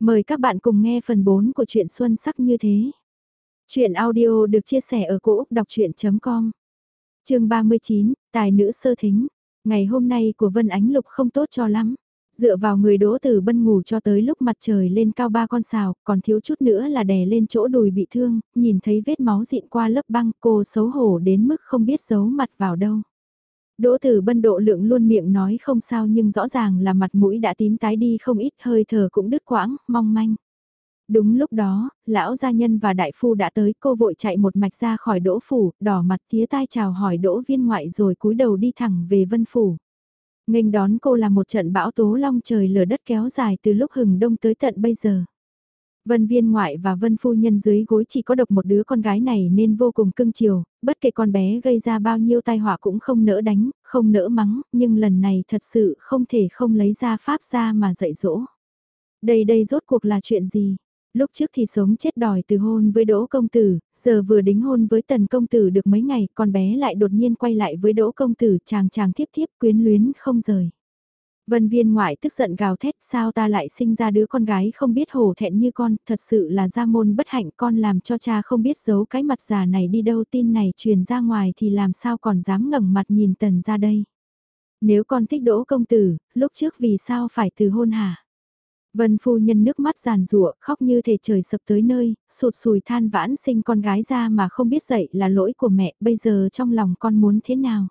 Mời các bạn cùng nghe phần 4 của truyện Xuân Sắc như thế. Chuyện audio được chia sẻ ở cỗ đọc chuyện.com Trường 39, Tài nữ sơ thính. Ngày hôm nay của Vân Ánh Lục không tốt cho lắm. Dựa vào người đỗ từ bân ngủ cho tới lúc mặt trời lên cao ba con xào, còn thiếu chút nữa là đè lên chỗ đùi bị thương, nhìn thấy vết máu dịn qua lớp băng cô xấu hổ đến mức không biết giấu mặt vào đâu. Đỗ Tử Bân độ lượng luôn miệng nói không sao nhưng rõ ràng là mặt mũi đã tím tái đi không ít hơi thở cũng đứt quãng, mong manh. Đúng lúc đó, lão gia nhân và đại phu đã tới cô vội chạy một mạch ra khỏi đỗ phủ, đỏ mặt tía tai chào hỏi đỗ viên ngoại rồi cúi đầu đi thẳng về vân phủ. nghênh đón cô là một trận bão tố long trời lở đất kéo dài từ lúc hừng đông tới tận bây giờ. Vân viên ngoại và vân phu nhân dưới gối chỉ có độc một đứa con gái này nên vô cùng cưng chiều, bất kể con bé gây ra bao nhiêu tai họa cũng không nỡ đánh, không nỡ mắng, nhưng lần này thật sự không thể không lấy ra pháp ra mà dạy dỗ. Đây đây rốt cuộc là chuyện gì? Lúc trước thì sống chết đòi từ hôn với Đỗ Công Tử, giờ vừa đính hôn với Tần Công Tử được mấy ngày, con bé lại đột nhiên quay lại với Đỗ Công Tử chàng chàng thiếp thiếp quyến luyến không rời. Vân viên ngoại tức giận gào thét sao ta lại sinh ra đứa con gái không biết hổ thẹn như con, thật sự là gia môn bất hạnh con làm cho cha không biết giấu cái mặt già này đi đâu tin này truyền ra ngoài thì làm sao còn dám ngẩng mặt nhìn tần ra đây. Nếu con thích đỗ công tử, lúc trước vì sao phải từ hôn hả? Vân phu nhân nước mắt giàn rụa, khóc như thể trời sập tới nơi, sụt sùi than vãn sinh con gái ra mà không biết dậy là lỗi của mẹ, bây giờ trong lòng con muốn thế nào?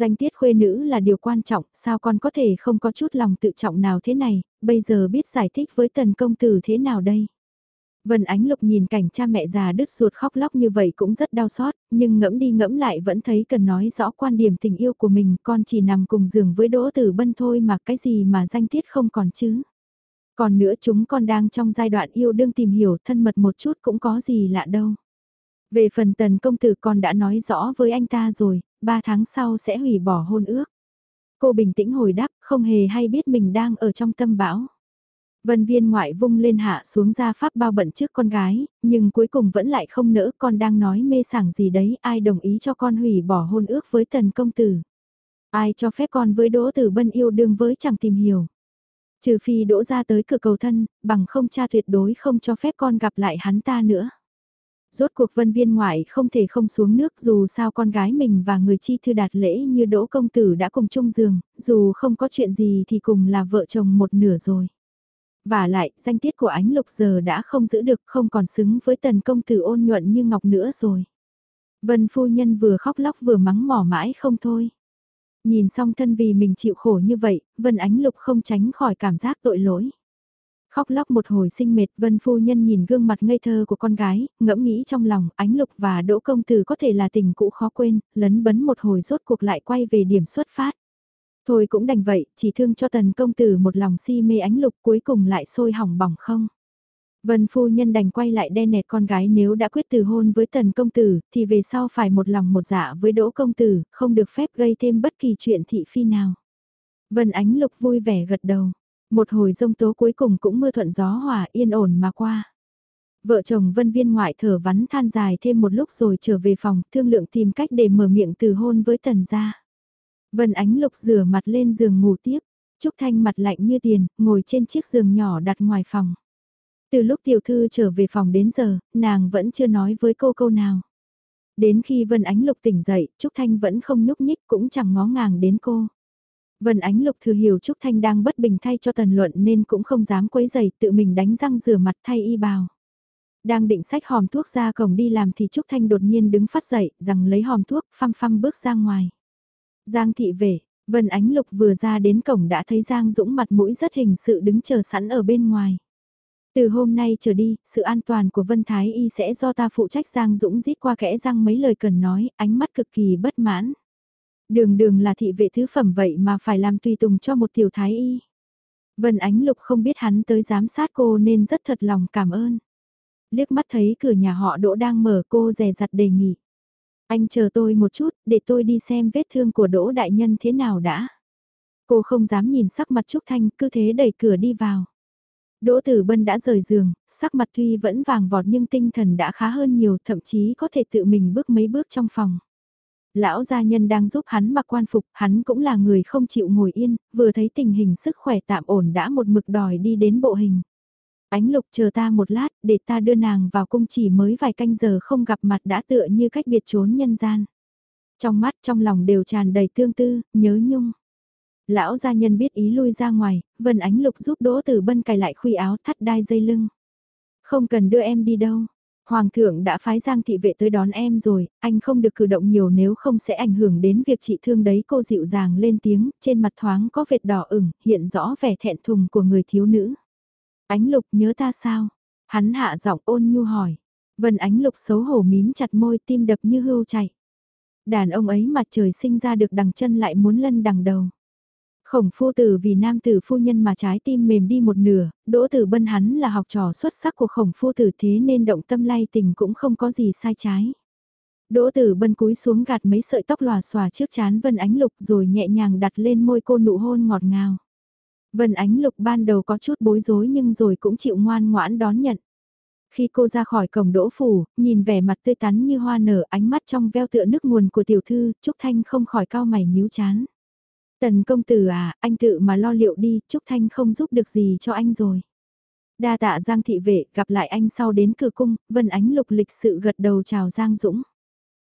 Danh tiết khuê nữ là điều quan trọng, sao con có thể không có chút lòng tự trọng nào thế này, bây giờ biết giải thích với tần công tử thế nào đây? Vân Ánh Lục nhìn cảnh cha mẹ già đứt ruột khóc lóc như vậy cũng rất đau xót, nhưng ngẫm đi ngẫm lại vẫn thấy cần nói rõ quan điểm tình yêu của mình, con chỉ nằm cùng giường với Đỗ Tử Bân thôi mà cái gì mà danh tiết không còn chứ. Còn nữa chúng con đang trong giai đoạn yêu đương tìm hiểu thân mật một chút cũng có gì lạ đâu. Về phần tần công tử con đã nói rõ với anh ta rồi, ba tháng sau sẽ hủy bỏ hôn ước. Cô bình tĩnh hồi đáp, không hề hay biết mình đang ở trong tâm bão. Vân viên ngoại vung lên hạ xuống ra pháp bao bận trước con gái, nhưng cuối cùng vẫn lại không nỡ con đang nói mê sảng gì đấy, ai đồng ý cho con hủy bỏ hôn ước với tần công tử. Ai cho phép con với đỗ tử bân yêu đương với chẳng tìm hiểu. Trừ phi đỗ ra tới cửa cầu thân, bằng không cha tuyệt đối không cho phép con gặp lại hắn ta nữa. Rốt cuộc vân viên ngoại không thể không xuống nước dù sao con gái mình và người chi thư đạt lễ như đỗ công tử đã cùng chung giường, dù không có chuyện gì thì cùng là vợ chồng một nửa rồi. Và lại, danh tiết của ánh lục giờ đã không giữ được không còn xứng với tần công tử ôn nhuận như ngọc nữa rồi. Vân phu nhân vừa khóc lóc vừa mắng mỏ mãi không thôi. Nhìn xong thân vì mình chịu khổ như vậy, Vân Ánh Lục không tránh khỏi cảm giác tội lỗi. Khóc lóc một hồi sinh mệt Vân Phu Nhân nhìn gương mặt ngây thơ của con gái, ngẫm nghĩ trong lòng Ánh Lục và Đỗ Công Tử có thể là tình cũ khó quên, lấn bấn một hồi rốt cuộc lại quay về điểm xuất phát. Thôi cũng đành vậy, chỉ thương cho Tần Công Tử một lòng si mê Ánh Lục cuối cùng lại sôi hỏng bỏng không. Vân phu nhân đành quay lại đe nẹt con gái nếu đã quyết từ hôn với tần công tử, thì về sau phải một lòng một dạ với đỗ công tử, không được phép gây thêm bất kỳ chuyện thị phi nào. Vân ánh lục vui vẻ gật đầu. Một hồi rông tố cuối cùng cũng mưa thuận gió hòa yên ổn mà qua. Vợ chồng Vân Viên ngoại thở vắn than dài thêm một lúc rồi trở về phòng, thương lượng tìm cách để mở miệng từ hôn với tần gia. Vân ánh lục rửa mặt lên giường ngủ tiếp, Trúc Thanh mặt lạnh như tiền, ngồi trên chiếc giường nhỏ đặt ngoài phòng. Từ lúc tiểu thư trở về phòng đến giờ, nàng vẫn chưa nói với cô câu nào. Đến khi Vân Ánh Lục tỉnh dậy, Trúc Thanh vẫn không nhúc nhích cũng chẳng ngó ngàng đến cô. Vân Ánh Lục thừa hiểu Trúc Thanh đang bất bình thay cho Tần Luận nên cũng không dám quấy giày tự mình đánh răng rửa mặt thay y bào. Đang định sách hòm thuốc ra cổng đi làm thì Trúc Thanh đột nhiên đứng phát dậy, rằng lấy hòm thuốc, phăm phăm bước ra ngoài. Giang thị về, Vân Ánh Lục vừa ra đến cổng đã thấy Giang Dũng mặt mũi rất hình sự đứng chờ sẵn ở bên ngoài. Từ hôm nay trở đi, sự an toàn của Vân Thái Y sẽ do ta phụ trách Giang Dũng rít qua kẽ răng mấy lời cần nói, ánh mắt cực kỳ bất mãn. Đường đường là thị vệ thứ phẩm vậy mà phải làm tùy tùng cho một tiểu thái y. Vân Ánh Lục không biết hắn tới giám sát cô nên rất thật lòng cảm ơn. Liếc mắt thấy cửa nhà họ đỗ đang mở cô rè rặt đề nghị. Anh chờ tôi một chút, để tôi đi xem vết thương của đỗ đại nhân thế nào đã. Cô không dám nhìn sắc mặt Trúc Thanh, cứ thế đẩy cửa đi vào. Đỗ Tử Bân đã rời giường, sắc mặt tuy vẫn vàng vọt nhưng tinh thần đã khá hơn nhiều, thậm chí có thể tự mình bước mấy bước trong phòng. Lão gia nhân đang giúp hắn mặc quan phục, hắn cũng là người không chịu ngồi yên, vừa thấy tình hình sức khỏe tạm ổn đã một mực đòi đi đến bộ hình. Ánh lục chờ ta một lát, để ta đưa nàng vào cung chỉ mới vài canh giờ không gặp mặt đã tựa như cách biệt trốn nhân gian. Trong mắt trong lòng đều tràn đầy tương tư, nhớ nhung. Lão gia nhân biết ý lui ra ngoài, Vân Ánh Lục giúp Đỗ Tử Bân cài lại khuy áo thắt đai dây lưng. Không cần đưa em đi đâu. Hoàng thượng đã phái Giang thị vệ tới đón em rồi, anh không được cử động nhiều nếu không sẽ ảnh hưởng đến việc trị thương đấy cô dịu dàng lên tiếng, trên mặt thoáng có vệt đỏ ửng, hiện rõ vẻ thẹn thùng của người thiếu nữ. Ánh lục nhớ ta sao? Hắn hạ giọng ôn nhu hỏi. Vân ánh lục xấu hổ mím chặt môi tim đập như hưu chạy. Đàn ông ấy mặt trời sinh ra được đằng chân lại muốn lân đằng đầu. Khổng phu tử vì nam tử phu nhân mà trái tim mềm đi một nửa, đỗ tử bân hắn là học trò xuất sắc của khổng phu tử thế nên động tâm lay tình cũng không có gì sai trái. Đỗ tử bân cúi xuống gạt mấy sợi tóc lòa xòa trước chán Vân Ánh Lục rồi nhẹ nhàng đặt lên môi cô nụ hôn ngọt ngào. Vân Ánh Lục ban đầu có chút bối rối nhưng rồi cũng chịu ngoan ngoãn đón nhận. Khi cô ra khỏi cổng đỗ phủ, nhìn vẻ mặt tươi tắn như hoa nở ánh mắt trong veo tựa nước nguồn của tiểu thư, Trúc Thanh không khỏi cao mày nhíu chán. Tần công tử à, anh tự mà lo liệu đi, Trúc Thanh không giúp được gì cho anh rồi. Đa tạ Giang thị vệ, gặp lại anh sau đến cửa cung, Vân Ánh Lục lịch sự gật đầu chào Giang Dũng.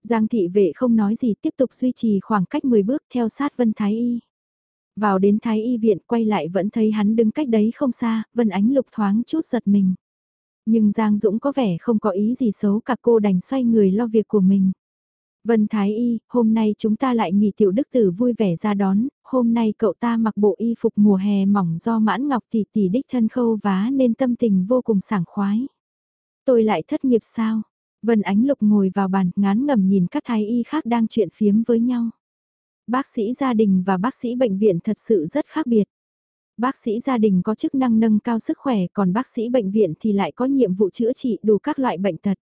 Giang thị vệ không nói gì tiếp tục duy trì khoảng cách 10 bước theo sát Vân Thái Y. Vào đến Thái Y viện quay lại vẫn thấy hắn đứng cách đấy không xa, Vân Ánh Lục thoáng chút giật mình. Nhưng Giang Dũng có vẻ không có ý gì xấu cả cô đành xoay người lo việc của mình. Vân Thái Y, hôm nay chúng ta lại nghỉ tiểu đức tử vui vẻ ra đón, hôm nay cậu ta mặc bộ y phục mùa hè mỏng do mãn ngọc tỷ tỷ đích thân khâu vá nên tâm tình vô cùng sảng khoái. Tôi lại thất nghiệp sao? Vân Ánh Lục ngồi vào bàn ngán ngẩm nhìn các thái y khác đang chuyện phiếm với nhau. Bác sĩ gia đình và bác sĩ bệnh viện thật sự rất khác biệt. Bác sĩ gia đình có chức năng nâng cao sức khỏe còn bác sĩ bệnh viện thì lại có nhiệm vụ chữa trị đủ các loại bệnh tật.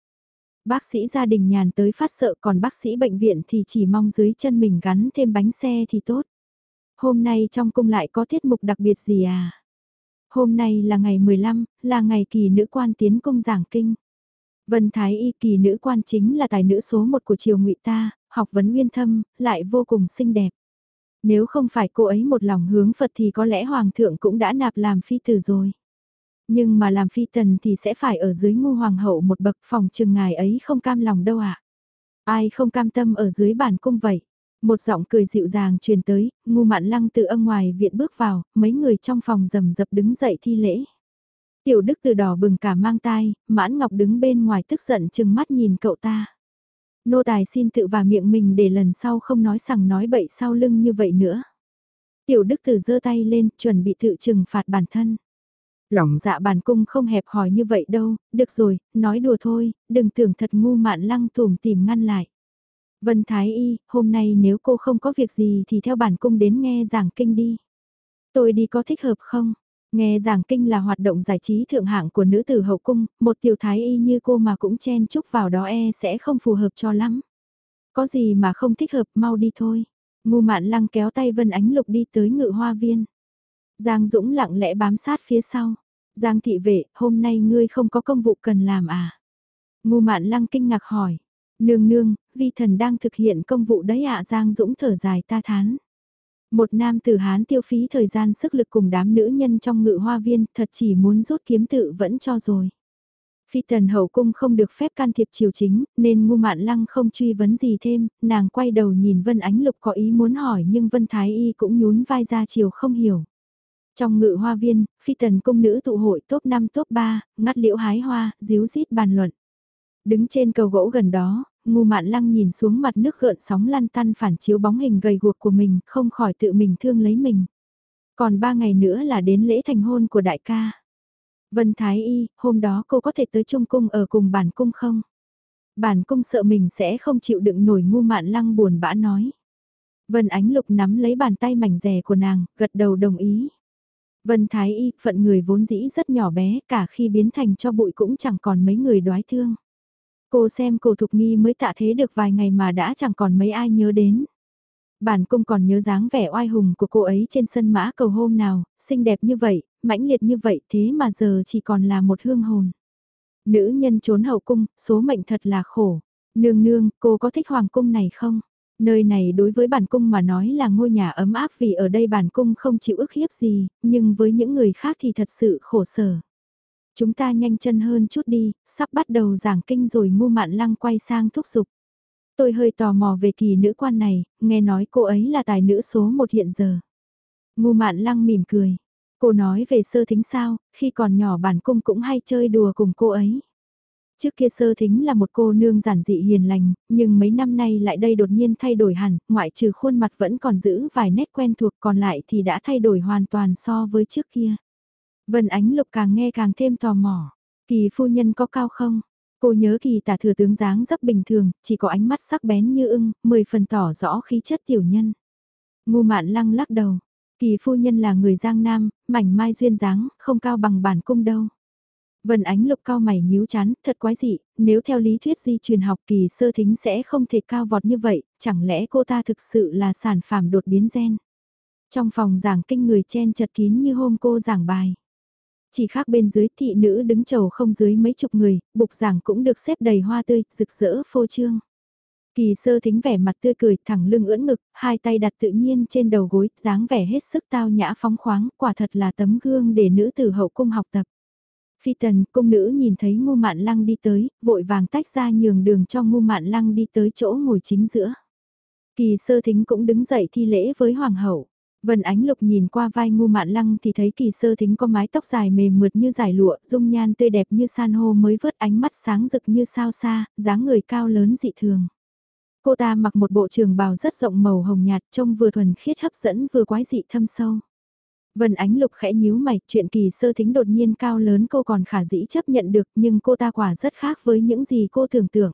Bác sĩ gia đình nhàn tới phát sợ còn bác sĩ bệnh viện thì chỉ mong dưới chân mình gắn thêm bánh xe thì tốt. Hôm nay trong cung lại có tiết mục đặc biệt gì à? Hôm nay là ngày 15, là ngày kỳ nữ quan tiến cung giảng kinh. Vân Thái Y kỳ nữ quan chính là tài nữ số một của triều ngụy ta, học vấn nguyên thâm, lại vô cùng xinh đẹp. Nếu không phải cô ấy một lòng hướng Phật thì có lẽ Hoàng thượng cũng đã nạp làm phi tử rồi. Nhưng mà làm phi tần thì sẽ phải ở dưới ngu hoàng hậu một bậc phòng trừng ngài ấy không cam lòng đâu ạ. À? Ai không cam tâm ở dưới bản cung vậy? Một giọng cười dịu dàng truyền tới, ngu mạn lăng từ âm ngoài viện bước vào, mấy người trong phòng rầm rập đứng dậy thi lễ. Tiểu đức từ đỏ bừng cả mang tai, mãn ngọc đứng bên ngoài tức giận chừng mắt nhìn cậu ta. Nô tài xin tự và miệng mình để lần sau không nói sằng nói bậy sau lưng như vậy nữa. Tiểu đức từ giơ tay lên, chuẩn bị tự trừng phạt bản thân. Lòng dạ bản cung không hẹp hòi như vậy đâu, được rồi, nói đùa thôi, đừng tưởng thật ngu mạn lăng tùm tìm ngăn lại. Vân Thái Y, hôm nay nếu cô không có việc gì thì theo bản cung đến nghe giảng kinh đi. Tôi đi có thích hợp không? Nghe giảng kinh là hoạt động giải trí thượng hạng của nữ tử hậu cung, một tiểu thái y như cô mà cũng chen chúc vào đó e sẽ không phù hợp cho lắm. Có gì mà không thích hợp mau đi thôi. Ngu mạn lăng kéo tay Vân Ánh Lục đi tới ngự hoa viên. Giang Dũng lặng lẽ bám sát phía sau. Giang thị vệ, hôm nay ngươi không có công vụ cần làm à? Ngu mạn lăng kinh ngạc hỏi. Nương nương, vi thần đang thực hiện công vụ đấy ạ Giang Dũng thở dài ta thán. Một nam tử Hán tiêu phí thời gian sức lực cùng đám nữ nhân trong ngự hoa viên thật chỉ muốn rút kiếm tự vẫn cho rồi. Phi tần hậu cung không được phép can thiệp triều chính, nên ngu mạn lăng không truy vấn gì thêm, nàng quay đầu nhìn Vân Ánh Lục có ý muốn hỏi nhưng Vân Thái Y cũng nhún vai ra chiều không hiểu. Trong ngự hoa viên, phi tần cung nữ tụ hội top 5 top 3, ngắt liễu hái hoa, díu rít bàn luận. Đứng trên cầu gỗ gần đó, ngu mạn lăng nhìn xuống mặt nước gợn sóng lăn tăn phản chiếu bóng hình gầy guộc của mình, không khỏi tự mình thương lấy mình. Còn ba ngày nữa là đến lễ thành hôn của đại ca. Vân Thái Y, hôm đó cô có thể tới Trung Cung ở cùng bản cung không? Bản cung sợ mình sẽ không chịu đựng nổi ngu mạn lăng buồn bã nói. Vân Ánh Lục nắm lấy bàn tay mảnh rẻ của nàng, gật đầu đồng ý. Vân Thái Y, phận người vốn dĩ rất nhỏ bé, cả khi biến thành cho bụi cũng chẳng còn mấy người đoái thương. Cô xem cổ thục nghi mới tạ thế được vài ngày mà đã chẳng còn mấy ai nhớ đến. Bản cung còn nhớ dáng vẻ oai hùng của cô ấy trên sân mã cầu hôm nào, xinh đẹp như vậy, mãnh liệt như vậy thế mà giờ chỉ còn là một hương hồn. Nữ nhân trốn hậu cung, số mệnh thật là khổ. Nương nương, cô có thích hoàng cung này không? Nơi này đối với bản cung mà nói là ngôi nhà ấm áp vì ở đây bản cung không chịu ức hiếp gì, nhưng với những người khác thì thật sự khổ sở. Chúng ta nhanh chân hơn chút đi, sắp bắt đầu giảng kinh rồi ngu mạn lăng quay sang thúc giục. Tôi hơi tò mò về kỳ nữ quan này, nghe nói cô ấy là tài nữ số một hiện giờ. Ngu mạn lăng mỉm cười. Cô nói về sơ thính sao, khi còn nhỏ bản cung cũng hay chơi đùa cùng cô ấy. Trước kia sơ thính là một cô nương giản dị hiền lành, nhưng mấy năm nay lại đây đột nhiên thay đổi hẳn, ngoại trừ khuôn mặt vẫn còn giữ vài nét quen thuộc còn lại thì đã thay đổi hoàn toàn so với trước kia. Vân Ánh Lục càng nghe càng thêm tò mò. Kỳ phu nhân có cao không? Cô nhớ kỳ tả thừa tướng dáng rất bình thường, chỉ có ánh mắt sắc bén như ưng, mười phần tỏ rõ khí chất tiểu nhân. Ngu mạn lăng lắc đầu. Kỳ phu nhân là người giang nam, mảnh mai duyên dáng, không cao bằng bản cung đâu. Vân ánh lục cao mày nhíu chán, thật quái dị, nếu theo lý thuyết di truyền học kỳ sơ thính sẽ không thể cao vọt như vậy, chẳng lẽ cô ta thực sự là sản phẩm đột biến gen. Trong phòng giảng kinh người chen chật kín như hôm cô giảng bài. Chỉ khác bên dưới thị nữ đứng chầu không dưới mấy chục người, bục giảng cũng được xếp đầy hoa tươi, rực rỡ phô trương. Kỳ sơ thính vẻ mặt tươi cười thẳng lưng ưỡn ngực, hai tay đặt tự nhiên trên đầu gối, dáng vẻ hết sức tao nhã phóng khoáng, quả thật là tấm gương để nữ tử hậu cung học tập. Phi tần, cung nữ nhìn thấy Ngô mạn lăng đi tới, vội vàng tách ra nhường đường cho Ngô mạn lăng đi tới chỗ ngồi chính giữa. Kỳ sơ thính cũng đứng dậy thi lễ với hoàng hậu. Vân Ánh Lục nhìn qua vai ngu mạn lăng thì thấy kỳ sơ thính có mái tóc dài mềm mượt như giải lụa, dung nhan tươi đẹp như san hô mới vớt ánh mắt sáng rực như sao xa, dáng người cao lớn dị thường. Cô ta mặc một bộ trường bào rất rộng màu hồng nhạt trông vừa thuần khiết hấp dẫn vừa quái dị thâm sâu. Vân Ánh Lục khẽ nhíu mày, chuyện kỳ sơ thính đột nhiên cao lớn cô còn khả dĩ chấp nhận được nhưng cô ta quả rất khác với những gì cô tưởng tượng.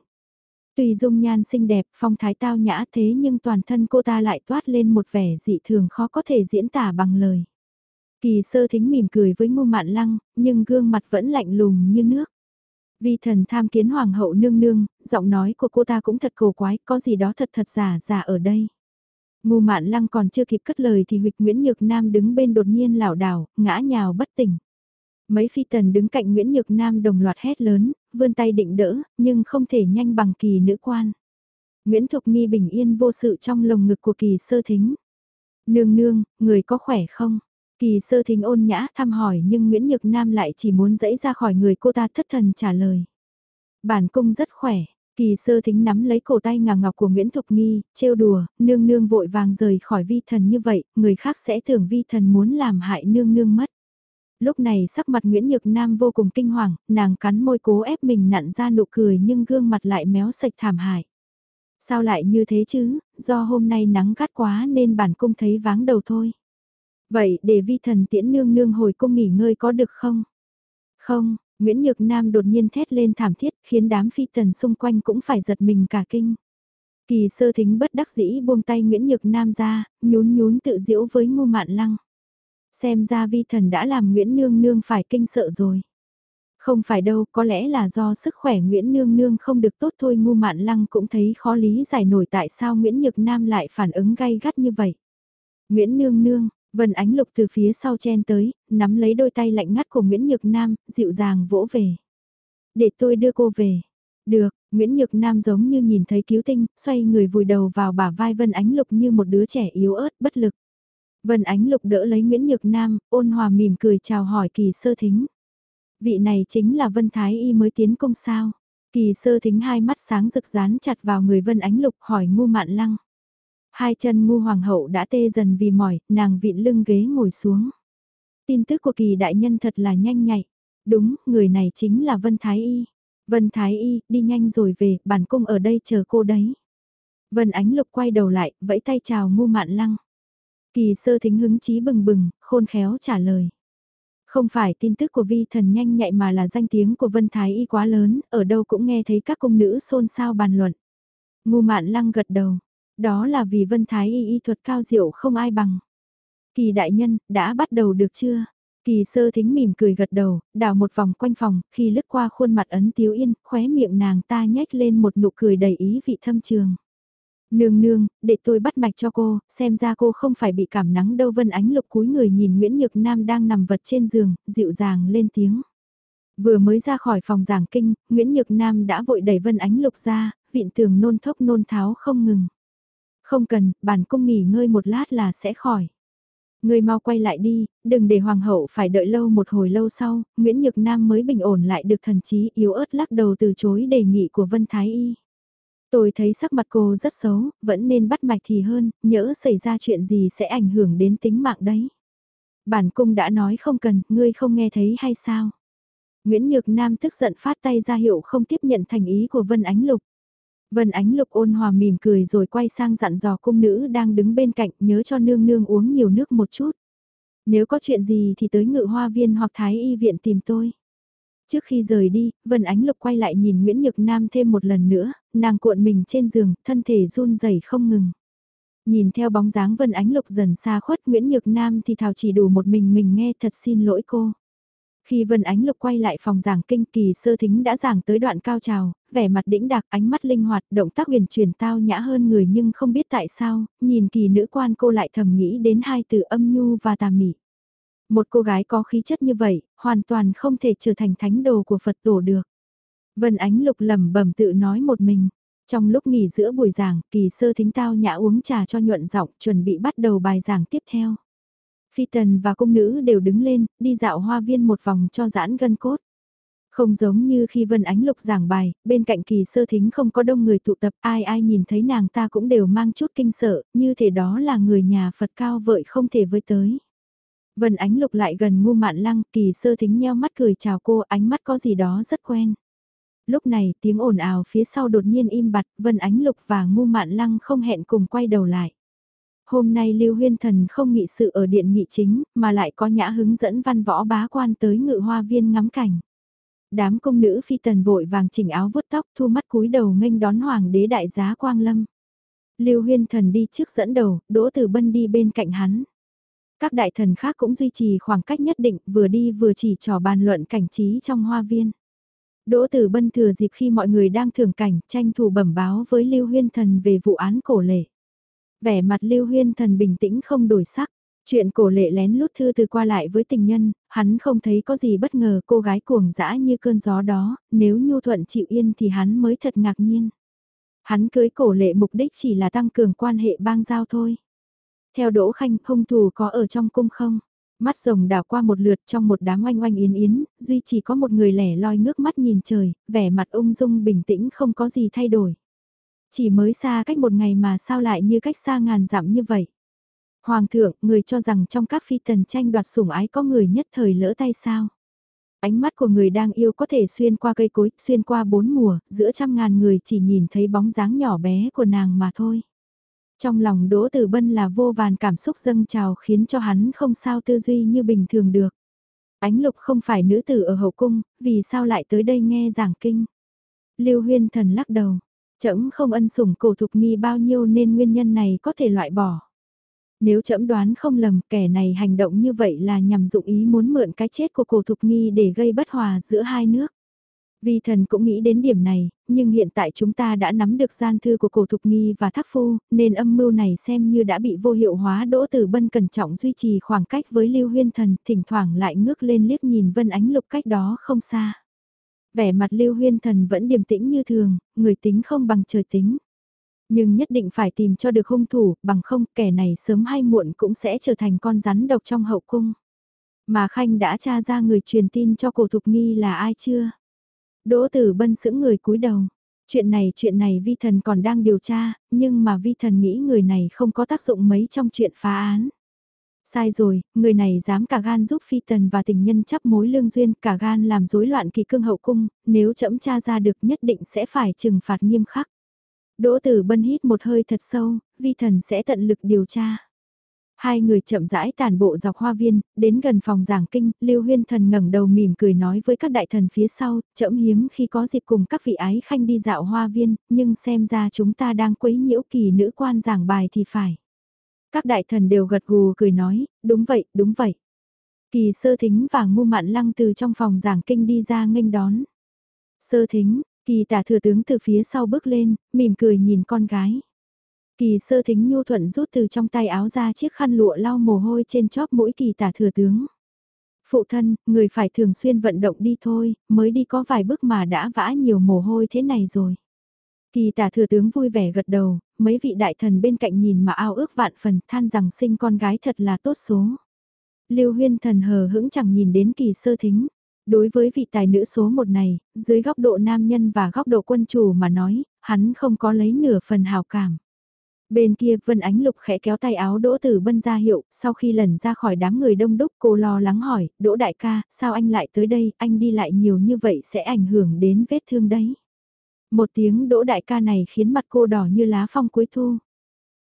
Tùy dung nhan xinh đẹp, phong thái tao nhã thế nhưng toàn thân cô ta lại toát lên một vẻ dị thường khó có thể diễn tả bằng lời. Kỳ sơ thính mỉm cười với ngô mạn lăng, nhưng gương mặt vẫn lạnh lùng như nước. Vi thần tham kiến hoàng hậu nương nương, giọng nói của cô ta cũng thật cổ quái, có gì đó thật thật giả giả ở đây. Ngu mạn lăng còn chưa kịp cất lời thì huyệt Nguyễn Nhược Nam đứng bên đột nhiên lảo đảo, ngã nhào bất tỉnh. Mấy phi tần đứng cạnh Nguyễn Nhược Nam đồng loạt hét lớn, vươn tay định đỡ, nhưng không thể nhanh bằng kỳ nữ quan. Nguyễn Thục Nghi bình yên vô sự trong lồng ngực của kỳ sơ thính. Nương nương, người có khỏe không? Kỳ sơ thính ôn nhã thăm hỏi nhưng Nguyễn Nhược Nam lại chỉ muốn dẫy ra khỏi người cô ta thất thần trả lời. Bản cung rất khỏe, kỳ sơ thính nắm lấy cổ tay ngà ngọc của Nguyễn Thục Nghi, trêu đùa, nương nương vội vàng rời khỏi vi thần như vậy, người khác sẽ tưởng vi thần muốn làm hại nương nương mất. Lúc này sắc mặt Nguyễn Nhược Nam vô cùng kinh hoàng, nàng cắn môi cố ép mình nặn ra nụ cười nhưng gương mặt lại méo sạch thảm hại. Sao lại như thế chứ, do hôm nay nắng gắt quá nên bản cung thấy váng đầu thôi. Vậy để vi thần tiễn nương nương hồi cung nghỉ ngơi có được không? Không, Nguyễn Nhược Nam đột nhiên thét lên thảm thiết khiến đám phi tần xung quanh cũng phải giật mình cả kinh. Kỳ sơ thính bất đắc dĩ buông tay Nguyễn Nhược Nam ra, nhún nhún tự diễu với ngô mạn lăng. Xem ra vi thần đã làm Nguyễn Nương Nương phải kinh sợ rồi. Không phải đâu, có lẽ là do sức khỏe Nguyễn Nương Nương không được tốt thôi ngu mạn lăng cũng thấy khó lý giải nổi tại sao Nguyễn Nhược Nam lại phản ứng gay gắt như vậy. Nguyễn Nương Nương, Vân Ánh Lục từ phía sau chen tới, nắm lấy đôi tay lạnh ngắt của Nguyễn Nhược Nam, dịu dàng vỗ về. Để tôi đưa cô về. Được, Nguyễn Nhược Nam giống như nhìn thấy cứu tinh, xoay người vùi đầu vào bả vai Vân Ánh Lục như một đứa trẻ yếu ớt bất lực. Vân Ánh Lục đỡ lấy Nguyễn Nhược Nam, ôn hòa mỉm cười chào hỏi kỳ sơ thính. Vị này chính là Vân Thái Y mới tiến công sao. Kỳ sơ thính hai mắt sáng rực rán chặt vào người Vân Ánh Lục hỏi ngu mạn lăng. Hai chân ngu hoàng hậu đã tê dần vì mỏi, nàng vịn lưng ghế ngồi xuống. Tin tức của kỳ đại nhân thật là nhanh nhạy. Đúng, người này chính là Vân Thái Y. Vân Thái Y, đi nhanh rồi về, bản cung ở đây chờ cô đấy. Vân Ánh Lục quay đầu lại, vẫy tay chào ngu mạn lăng. Kỳ sơ thính hứng chí bừng bừng, khôn khéo trả lời. Không phải tin tức của vi thần nhanh nhạy mà là danh tiếng của Vân Thái Y quá lớn, ở đâu cũng nghe thấy các cung nữ xôn xao bàn luận. Ngu mạn lăng gật đầu, đó là vì Vân Thái Y y thuật cao diệu không ai bằng. Kỳ đại nhân, đã bắt đầu được chưa? Kỳ sơ thính mỉm cười gật đầu, đào một vòng quanh phòng, khi lướt qua khuôn mặt ấn tiếu yên, khóe miệng nàng ta nhếch lên một nụ cười đầy ý vị thâm trường. Nương nương, để tôi bắt mạch cho cô, xem ra cô không phải bị cảm nắng đâu Vân Ánh Lục cúi người nhìn Nguyễn Nhược Nam đang nằm vật trên giường, dịu dàng lên tiếng. Vừa mới ra khỏi phòng giảng kinh, Nguyễn Nhược Nam đã vội đẩy Vân Ánh Lục ra, vịn tường nôn thốc nôn tháo không ngừng. Không cần, bản cung nghỉ ngơi một lát là sẽ khỏi. Người mau quay lại đi, đừng để hoàng hậu phải đợi lâu một hồi lâu sau, Nguyễn Nhược Nam mới bình ổn lại được thần trí yếu ớt lắc đầu từ chối đề nghị của Vân Thái Y. Tôi thấy sắc mặt cô rất xấu, vẫn nên bắt mạch thì hơn, nhỡ xảy ra chuyện gì sẽ ảnh hưởng đến tính mạng đấy. Bản cung đã nói không cần, ngươi không nghe thấy hay sao? Nguyễn Nhược Nam tức giận phát tay ra hiệu không tiếp nhận thành ý của Vân Ánh Lục. Vân Ánh Lục ôn hòa mỉm cười rồi quay sang dặn dò cung nữ đang đứng bên cạnh nhớ cho nương nương uống nhiều nước một chút. Nếu có chuyện gì thì tới ngự hoa viên hoặc thái y viện tìm tôi. Trước khi rời đi, Vân Ánh Lục quay lại nhìn Nguyễn Nhược Nam thêm một lần nữa, nàng cuộn mình trên giường, thân thể run rẩy không ngừng. Nhìn theo bóng dáng Vân Ánh Lục dần xa khuất Nguyễn Nhược Nam thì thào chỉ đủ một mình mình nghe thật xin lỗi cô. Khi Vân Ánh Lục quay lại phòng giảng kinh kỳ sơ thính đã giảng tới đoạn cao trào, vẻ mặt đĩnh đạc ánh mắt linh hoạt, động tác huyền chuyển tao nhã hơn người nhưng không biết tại sao, nhìn kỳ nữ quan cô lại thầm nghĩ đến hai từ âm nhu và tà mị. Một cô gái có khí chất như vậy, hoàn toàn không thể trở thành thánh đồ của Phật tổ được. Vân Ánh Lục lẩm bẩm tự nói một mình. Trong lúc nghỉ giữa buổi giảng, kỳ sơ thính tao nhã uống trà cho nhuận giọng, chuẩn bị bắt đầu bài giảng tiếp theo. Phi tần và cung nữ đều đứng lên, đi dạo hoa viên một vòng cho giãn gân cốt. Không giống như khi Vân Ánh Lục giảng bài, bên cạnh kỳ sơ thính không có đông người tụ tập, ai ai nhìn thấy nàng ta cũng đều mang chút kinh sợ, như thể đó là người nhà Phật cao vợi không thể với tới. Vân Ánh Lục lại gần ngu mạn lăng, kỳ sơ thính nheo mắt cười chào cô, ánh mắt có gì đó rất quen. Lúc này tiếng ồn ào phía sau đột nhiên im bặt, Vân Ánh Lục và ngu mạn lăng không hẹn cùng quay đầu lại. Hôm nay Lưu Huyên Thần không nghị sự ở điện nghị chính, mà lại có nhã hứng dẫn văn võ bá quan tới ngự hoa viên ngắm cảnh. Đám công nữ phi tần vội vàng chỉnh áo vuốt tóc thu mắt cúi đầu nghênh đón hoàng đế đại giá Quang Lâm. Lưu Huyên Thần đi trước dẫn đầu, Đỗ Tử Bân đi bên cạnh hắn. Các đại thần khác cũng duy trì khoảng cách nhất định, vừa đi vừa chỉ trò bàn luận cảnh trí trong hoa viên. Đỗ Tử Bân thừa dịp khi mọi người đang thưởng cảnh, tranh thủ bẩm báo với Lưu Huyên Thần về vụ án cổ lệ. Vẻ mặt Lưu Huyên Thần bình tĩnh không đổi sắc. Chuyện cổ lệ lén lút thư từ qua lại với tình nhân, hắn không thấy có gì bất ngờ cô gái cuồng dã như cơn gió đó, nếu nhu thuận chịu yên thì hắn mới thật ngạc nhiên. Hắn cưới cổ lệ mục đích chỉ là tăng cường quan hệ bang giao thôi. Theo Đỗ Khanh, hung thủ có ở trong cung không? Mắt rồng đảo qua một lượt trong một đám oanh oanh yến yến, duy chỉ có một người lẻ loi ngước mắt nhìn trời, vẻ mặt ung dung bình tĩnh không có gì thay đổi. Chỉ mới xa cách một ngày mà sao lại như cách xa ngàn dặm như vậy. Hoàng thượng, người cho rằng trong các phi tần tranh đoạt sủng ái có người nhất thời lỡ tay sao? Ánh mắt của người đang yêu có thể xuyên qua cây cối, xuyên qua bốn mùa, giữa trăm ngàn người chỉ nhìn thấy bóng dáng nhỏ bé của nàng mà thôi. Trong lòng Đỗ Tử Bân là vô vàn cảm xúc dâng trào khiến cho hắn không sao tư duy như bình thường được. Ánh lục không phải nữ tử ở hậu cung, vì sao lại tới đây nghe giảng kinh. Lưu Huyên Thần lắc đầu, trẫm không ân sủng cổ thục nghi bao nhiêu nên nguyên nhân này có thể loại bỏ. Nếu trẫm đoán không lầm kẻ này hành động như vậy là nhằm dụng ý muốn mượn cái chết của cổ thục nghi để gây bất hòa giữa hai nước. Vi thần cũng nghĩ đến điểm này, nhưng hiện tại chúng ta đã nắm được gian thư của cổ thục nghi và thác phu, nên âm mưu này xem như đã bị vô hiệu hóa đỗ tử bân cẩn trọng duy trì khoảng cách với lưu huyên thần, thỉnh thoảng lại ngước lên liếc nhìn vân ánh lục cách đó không xa. Vẻ mặt lưu huyên thần vẫn điềm tĩnh như thường, người tính không bằng trời tính. Nhưng nhất định phải tìm cho được hung thủ, bằng không kẻ này sớm hay muộn cũng sẽ trở thành con rắn độc trong hậu cung. Mà Khanh đã tra ra người truyền tin cho cổ thục nghi là ai chưa? Đỗ Tử Bân sững người cúi đầu. Chuyện này chuyện này vi thần còn đang điều tra, nhưng mà vi thần nghĩ người này không có tác dụng mấy trong chuyện phá án. Sai rồi, người này dám cả gan giúp phi tần và tình nhân chấp mối lương duyên, cả gan làm rối loạn kỳ cương hậu cung, nếu chậm tra ra được nhất định sẽ phải trừng phạt nghiêm khắc. Đỗ Tử Bân hít một hơi thật sâu, vi thần sẽ tận lực điều tra. Hai người chậm rãi tàn bộ dọc hoa viên, đến gần phòng giảng kinh, Lưu Huyên Thần ngẩng đầu mỉm cười nói với các đại thần phía sau, chậm hiếm khi có dịp cùng các vị ái khanh đi dạo hoa viên, nhưng xem ra chúng ta đang quấy nhiễu kỳ nữ quan giảng bài thì phải. Các đại thần đều gật gù cười nói, đúng vậy, đúng vậy. Kỳ sơ thính và ngu mạn lăng từ trong phòng giảng kinh đi ra nghênh đón. Sơ thính, kỳ tả thừa tướng từ phía sau bước lên, mỉm cười nhìn con gái. Kỳ sơ thính nhu thuận rút từ trong tay áo ra chiếc khăn lụa lau mồ hôi trên chóp mũi kỳ tả thừa tướng. Phụ thân, người phải thường xuyên vận động đi thôi, mới đi có vài bước mà đã vã nhiều mồ hôi thế này rồi. Kỳ tả thừa tướng vui vẻ gật đầu, mấy vị đại thần bên cạnh nhìn mà ao ước vạn phần than rằng sinh con gái thật là tốt số. Lưu huyên thần hờ hững chẳng nhìn đến kỳ sơ thính. Đối với vị tài nữ số một này, dưới góc độ nam nhân và góc độ quân chủ mà nói, hắn không có lấy nửa phần hào cảm. Bên kia Vân Ánh Lục khẽ kéo tay áo Đỗ Tử Bân ra hiệu, sau khi lần ra khỏi đám người đông đúc cô lo lắng hỏi, Đỗ Đại ca, sao anh lại tới đây, anh đi lại nhiều như vậy sẽ ảnh hưởng đến vết thương đấy. Một tiếng Đỗ Đại ca này khiến mặt cô đỏ như lá phong cuối thu.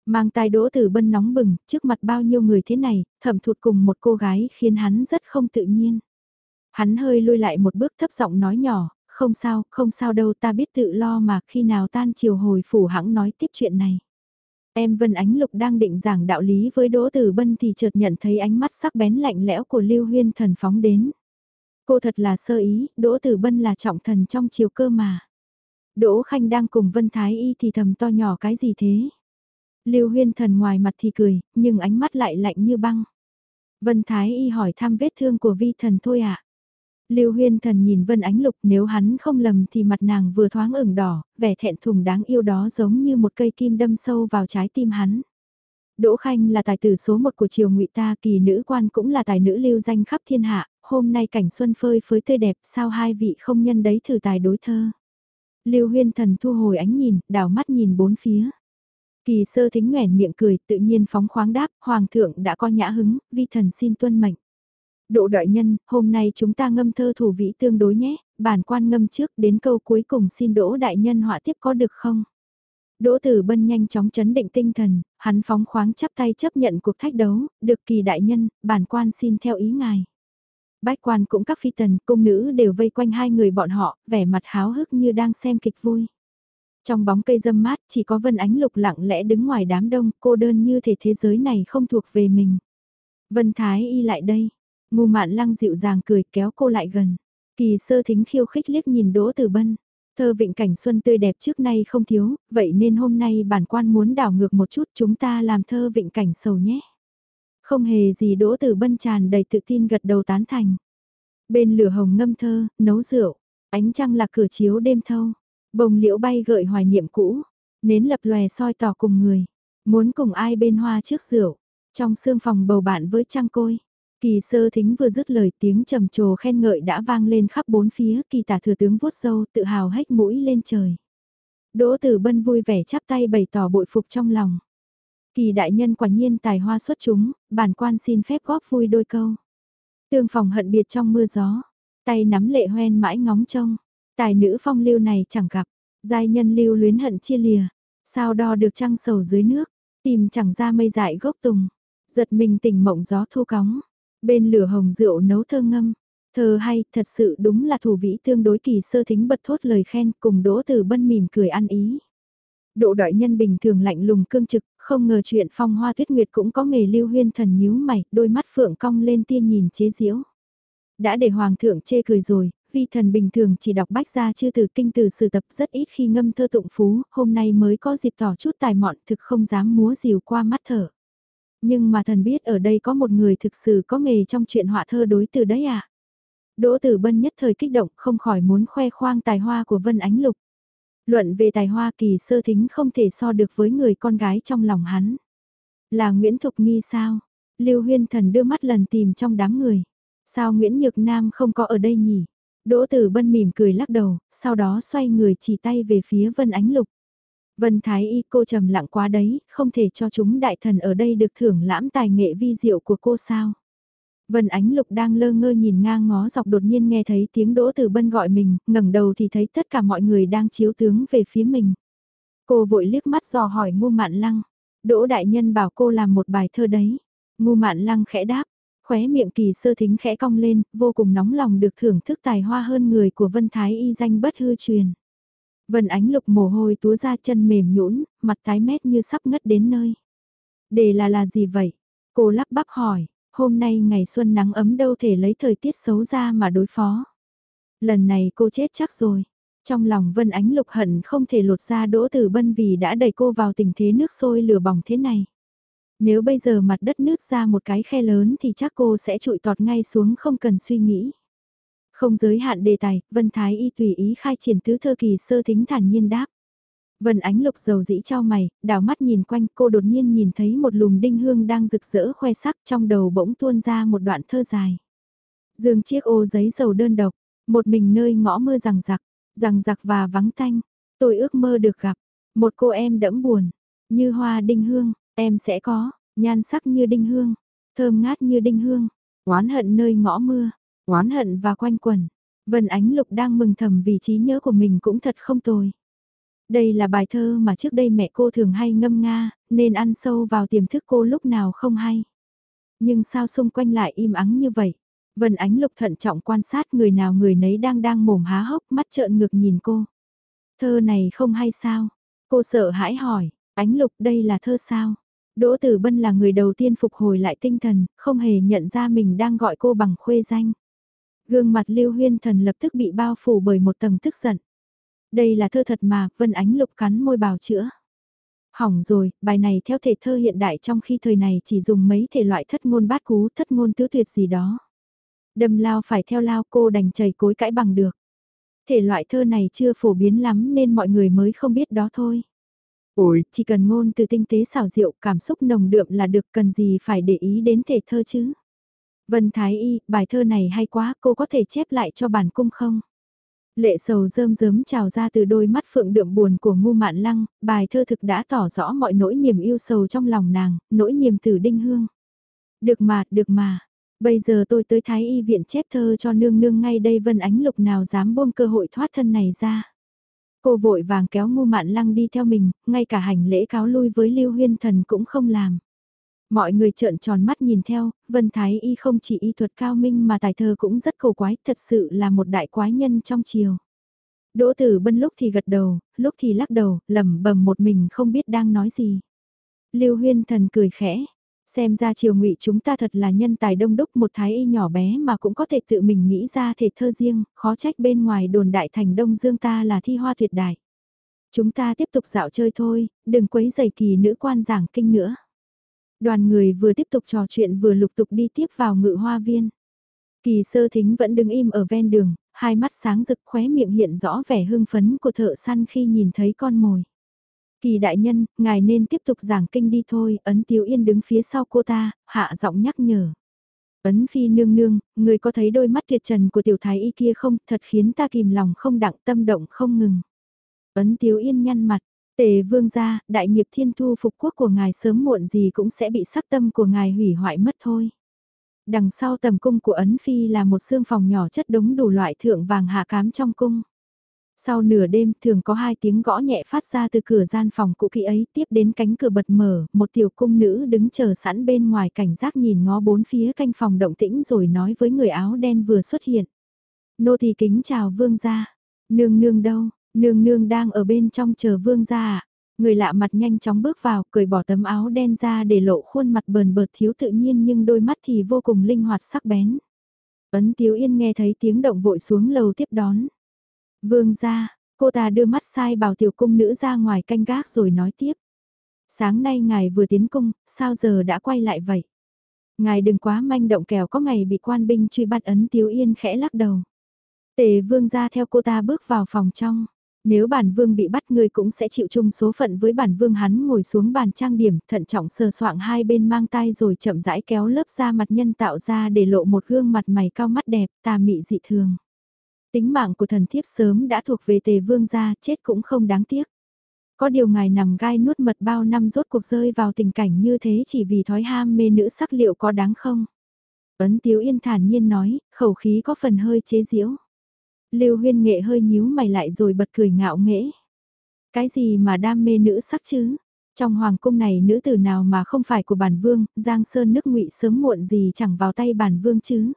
Mang tai Đỗ Tử Bân nóng bừng, trước mặt bao nhiêu người thế này, thẩm thụt cùng một cô gái khiến hắn rất không tự nhiên. Hắn hơi lùi lại một bước thấp giọng nói nhỏ, không sao, không sao đâu ta biết tự lo mà khi nào tan chiều hồi phủ hãng nói tiếp chuyện này. Em Vân Ánh Lục đang định giảng đạo lý với Đỗ Tử Bân thì chợt nhận thấy ánh mắt sắc bén lạnh lẽo của Lưu Huyên thần phóng đến. Cô thật là sơ ý, Đỗ Tử Bân là trọng thần trong chiều cơ mà. Đỗ Khanh đang cùng Vân Thái Y thì thầm to nhỏ cái gì thế? Lưu Huyên thần ngoài mặt thì cười, nhưng ánh mắt lại lạnh như băng. Vân Thái Y hỏi thăm vết thương của vi thần thôi ạ. À? Lưu Huyên Thần nhìn Vân Ánh Lục nếu hắn không lầm thì mặt nàng vừa thoáng ửng đỏ, vẻ thẹn thùng đáng yêu đó giống như một cây kim đâm sâu vào trái tim hắn. Đỗ Khanh là tài tử số một của triều ngụy ta kỳ nữ quan cũng là tài nữ lưu danh khắp thiên hạ, hôm nay cảnh xuân phơi phới tươi đẹp sao hai vị không nhân đấy thử tài đối thơ. Lưu Huyên Thần thu hồi ánh nhìn, đảo mắt nhìn bốn phía. Kỳ sơ thính ngoẻn miệng cười tự nhiên phóng khoáng đáp, Hoàng thượng đã có nhã hứng, vi thần xin tuân mệnh. Độ đại nhân, hôm nay chúng ta ngâm thơ thủ vĩ tương đối nhé, bản quan ngâm trước đến câu cuối cùng xin đỗ đại nhân họa tiếp có được không? Đỗ Tử Bân nhanh chóng chấn định tinh thần, hắn phóng khoáng chắp tay chấp nhận cuộc thách đấu, được kỳ đại nhân, bản quan xin theo ý ngài. Bách quan cũng các phi tần, cung nữ đều vây quanh hai người bọn họ, vẻ mặt háo hức như đang xem kịch vui. Trong bóng cây dâm mát, chỉ có Vân Ánh Lục lặng lẽ đứng ngoài đám đông, cô đơn như thể thế giới này không thuộc về mình. Vân Thái y lại đây, Ngu mạn lăng dịu dàng cười kéo cô lại gần. Kỳ sơ thính khiêu khích liếc nhìn Đỗ Tử Bân. Thơ vịnh cảnh xuân tươi đẹp trước nay không thiếu, vậy nên hôm nay bản quan muốn đảo ngược một chút chúng ta làm thơ vịnh cảnh sầu nhé. Không hề gì Đỗ Tử Bân tràn đầy tự tin gật đầu tán thành. Bên lửa hồng ngâm thơ, nấu rượu, ánh trăng là cửa chiếu đêm thâu, bồng liễu bay gợi hoài niệm cũ, nến lập lòe soi tỏ cùng người, muốn cùng ai bên hoa trước rượu, trong sương phòng bầu bạn với trăng côi. Kỳ sơ thính vừa dứt lời tiếng trầm trồ khen ngợi đã vang lên khắp bốn phía, kỳ tả thừa tướng vuốt sâu tự hào hách mũi lên trời. Đỗ tử bân vui vẻ chắp tay bày tỏ bội phục trong lòng. Kỳ đại nhân quả nhiên tài hoa xuất chúng, bản quan xin phép góp vui đôi câu. Tương phòng hận biệt trong mưa gió, tay nắm lệ hoen mãi ngóng trông, tài nữ phong lưu này chẳng gặp, giai nhân lưu luyến hận chia lìa, sao đo được trăng sầu dưới nước, tìm chẳng ra mây dại gốc tùng, giật mình tỉnh mộng gió thu cóng, Bên lửa hồng rượu nấu thơ ngâm, thơ hay, thật sự đúng là thủ vĩ tương đối kỳ sơ thính bật thốt lời khen cùng đỗ từ bân mỉm cười ăn ý. Độ đại nhân bình thường lạnh lùng cương trực, không ngờ chuyện phong hoa tuyết nguyệt cũng có nghề lưu huyên thần nhíu mày, đôi mắt phượng cong lên tiên nhìn chế diễu. Đã để hoàng thượng chê cười rồi, vi thần bình thường chỉ đọc bách gia chưa từ kinh từ sử tập rất ít khi ngâm thơ tụng phú, hôm nay mới có dịp tỏ chút tài mọn thực không dám múa rìu qua mắt thở. Nhưng mà thần biết ở đây có một người thực sự có nghề trong chuyện họa thơ đối từ đấy à. Đỗ Tử Bân nhất thời kích động không khỏi muốn khoe khoang tài hoa của Vân Ánh Lục. Luận về tài hoa kỳ sơ thính không thể so được với người con gái trong lòng hắn. Là Nguyễn Thục Nghi sao? Lưu Huyên Thần đưa mắt lần tìm trong đám người. Sao Nguyễn Nhược Nam không có ở đây nhỉ? Đỗ Tử Bân mỉm cười lắc đầu, sau đó xoay người chỉ tay về phía Vân Ánh Lục. Vân Thái Y cô trầm lặng quá đấy, không thể cho chúng đại thần ở đây được thưởng lãm tài nghệ vi diệu của cô sao. Vân Ánh Lục đang lơ ngơ nhìn ngang ngó dọc đột nhiên nghe thấy tiếng Đỗ Tử Bân gọi mình, ngẩng đầu thì thấy tất cả mọi người đang chiếu tướng về phía mình. Cô vội liếc mắt dò hỏi Ngô Mạn Lăng, Đỗ Đại Nhân bảo cô làm một bài thơ đấy. Ngô Mạn Lăng khẽ đáp, khóe miệng kỳ sơ thính khẽ cong lên, vô cùng nóng lòng được thưởng thức tài hoa hơn người của Vân Thái Y danh bất hư truyền. Vân ánh lục mồ hôi túa ra chân mềm nhũn, mặt tái mét như sắp ngất đến nơi. đề là là gì vậy? Cô lắp bắp hỏi, hôm nay ngày xuân nắng ấm đâu thể lấy thời tiết xấu ra mà đối phó. Lần này cô chết chắc rồi. Trong lòng Vân Ánh Lục hận không thể lột ra Đỗ Tử Bân vì đã đẩy cô vào tình thế nước sôi lửa bỏng thế này. Nếu bây giờ mặt đất nước ra một cái khe lớn thì chắc cô sẽ trụi tọt ngay xuống không cần suy nghĩ. Không giới hạn đề tài, Vân Thái Y tùy ý khai triển tứ thơ kỳ sơ thính thản nhiên đáp. Vân ánh lục dầu dĩ trao mày, đảo mắt nhìn quanh cô đột nhiên nhìn thấy một lùm đinh hương đang rực rỡ khoe sắc trong đầu bỗng tuôn ra một đoạn thơ dài. Dương chiếc ô giấy dầu đơn độc, một mình nơi ngõ mưa rằng giặc, rằng giặc và vắng tanh, tôi ước mơ được gặp, một cô em đẫm buồn, như hoa đinh hương, em sẽ có, nhan sắc như đinh hương, thơm ngát như đinh hương, oán hận nơi ngõ mưa, oán hận và quanh quẩn. Vân Ánh Lục đang mừng thầm vì trí nhớ của mình cũng thật không tồi. Đây là bài thơ mà trước đây mẹ cô thường hay ngâm nga, nên ăn sâu vào tiềm thức cô lúc nào không hay. Nhưng sao xung quanh lại im ắng như vậy? Vân Ánh Lục thận trọng quan sát người nào người nấy đang đang mồm há hốc mắt trợn ngược nhìn cô. Thơ này không hay sao? Cô sợ hãi hỏi, Ánh Lục đây là thơ sao? Đỗ Tử Bân là người đầu tiên phục hồi lại tinh thần, không hề nhận ra mình đang gọi cô bằng khuê danh. Gương mặt Lưu Huyên Thần lập tức bị bao phủ bởi một tầng tức giận. Đây là thơ thật mà, Vân Ánh Lục cắn môi bào chữa. Hỏng rồi, bài này theo thể thơ hiện đại trong khi thời này chỉ dùng mấy thể loại thất ngôn bát cú, thất ngôn tứ tuyệt gì đó. Đâm lao phải theo lao cô đành chảy cối cãi bằng được. Thể loại thơ này chưa phổ biến lắm nên mọi người mới không biết đó thôi. Ôi, chỉ cần ngôn từ tinh tế xảo diệu, cảm xúc nồng đượm là được cần gì phải để ý đến thể thơ chứ. Vân Thái Y, bài thơ này hay quá, cô có thể chép lại cho bản cung không? Lệ sầu rơm rớm trào ra từ đôi mắt phượng đượm buồn của ngu mạn lăng, bài thơ thực đã tỏ rõ mọi nỗi niềm yêu sầu trong lòng nàng, nỗi niềm từ đinh hương. Được mà, được mà. Bây giờ tôi tới Thái Y viện chép thơ cho nương nương ngay đây Vân Ánh Lục nào dám buông cơ hội thoát thân này ra. Cô vội vàng kéo ngu mạn lăng đi theo mình, ngay cả hành lễ cáo lui với Lưu Huyên Thần cũng không làm. Mọi người trợn tròn mắt nhìn theo, Vân Thái Y không chỉ y thuật cao minh mà tài thơ cũng rất cổ quái, thật sự là một đại quái nhân trong chiều. Đỗ Tử Bân lúc thì gật đầu, lúc thì lắc đầu, lẩm bẩm một mình không biết đang nói gì. Lưu Huyên Thần cười khẽ, xem ra triều ngụy chúng ta thật là nhân tài đông đúc một thái y nhỏ bé mà cũng có thể tự mình nghĩ ra thể thơ riêng, khó trách bên ngoài đồn đại thành Đông Dương ta là thi hoa tuyệt đại. Chúng ta tiếp tục dạo chơi thôi, đừng quấy giày kỳ nữ quan giảng kinh nữa. Đoàn người vừa tiếp tục trò chuyện vừa lục tục đi tiếp vào ngự hoa viên. Kỳ sơ thính vẫn đứng im ở ven đường, hai mắt sáng rực khóe miệng hiện rõ vẻ hưng phấn của thợ săn khi nhìn thấy con mồi. Kỳ đại nhân, ngài nên tiếp tục giảng kinh đi thôi, ấn tiếu yên đứng phía sau cô ta, hạ giọng nhắc nhở. Ấn phi nương nương, người có thấy đôi mắt tuyệt trần của tiểu thái y kia không, thật khiến ta kìm lòng không đặng tâm động không ngừng. Ấn tiếu yên nhăn mặt, Tề vương gia, đại nghiệp thiên thu phục quốc của ngài sớm muộn gì cũng sẽ bị sắc tâm của ngài hủy hoại mất thôi. Đằng sau tầm cung của Ấn Phi là một xương phòng nhỏ chất đống đủ loại thượng vàng hạ cám trong cung. Sau nửa đêm thường có hai tiếng gõ nhẹ phát ra từ cửa gian phòng cũ kỹ ấy tiếp đến cánh cửa bật mở, một tiểu cung nữ đứng chờ sẵn bên ngoài cảnh giác nhìn ngó bốn phía canh phòng động tĩnh rồi nói với người áo đen vừa xuất hiện. Nô thì kính chào vương gia, nương nương đâu, Nương nương đang ở bên trong chờ vương gia. Người lạ mặt nhanh chóng bước vào, cởi bỏ tấm áo đen ra để lộ khuôn mặt bờn bợt thiếu tự nhiên nhưng đôi mắt thì vô cùng linh hoạt sắc bén. Ấn Tiếu Yên nghe thấy tiếng động vội xuống lầu tiếp đón. Vương gia, cô ta đưa mắt sai bảo tiểu cung nữ ra ngoài canh gác rồi nói tiếp. Sáng nay ngài vừa tiến cung, sao giờ đã quay lại vậy? Ngài đừng quá manh động kẻo có ngày bị quan binh truy bắt ấn Tiếu Yên khẽ lắc đầu. Tề vương gia theo cô ta bước vào phòng trong. Nếu bản vương bị bắt người cũng sẽ chịu chung số phận với bản vương hắn ngồi xuống bàn trang điểm, thận trọng sờ soạng hai bên mang tay rồi chậm rãi kéo lớp da mặt nhân tạo ra để lộ một gương mặt mày cao mắt đẹp, tà mị dị thường. Tính mạng của thần thiếp sớm đã thuộc về tề vương gia, chết cũng không đáng tiếc. Có điều ngài nằm gai nuốt mật bao năm rốt cuộc rơi vào tình cảnh như thế chỉ vì thói ham mê nữ sắc liệu có đáng không? Ấn Tiếu Yên thản nhiên nói, khẩu khí có phần hơi chế giễu. Lưu huyên nghệ hơi nhíu mày lại rồi bật cười ngạo nghễ. Cái gì mà đam mê nữ sắc chứ? Trong hoàng cung này nữ tử nào mà không phải của bản vương, Giang Sơn nước ngụy sớm muộn gì chẳng vào tay bản vương chứ.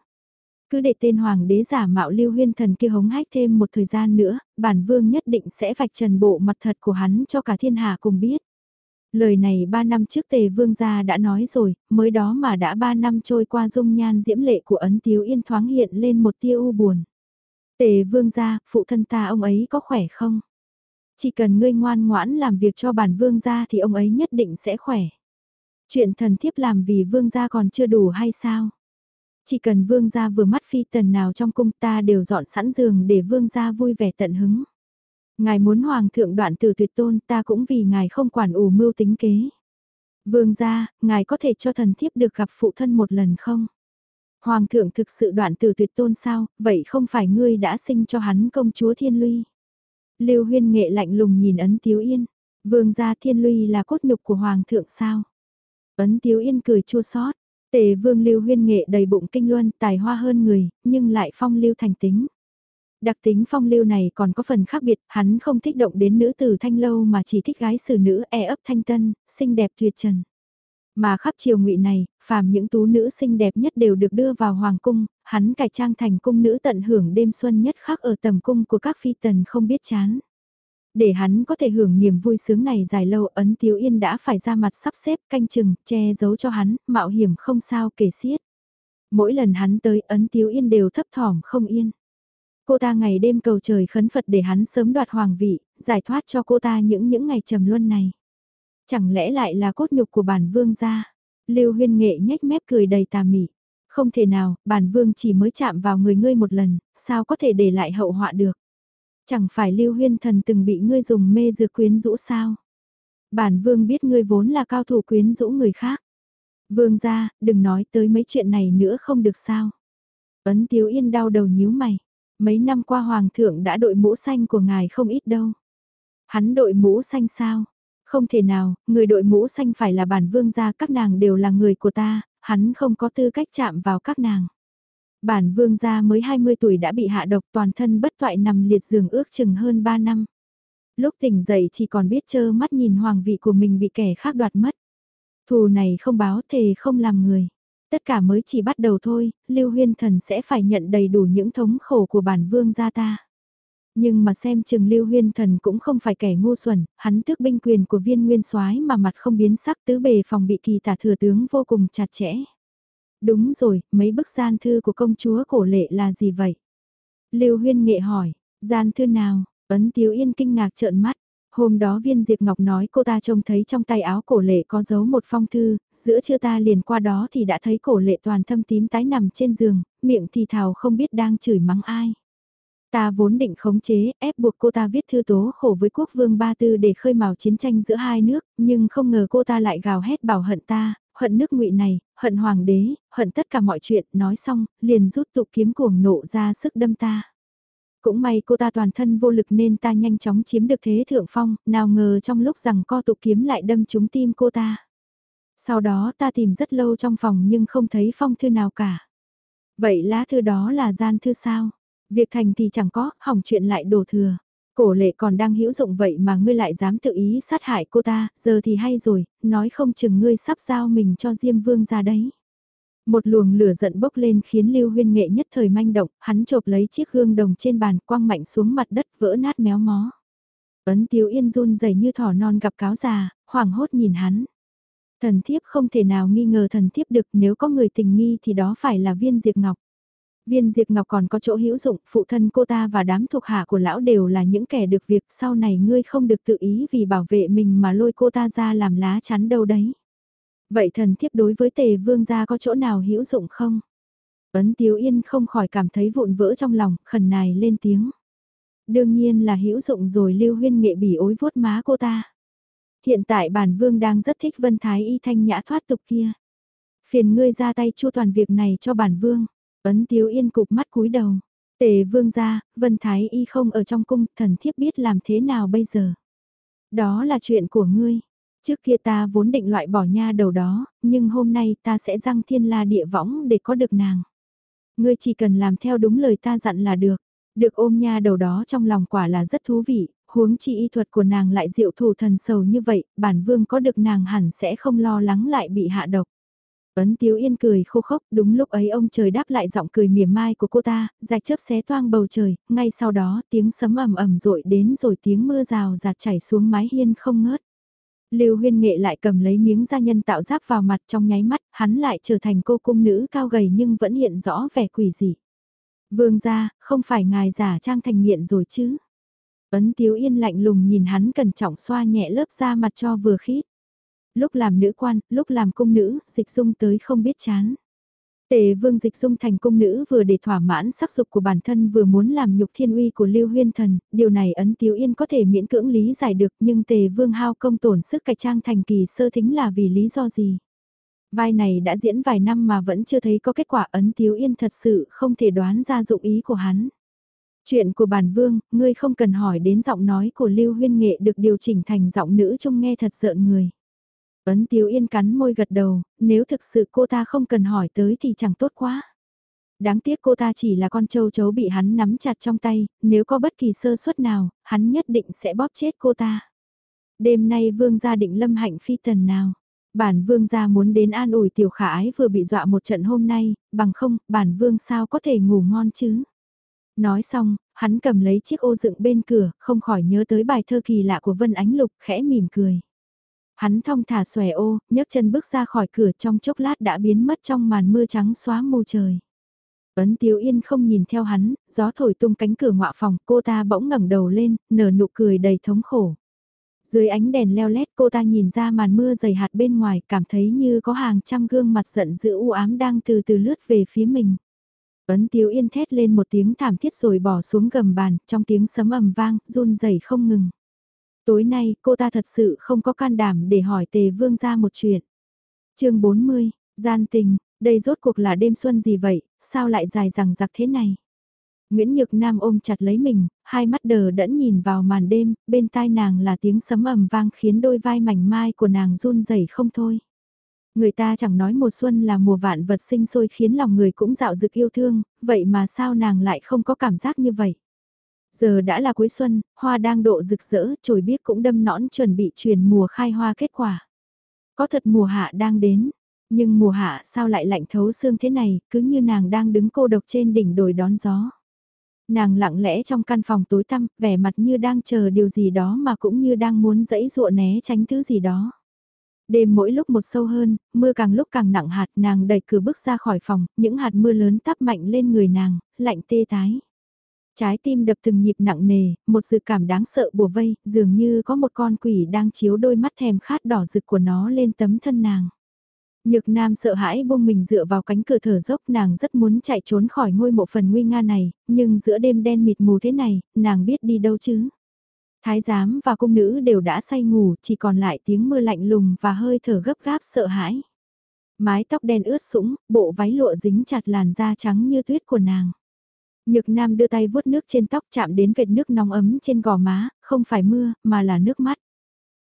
Cứ để tên hoàng đế giả mạo lưu huyên thần kia hống hách thêm một thời gian nữa, bản vương nhất định sẽ vạch trần bộ mặt thật của hắn cho cả thiên hạ cùng biết. Lời này ba năm trước tề vương gia đã nói rồi, mới đó mà đã ba năm trôi qua dung nhan diễm lệ của ấn tiếu yên thoáng hiện lên một tia u buồn. Tề vương gia, phụ thân ta ông ấy có khỏe không? Chỉ cần ngươi ngoan ngoãn làm việc cho bản vương gia thì ông ấy nhất định sẽ khỏe. Chuyện thần thiếp làm vì vương gia còn chưa đủ hay sao? Chỉ cần vương gia vừa mắt phi tần nào trong cung ta đều dọn sẵn giường để vương gia vui vẻ tận hứng. Ngài muốn hoàng thượng đoạn từ tuyệt tôn ta cũng vì ngài không quản ủ mưu tính kế. Vương gia, ngài có thể cho thần thiếp được gặp phụ thân một lần không? Hoàng thượng thực sự đoạn từ tuyệt tôn sao, vậy không phải ngươi đã sinh cho hắn công chúa thiên luy. Lưu huyên nghệ lạnh lùng nhìn ấn tiếu yên, vương gia thiên luy là cốt nhục của hoàng thượng sao? Ấn tiếu yên cười chua xót tề vương lưu huyên nghệ đầy bụng kinh luân tài hoa hơn người, nhưng lại phong lưu thành tính. Đặc tính phong lưu này còn có phần khác biệt, hắn không thích động đến nữ tử thanh lâu mà chỉ thích gái xử nữ e ấp thanh tân, xinh đẹp tuyệt trần. Mà khắp triều ngụy này, phàm những tú nữ xinh đẹp nhất đều được đưa vào hoàng cung, hắn cải trang thành cung nữ tận hưởng đêm xuân nhất khác ở tầm cung của các phi tần không biết chán. Để hắn có thể hưởng niềm vui sướng này dài lâu ấn tiếu yên đã phải ra mặt sắp xếp canh chừng, che giấu cho hắn, mạo hiểm không sao kể xiết. Mỗi lần hắn tới ấn tiếu yên đều thấp thỏm không yên. Cô ta ngày đêm cầu trời khấn Phật để hắn sớm đoạt hoàng vị, giải thoát cho cô ta những những ngày trầm luân này. Chẳng lẽ lại là cốt nhục của bản vương gia? Lưu huyên nghệ nhếch mép cười đầy tà mị. Không thể nào, bản vương chỉ mới chạm vào người ngươi một lần, sao có thể để lại hậu họa được? Chẳng phải lưu huyên thần từng bị ngươi dùng mê dược quyến rũ sao? Bản vương biết ngươi vốn là cao thủ quyến rũ người khác. Vương gia, đừng nói tới mấy chuyện này nữa không được sao? Ấn Tiếu Yên đau đầu nhíu mày. Mấy năm qua Hoàng thượng đã đội mũ xanh của ngài không ít đâu. Hắn đội mũ xanh sao? Không thể nào, người đội mũ xanh phải là bản vương gia các nàng đều là người của ta, hắn không có tư cách chạm vào các nàng. Bản vương gia mới 20 tuổi đã bị hạ độc toàn thân bất toại nằm liệt giường ước chừng hơn 3 năm. Lúc tỉnh dậy chỉ còn biết chơ mắt nhìn hoàng vị của mình bị kẻ khác đoạt mất. Thù này không báo thề không làm người. Tất cả mới chỉ bắt đầu thôi, Lưu Huyên Thần sẽ phải nhận đầy đủ những thống khổ của bản vương gia ta. Nhưng mà xem chừng Lưu Huyên Thần cũng không phải kẻ ngu xuẩn, hắn tước binh quyền của viên nguyên soái mà mặt không biến sắc tứ bề phòng bị kỳ tả thừa tướng vô cùng chặt chẽ. Đúng rồi, mấy bức gian thư của công chúa cổ lệ là gì vậy? Lưu Huyên Nghệ hỏi, gian thư nào? Ấn Tiếu Yên kinh ngạc trợn mắt, Hôm đó viên Diệp Ngọc nói cô ta trông thấy trong tay áo cổ lệ có giấu một phong thư, giữa trưa ta liền qua đó thì đã thấy cổ lệ toàn thâm tím tái nằm trên giường, miệng thì thào không biết đang chửi mắng ai. Ta vốn định khống chế, ép buộc cô ta viết thư tố khổ với quốc vương Ba Tư để khơi mào chiến tranh giữa hai nước, nhưng không ngờ cô ta lại gào hét bảo hận ta, hận nước ngụy này, hận hoàng đế, hận tất cả mọi chuyện, nói xong, liền rút tụ kiếm cuồng nộ ra sức đâm ta. Cũng may cô ta toàn thân vô lực nên ta nhanh chóng chiếm được thế thượng phong, nào ngờ trong lúc rằng co tụ kiếm lại đâm trúng tim cô ta. Sau đó ta tìm rất lâu trong phòng nhưng không thấy phong thư nào cả. Vậy lá thư đó là gian thư sao? Việc thành thì chẳng có, hỏng chuyện lại đổ thừa. Cổ lệ còn đang hữu dụng vậy mà ngươi lại dám tự ý sát hại cô ta, giờ thì hay rồi, nói không chừng ngươi sắp giao mình cho Diêm Vương ra đấy. Một luồng lửa giận bốc lên khiến Lưu Huyên Nghệ nhất thời manh động, hắn chộp lấy chiếc gương đồng trên bàn quăng mạnh xuống mặt đất vỡ nát méo mó. Ấn Tiếu Yên run rẩy như thỏ non gặp cáo già, hoảng hốt nhìn hắn. Thần thiếp không thể nào nghi ngờ thần thiếp được nếu có người tình nghi thì đó phải là viên diệt ngọc. Viên Diệp Ngọc còn có chỗ hữu dụng, phụ thân cô ta và đám thuộc hạ của lão đều là những kẻ được việc, sau này ngươi không được tự ý vì bảo vệ mình mà lôi cô ta ra làm lá chắn đâu đấy. Vậy thần thiếp đối với tề vương gia có chỗ nào hữu dụng không? Ấn Tiếu Yên không khỏi cảm thấy vụn vỡ trong lòng, khẩn nài lên tiếng. Đương nhiên là hữu dụng rồi lưu huyên nghệ bỉ ối vuốt má cô ta. Hiện tại bản vương đang rất thích vân thái y thanh nhã thoát tục kia. Phiền ngươi ra tay chu toàn việc này cho bản vương. Ấn Tiếu Yên cục mắt cúi đầu. Tề vương gia, vân thái y không ở trong cung, thần thiếp biết làm thế nào bây giờ. Đó là chuyện của ngươi. Trước kia ta vốn định loại bỏ nha đầu đó, nhưng hôm nay ta sẽ răng thiên la địa võng để có được nàng. Ngươi chỉ cần làm theo đúng lời ta dặn là được. Được ôm nha đầu đó trong lòng quả là rất thú vị, huống chi y thuật của nàng lại diệu thủ thần sầu như vậy, bản vương có được nàng hẳn sẽ không lo lắng lại bị hạ độc. Ấn Tiếu Yên cười khô khốc, đúng lúc ấy ông trời đáp lại giọng cười mỉa mai của cô ta, rạch chớp xé toang bầu trời, ngay sau đó tiếng sấm ầm ầm rội đến rồi tiếng mưa rào giạt chảy xuống mái hiên không ngớt. Lưu Huyên Nghệ lại cầm lấy miếng da nhân tạo giáp vào mặt trong nháy mắt, hắn lại trở thành cô cung nữ cao gầy nhưng vẫn hiện rõ vẻ quỷ dị. Vương gia, không phải ngài giả trang thành nghiện rồi chứ? Ấn Tiếu Yên lạnh lùng nhìn hắn cẩn trọng xoa nhẹ lớp da mặt cho vừa khít. Lúc làm nữ quan, lúc làm cung nữ, dịch dung tới không biết chán. Tề vương dịch dung thành cung nữ vừa để thỏa mãn sắc dục của bản thân vừa muốn làm nhục thiên uy của Lưu Huyên Thần, điều này ấn Tiếu Yên có thể miễn cưỡng lý giải được nhưng tề vương hao công tổn sức cải trang thành kỳ sơ thính là vì lý do gì. Vai này đã diễn vài năm mà vẫn chưa thấy có kết quả ấn Tiếu Yên thật sự không thể đoán ra dụng ý của hắn. Chuyện của bản vương, ngươi không cần hỏi đến giọng nói của Lưu Huyên Nghệ được điều chỉnh thành giọng nữ trông nghe thật rợn người. Ấn Tiếu Yên cắn môi gật đầu, nếu thực sự cô ta không cần hỏi tới thì chẳng tốt quá. Đáng tiếc cô ta chỉ là con châu chấu bị hắn nắm chặt trong tay, nếu có bất kỳ sơ suất nào, hắn nhất định sẽ bóp chết cô ta. Đêm nay vương gia định lâm hạnh phi tần nào. Bản vương gia muốn đến an ủi tiểu khả ái vừa bị dọa một trận hôm nay, bằng không, bản vương sao có thể ngủ ngon chứ. Nói xong, hắn cầm lấy chiếc ô dựng bên cửa, không khỏi nhớ tới bài thơ kỳ lạ của Vân Ánh Lục, khẽ mỉm cười. Hắn thong thả xòe ô, nhấc chân bước ra khỏi cửa trong chốc lát đã biến mất trong màn mưa trắng xóa mù trời. Ấn Tiếu Yên không nhìn theo hắn, gió thổi tung cánh cửa ngọa phòng, cô ta bỗng ngẩng đầu lên, nở nụ cười đầy thống khổ. Dưới ánh đèn leo lét cô ta nhìn ra màn mưa dày hạt bên ngoài, cảm thấy như có hàng trăm gương mặt giận dữ u ám đang từ từ lướt về phía mình. Ấn Tiếu Yên thét lên một tiếng thảm thiết rồi bỏ xuống gầm bàn, trong tiếng sấm ầm vang, run rẩy không ngừng. Tối nay, cô ta thật sự không có can đảm để hỏi Tề Vương ra một chuyện. chương 40, gian tình, đây rốt cuộc là đêm xuân gì vậy, sao lại dài rằng giặc thế này? Nguyễn Nhược Nam ôm chặt lấy mình, hai mắt đờ đẫn nhìn vào màn đêm, bên tai nàng là tiếng sấm ầm vang khiến đôi vai mảnh mai của nàng run rẩy không thôi. Người ta chẳng nói mùa xuân là mùa vạn vật sinh sôi khiến lòng người cũng dạo dực yêu thương, vậy mà sao nàng lại không có cảm giác như vậy? Giờ đã là cuối xuân, hoa đang độ rực rỡ, trồi biếc cũng đâm nõn chuẩn bị chuyển mùa khai hoa kết quả. Có thật mùa hạ đang đến, nhưng mùa hạ sao lại lạnh thấu xương thế này, cứ như nàng đang đứng cô độc trên đỉnh đồi đón gió. Nàng lặng lẽ trong căn phòng tối tăm, vẻ mặt như đang chờ điều gì đó mà cũng như đang muốn dẫy dụa né tránh thứ gì đó. Đêm mỗi lúc một sâu hơn, mưa càng lúc càng nặng hạt nàng đẩy cửa bước ra khỏi phòng, những hạt mưa lớn tắp mạnh lên người nàng, lạnh tê tái. Trái tim đập từng nhịp nặng nề, một sự cảm đáng sợ bùa vây, dường như có một con quỷ đang chiếu đôi mắt thèm khát đỏ rực của nó lên tấm thân nàng. Nhược nam sợ hãi buông mình dựa vào cánh cửa thở dốc nàng rất muốn chạy trốn khỏi ngôi mộ phần nguy nga này, nhưng giữa đêm đen mịt mù thế này, nàng biết đi đâu chứ. Thái giám và cung nữ đều đã say ngủ, chỉ còn lại tiếng mưa lạnh lùng và hơi thở gấp gáp sợ hãi. Mái tóc đen ướt sũng, bộ váy lụa dính chặt làn da trắng như tuyết của nàng. Nhược Nam đưa tay vuốt nước trên tóc chạm đến vệt nước nóng ấm trên gò má, không phải mưa, mà là nước mắt.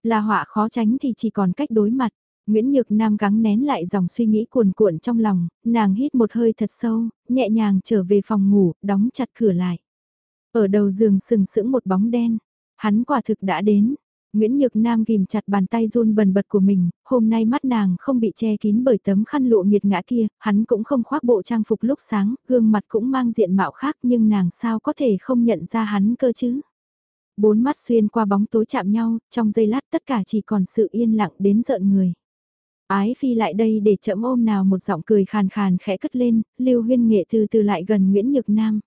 Là họa khó tránh thì chỉ còn cách đối mặt. Nguyễn Nhược Nam gắng nén lại dòng suy nghĩ cuồn cuộn trong lòng, nàng hít một hơi thật sâu, nhẹ nhàng trở về phòng ngủ, đóng chặt cửa lại. Ở đầu giường sừng sững một bóng đen, hắn quả thực đã đến, Nguyễn Nhược Nam ghim chặt bàn tay run bần bật của mình, hôm nay mắt nàng không bị che kín bởi tấm khăn lụa nghiệt ngã kia, hắn cũng không khoác bộ trang phục lúc sáng, gương mặt cũng mang diện mạo khác nhưng nàng sao có thể không nhận ra hắn cơ chứ. Bốn mắt xuyên qua bóng tối chạm nhau, trong giây lát tất cả chỉ còn sự yên lặng đến giận người. Ái phi lại đây để chậm ôm nào một giọng cười khàn khàn khẽ cất lên, lưu huyên nghệ từ từ lại gần Nguyễn Nhược Nam.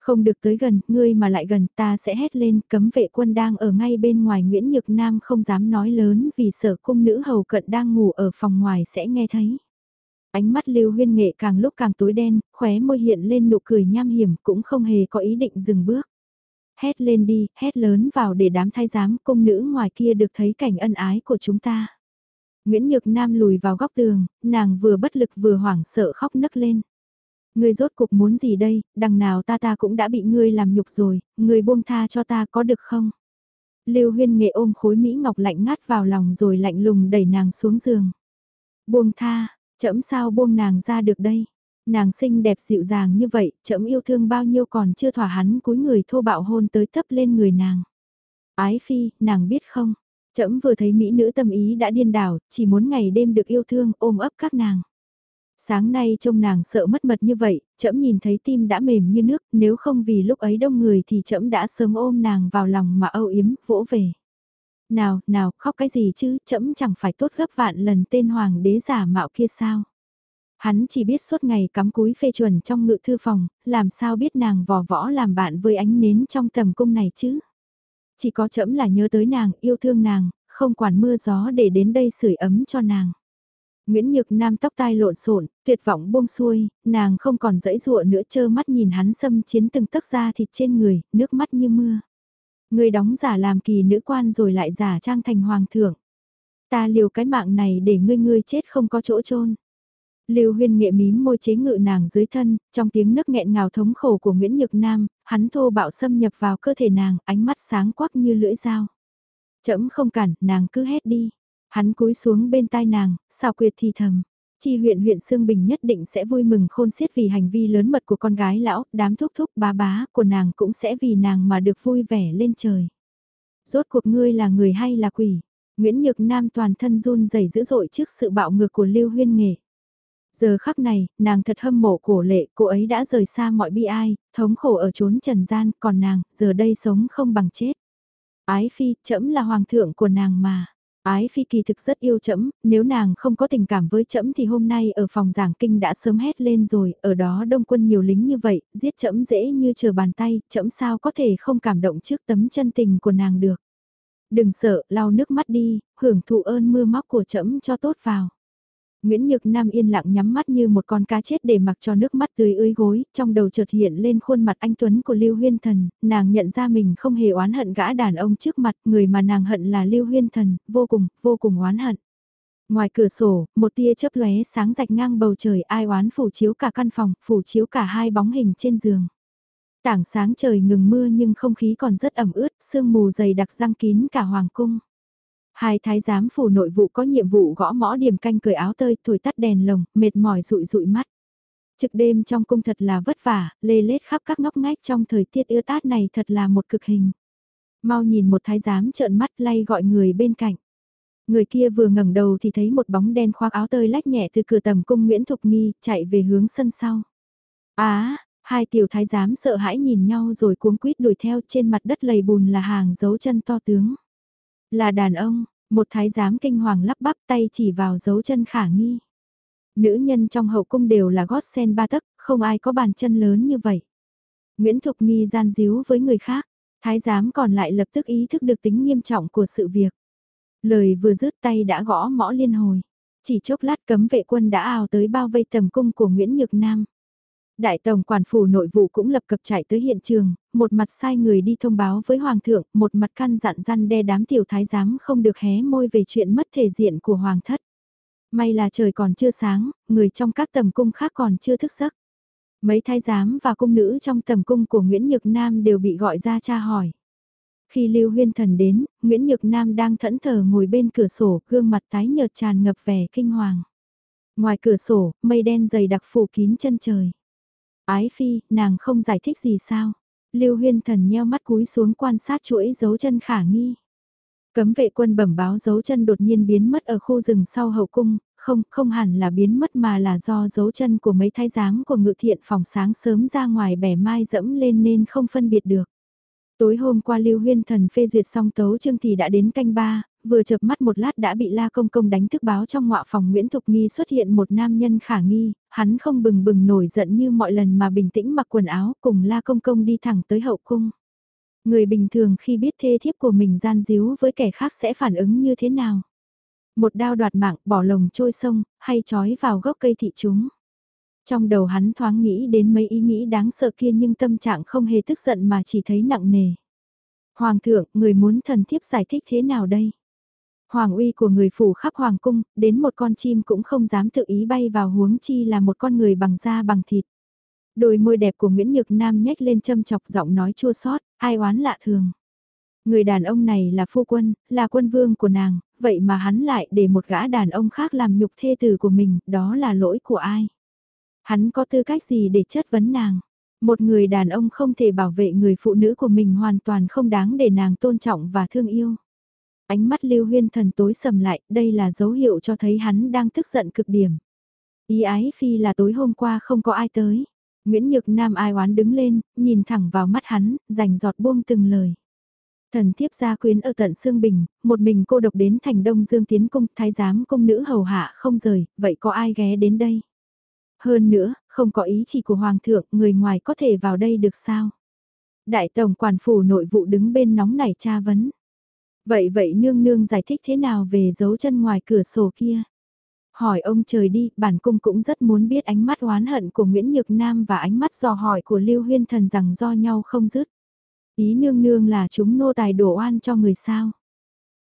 Không được tới gần, ngươi mà lại gần ta sẽ hét lên, cấm vệ quân đang ở ngay bên ngoài Nguyễn Nhược Nam không dám nói lớn vì sợ cung nữ hầu cận đang ngủ ở phòng ngoài sẽ nghe thấy. Ánh mắt lưu huyên nghệ càng lúc càng tối đen, khóe môi hiện lên nụ cười nham hiểm cũng không hề có ý định dừng bước. Hét lên đi, hét lớn vào để đám thái giám cung nữ ngoài kia được thấy cảnh ân ái của chúng ta. Nguyễn Nhược Nam lùi vào góc tường, nàng vừa bất lực vừa hoảng sợ khóc nấc lên. Ngươi rốt cục muốn gì đây, đằng nào ta ta cũng đã bị ngươi làm nhục rồi, ngươi buông tha cho ta có được không? Lưu huyên nghệ ôm khối Mỹ Ngọc lạnh ngắt vào lòng rồi lạnh lùng đẩy nàng xuống giường. Buông tha, chậm sao buông nàng ra được đây? Nàng xinh đẹp dịu dàng như vậy, chậm yêu thương bao nhiêu còn chưa thỏa hắn cúi người thô bạo hôn tới thấp lên người nàng. Ái phi, nàng biết không? Chậm vừa thấy mỹ nữ tâm ý đã điên đảo, chỉ muốn ngày đêm được yêu thương ôm ấp các nàng. Sáng nay trông nàng sợ mất mật như vậy, trẫm nhìn thấy tim đã mềm như nước, nếu không vì lúc ấy đông người thì trẫm đã sớm ôm nàng vào lòng mà âu yếm, vỗ về. Nào, nào, khóc cái gì chứ, trẫm chẳng phải tốt gấp vạn lần tên hoàng đế giả mạo kia sao. Hắn chỉ biết suốt ngày cắm cúi phê chuẩn trong ngự thư phòng, làm sao biết nàng vò võ làm bạn với ánh nến trong tầm cung này chứ. Chỉ có trẫm là nhớ tới nàng, yêu thương nàng, không quản mưa gió để đến đây sưởi ấm cho nàng. Nguyễn Nhược Nam tóc tai lộn xộn, tuyệt vọng buông xuôi, nàng không còn dãy dụa nữa chơ mắt nhìn hắn xâm chiến từng tấc da thịt trên người, nước mắt như mưa. Người đóng giả làm kỳ nữ quan rồi lại giả trang thành hoàng thượng. Ta liều cái mạng này để ngươi ngươi chết không có chỗ chôn. Lưu Huyên nghệ mím môi chế ngự nàng dưới thân, trong tiếng nấc nghẹn ngào thống khổ của Nguyễn Nhược Nam, hắn thô bạo xâm nhập vào cơ thể nàng, ánh mắt sáng quắc như lưỡi dao. Chậm không cản, nàng cứ hét đi. Hắn cúi xuống bên tai nàng, xào quyệt thì thầm. Chi huyện huyện Sương Bình nhất định sẽ vui mừng khôn xiết vì hành vi lớn mật của con gái lão, đám thúc thúc bá bá của nàng cũng sẽ vì nàng mà được vui vẻ lên trời. Rốt cuộc ngươi là người hay là quỷ? Nguyễn Nhược Nam toàn thân run rẩy dữ dội trước sự bạo ngược của Lưu Huyên Nghệ. Giờ khắc này, nàng thật hâm mộ cổ lệ, cô ấy đã rời xa mọi bi ai, thống khổ ở chốn trần gian, còn nàng, giờ đây sống không bằng chết. Ái phi, trẫm là hoàng thượng của nàng mà. Ái phi kỳ thực rất yêu trẫm, nếu nàng không có tình cảm với trẫm thì hôm nay ở phòng giảng kinh đã sớm hét lên rồi, ở đó đông quân nhiều lính như vậy, giết trẫm dễ như chờ bàn tay, trẫm sao có thể không cảm động trước tấm chân tình của nàng được. Đừng sợ, lau nước mắt đi, hưởng thụ ơn mưa móc của trẫm cho tốt vào. Nguyễn Nhược Nam yên lặng nhắm mắt như một con cá chết để mặc cho nước mắt tươi ưới gối, trong đầu chợt hiện lên khuôn mặt anh Tuấn của Lưu Huyên Thần, nàng nhận ra mình không hề oán hận gã đàn ông trước mặt, người mà nàng hận là Lưu Huyên Thần, vô cùng, vô cùng oán hận. Ngoài cửa sổ, một tia chớp lóe sáng rạch ngang bầu trời ai oán phủ chiếu cả căn phòng, phủ chiếu cả hai bóng hình trên giường. Tảng sáng trời ngừng mưa nhưng không khí còn rất ẩm ướt, sương mù dày đặc răng kín cả hoàng cung. Hai thái giám phủ nội vụ có nhiệm vụ gõ mõ điểm canh cởi áo tơi, thổi tắt đèn lồng, mệt mỏi rụi rụi mắt. Trực đêm trong cung thật là vất vả, lê lết khắp các ngóc ngách trong thời tiết ưa tát này thật là một cực hình. Mau nhìn một thái giám trợn mắt lay gọi người bên cạnh. Người kia vừa ngẩng đầu thì thấy một bóng đen khoác áo tơi lách nhẹ từ cửa tầm cung Nguyễn Thục Nghi, chạy về hướng sân sau. Á, hai tiểu thái giám sợ hãi nhìn nhau rồi cuống quýt đuổi theo trên mặt đất lầy bùn là hàng dấu chân to tướng. Là đàn ông, một thái giám kinh hoàng lắp bắp tay chỉ vào dấu chân khả nghi. Nữ nhân trong hậu cung đều là gót sen ba tấc, không ai có bàn chân lớn như vậy. Nguyễn Thục Nghi gian díu với người khác, thái giám còn lại lập tức ý thức được tính nghiêm trọng của sự việc. Lời vừa dứt tay đã gõ mõ liên hồi. Chỉ chốc lát cấm vệ quân đã ào tới bao vây tầm cung của Nguyễn Nhược Nam. Đại tổng quản phủ nội vụ cũng lập cập chạy tới hiện trường, một mặt sai người đi thông báo với hoàng thượng, một mặt căn dặn răn đe đám tiểu thái giám không được hé môi về chuyện mất thể diện của hoàng thất. May là trời còn chưa sáng, người trong các tầm cung khác còn chưa thức giấc. Mấy thái giám và cung nữ trong tầm cung của Nguyễn Nhược Nam đều bị gọi ra tra hỏi. Khi Lưu Huyên Thần đến, Nguyễn Nhược Nam đang thẫn thờ ngồi bên cửa sổ, gương mặt tái nhợt tràn ngập vẻ kinh hoàng. Ngoài cửa sổ, mây đen dày đặc phủ kín chân trời. Ái phi, nàng không giải thích gì sao? Lưu huyên thần nheo mắt cúi xuống quan sát chuỗi dấu chân khả nghi. Cấm vệ quân bẩm báo dấu chân đột nhiên biến mất ở khu rừng sau hậu cung, không, không hẳn là biến mất mà là do dấu chân của mấy thái giám của ngự thiện phòng sáng sớm ra ngoài bẻ mai dẫm lên nên không phân biệt được. Tối hôm qua Lưu Huyên Thần phê duyệt xong tấu chương thì đã đến canh ba, vừa chợp mắt một lát đã bị La Công Công đánh thức báo trong ngọa phòng Nguyễn Thục Nghi xuất hiện một nam nhân khả nghi, hắn không bừng bừng nổi giận như mọi lần mà bình tĩnh mặc quần áo cùng La Công Công đi thẳng tới hậu cung. Người bình thường khi biết thê thiếp của mình gian díu với kẻ khác sẽ phản ứng như thế nào? Một đao đoạt mạng bỏ lồng trôi sông, hay trói vào gốc cây thị chúng? Trong đầu hắn thoáng nghĩ đến mấy ý nghĩ đáng sợ kia nhưng tâm trạng không hề tức giận mà chỉ thấy nặng nề. Hoàng thượng, người muốn thần thiếp giải thích thế nào đây? Hoàng uy của người phủ khắp hoàng cung, đến một con chim cũng không dám tự ý bay vào huống chi là một con người bằng da bằng thịt. Đôi môi đẹp của Nguyễn Nhược Nam nhếch lên châm chọc giọng nói chua xót, ai oán lạ thường. Người đàn ông này là phu quân, là quân vương của nàng, vậy mà hắn lại để một gã đàn ông khác làm nhục thê tử của mình, đó là lỗi của ai? Hắn có tư cách gì để chất vấn nàng? Một người đàn ông không thể bảo vệ người phụ nữ của mình hoàn toàn không đáng để nàng tôn trọng và thương yêu. Ánh mắt Lưu Huyên Thần tối sầm lại, đây là dấu hiệu cho thấy hắn đang tức giận cực điểm. Ý ái phi là tối hôm qua không có ai tới. Nguyễn Nhược Nam ai oán đứng lên, nhìn thẳng vào mắt hắn, rành giọt buông từng lời. Thần tiếp gia quyến ở tận Sương Bình, một mình cô độc đến thành Đông Dương Tiến Cung, thái giám công nữ hầu hạ không rời, vậy có ai ghé đến đây? Hơn nữa, không có ý chỉ của Hoàng thượng, người ngoài có thể vào đây được sao? Đại Tổng Quản Phủ nội vụ đứng bên nóng nảy tra vấn. Vậy vậy nương nương giải thích thế nào về dấu chân ngoài cửa sổ kia? Hỏi ông trời đi, bản cung cũng rất muốn biết ánh mắt oán hận của Nguyễn Nhược Nam và ánh mắt dò hỏi của Lưu Huyên Thần rằng do nhau không dứt. Ý nương nương là chúng nô tài đổ oan cho người sao.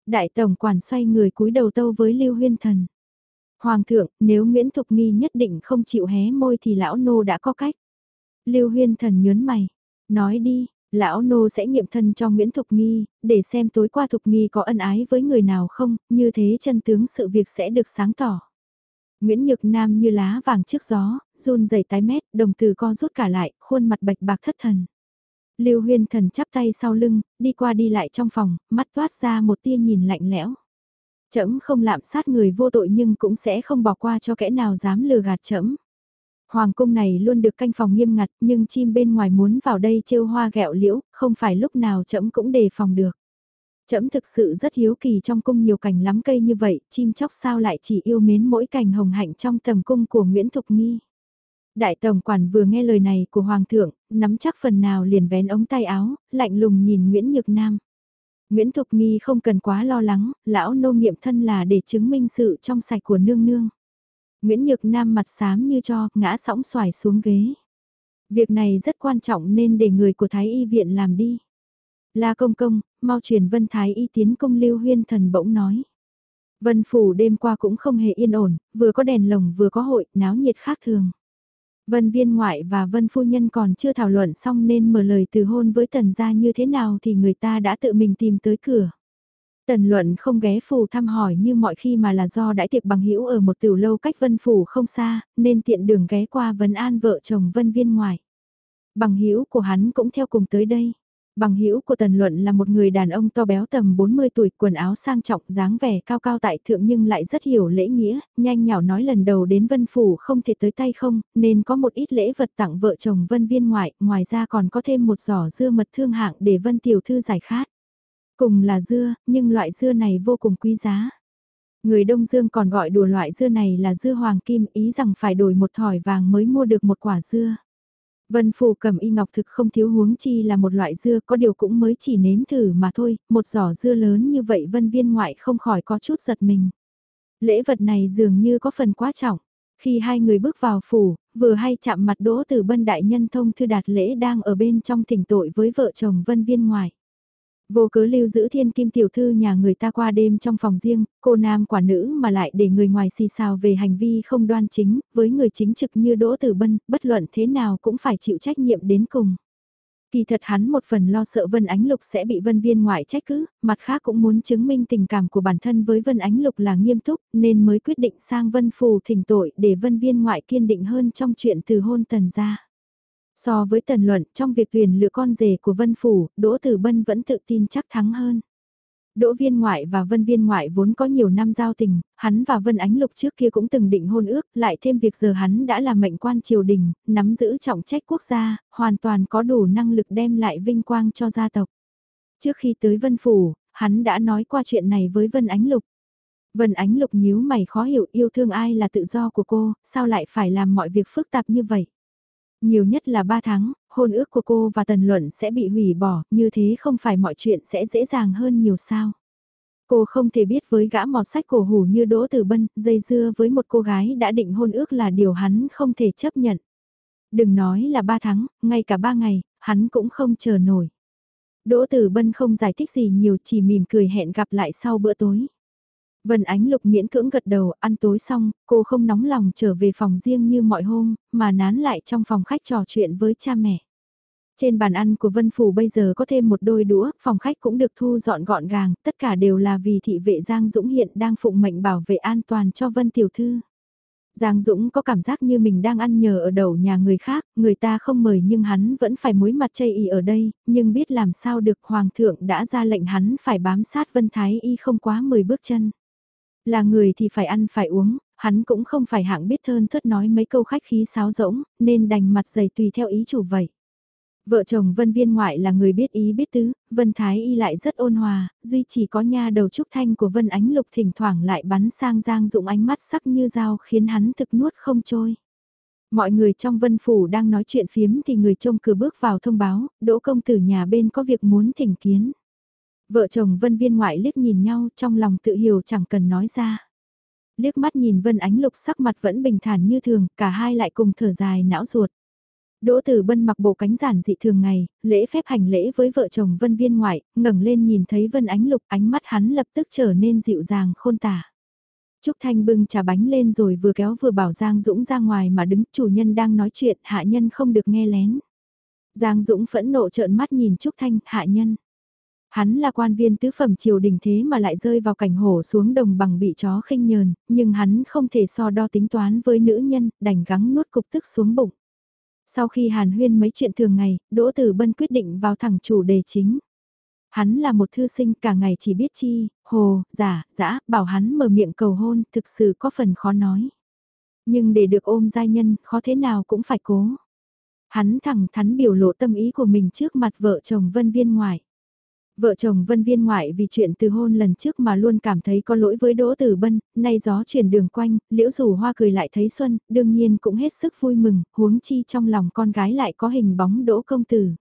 Đại tổng quản xoay người cúi đầu tâu với Lưu Huyên Thần. Hoàng thượng, nếu Nguyễn Thục Nghi nhất định không chịu hé môi thì lão nô đã có cách. Lưu Huyên Thần nhớn mày, nói đi, lão nô sẽ nghiệm thân cho Nguyễn Thục Nghi, để xem tối qua Thục Nghi có ân ái với người nào không, như thế chân tướng sự việc sẽ được sáng tỏ. Nguyễn Nhược Nam như lá vàng trước gió, run rẩy tái mét, đồng từ co rút cả lại, khuôn mặt bạch bạc thất thần. Lưu Huyên Thần chắp tay sau lưng, đi qua đi lại trong phòng, mắt toát ra một tia nhìn lạnh lẽo. Trẫm không lạm sát người vô tội nhưng cũng sẽ không bỏ qua cho kẻ nào dám lừa gạt trẫm. Hoàng cung này luôn được canh phòng nghiêm ngặt, nhưng chim bên ngoài muốn vào đây trêu hoa gẹo liễu, không phải lúc nào trẫm cũng đề phòng được. Trẫm thực sự rất hiếu kỳ trong cung nhiều cảnh lắm cây như vậy, chim chóc sao lại chỉ yêu mến mỗi cành hồng hạnh trong tầm cung của Nguyễn Thục Nghi. Đại tổng quản vừa nghe lời này của Hoàng thượng, nắm chắc phần nào liền vén ống tay áo, lạnh lùng nhìn Nguyễn Nhược Nam. Nguyễn Thục Nghi không cần quá lo lắng, lão nô nghiệm thân là để chứng minh sự trong sạch của nương nương. Nguyễn Nhược Nam mặt xám như cho, ngã sóng xoài xuống ghế. Việc này rất quan trọng nên để người của Thái Y viện làm đi. La công công, mau truyền Vân Thái Y tiến công lưu huyên thần bỗng nói. Vân phủ đêm qua cũng không hề yên ổn, vừa có đèn lồng vừa có hội, náo nhiệt khác thường. Vân viên ngoại và vân phu nhân còn chưa thảo luận xong nên mở lời từ hôn với tần gia như thế nào thì người ta đã tự mình tìm tới cửa. Tần luận không ghé phủ thăm hỏi như mọi khi mà là do đãi tiệc bằng hữu ở một tiểu lâu cách vân phủ không xa, nên tiện đường ghé qua vấn an vợ chồng vân viên ngoại. Bằng hữu của hắn cũng theo cùng tới đây. Bằng hữu của Tần Luận là một người đàn ông to béo tầm 40 tuổi, quần áo sang trọng, dáng vẻ cao cao tại thượng nhưng lại rất hiểu lễ nghĩa, nhanh nhảu nói lần đầu đến Vân Phủ không thể tới tay không, nên có một ít lễ vật tặng vợ chồng Vân Viên ngoại, ngoài ra còn có thêm một giỏ dưa mật thương hạng để Vân Tiểu Thư giải khát. Cùng là dưa, nhưng loại dưa này vô cùng quý giá. Người Đông Dương còn gọi đùa loại dưa này là dưa hoàng kim, ý rằng phải đổi một thỏi vàng mới mua được một quả dưa. Vân Phù cầm y ngọc thực không thiếu huống chi là một loại dưa có điều cũng mới chỉ nếm thử mà thôi, một giỏ dưa lớn như vậy vân viên ngoại không khỏi có chút giật mình. Lễ vật này dường như có phần quá trọng. Khi hai người bước vào phủ, vừa hay chạm mặt đỗ từ bân đại nhân thông thư đạt lễ đang ở bên trong thỉnh tội với vợ chồng vân viên ngoại. Vô cớ lưu giữ thiên kim tiểu thư nhà người ta qua đêm trong phòng riêng, cô nam quả nữ mà lại để người ngoài xì xào về hành vi không đoan chính, với người chính trực như Đỗ Tử Bân, bất luận thế nào cũng phải chịu trách nhiệm đến cùng. Kỳ thật hắn một phần lo sợ Vân Ánh Lục sẽ bị Vân Viên ngoại trách cứ, mặt khác cũng muốn chứng minh tình cảm của bản thân với Vân Ánh Lục là nghiêm túc, nên mới quyết định sang Vân Phù thỉnh tội để Vân Viên ngoại kiên định hơn trong chuyện từ hôn tần gia. So với tần luận trong việc tuyển lựa con rể của Vân Phủ, Đỗ Tử Bân vẫn tự tin chắc thắng hơn. Đỗ viên ngoại và vân viên ngoại vốn có nhiều năm giao tình, hắn và vân ánh lục trước kia cũng từng định hôn ước, lại thêm việc giờ hắn đã là mệnh quan triều đình, nắm giữ trọng trách quốc gia, hoàn toàn có đủ năng lực đem lại vinh quang cho gia tộc. Trước khi tới vân phủ, hắn đã nói qua chuyện này với vân ánh lục. Vân ánh lục nhíu mày khó hiểu yêu thương ai là tự do của cô, sao lại phải làm mọi việc phức tạp như vậy. Nhiều nhất là 3 tháng, hôn ước của cô và Tần Luận sẽ bị hủy bỏ, như thế không phải mọi chuyện sẽ dễ dàng hơn nhiều sao. Cô không thể biết với gã mọt sách cổ hủ như Đỗ Tử Bân, dây dưa với một cô gái đã định hôn ước là điều hắn không thể chấp nhận. Đừng nói là 3 tháng, ngay cả 3 ngày, hắn cũng không chờ nổi. Đỗ Tử Bân không giải thích gì nhiều chỉ mỉm cười hẹn gặp lại sau bữa tối. Vân Ánh Lục miễn cưỡng gật đầu, ăn tối xong, cô không nóng lòng trở về phòng riêng như mọi hôm, mà nán lại trong phòng khách trò chuyện với cha mẹ. Trên bàn ăn của Vân Phủ bây giờ có thêm một đôi đũa, phòng khách cũng được thu dọn gọn gàng, tất cả đều là vì thị vệ Giang Dũng hiện đang phụng mệnh bảo vệ an toàn cho Vân Tiểu Thư. Giang Dũng có cảm giác như mình đang ăn nhờ ở đầu nhà người khác, người ta không mời nhưng hắn vẫn phải muối mặt chây y ở đây, nhưng biết làm sao được Hoàng thượng đã ra lệnh hắn phải bám sát Vân Thái Y không quá 10 bước chân. Là người thì phải ăn phải uống, hắn cũng không phải hạng biết thơn thớt nói mấy câu khách khí sáo rỗng, nên đành mặt dày tùy theo ý chủ vậy. Vợ chồng Vân Viên ngoại là người biết ý biết tứ, Vân Thái Y lại rất ôn hòa, duy chỉ có nha đầu trúc thanh của Vân Ánh Lục thỉnh thoảng lại bắn sang Giang Dụng ánh mắt sắc như dao khiến hắn thực nuốt không trôi. Mọi người trong vân phủ đang nói chuyện phiếm thì người trông cửa bước vào thông báo, đỗ công tử nhà bên có việc muốn thỉnh kiến. Vợ chồng vân viên ngoại liếc nhìn nhau trong lòng tự hiểu chẳng cần nói ra. Liếc mắt nhìn Vân Ánh Lục sắc mặt vẫn bình thản như thường, cả hai lại cùng thở dài não ruột. Đỗ Tử Bân mặc bộ cánh giản dị thường ngày, lễ phép hành lễ với vợ chồng Vân Viên ngoại, ngẩng lên nhìn thấy Vân Ánh Lục, ánh mắt hắn lập tức trở nên dịu dàng khôn tả. Trúc Thanh bưng trà bánh lên rồi vừa kéo vừa bảo Giang Dũng ra ngoài mà đứng, chủ nhân đang nói chuyện, hạ nhân không được nghe lén. Giang Dũng phẫn nộ trợn mắt nhìn Trúc Thanh, hạ nhân. Hắn là quan viên tứ phẩm triều đình thế mà lại rơi vào cảnh hổ xuống đồng bằng bị chó khinh nhờn, nhưng hắn không thể so đo tính toán với nữ nhân, đành gắng nuốt cục tức xuống bụng. Sau khi hàn huyên mấy chuyện thường ngày, Đỗ Tử Bân quyết định vào thẳng chủ đề chính. Hắn là một thư sinh cả ngày chỉ biết chi, hồ, giả, dã, bảo hắn mở miệng cầu hôn, thực sự có phần khó nói. Nhưng để được ôm giai nhân, khó thế nào cũng phải cố. Hắn thẳng thắn biểu lộ tâm ý của mình trước mặt vợ chồng Vân Viên ngoại. Vợ chồng Vân Viên ngoại vì chuyện từ hôn lần trước mà luôn cảm thấy có lỗi với Đỗ Tử Bân, nay gió chuyển đường quanh, liễu rủ hoa cười lại thấy xuân, đương nhiên cũng hết sức vui mừng, huống chi trong lòng con gái lại có hình bóng Đỗ Công Tử.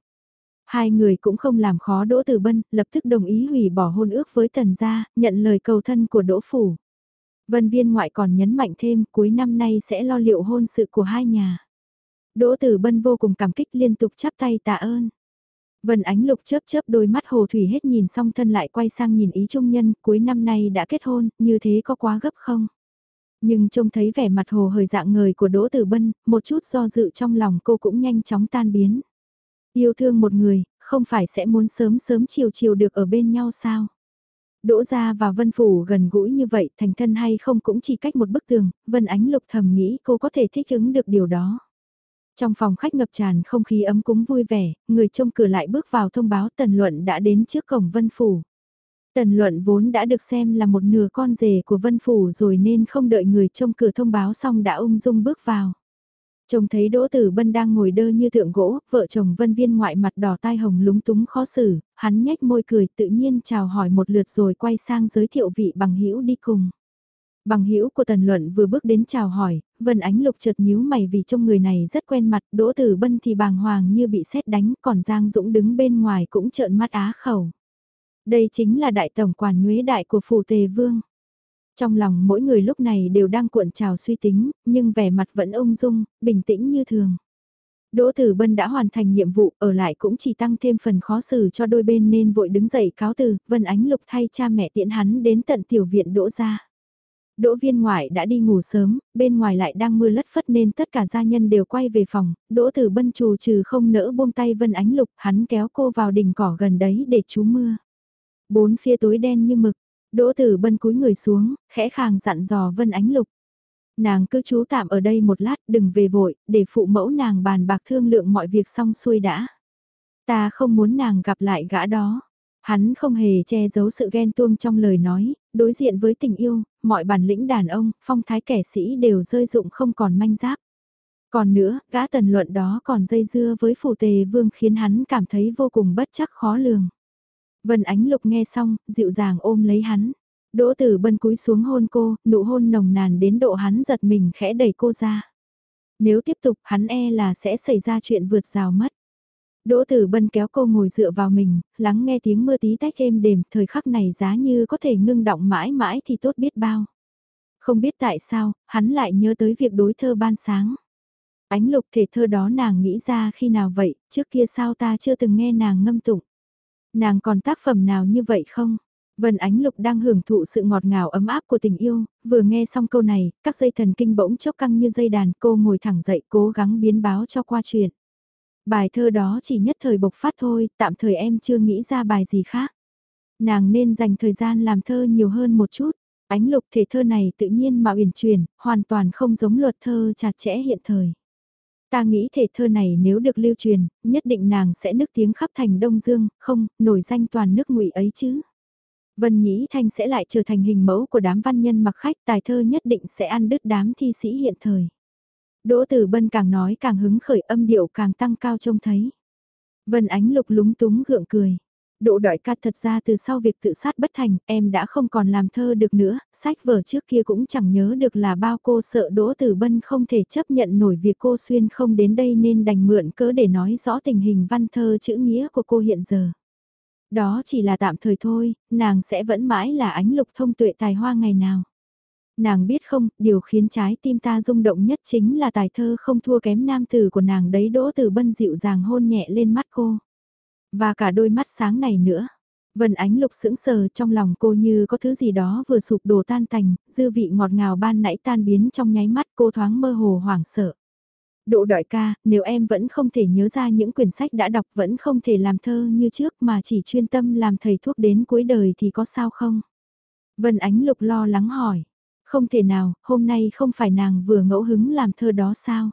Hai người cũng không làm khó Đỗ Tử Bân, lập tức đồng ý hủy bỏ hôn ước với Tần gia, nhận lời cầu thân của Đỗ Phủ. Vân Viên ngoại còn nhấn mạnh thêm cuối năm nay sẽ lo liệu hôn sự của hai nhà. Đỗ Tử Bân vô cùng cảm kích liên tục chắp tay tạ ơn. Vân Ánh Lục chớp chớp đôi mắt Hồ Thủy hết nhìn xong thân lại quay sang nhìn ý trung nhân, cuối năm nay đã kết hôn, như thế có quá gấp không? Nhưng trông thấy vẻ mặt hồ hời dạng người của Đỗ Tử Bân, một chút do dự trong lòng cô cũng nhanh chóng tan biến. Yêu thương một người, không phải sẽ muốn sớm sớm chiều chiều được ở bên nhau sao? Đỗ gia và Vân Phủ gần gũi như vậy, thành thân hay không cũng chỉ cách một bức tường, Vân Ánh Lục thầm nghĩ cô có thể thích ứng được điều đó. Trong phòng khách ngập tràn không khí ấm cúng vui vẻ, người trông cửa lại bước vào thông báo Tần Luận đã đến trước cổng Vân Phủ. Tần Luận vốn đã được xem là một nửa con rể của Vân Phủ rồi nên không đợi người trông cửa thông báo xong đã ung dung bước vào. Trông thấy Đỗ Tử Bân đang ngồi đơ như tượng gỗ, vợ chồng Vân Viên ngoại mặt đỏ tai hồng lúng túng khó xử, hắn nhếch môi cười tự nhiên chào hỏi một lượt rồi quay sang giới thiệu vị bằng hữu đi cùng. Bằng hữu của Tần Luận vừa bước đến chào hỏi, Vân Ánh Lục chợt nhíu mày vì trông người này rất quen mặt, Đỗ Tử Bân thì bàng hoàng như bị sét đánh, còn Giang Dũng đứng bên ngoài cũng trợn mắt á khẩu. Đây chính là đại tổng quản nhuế đại của phủ Tề Vương. Trong lòng mỗi người lúc này đều đang cuộn trào suy tính, nhưng vẻ mặt vẫn ung dung, bình tĩnh như thường. Đỗ Tử Bân đã hoàn thành nhiệm vụ, ở lại cũng chỉ tăng thêm phần khó xử cho đôi bên nên vội đứng dậy cáo từ, Vân Ánh Lục thay cha mẹ tiễn hắn đến tận tiểu viện Đỗ ra. Đỗ viên ngoại đã đi ngủ sớm, bên ngoài lại đang mưa lất phất nên tất cả gia nhân đều quay về phòng, Đỗ Tử Bân trù trừ không nỡ buông tay Vân Ánh Lục, hắn kéo cô vào đỉnh cỏ gần đấy để trú mưa. Bốn phía tối đen như mực, Đỗ Tử Bân cúi người xuống, khẽ khàng dặn dò Vân Ánh Lục. Nàng cứ trú tạm ở đây một lát, đừng về vội, để phụ mẫu nàng bàn bạc thương lượng mọi việc xong xuôi đã. Ta không muốn nàng gặp lại gã đó. Hắn không hề che giấu sự ghen tuông trong lời nói, đối diện với tình yêu, mọi bản lĩnh đàn ông, phong thái kẻ sĩ đều rơi dụng không còn manh giáp. Còn nữa, gã tần luận đó còn dây dưa với phù tề vương khiến hắn cảm thấy vô cùng bất chắc khó lường. Vân Ánh Lục nghe xong, dịu dàng ôm lấy hắn. Đỗ Tử Bân cúi xuống hôn cô, nụ hôn nồng nàn đến độ hắn giật mình khẽ đẩy cô ra. Nếu tiếp tục hắn e là sẽ xảy ra chuyện vượt rào mất. Đỗ Tử Bân kéo cô ngồi dựa vào mình, lắng nghe tiếng mưa tí tách êm đềm, thời khắc này giá như có thể ngưng động mãi mãi thì tốt biết bao. Không biết tại sao, hắn lại nhớ tới việc đối thơ ban sáng. Ánh lục thể thơ đó nàng nghĩ ra khi nào vậy, trước kia sao ta chưa từng nghe nàng ngâm tụng. Nàng còn tác phẩm nào như vậy không? Vân Ánh Lục đang hưởng thụ sự ngọt ngào ấm áp của tình yêu, vừa nghe xong câu này, các dây thần kinh bỗng chốc căng như dây đàn, cô ngồi thẳng dậy cố gắng biến báo cho qua chuyện. Bài thơ đó chỉ nhất thời bộc phát thôi, tạm thời em chưa nghĩ ra bài gì khác. Nàng nên dành thời gian làm thơ nhiều hơn một chút. Ánh lục thể thơ này tự nhiên mà uyển chuyển, hoàn toàn không giống luật thơ chặt chẽ hiện thời. Ta nghĩ thể thơ này nếu được lưu truyền, nhất định nàng sẽ nức tiếng khắp thành Đông Dương, không, nổi danh toàn nước ngụy ấy chứ. Vân Nhĩ Thanh sẽ lại trở thành hình mẫu của đám văn nhân mặc khách tài thơ nhất định sẽ ăn đứt đám thi sĩ hiện thời. Đỗ Tử Bân càng nói càng hứng khởi âm điệu càng tăng cao trông thấy. Vân Ánh Lục lúng túng gượng cười. Đỗ đại ca thật ra từ sau việc tự sát bất thành, em đã không còn làm thơ được nữa, sách vở trước kia cũng chẳng nhớ được là bao cô sợ Đỗ Tử Bân không thể chấp nhận nổi việc cô xuyên không đến đây nên đành mượn cớ để nói rõ tình hình văn thơ chữ nghĩa của cô hiện giờ. Đó chỉ là tạm thời thôi, nàng sẽ vẫn mãi là ánh lục thông tuệ tài hoa ngày nào. Nàng biết không, điều khiến trái tim ta rung động nhất chính là tài thơ không thua kém nam tử của nàng đấy đỗ từ bân dịu dàng hôn nhẹ lên mắt cô. Và cả đôi mắt sáng này nữa. Vân ánh lục sững sờ trong lòng cô như có thứ gì đó vừa sụp đổ tan tành, dư vị ngọt ngào ban nãy tan biến trong nháy mắt cô thoáng mơ hồ hoảng sợ. Độ đại ca, nếu em vẫn không thể nhớ ra những quyển sách đã đọc vẫn không thể làm thơ như trước mà chỉ chuyên tâm làm thầy thuốc đến cuối đời thì có sao không? Vân Ánh Lục lo lắng hỏi. Không thể nào, hôm nay không phải nàng vừa ngẫu hứng làm thơ đó sao?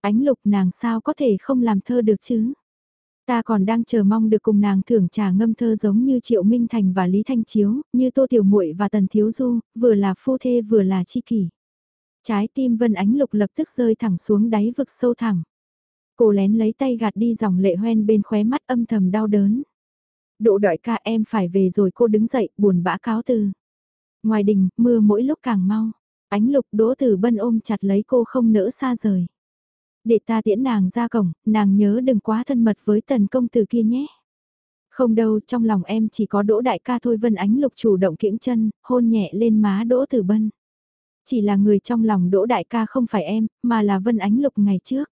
Ánh Lục nàng sao có thể không làm thơ được chứ? Ta còn đang chờ mong được cùng nàng thưởng trà ngâm thơ giống như Triệu Minh Thành và Lý Thanh Chiếu, như Tô Tiểu Muội và Tần Thiếu Du, vừa là phu thê vừa là chi kỷ. Trái tim Vân Ánh Lục lập tức rơi thẳng xuống đáy vực sâu thẳng. Cô lén lấy tay gạt đi dòng lệ hoen bên khóe mắt âm thầm đau đớn. Độ đại ca em phải về rồi cô đứng dậy buồn bã cáo từ. Ngoài đình, mưa mỗi lúc càng mau. Ánh lục đỗ tử bân ôm chặt lấy cô không nỡ xa rời. Để ta tiễn nàng ra cổng, nàng nhớ đừng quá thân mật với tần công tử kia nhé. Không đâu, trong lòng em chỉ có đỗ đại ca thôi vân ánh lục chủ động kiễng chân, hôn nhẹ lên má đỗ tử bân. Chỉ là người trong lòng đỗ đại ca không phải em, mà là vân ánh lục ngày trước.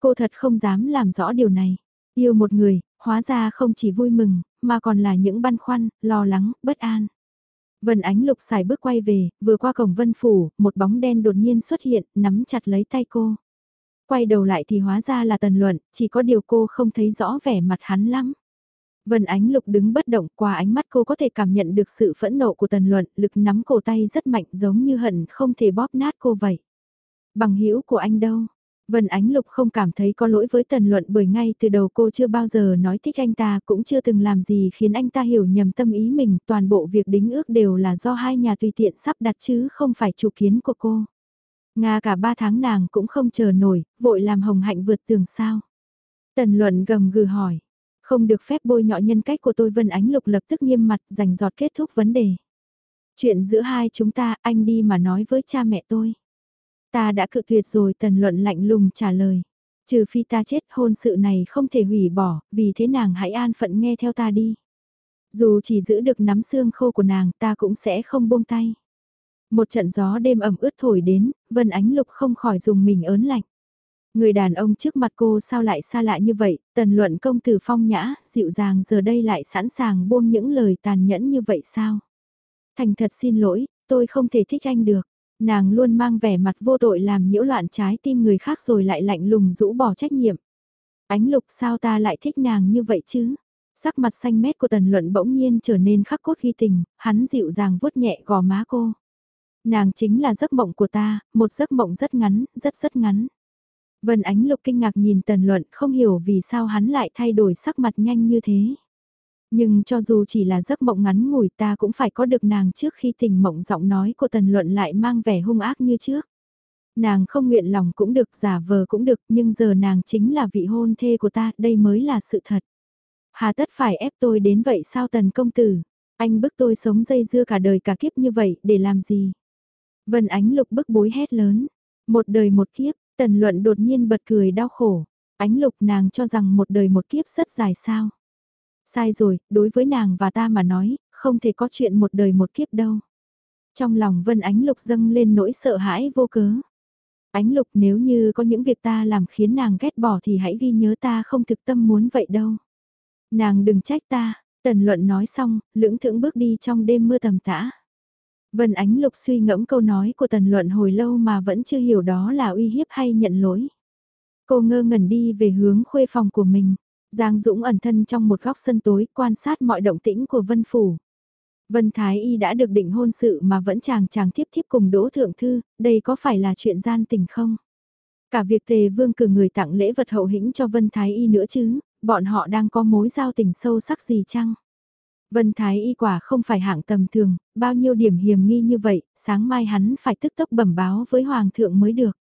Cô thật không dám làm rõ điều này. Yêu một người, hóa ra không chỉ vui mừng, mà còn là những băn khoăn, lo lắng, bất an. Vân Ánh Lục xài bước quay về, vừa qua cổng Vân Phủ, một bóng đen đột nhiên xuất hiện, nắm chặt lấy tay cô. Quay đầu lại thì hóa ra là Tần Luận, chỉ có điều cô không thấy rõ vẻ mặt hắn lắm. Vân Ánh Lục đứng bất động qua ánh mắt cô có thể cảm nhận được sự phẫn nộ của Tần Luận, lực nắm cổ tay rất mạnh giống như hận không thể bóp nát cô vậy. Bằng hữu của anh đâu? Vân Ánh Lục không cảm thấy có lỗi với Tần Luận bởi ngay từ đầu cô chưa bao giờ nói thích anh ta cũng chưa từng làm gì khiến anh ta hiểu nhầm tâm ý mình toàn bộ việc đính ước đều là do hai nhà tùy tiện sắp đặt chứ không phải chủ kiến của cô. Nga cả ba tháng nàng cũng không chờ nổi, vội làm hồng hạnh vượt tường sao. Tần Luận gầm gừ hỏi, không được phép bôi nhọ nhân cách của tôi Vân Ánh Lục lập tức nghiêm mặt dành giọt kết thúc vấn đề. Chuyện giữa hai chúng ta anh đi mà nói với cha mẹ tôi. Ta đã cự tuyệt rồi tần luận lạnh lùng trả lời. Trừ phi ta chết hôn sự này không thể hủy bỏ, vì thế nàng hãy an phận nghe theo ta đi. Dù chỉ giữ được nắm xương khô của nàng ta cũng sẽ không buông tay. Một trận gió đêm ẩm ướt thổi đến, Vân Ánh Lục không khỏi dùng mình ớn lạnh. Người đàn ông trước mặt cô sao lại xa lạ như vậy, tần luận công tử phong nhã, dịu dàng giờ đây lại sẵn sàng buông những lời tàn nhẫn như vậy sao? Thành thật xin lỗi, tôi không thể thích anh được. Nàng luôn mang vẻ mặt vô tội làm nhiễu loạn trái tim người khác rồi lại lạnh lùng rũ bỏ trách nhiệm. Ánh lục sao ta lại thích nàng như vậy chứ? Sắc mặt xanh mét của tần luận bỗng nhiên trở nên khắc cốt ghi tình, hắn dịu dàng vuốt nhẹ gò má cô. Nàng chính là giấc mộng của ta, một giấc mộng rất ngắn, rất rất ngắn. Vân Ánh Lục kinh ngạc nhìn Tần Luận không hiểu vì sao hắn lại thay đổi sắc mặt nhanh như thế. Nhưng cho dù chỉ là giấc mộng ngắn ngủi ta cũng phải có được nàng trước khi tình mộng giọng nói của Tần Luận lại mang vẻ hung ác như trước. Nàng không nguyện lòng cũng được, giả vờ cũng được, nhưng giờ nàng chính là vị hôn thê của ta, đây mới là sự thật. Hà tất phải ép tôi đến vậy sao Tần Công Tử? Anh bức tôi sống dây dưa cả đời cả kiếp như vậy, để làm gì? Vân Ánh Lục bức bối hét lớn. Một đời một kiếp, Tần Luận đột nhiên bật cười đau khổ. Ánh Lục nàng cho rằng một đời một kiếp rất dài sao? Sai rồi, đối với nàng và ta mà nói, không thể có chuyện một đời một kiếp đâu. Trong lòng Vân Ánh Lục dâng lên nỗi sợ hãi vô cớ. Ánh Lục nếu như có những việc ta làm khiến nàng ghét bỏ thì hãy ghi nhớ ta không thực tâm muốn vậy đâu. Nàng đừng trách ta, Tần Luận nói xong, lưỡng thưởng bước đi trong đêm mưa tầm tã. Vân Ánh Lục suy ngẫm câu nói của Tần Luận hồi lâu mà vẫn chưa hiểu đó là uy hiếp hay nhận lỗi. Cô ngơ ngẩn đi về hướng khuê phòng của mình. Giang Dũng ẩn thân trong một góc sân tối quan sát mọi động tĩnh của Vân Phủ. Vân Thái Y đã được định hôn sự mà vẫn chàng chàng tiếp tiếp cùng Đỗ Thượng Thư, đây có phải là chuyện gian tình không? Cả việc Tề Vương cử người tặng lễ vật hậu hĩnh cho Vân Thái Y nữa chứ, bọn họ đang có mối giao tình sâu sắc gì chăng? Vân Thái Y quả không phải hạng tầm thường, bao nhiêu điểm hiểm nghi như vậy, sáng mai hắn phải tức tốc bẩm báo với Hoàng thượng mới được.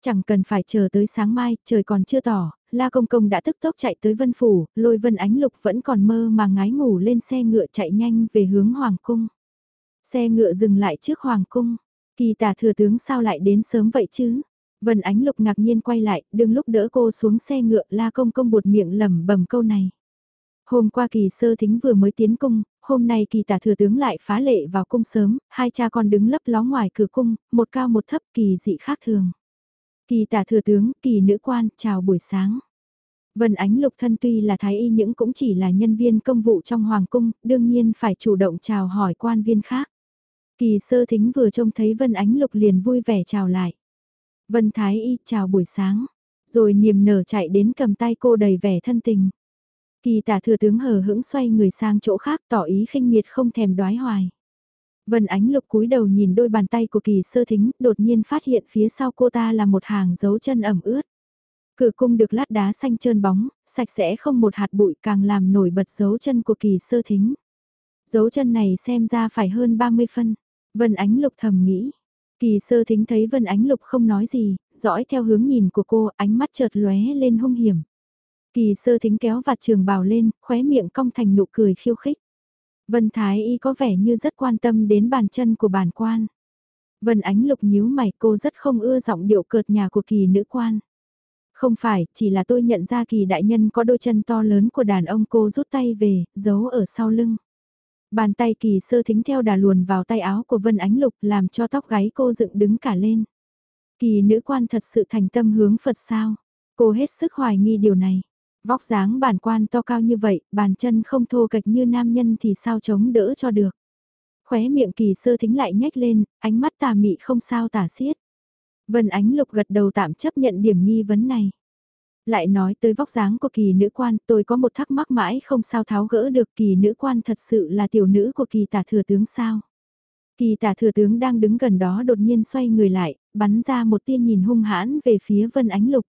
Chẳng cần phải chờ tới sáng mai, trời còn chưa tỏ, La Công Công đã tức tốc chạy tới Vân Phủ, lôi Vân Ánh Lục vẫn còn mơ mà ngái ngủ lên xe ngựa chạy nhanh về hướng Hoàng Cung. Xe ngựa dừng lại trước Hoàng Cung. Kỳ tả thừa tướng sao lại đến sớm vậy chứ? Vân Ánh Lục ngạc nhiên quay lại, đừng lúc đỡ cô xuống xe ngựa La Công Công buột miệng lẩm bẩm câu này. Hôm qua kỳ sơ thính vừa mới tiến cung, hôm nay kỳ tả thừa tướng lại phá lệ vào cung sớm, hai cha con đứng lấp ló ngoài cửa cung, một cao một thấp kỳ dị khác thường. Kỳ tả thừa tướng, kỳ nữ quan, chào buổi sáng. Vân Ánh Lục thân tuy là thái y những cũng chỉ là nhân viên công vụ trong hoàng cung, đương nhiên phải chủ động chào hỏi quan viên khác. Kỳ sơ thính vừa trông thấy Vân Ánh Lục liền vui vẻ chào lại. Vân Thái y chào buổi sáng, rồi niềm nở chạy đến cầm tay cô đầy vẻ thân tình. Kỳ tả thừa tướng hờ hững xoay người sang chỗ khác tỏ ý khinh miệt không thèm đoái hoài. Vân Ánh Lục cúi đầu nhìn đôi bàn tay của kỳ sơ thính, đột nhiên phát hiện phía sau cô ta là một hàng dấu chân ẩm ướt. Cửa cung được lát đá xanh trơn bóng, sạch sẽ không một hạt bụi càng làm nổi bật dấu chân của kỳ sơ thính. Dấu chân này xem ra phải hơn 30 phân. Vân Ánh Lục thầm nghĩ. Kỳ sơ thính thấy Vân Ánh Lục không nói gì, dõi theo hướng nhìn của cô, ánh mắt chợt lóe lên hung hiểm. Kỳ sơ thính kéo vạt trường bào lên, khóe miệng cong thành nụ cười khiêu khích. Vân Thái Y có vẻ như rất quan tâm đến bàn chân của bản quan. Vân Ánh Lục nhíu mày cô rất không ưa giọng điệu cợt nhà của kỳ nữ quan. Không phải, chỉ là tôi nhận ra kỳ đại nhân có đôi chân to lớn của đàn ông cô rút tay về, giấu ở sau lưng. Bàn tay kỳ sơ thính theo đà luồn vào tay áo của Vân Ánh Lục làm cho tóc gáy cô dựng đứng cả lên. Kỳ nữ quan thật sự thành tâm hướng Phật sao? Cô hết sức hoài nghi điều này. Vóc dáng bản quan to cao như vậy, bàn chân không thô kệch như nam nhân thì sao chống đỡ cho được. Khóe miệng kỳ sơ thính lại nhếch lên, ánh mắt tà mị không sao tả xiết. Vân Ánh Lục gật đầu tạm chấp nhận điểm nghi vấn này. Lại nói tới vóc dáng của kỳ nữ quan, tôi có một thắc mắc mãi không sao tháo gỡ được kỳ nữ quan thật sự là tiểu nữ của kỳ tả thừa tướng sao. Kỳ tả thừa tướng đang đứng gần đó đột nhiên xoay người lại, bắn ra một tia nhìn hung hãn về phía Vân Ánh Lục.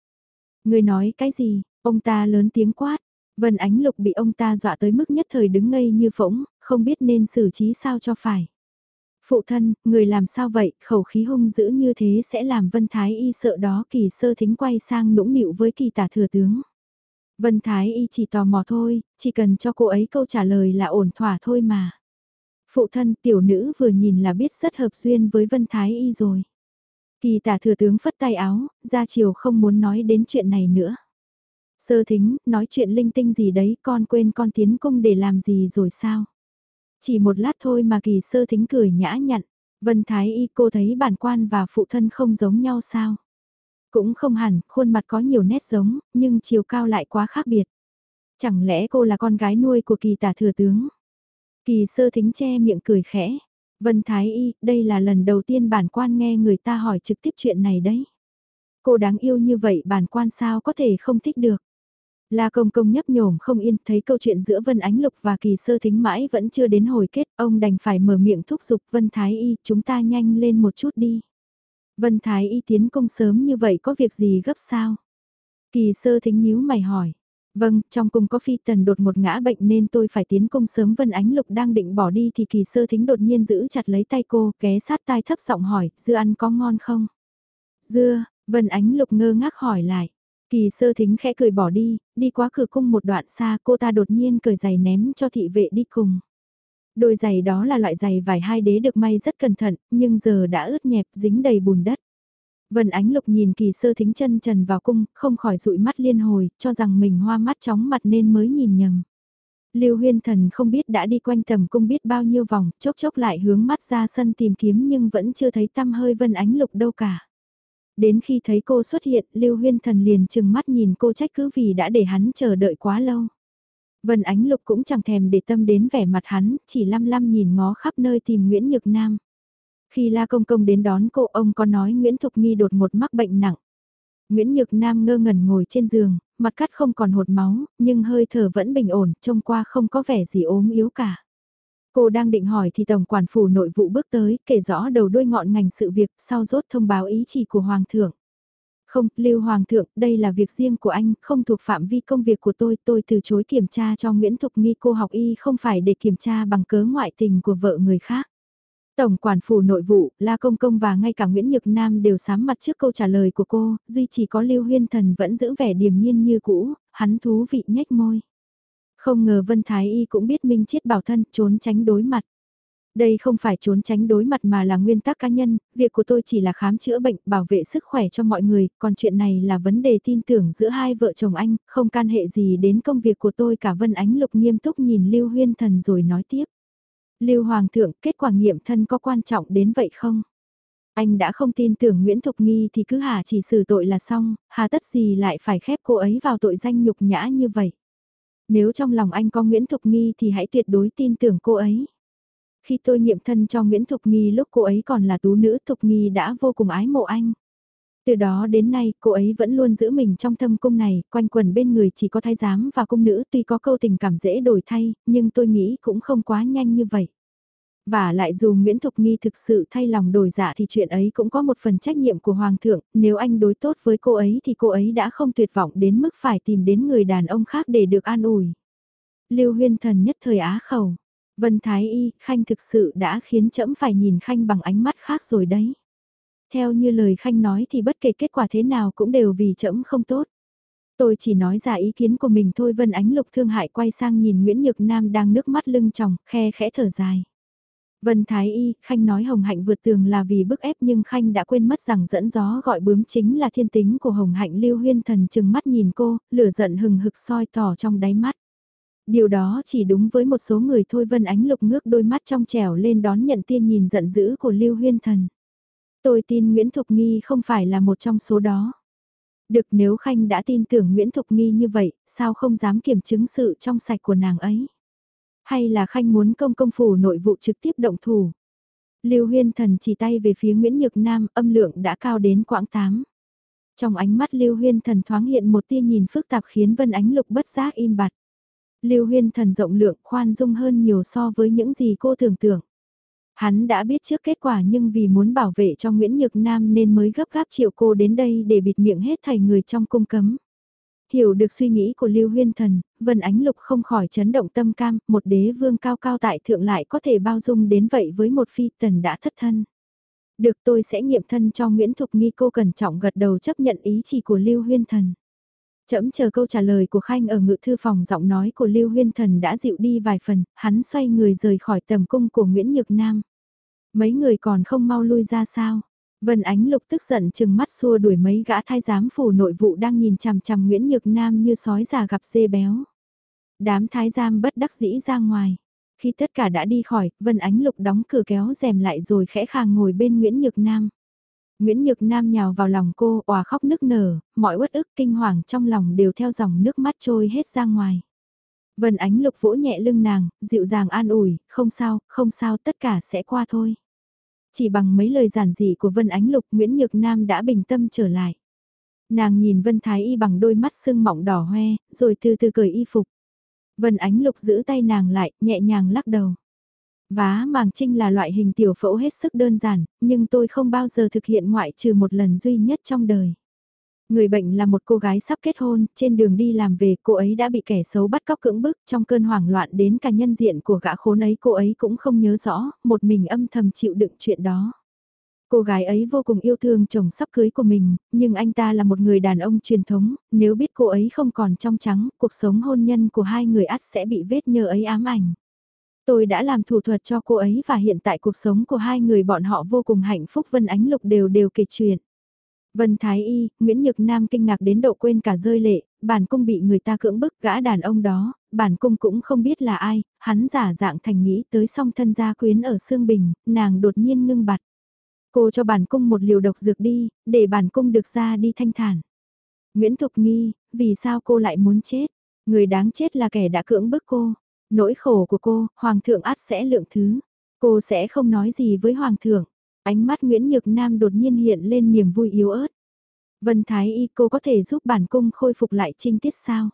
Người nói cái gì, ông ta lớn tiếng quát, Vân Ánh Lục bị ông ta dọa tới mức nhất thời đứng ngây như phỗng, không biết nên xử trí sao cho phải. Phụ thân, người làm sao vậy, khẩu khí hung dữ như thế sẽ làm Vân Thái Y sợ đó kỳ sơ thính quay sang nũng nịu với kỳ tả thừa tướng. Vân Thái Y chỉ tò mò thôi, chỉ cần cho cô ấy câu trả lời là ổn thỏa thôi mà. Phụ thân tiểu nữ vừa nhìn là biết rất hợp duyên với Vân Thái Y rồi. Kỳ tả thừa tướng phất tay áo, ra chiều không muốn nói đến chuyện này nữa. Sơ thính, nói chuyện linh tinh gì đấy, con quên con tiến cung để làm gì rồi sao? Chỉ một lát thôi mà kỳ sơ thính cười nhã nhặn. Vân Thái Y cô thấy bản quan và phụ thân không giống nhau sao? Cũng không hẳn, khuôn mặt có nhiều nét giống, nhưng chiều cao lại quá khác biệt. Chẳng lẽ cô là con gái nuôi của kỳ tả thừa tướng? Kỳ sơ thính che miệng cười khẽ. Vân Thái Y, đây là lần đầu tiên bản quan nghe người ta hỏi trực tiếp chuyện này đấy. Cô đáng yêu như vậy bản quan sao có thể không thích được. La Công Công nhấp nhổm không yên, thấy câu chuyện giữa Vân Ánh Lục và Kỳ Sơ Thính mãi vẫn chưa đến hồi kết, ông đành phải mở miệng thúc giục Vân Thái Y, chúng ta nhanh lên một chút đi. Vân Thái Y tiến công sớm như vậy có việc gì gấp sao? Kỳ Sơ Thính nhíu mày hỏi. Vâng, trong cung có phi tần đột một ngã bệnh nên tôi phải tiến công sớm Vân Ánh Lục đang định bỏ đi thì Kỳ Sơ Thính đột nhiên giữ chặt lấy tay cô, ké sát tai thấp giọng hỏi, dưa ăn có ngon không? Dưa, Vân Ánh Lục ngơ ngác hỏi lại. Kỳ sơ thính khẽ cười bỏ đi, đi qua cửa cung một đoạn xa cô ta đột nhiên cởi giày ném cho thị vệ đi cùng. Đôi giày đó là loại giày vải hai đế được may rất cẩn thận, nhưng giờ đã ướt nhẹp dính đầy bùn đất. Vân Ánh Lục nhìn kỳ sơ thính chân trần vào cung, không khỏi dụi mắt liên hồi, cho rằng mình hoa mắt chóng mặt nên mới nhìn nhầm. Lưu Huyên Thần không biết đã đi quanh tầm cung biết bao nhiêu vòng, chốc chốc lại hướng mắt ra sân tìm kiếm nhưng vẫn chưa thấy tăm hơi Vân Ánh Lục đâu cả. Đến khi thấy cô xuất hiện, Lưu Huyên Thần liền chừng mắt nhìn cô trách cứ vì đã để hắn chờ đợi quá lâu. Vân Ánh Lục cũng chẳng thèm để tâm đến vẻ mặt hắn, chỉ lăm lăm nhìn ngó khắp nơi tìm Nguyễn Nhược Nam. Khi La Công Công đến đón cô ông có nói Nguyễn Thục Nghi đột một mắc bệnh nặng. Nguyễn Nhược Nam ngơ ngẩn ngồi trên giường, mặt cắt không còn hột máu, nhưng hơi thở vẫn bình ổn, trông qua không có vẻ gì ốm yếu cả. Cô đang định hỏi thì Tổng quản phủ nội vụ bước tới, kể rõ đầu đuôi ngọn ngành sự việc, sau rốt thông báo ý chỉ của Hoàng thượng. Không, Lưu Hoàng thượng, đây là việc riêng của anh, không thuộc phạm vi công việc của tôi, tôi từ chối kiểm tra cho Nguyễn Thục Nghi cô học y không phải để kiểm tra bằng cớ ngoại tình của vợ người khác. Tổng quản phủ nội vụ, La Công Công và ngay cả Nguyễn Nhược Nam đều sám mặt trước câu trả lời của cô, duy chỉ có Lưu Huyên Thần vẫn giữ vẻ điềm nhiên như cũ, hắn thú vị nhếch môi. Không ngờ Vân Thái Y cũng biết Minh Chiết bảo thân trốn tránh đối mặt. Đây không phải trốn tránh đối mặt mà là nguyên tắc cá nhân, việc của tôi chỉ là khám chữa bệnh, bảo vệ sức khỏe cho mọi người, còn chuyện này là vấn đề tin tưởng giữa hai vợ chồng anh, không can hệ gì đến công việc của tôi cả Vân Ánh Lục nghiêm túc nhìn Lưu Huyên Thần rồi nói tiếp. Lưu Hoàng thượng, kết quả nghiệm thân có quan trọng đến vậy không? Anh đã không tin tưởng Nguyễn Thục Nghi thì cứ hà chỉ xử tội là xong, hà tất gì lại phải khép cô ấy vào tội danh nhục nhã như vậy. Nếu trong lòng anh có Nguyễn Thục Nghi thì hãy tuyệt đối tin tưởng cô ấy. Khi tôi nghiệm thân cho Nguyễn Thục Nghi lúc cô ấy còn là tú nữ Thục Nghi đã vô cùng ái mộ anh. Từ đó đến nay, cô ấy vẫn luôn giữ mình trong thâm cung này, quanh quần bên người chỉ có thái giám và cung nữ tuy có câu tình cảm dễ đổi thay, nhưng tôi nghĩ cũng không quá nhanh như vậy. Và lại dù Nguyễn Thục Nghi thực sự thay lòng đổi dạ thì chuyện ấy cũng có một phần trách nhiệm của Hoàng thượng, nếu anh đối tốt với cô ấy thì cô ấy đã không tuyệt vọng đến mức phải tìm đến người đàn ông khác để được an ủi. Lưu Huyên Thần nhất thời á khẩu, Vân Thái Y, Khanh thực sự đã khiến trẫm phải nhìn Khanh bằng ánh mắt khác rồi đấy. Theo như lời Khanh nói thì bất kể kết quả thế nào cũng đều vì trẫm không tốt. Tôi chỉ nói ra ý kiến của mình thôi Vân Ánh Lục thương hại quay sang nhìn Nguyễn Nhược Nam đang nước mắt lưng tròng, khe khẽ thở dài. Vân Thái Y, Khanh nói Hồng Hạnh vượt tường là vì bức ép nhưng Khanh đã quên mất rằng dẫn gió gọi bướm chính là thiên tính của Hồng Hạnh lưu huyên thần chừng mắt nhìn cô, lửa giận hừng hực soi tỏ trong đáy mắt. Điều đó chỉ đúng với một số người thôi Vân Ánh Lục ngước đôi mắt trong trẻo lên đón nhận tiên nhìn giận dữ của lưu huyên thần. Tôi tin Nguyễn Thục Nghi không phải là một trong số đó. Được nếu Khanh đã tin tưởng Nguyễn Thục Nghi như vậy, sao không dám kiểm chứng sự trong sạch của nàng ấy? Hay là Khanh muốn công công phủ nội vụ trực tiếp động thủ? Lưu Huyên Thần chỉ tay về phía Nguyễn Nhược Nam, âm lượng đã cao đến quãng tám. Trong ánh mắt Lưu Huyên Thần thoáng hiện một tia nhìn phức tạp khiến Vân Ánh Lục bất giác im bặt. Lưu Huyên Thần rộng lượng khoan dung hơn nhiều so với những gì cô tưởng tượng. Hắn đã biết trước kết quả nhưng vì muốn bảo vệ cho Nguyễn Nhược Nam nên mới gấp gáp triệu cô đến đây để bịt miệng hết thảy người trong cung cấm. Hiểu được suy nghĩ của Lưu Huyên Thần, Vân Ánh Lục không khỏi chấn động tâm cam, một đế vương cao cao tại thượng lại có thể bao dung đến vậy với một phi tần đã thất thân. Được tôi sẽ nghiệm thân cho Nguyễn Thục Nghi cô cẩn trọng gật đầu chấp nhận ý chỉ của Lưu Huyên Thần. Chậm chờ câu trả lời của Khanh ở ngự thư phòng giọng nói của Lưu Huyên Thần đã dịu đi vài phần, hắn xoay người rời khỏi tầm cung của Nguyễn Nhược Nam. Mấy người còn không mau lui ra sao? Vân Ánh Lục tức giận chừng mắt xua đuổi mấy gã thái giám phủ nội vụ đang nhìn chằm chằm Nguyễn Nhược Nam như sói già gặp dê béo. Đám thái giám bất đắc dĩ ra ngoài. Khi tất cả đã đi khỏi, Vân Ánh Lục đóng cửa kéo rèm lại rồi khẽ khàng ngồi bên Nguyễn Nhược Nam. Nguyễn Nhược Nam nhào vào lòng cô, òa khóc nức nở, mọi uất ức kinh hoàng trong lòng đều theo dòng nước mắt trôi hết ra ngoài. Vân Ánh Lục vỗ nhẹ lưng nàng, dịu dàng an ủi, không sao, không sao tất cả sẽ qua thôi. Chỉ bằng mấy lời giản dị của Vân Ánh Lục Nguyễn Nhược Nam đã bình tâm trở lại. Nàng nhìn Vân Thái Y bằng đôi mắt sưng mọng đỏ hoe, rồi từ từ cởi y phục. Vân Ánh Lục giữ tay nàng lại, nhẹ nhàng lắc đầu. Vá màng trinh là loại hình tiểu phẫu hết sức đơn giản, nhưng tôi không bao giờ thực hiện ngoại trừ một lần duy nhất trong đời. Người bệnh là một cô gái sắp kết hôn, trên đường đi làm về cô ấy đã bị kẻ xấu bắt cóc cưỡng bức trong cơn hoảng loạn đến cả nhân diện của gã khốn ấy cô ấy cũng không nhớ rõ, một mình âm thầm chịu đựng chuyện đó. Cô gái ấy vô cùng yêu thương chồng sắp cưới của mình, nhưng anh ta là một người đàn ông truyền thống, nếu biết cô ấy không còn trong trắng, cuộc sống hôn nhân của hai người ắt sẽ bị vết nhơ ấy ám ảnh. Tôi đã làm thủ thuật cho cô ấy và hiện tại cuộc sống của hai người bọn họ vô cùng hạnh phúc Vân Ánh Lục đều đều kể chuyện. Vân Thái Y, Nguyễn Nhược Nam kinh ngạc đến độ quên cả rơi lệ, bản cung bị người ta cưỡng bức gã đàn ông đó, bản cung cũng không biết là ai, hắn giả dạng thành nghĩ tới song thân gia quyến ở Sương Bình, nàng đột nhiên ngưng bặt. Cô cho bản cung một liều độc dược đi, để bản cung được ra đi thanh thản. Nguyễn Thục Nghi, vì sao cô lại muốn chết? Người đáng chết là kẻ đã cưỡng bức cô. Nỗi khổ của cô, Hoàng thượng át sẽ lượng thứ. Cô sẽ không nói gì với Hoàng thượng. Ánh mắt Nguyễn Nhược Nam đột nhiên hiện lên niềm vui yếu ớt. Vân Thái Y cô có thể giúp bản cung khôi phục lại trinh tiết sao?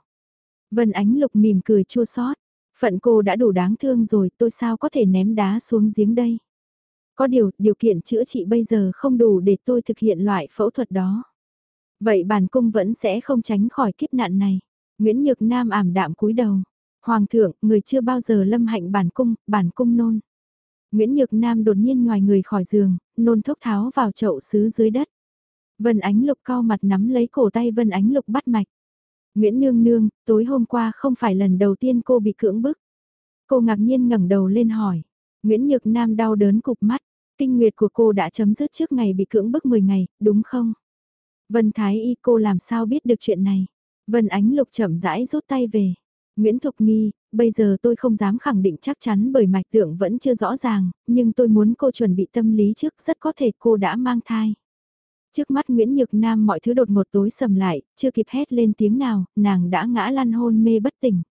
Vân Ánh Lục mỉm cười chua xót. Phận cô đã đủ đáng thương rồi tôi sao có thể ném đá xuống giếng đây? Có điều, điều kiện chữa trị bây giờ không đủ để tôi thực hiện loại phẫu thuật đó. Vậy bản cung vẫn sẽ không tránh khỏi kiếp nạn này. Nguyễn Nhược Nam ảm đạm cúi đầu. Hoàng thượng, người chưa bao giờ lâm hạnh bản cung, bản cung nôn. Nguyễn Nhược Nam đột nhiên ngoài người khỏi giường, nôn thốc tháo vào chậu xứ dưới đất. Vân Ánh Lục cao mặt nắm lấy cổ tay Vân Ánh Lục bắt mạch. Nguyễn Nương Nương, tối hôm qua không phải lần đầu tiên cô bị cưỡng bức. Cô ngạc nhiên ngẩng đầu lên hỏi. Nguyễn Nhược Nam đau đớn cục mắt. Kinh nguyệt của cô đã chấm dứt trước ngày bị cưỡng bức 10 ngày, đúng không? Vân Thái Y cô làm sao biết được chuyện này? Vân Ánh Lục chậm rãi rút tay về. Nguyễn Thục Nghi, bây giờ tôi không dám khẳng định chắc chắn bởi mạch tượng vẫn chưa rõ ràng, nhưng tôi muốn cô chuẩn bị tâm lý trước rất có thể cô đã mang thai. Trước mắt Nguyễn Nhược Nam mọi thứ đột ngột tối sầm lại, chưa kịp hét lên tiếng nào, nàng đã ngã lăn hôn mê bất tỉnh.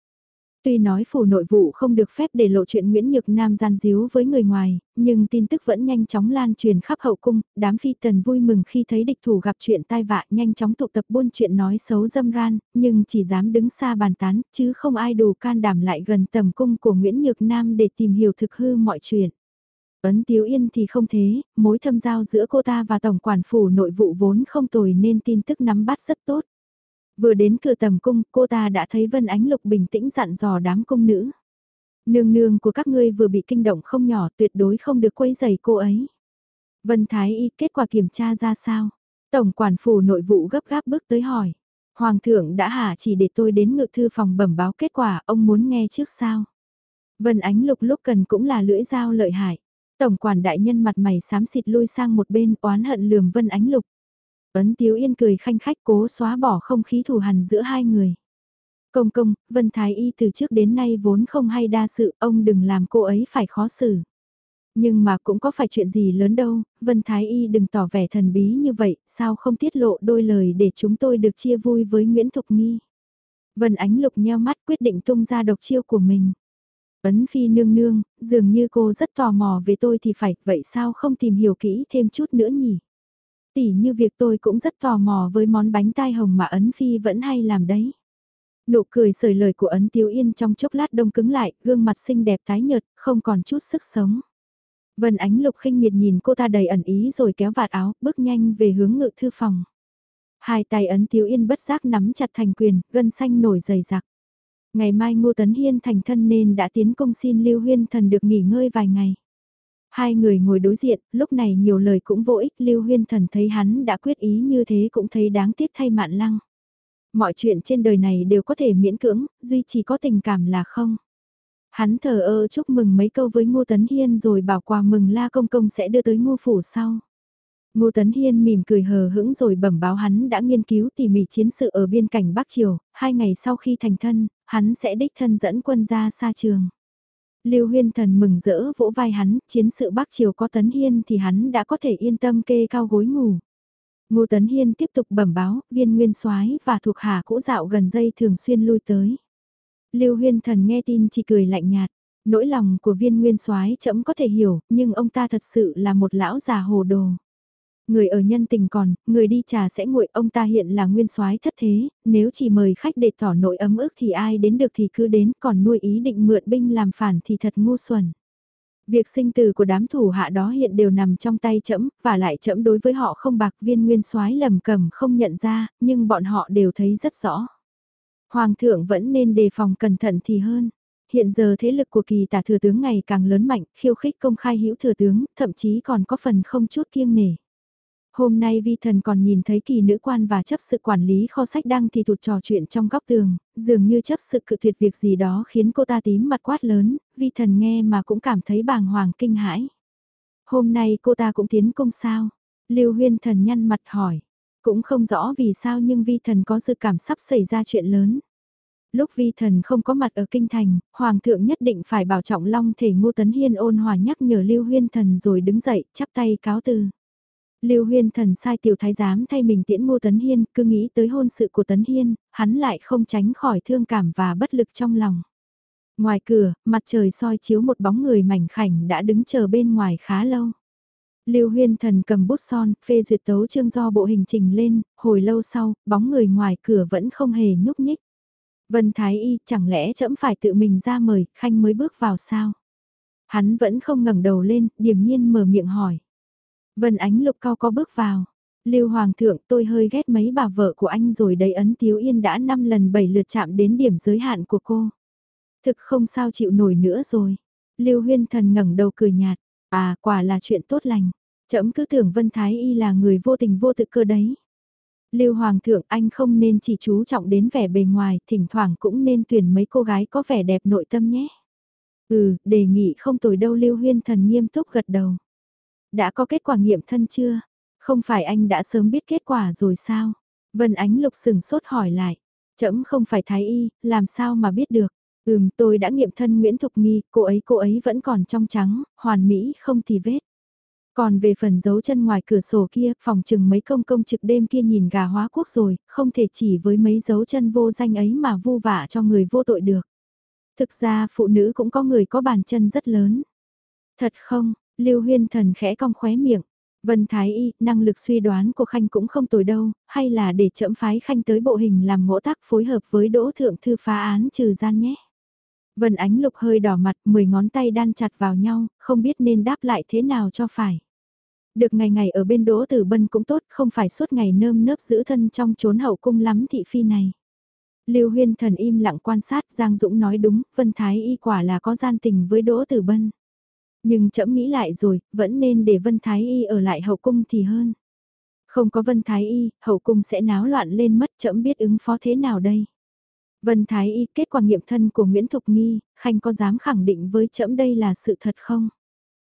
Tuy nói phủ nội vụ không được phép để lộ chuyện Nguyễn Nhược Nam gian díu với người ngoài, nhưng tin tức vẫn nhanh chóng lan truyền khắp hậu cung, đám phi tần vui mừng khi thấy địch thủ gặp chuyện tai vạ nhanh chóng tụ tập buôn chuyện nói xấu dâm ran, nhưng chỉ dám đứng xa bàn tán, chứ không ai đủ can đảm lại gần tầm cung của Nguyễn Nhược Nam để tìm hiểu thực hư mọi chuyện. Ấn Tiếu Yên thì không thế, mối thâm giao giữa cô ta và Tổng quản phủ nội vụ vốn không tồi nên tin tức nắm bắt rất tốt. Vừa đến cửa tầm cung, cô ta đã thấy Vân Ánh Lục bình tĩnh dặn dò đám cung nữ. Nương nương của các ngươi vừa bị kinh động không nhỏ tuyệt đối không được quấy rầy cô ấy. Vân Thái Y kết quả kiểm tra ra sao? Tổng quản phủ nội vụ gấp gáp bước tới hỏi. Hoàng thượng đã hạ chỉ để tôi đến ngự thư phòng bẩm báo kết quả, ông muốn nghe trước sao? Vân Ánh Lục lúc cần cũng là lưỡi dao lợi hại. Tổng quản đại nhân mặt mày xám xịt lui sang một bên oán hận lườm Vân Ánh Lục. Ấn Tiếu Yên cười khanh khách cố xóa bỏ không khí thù hằn giữa hai người. Công công, Vân Thái Y từ trước đến nay vốn không hay đa sự, ông đừng làm cô ấy phải khó xử. Nhưng mà cũng có phải chuyện gì lớn đâu, Vân Thái Y đừng tỏ vẻ thần bí như vậy, sao không tiết lộ đôi lời để chúng tôi được chia vui với Nguyễn Thục Nghi. Vân Ánh Lục nheo mắt quyết định tung ra độc chiêu của mình. Ấn Phi nương nương, dường như cô rất tò mò về tôi thì phải, vậy sao không tìm hiểu kỹ thêm chút nữa nhỉ? Tỉ như việc tôi cũng rất tò mò với món bánh tai hồng mà Ấn Phi vẫn hay làm đấy. Nụ cười sởi lời của Ấn Tiếu Yên trong chốc lát đông cứng lại, gương mặt xinh đẹp tái nhợt, không còn chút sức sống. Vân Ánh Lục khinh miệt nhìn cô ta đầy ẩn ý rồi kéo vạt áo, bước nhanh về hướng ngự thư phòng. Hai tay Ấn Tiếu Yên bất giác nắm chặt thành quyền, gân xanh nổi dày rặc. Ngày mai Ngô Tấn Hiên thành thân nên đã tiến công xin Lưu Huyên Thần được nghỉ ngơi vài ngày. Hai người ngồi đối diện, lúc này nhiều lời cũng vô ích, Lưu Huyên Thần thấy hắn đã quyết ý như thế cũng thấy đáng tiếc thay mạn lăng. Mọi chuyện trên đời này đều có thể miễn cưỡng, duy chỉ có tình cảm là không. Hắn thờ ơ chúc mừng mấy câu với Ngô Tấn Hiên rồi bảo quà mừng La Công Công sẽ đưa tới Ngô Phủ sau. Ngô Tấn Hiên mỉm cười hờ hững rồi bẩm báo hắn đã nghiên cứu tỉ mỉ chiến sự ở biên cảnh Bắc Triều, hai ngày sau khi thành thân, hắn sẽ đích thân dẫn quân ra xa trường. Lưu Huyên Thần mừng rỡ vỗ vai hắn, chiến sự Bắc Triều có Tấn Hiên thì hắn đã có thể yên tâm kê cao gối ngủ. Ngô Tấn Hiên tiếp tục bẩm báo, viên nguyên soái và thuộc hạ cũ dạo gần dây thường xuyên lui tới. Lưu Huyên Thần nghe tin chỉ cười lạnh nhạt, nỗi lòng của viên nguyên soái chậm có thể hiểu, nhưng ông ta thật sự là một lão già hồ đồ. Người ở nhân tình còn, người đi trà sẽ nguội, ông ta hiện là nguyên soái thất thế, nếu chỉ mời khách để tỏ nội ấm ức thì ai đến được thì cứ đến, còn nuôi ý định mượn binh làm phản thì thật ngu xuẩn. Việc sinh tử của đám thủ hạ đó hiện đều nằm trong tay trẫm và lại trẫm đối với họ không bạc viên nguyên soái lầm cầm không nhận ra, nhưng bọn họ đều thấy rất rõ. Hoàng thượng vẫn nên đề phòng cẩn thận thì hơn. Hiện giờ thế lực của kỳ tả thừa tướng ngày càng lớn mạnh, khiêu khích công khai hữu thừa tướng, thậm chí còn có phần không chút kiêng nể. Hôm nay vi thần còn nhìn thấy kỳ nữ quan và chấp sự quản lý kho sách đang thì thụt trò chuyện trong góc tường, dường như chấp sự cự tuyệt việc gì đó khiến cô ta tím mặt quát lớn, vi thần nghe mà cũng cảm thấy bàng hoàng kinh hãi. Hôm nay cô ta cũng tiến công sao? Lưu huyên thần nhăn mặt hỏi. Cũng không rõ vì sao nhưng vi thần có dự cảm sắp xảy ra chuyện lớn. Lúc vi thần không có mặt ở kinh thành, hoàng thượng nhất định phải bảo trọng long thể ngô tấn hiên ôn hòa nhắc nhở lưu huyên thần rồi đứng dậy chắp tay cáo từ. Lưu Huyên Thần sai tiểu thái giám thay mình tiễn Ngô Tấn Hiên, cứ nghĩ tới hôn sự của Tấn Hiên, hắn lại không tránh khỏi thương cảm và bất lực trong lòng. Ngoài cửa, mặt trời soi chiếu một bóng người mảnh khảnh đã đứng chờ bên ngoài khá lâu. Lưu Huyên Thần cầm bút son, phê duyệt tấu chương do bộ hình trình lên, hồi lâu sau, bóng người ngoài cửa vẫn không hề nhúc nhích. Vân Thái Y, chẳng lẽ trẫm phải tự mình ra mời, Khanh mới bước vào sao? Hắn vẫn không ngẩng đầu lên, điềm nhiên mở miệng hỏi. Vân Ánh Lục cao có bước vào. Lưu Hoàng thượng tôi hơi ghét mấy bà vợ của anh rồi đấy ấn Tiếu Yên đã 5 lần 7 lượt chạm đến điểm giới hạn của cô. Thực không sao chịu nổi nữa rồi. Lưu Huyên Thần ngẩng đầu cười nhạt. À quả là chuyện tốt lành. Chậm cứ tưởng Vân Thái Y là người vô tình vô tự cơ đấy. Lưu Hoàng thượng anh không nên chỉ chú trọng đến vẻ bề ngoài, thỉnh thoảng cũng nên tuyển mấy cô gái có vẻ đẹp nội tâm nhé. Ừ, đề nghị không tồi đâu Lưu Huyên Thần nghiêm túc gật đầu. Đã có kết quả nghiệm thân chưa? Không phải anh đã sớm biết kết quả rồi sao? Vân Ánh Lục sừng sốt hỏi lại. Chấm không phải thái y, làm sao mà biết được? Ừm, tôi đã nghiệm thân Nguyễn Thục Nghi, cô ấy cô ấy vẫn còn trong trắng, hoàn mỹ không tì vết. Còn về phần dấu chân ngoài cửa sổ kia, phòng chừng mấy công công trực đêm kia nhìn gà hóa quốc rồi, không thể chỉ với mấy dấu chân vô danh ấy mà vu vả cho người vô tội được. Thực ra phụ nữ cũng có người có bàn chân rất lớn. Thật không, Lưu Huyên Thần khẽ cong khóe miệng. Vân Thái Y, năng lực suy đoán của Khanh cũng không tồi đâu, hay là để chậm phái Khanh tới bộ hình làm ngỗ tác phối hợp với Đỗ Thượng Thư phá án trừ gian nhé. Vân Ánh Lục hơi đỏ mặt, mười ngón tay đan chặt vào nhau, không biết nên đáp lại thế nào cho phải. Được ngày ngày ở bên Đỗ Tử Bân cũng tốt, không phải suốt ngày nơm nớp giữ thân trong chốn hậu cung lắm thị phi này. Lưu Huyên Thần im lặng quan sát, Giang Dũng nói đúng, Vân Thái Y quả là có gian tình với Đỗ Tử Bân. Nhưng trẫm nghĩ lại rồi, vẫn nên để Vân Thái Y ở lại hậu cung thì hơn. Không có Vân Thái Y, hậu cung sẽ náo loạn lên mất trẫm biết ứng phó thế nào đây. Vân Thái Y kết quả nghiệm thân của Nguyễn Thục Nghi, Khanh có dám khẳng định với trẫm đây là sự thật không?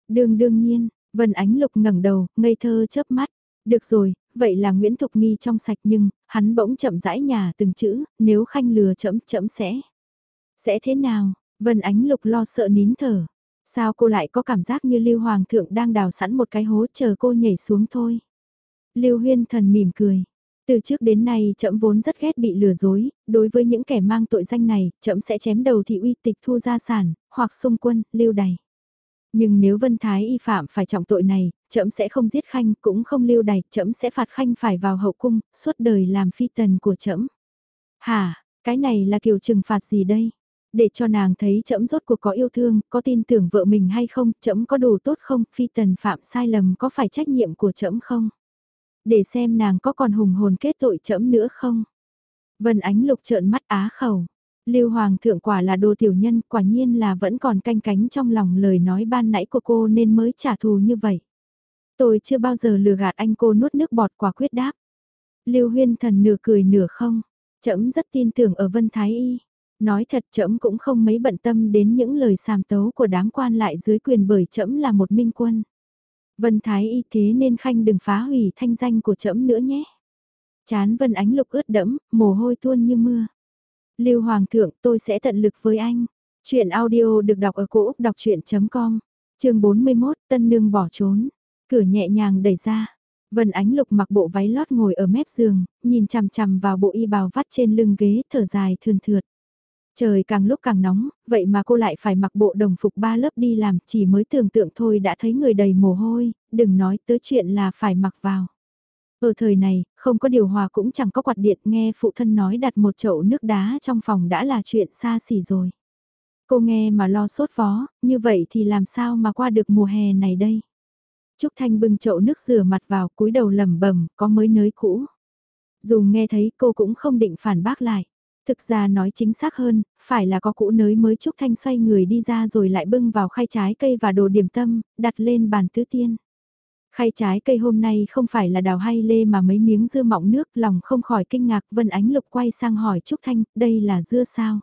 Đương đương nhiên, Vân Ánh Lục ngẩng đầu, ngây thơ chớp mắt. Được rồi, vậy là Nguyễn Thục Nghi trong sạch nhưng, hắn bỗng chậm rãi nhà từng chữ, nếu Khanh lừa trẫm trẫm sẽ. Sẽ thế nào? Vân Ánh Lục lo sợ nín thở. Sao cô lại có cảm giác như Lưu Hoàng thượng đang đào sẵn một cái hố chờ cô nhảy xuống thôi? Lưu Huyên Thần mỉm cười. Từ trước đến nay trẫm vốn rất ghét bị lừa dối, đối với những kẻ mang tội danh này, trẫm sẽ chém đầu thị uy tịch thu gia sản, hoặc xung quân, lưu đày. Nhưng nếu Vân Thái y phạm phải trọng tội này, trẫm sẽ không giết Khanh, cũng không lưu đày, trẫm sẽ phạt Khanh phải vào hậu cung, suốt đời làm phi tần của trẫm. Hả, cái này là kiểu trừng phạt gì đây? Để cho nàng thấy trẫm rốt cuộc có yêu thương, có tin tưởng vợ mình hay không, trẫm có đủ tốt không, phi tần phạm sai lầm có phải trách nhiệm của trẫm không? Để xem nàng có còn hùng hồn kết tội trẫm nữa không? Vân Ánh Lục trợn mắt á khẩu. Lưu Hoàng thượng quả là đồ tiểu nhân, quả nhiên là vẫn còn canh cánh trong lòng lời nói ban nãy của cô nên mới trả thù như vậy. Tôi chưa bao giờ lừa gạt anh cô nuốt nước bọt quả quyết đáp. Lưu Huyên thần nửa cười nửa không, trẫm rất tin tưởng ở Vân Thái Y. Nói thật trẫm cũng không mấy bận tâm đến những lời sàm tấu của đám quan lại dưới quyền bởi trẫm là một minh quân. Vân Thái Y thế nên Khanh đừng phá hủy thanh danh của trẫm nữa nhé. Chán Vân Ánh Lục ướt đẫm, mồ hôi tuôn như mưa. Lưu Hoàng thượng, tôi sẽ tận lực với anh. Chuyện audio được đọc ở cổ Úc đọc chuyện.com. Trường 41, Tân Nương bỏ trốn. Cửa nhẹ nhàng đẩy ra. Vân Ánh Lục mặc bộ váy lót ngồi ở mép giường, nhìn chằm chằm vào bộ y bào vắt trên lưng ghế, thở dài thườn thượt. Trời càng lúc càng nóng, vậy mà cô lại phải mặc bộ đồng phục ba lớp đi làm, chỉ mới tưởng tượng thôi đã thấy người đầy mồ hôi, đừng nói tới chuyện là phải mặc vào. Ở thời này, không có điều hòa cũng chẳng có quạt điện nghe phụ thân nói đặt một chậu nước đá trong phòng đã là chuyện xa xỉ rồi. Cô nghe mà lo sốt vó, như vậy thì làm sao mà qua được mùa hè này đây? Trúc Thanh bưng chậu nước rửa mặt vào cúi đầu lẩm bẩm có mới nới cũ. Dù nghe thấy cô cũng không định phản bác lại. Thực ra nói chính xác hơn, phải là có cũ nới mới Trúc Thanh xoay người đi ra rồi lại bưng vào khay trái cây và đồ điểm tâm, đặt lên bàn tứ tiên. Khay trái cây hôm nay không phải là đào hay lê mà mấy miếng dưa mọng nước lòng không khỏi kinh ngạc Vân Ánh Lục quay sang hỏi Trúc Thanh, đây là dưa sao?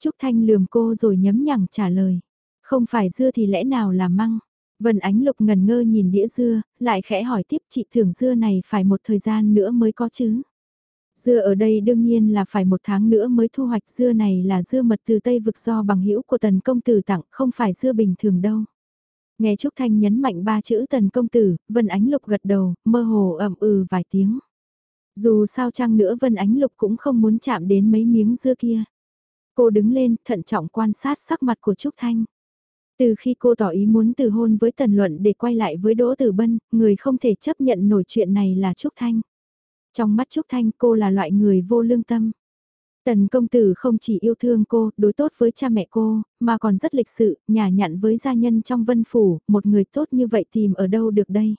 Trúc Thanh lườm cô rồi nhấm nhẳng trả lời, không phải dưa thì lẽ nào là măng? Vân Ánh Lục ngần ngơ nhìn đĩa dưa, lại khẽ hỏi tiếp chị thưởng dưa này phải một thời gian nữa mới có chứ? Dưa ở đây đương nhiên là phải một tháng nữa mới thu hoạch dưa này là dưa mật từ Tây vực do bằng hữu của tần công tử tặng không phải dưa bình thường đâu. Nghe Trúc Thanh nhấn mạnh ba chữ tần công tử, Vân Ánh Lục gật đầu, mơ hồ ẩm ừ vài tiếng. Dù sao chăng nữa Vân Ánh Lục cũng không muốn chạm đến mấy miếng dưa kia. Cô đứng lên, thận trọng quan sát sắc mặt của Trúc Thanh. Từ khi cô tỏ ý muốn từ hôn với Tần Luận để quay lại với Đỗ Tử Bân, người không thể chấp nhận nổi chuyện này là Trúc Thanh. Trong mắt Trúc Thanh cô là loại người vô lương tâm. Tần công tử không chỉ yêu thương cô, đối tốt với cha mẹ cô, mà còn rất lịch sự, nhả nhặn với gia nhân trong vân phủ, một người tốt như vậy tìm ở đâu được đây.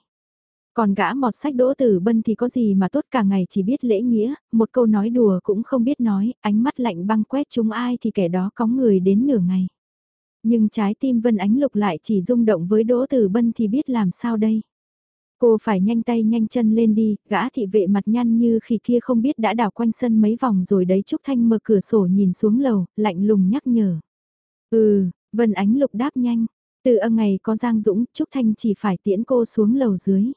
Còn gã mọt sách đỗ tử bân thì có gì mà tốt cả ngày chỉ biết lễ nghĩa, một câu nói đùa cũng không biết nói, ánh mắt lạnh băng quét chúng ai thì kẻ đó có người đến nửa ngày. Nhưng trái tim Vân Ánh Lục lại chỉ rung động với Đỗ Tử Bân thì biết làm sao đây. Cô phải nhanh tay nhanh chân lên đi, gã thị vệ mặt nhăn như khi kia không biết đã đảo quanh sân mấy vòng rồi đấy Trúc Thanh mở cửa sổ nhìn xuống lầu, lạnh lùng nhắc nhở. Ừ, Vân Ánh Lục đáp nhanh, từ âm ngày có Giang Dũng, Trúc Thanh chỉ phải tiễn cô xuống lầu dưới.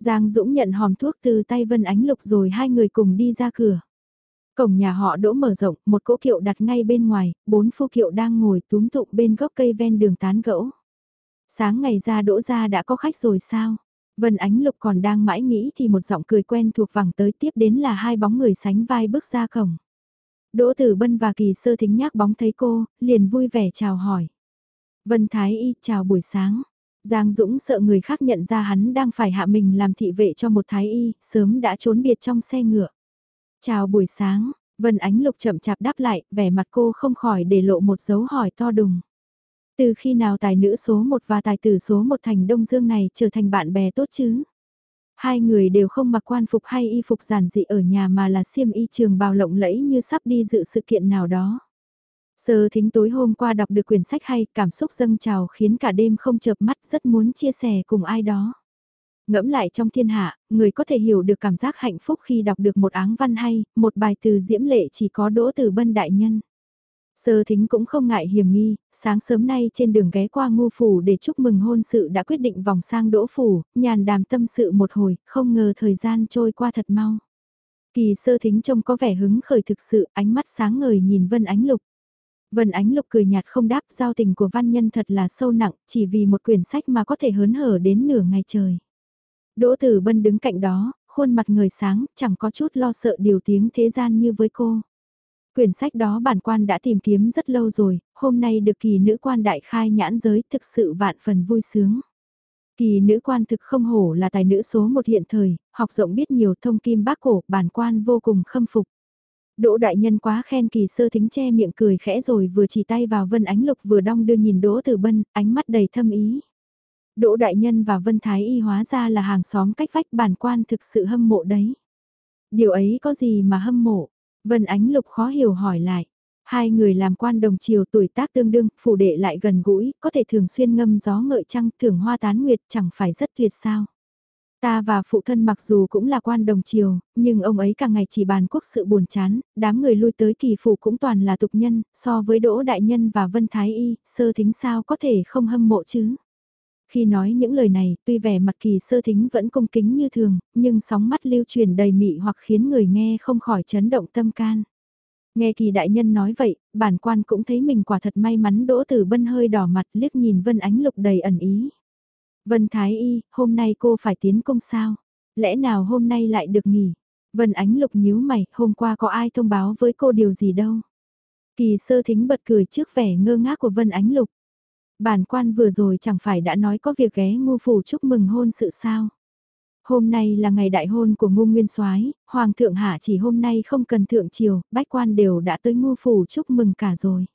Giang Dũng nhận hòm thuốc từ tay Vân Ánh Lục rồi hai người cùng đi ra cửa. Cổng nhà họ đỗ mở rộng, một cỗ kiệu đặt ngay bên ngoài, bốn phu kiệu đang ngồi túm tụng bên gốc cây ven đường tán gẫu. Sáng ngày ra đỗ ra đã có khách rồi sao? Vân Ánh Lục còn đang mãi nghĩ thì một giọng cười quen thuộc vẳng tới tiếp đến là hai bóng người sánh vai bước ra cổng. Đỗ Tử Bân và Kỳ Sơ Thính nhác bóng thấy cô, liền vui vẻ chào hỏi. Vân Thái Y chào buổi sáng. Giang Dũng sợ người khác nhận ra hắn đang phải hạ mình làm thị vệ cho một Thái Y, sớm đã trốn biệt trong xe ngựa. Chào buổi sáng, Vân Ánh Lục chậm chạp đáp lại, vẻ mặt cô không khỏi để lộ một dấu hỏi to đùng. Từ khi nào tài nữ số 1 và tài tử số 1 thành Đông Dương này trở thành bạn bè tốt chứ? Hai người đều không mặc quan phục hay y phục giản dị ở nhà mà là xiêm y trường bào lộng lẫy như sắp đi dự sự kiện nào đó. Sơ thính tối hôm qua đọc được quyển sách hay cảm xúc dâng trào khiến cả đêm không chợp mắt rất muốn chia sẻ cùng ai đó. Ngẫm lại trong thiên hạ, người có thể hiểu được cảm giác hạnh phúc khi đọc được một áng văn hay, một bài từ diễm lệ chỉ có đỗ từ bân đại nhân. Sơ thính cũng không ngại hiểm nghi, sáng sớm nay trên đường ghé qua ngu phủ để chúc mừng hôn sự đã quyết định vòng sang đỗ phủ, nhàn đàm tâm sự một hồi, không ngờ thời gian trôi qua thật mau. Kỳ sơ thính trông có vẻ hứng khởi thực sự, ánh mắt sáng ngời nhìn Vân Ánh Lục. Vân Ánh Lục cười nhạt không đáp, giao tình của văn nhân thật là sâu nặng, chỉ vì một quyển sách mà có thể hớn hở đến nửa ngày trời. Đỗ Tử Bân đứng cạnh đó, khuôn mặt người sáng, chẳng có chút lo sợ điều tiếng thế gian như với cô. Quyển sách đó bản quan đã tìm kiếm rất lâu rồi, hôm nay được kỳ nữ quan đại khai nhãn giới thực sự vạn phần vui sướng. Kỳ nữ quan thực không hổ là tài nữ số một hiện thời, học rộng biết nhiều thông kim bác cổ, bản quan vô cùng khâm phục. Đỗ đại nhân quá khen kỳ sơ thính che miệng cười khẽ rồi vừa chỉ tay vào Vân Ánh Lục vừa đong đưa nhìn Đỗ Tử Bân, ánh mắt đầy thâm ý. Đỗ đại nhân và Vân Thái Y hóa ra là hàng xóm cách vách bản quan thực sự hâm mộ đấy. Điều ấy có gì mà hâm mộ? Vân Ánh Lục khó hiểu hỏi lại. Hai người làm quan đồng chiều tuổi tác tương đương, phủ đệ lại gần gũi, có thể thường xuyên ngâm gió ngợi trăng, thưởng hoa tán nguyệt chẳng phải rất tuyệt sao. Ta và phụ thân mặc dù cũng là quan đồng chiều, nhưng ông ấy càng ngày chỉ bàn quốc sự buồn chán, đám người lui tới kỳ phủ cũng toàn là tục nhân, so với Đỗ Đại Nhân và Vân Thái Y, sơ thính sao có thể không hâm mộ chứ. Khi nói những lời này, tuy vẻ mặt kỳ sơ thính vẫn cung kính như thường, nhưng sóng mắt lưu truyền đầy mị hoặc khiến người nghe không khỏi chấn động tâm can. Nghe kỳ đại nhân nói vậy, bản quan cũng thấy mình quả thật may mắn đỗ tử bân hơi đỏ mặt liếc nhìn Vân Ánh Lục đầy ẩn ý. Vân Thái Y, hôm nay cô phải tiến công sao? Lẽ nào hôm nay lại được nghỉ? Vân Ánh Lục nhíu mày, hôm qua có ai thông báo với cô điều gì đâu? Kỳ sơ thính bật cười trước vẻ ngơ ngác của Vân Ánh Lục. Bản quan vừa rồi chẳng phải đã nói có việc ghé ngu phủ chúc mừng hôn sự sao? Hôm nay là ngày đại hôn của ngu nguyên soái hoàng thượng hạ chỉ hôm nay không cần thượng triều, bách quan đều đã tới ngu phủ chúc mừng cả rồi.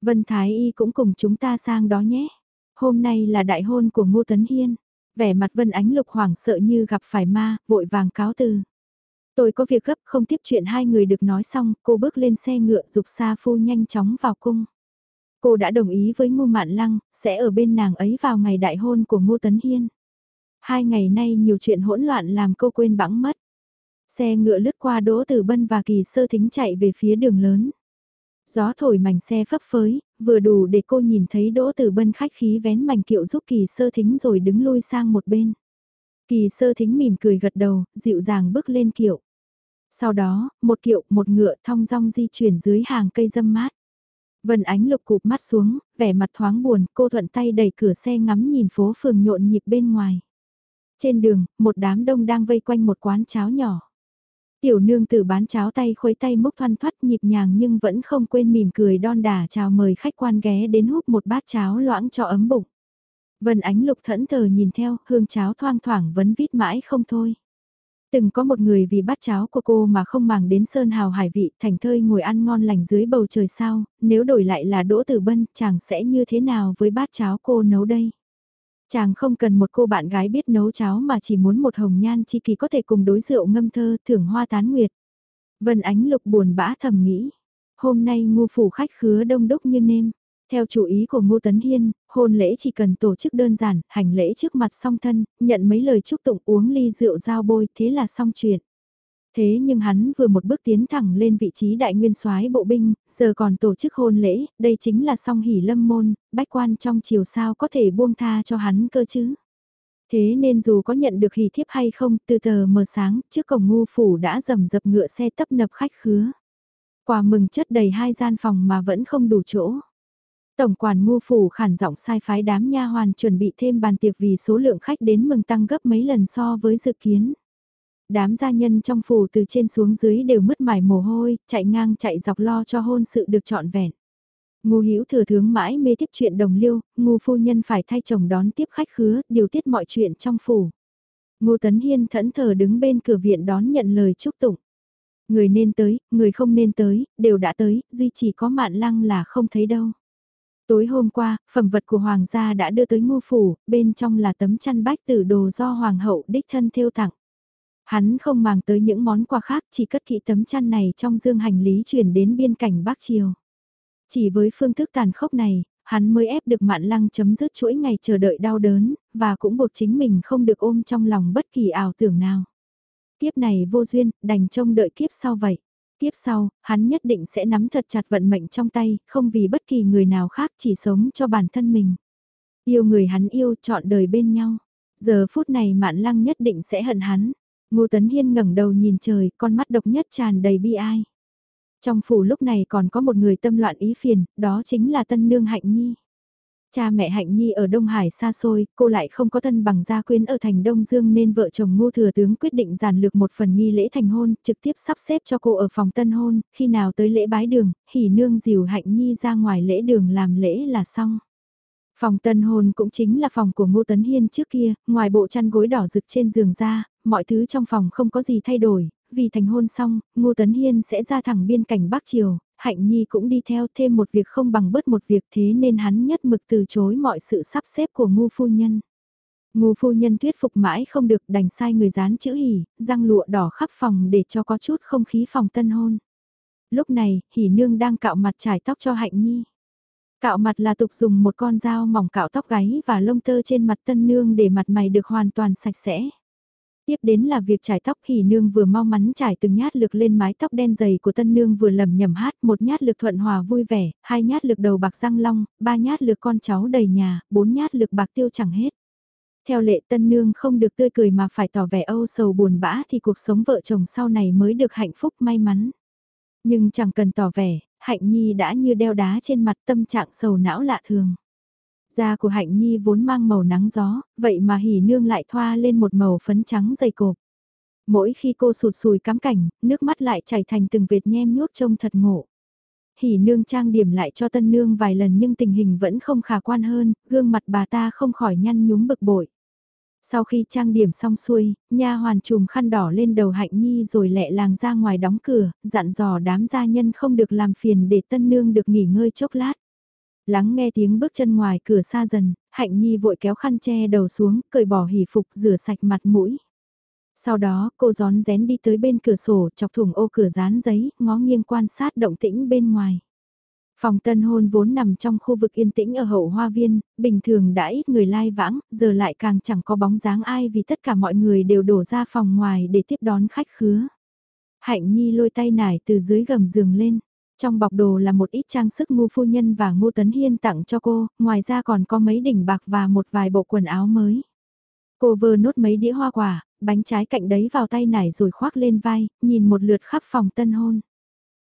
Vân Thái Y cũng cùng chúng ta sang đó nhé. Hôm nay là đại hôn của Ngô Tấn Hiên. Vẻ mặt Vân Ánh Lục hoảng sợ như gặp phải ma, vội vàng cáo từ. Tôi có việc gấp không tiếp chuyện hai người được nói xong, cô bước lên xe ngựa dục xa Phu nhanh chóng vào cung. Cô đã đồng ý với Ngô Mạn Lăng, sẽ ở bên nàng ấy vào ngày đại hôn của Ngô Tấn Hiên. Hai ngày nay nhiều chuyện hỗn loạn làm cô quên bẵng mất. Xe ngựa lướt qua Đỗ Tử Bân và Kỳ Sơ Thính chạy về phía đường lớn. Gió thổi mảnh xe phấp phới, vừa đủ để cô nhìn thấy Đỗ Tử Bân khách khí vén mảnh kiệu giúp Kỳ Sơ Thính rồi đứng lui sang một bên. Kỳ Sơ Thính mỉm cười gật đầu, dịu dàng bước lên kiệu. Sau đó, một kiệu, một ngựa thong dong di chuyển dưới hàng cây dâm mát. Vân Ánh Lục cụp mắt xuống, vẻ mặt thoáng buồn, cô thuận tay đẩy cửa xe ngắm nhìn phố phường nhộn nhịp bên ngoài. Trên đường, một đám đông đang vây quanh một quán cháo nhỏ. Tiểu nương tử bán cháo tay khuấy tay mốc thoăn thoắt nhịp nhàng nhưng vẫn không quên mỉm cười đon đả chào mời khách quan ghé đến hút một bát cháo loãng cho ấm bụng. Vân ánh lục thẫn thờ nhìn theo, hương cháo thoang thoảng vấn vít mãi không thôi. Từng có một người vì bát cháo của cô mà không màng đến sơn hào hải vị, thành thơi ngồi ăn ngon lành dưới bầu trời sao, nếu đổi lại là Đỗ Tử Bân, chàng sẽ như thế nào với bát cháo cô nấu đây? Chàng không cần một cô bạn gái biết nấu cháo mà chỉ muốn một hồng nhan chi kỳ có thể cùng đối rượu ngâm thơ thưởng hoa tán nguyệt. Vân ánh lục buồn bã thầm nghĩ, hôm nay ngu phủ khách khứa đông đúc như nêm. Theo chủ ý của Ngô Tấn Hiên, hôn lễ chỉ cần tổ chức đơn giản, hành lễ trước mặt song thân, nhận mấy lời chúc tụng uống ly rượu giao bôi, thế là xong chuyện. Thế nhưng hắn vừa một bước tiến thẳng lên vị trí đại nguyên soái bộ binh, giờ còn tổ chức hôn lễ, đây chính là song hỷ lâm môn, bách quan trong chiều sao có thể buông tha cho hắn cơ chứ. Thế nên dù có nhận được hỷ thiếp hay không, từ tờ mờ sáng, trước cổng ngu phủ đã rầm dập ngựa xe tấp nập khách khứa. Quà mừng chất đầy hai gian phòng mà vẫn không đủ chỗ. Tổng quản ngu phủ khản giọng sai phái đám nha hoàn chuẩn bị thêm bàn tiệc vì số lượng khách đến mừng tăng gấp mấy lần so với dự kiến. Đám gia nhân trong phủ từ trên xuống dưới đều mất mải mồ hôi, chạy ngang chạy dọc lo cho hôn sự được trọn vẹn. Ngu hữu thừa thướng mãi mê tiếp chuyện đồng liêu, ngu phu nhân phải thay chồng đón tiếp khách khứa, điều tiết mọi chuyện trong phủ. Ngu tấn hiên thẫn thờ đứng bên cửa viện đón nhận lời chúc tụng. Người nên tới, người không nên tới, đều đã tới, duy chỉ có mạn lăng là không thấy đâu. Tối hôm qua, phẩm vật của hoàng gia đã đưa tới ngô phủ, bên trong là tấm chăn bách tử đồ do hoàng hậu đích thân thêu tặng. Hắn không mang tới những món quà khác chỉ cất kỹ tấm chăn này trong dương hành lý chuyển đến biên cảnh Bắc Triều. Chỉ với phương thức tàn khốc này, hắn mới ép được mạn lăng chấm dứt chuỗi ngày chờ đợi đau đớn, và cũng buộc chính mình không được ôm trong lòng bất kỳ ảo tưởng nào. Kiếp này vô duyên, đành trông đợi kiếp sau vậy tiếp sau, hắn nhất định sẽ nắm thật chặt vận mệnh trong tay, không vì bất kỳ người nào khác chỉ sống cho bản thân mình. Yêu người hắn yêu, chọn đời bên nhau. Giờ phút này mạn lăng nhất định sẽ hận hắn. Ngô Tấn Hiên ngẩng đầu nhìn trời, con mắt độc nhất tràn đầy bi ai. Trong phủ lúc này còn có một người tâm loạn ý phiền, đó chính là tân nương Hạnh Nhi. Cha mẹ Hạnh Nhi ở Đông Hải xa xôi, cô lại không có thân bằng gia quyến ở thành Đông Dương nên vợ chồng ngô thừa tướng quyết định giản lược một phần nghi lễ thành hôn, trực tiếp sắp xếp cho cô ở phòng tân hôn, khi nào tới lễ bái đường, hỉ nương dìu Hạnh Nhi ra ngoài lễ đường làm lễ là xong. Phòng tân hôn cũng chính là phòng của Ngô Tấn Hiên trước kia, ngoài bộ chăn gối đỏ rực trên giường ra, mọi thứ trong phòng không có gì thay đổi, vì thành hôn xong, Ngô Tấn Hiên sẽ ra thẳng biên cảnh Bắc Triều, Hạnh Nhi cũng đi theo thêm một việc không bằng bớt một việc thế nên hắn nhất mực từ chối mọi sự sắp xếp của ngu Phu Nhân. Ngu Phu Nhân thuyết phục mãi không được đành sai người dán chữ hỉ, răng lụa đỏ khắp phòng để cho có chút không khí phòng tân hôn. Lúc này, hỉ nương đang cạo mặt trải tóc cho Hạnh Nhi. Cạo mặt là tục dùng một con dao mỏng cạo tóc gáy và lông tơ trên mặt tân nương để mặt mày được hoàn toàn sạch sẽ. Tiếp đến là việc trải tóc hỉ nương vừa mau mắn trải từng nhát lực lên mái tóc đen dày của tân nương vừa lầm nhầm hát, một nhát lực thuận hòa vui vẻ, hai nhát lực đầu bạc răng long, ba nhát lực con cháu đầy nhà, bốn nhát lực bạc tiêu chẳng hết. Theo lệ tân nương không được tươi cười mà phải tỏ vẻ âu sầu buồn bã thì cuộc sống vợ chồng sau này mới được hạnh phúc may mắn. Nhưng chẳng cần tỏ vẻ, hạnh nhi đã như đeo đá trên mặt tâm trạng sầu não lạ thường. Da của Hạnh Nhi vốn mang màu nắng gió, vậy mà hỉ nương lại thoa lên một màu phấn trắng dày cộp. Mỗi khi cô sụt sùi cắm cảnh, nước mắt lại chảy thành từng vệt nhem nhuốc trông thật ngộ. Hỉ nương trang điểm lại cho tân nương vài lần nhưng tình hình vẫn không khả quan hơn, gương mặt bà ta không khỏi nhăn nhúm bực bội. Sau khi trang điểm xong xuôi, nha hoàn chùm khăn đỏ lên đầu hạnh nhi rồi lẹ làng ra ngoài đóng cửa, dặn dò đám gia nhân không được làm phiền để tân nương được nghỉ ngơi chốc lát. Lắng nghe tiếng bước chân ngoài cửa xa dần, Hạnh Nhi vội kéo khăn che đầu xuống, cởi bỏ hỉ phục rửa sạch mặt mũi. Sau đó, cô gión rén đi tới bên cửa sổ, chọc thủng ô cửa dán giấy, ngó nghiêng quan sát động tĩnh bên ngoài. Phòng tân hôn vốn nằm trong khu vực yên tĩnh ở hậu hoa viên, bình thường đã ít người lai vãng, giờ lại càng chẳng có bóng dáng ai vì tất cả mọi người đều đổ ra phòng ngoài để tiếp đón khách khứa. Hạnh Nhi lôi tay nải từ dưới gầm giường lên, trong bọc đồ là một ít trang sức ngu phu nhân và ngu tấn hiên tặng cho cô, ngoài ra còn có mấy đỉnh bạc và một vài bộ quần áo mới. Cô vơ nốt mấy đĩa hoa quả, bánh trái cạnh đấy vào tay nải rồi khoác lên vai, nhìn một lượt khắp phòng tân hôn.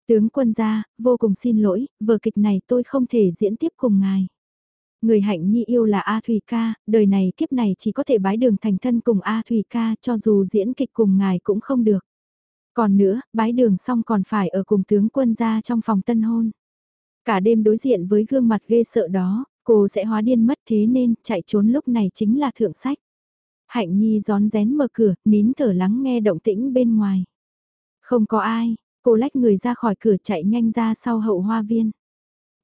Tướng quân gia, vô cùng xin lỗi, vở kịch này tôi không thể diễn tiếp cùng ngài. Người hạnh nhi yêu là A Thùy Ca, đời này kiếp này chỉ có thể bái đường thành thân cùng A Thùy Ca cho dù diễn kịch cùng ngài cũng không được. Còn nữa, bái đường xong còn phải ở cùng tướng quân ra trong phòng tân hôn. Cả đêm đối diện với gương mặt ghê sợ đó, cô sẽ hóa điên mất thế nên chạy trốn lúc này chính là thượng sách. Hạnh Nhi gión rén mở cửa, nín thở lắng nghe động tĩnh bên ngoài. Không có ai, cô lách người ra khỏi cửa chạy nhanh ra sau hậu hoa viên.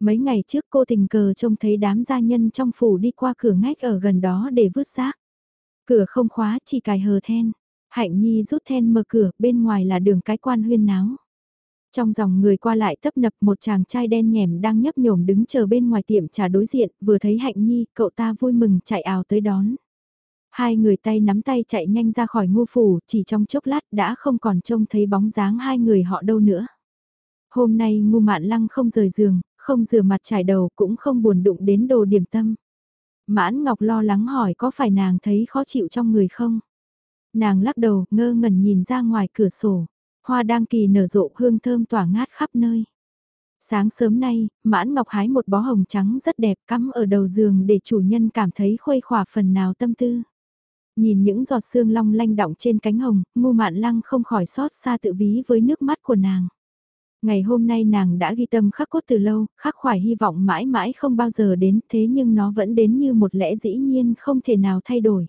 Mấy ngày trước cô tình cờ trông thấy đám gia nhân trong phủ đi qua cửa ngách ở gần đó để vứt rác. Cửa không khóa chỉ cài hờ then. Hạnh Nhi rút then mở cửa, bên ngoài là đường cái quan huyên náo. Trong dòng người qua lại tấp nập một chàng trai đen nhèm đang nhấp nhổm đứng chờ bên ngoài tiệm trà đối diện, vừa thấy Hạnh Nhi, cậu ta vui mừng chạy ào tới đón. Hai người tay nắm tay chạy nhanh ra khỏi ngô phủ, chỉ trong chốc lát đã không còn trông thấy bóng dáng hai người họ đâu nữa. Hôm nay ngu mạn lăng không rời giường, không rửa mặt trải đầu cũng không buồn đụng đến đồ điểm tâm. Mãn Ngọc lo lắng hỏi có phải nàng thấy khó chịu trong người không? Nàng lắc đầu, ngơ ngẩn nhìn ra ngoài cửa sổ. Hoa đang kỳ nở rộ hương thơm tỏa ngát khắp nơi. Sáng sớm nay, Mãn Ngọc hái một bó hồng trắng rất đẹp cắm ở đầu giường để chủ nhân cảm thấy khuây khỏa phần nào tâm tư. Nhìn những giọt sương long lanh động trên cánh hồng, ngu mạn lăng không khỏi xót xa tự ví với nước mắt của nàng. Ngày hôm nay nàng đã ghi tâm khắc cốt từ lâu, khắc khoải hy vọng mãi mãi không bao giờ đến thế nhưng nó vẫn đến như một lẽ dĩ nhiên không thể nào thay đổi.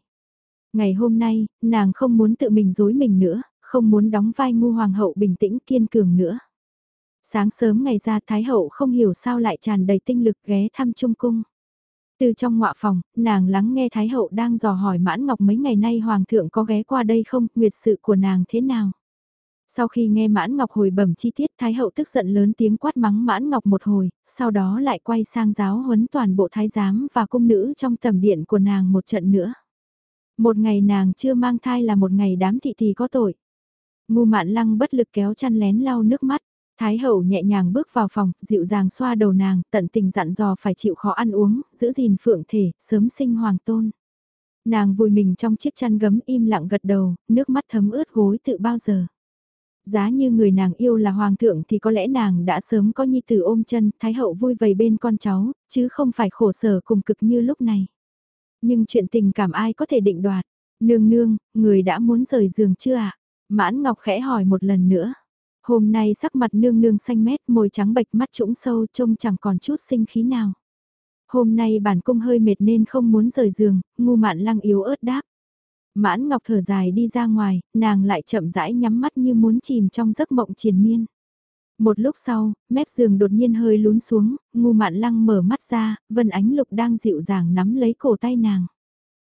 Ngày hôm nay, nàng không muốn tự mình dối mình nữa, không muốn đóng vai ngu hoàng hậu bình tĩnh kiên cường nữa. Sáng sớm ngày ra Thái hậu không hiểu sao lại tràn đầy tinh lực ghé thăm trung cung. Từ trong ngọa phòng, nàng lắng nghe Thái hậu đang dò hỏi mãn ngọc mấy ngày nay hoàng thượng có ghé qua đây không, nguyệt sự của nàng thế nào. Sau khi nghe Mãn Ngọc hồi bẩm chi tiết Thái hậu tức giận lớn tiếng quát mắng Mãn Ngọc một hồi, sau đó lại quay sang giáo huấn toàn bộ thái giám và cung nữ trong tầm điện của nàng một trận nữa. Một ngày nàng chưa mang thai là một ngày đám thị thì có tội. Ngu mạn lăng bất lực kéo chăn lén lau nước mắt. Thái hậu nhẹ nhàng bước vào phòng, dịu dàng xoa đầu nàng, tận tình dặn dò phải chịu khó ăn uống, giữ gìn phượng thể, sớm sinh hoàng tôn. Nàng vùi mình trong chiếc chăn gấm im lặng gật đầu, nước mắt thấm ướt gối tự bao giờ. Giá như người nàng yêu là hoàng thượng thì có lẽ nàng đã sớm có nhi tử ôm chân, thái hậu vui vầy bên con cháu, chứ không phải khổ sở cùng cực như lúc này. Nhưng chuyện tình cảm ai có thể định đoạt, nương nương, người đã muốn rời giường chưa ạ? Mãn Ngọc khẽ hỏi một lần nữa. Hôm nay sắc mặt nương nương xanh mét, môi trắng bệch mắt trũng sâu trông chẳng còn chút sinh khí nào. Hôm nay bản cung hơi mệt nên không muốn rời giường, ngu mạn lăng yếu ớt đáp. Mãn Ngọc thở dài đi ra ngoài, nàng lại chậm rãi nhắm mắt như muốn chìm trong giấc mộng triền miên. Một lúc sau, mép giường đột nhiên hơi lún xuống, ngu mạn lăng mở mắt ra, Vân Ánh Lục đang dịu dàng nắm lấy cổ tay nàng.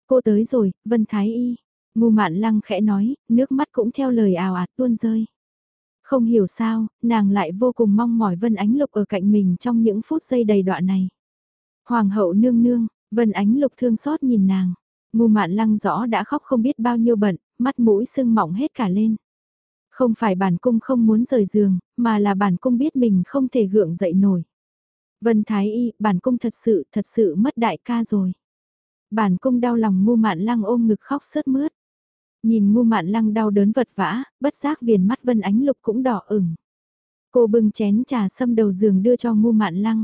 Cô tới rồi, Vân Thái Y. Ngu mạn lăng khẽ nói, nước mắt cũng theo lời ào ạt tuôn rơi. Không hiểu sao, nàng lại vô cùng mong mỏi Vân Ánh Lục ở cạnh mình trong những phút giây đầy đoạn này. Hoàng hậu nương nương, Vân Ánh Lục thương xót nhìn nàng. Ngu mạn lăng rõ đã khóc không biết bao nhiêu bận, mắt mũi sưng mỏng hết cả lên. Không phải bản cung không muốn rời giường, mà là bản cung biết mình không thể gượng dậy nổi. Vân Thái Y, bản cung thật sự, thật sự mất đại ca rồi. Bản cung đau lòng ngu mạn lăng ôm ngực khóc sớt mướt. Nhìn ngu mạn lăng đau đớn vật vã, bất giác viền mắt Vân Ánh Lục cũng đỏ ửng. Cô bưng chén trà sâm đầu giường đưa cho ngu mạn lăng.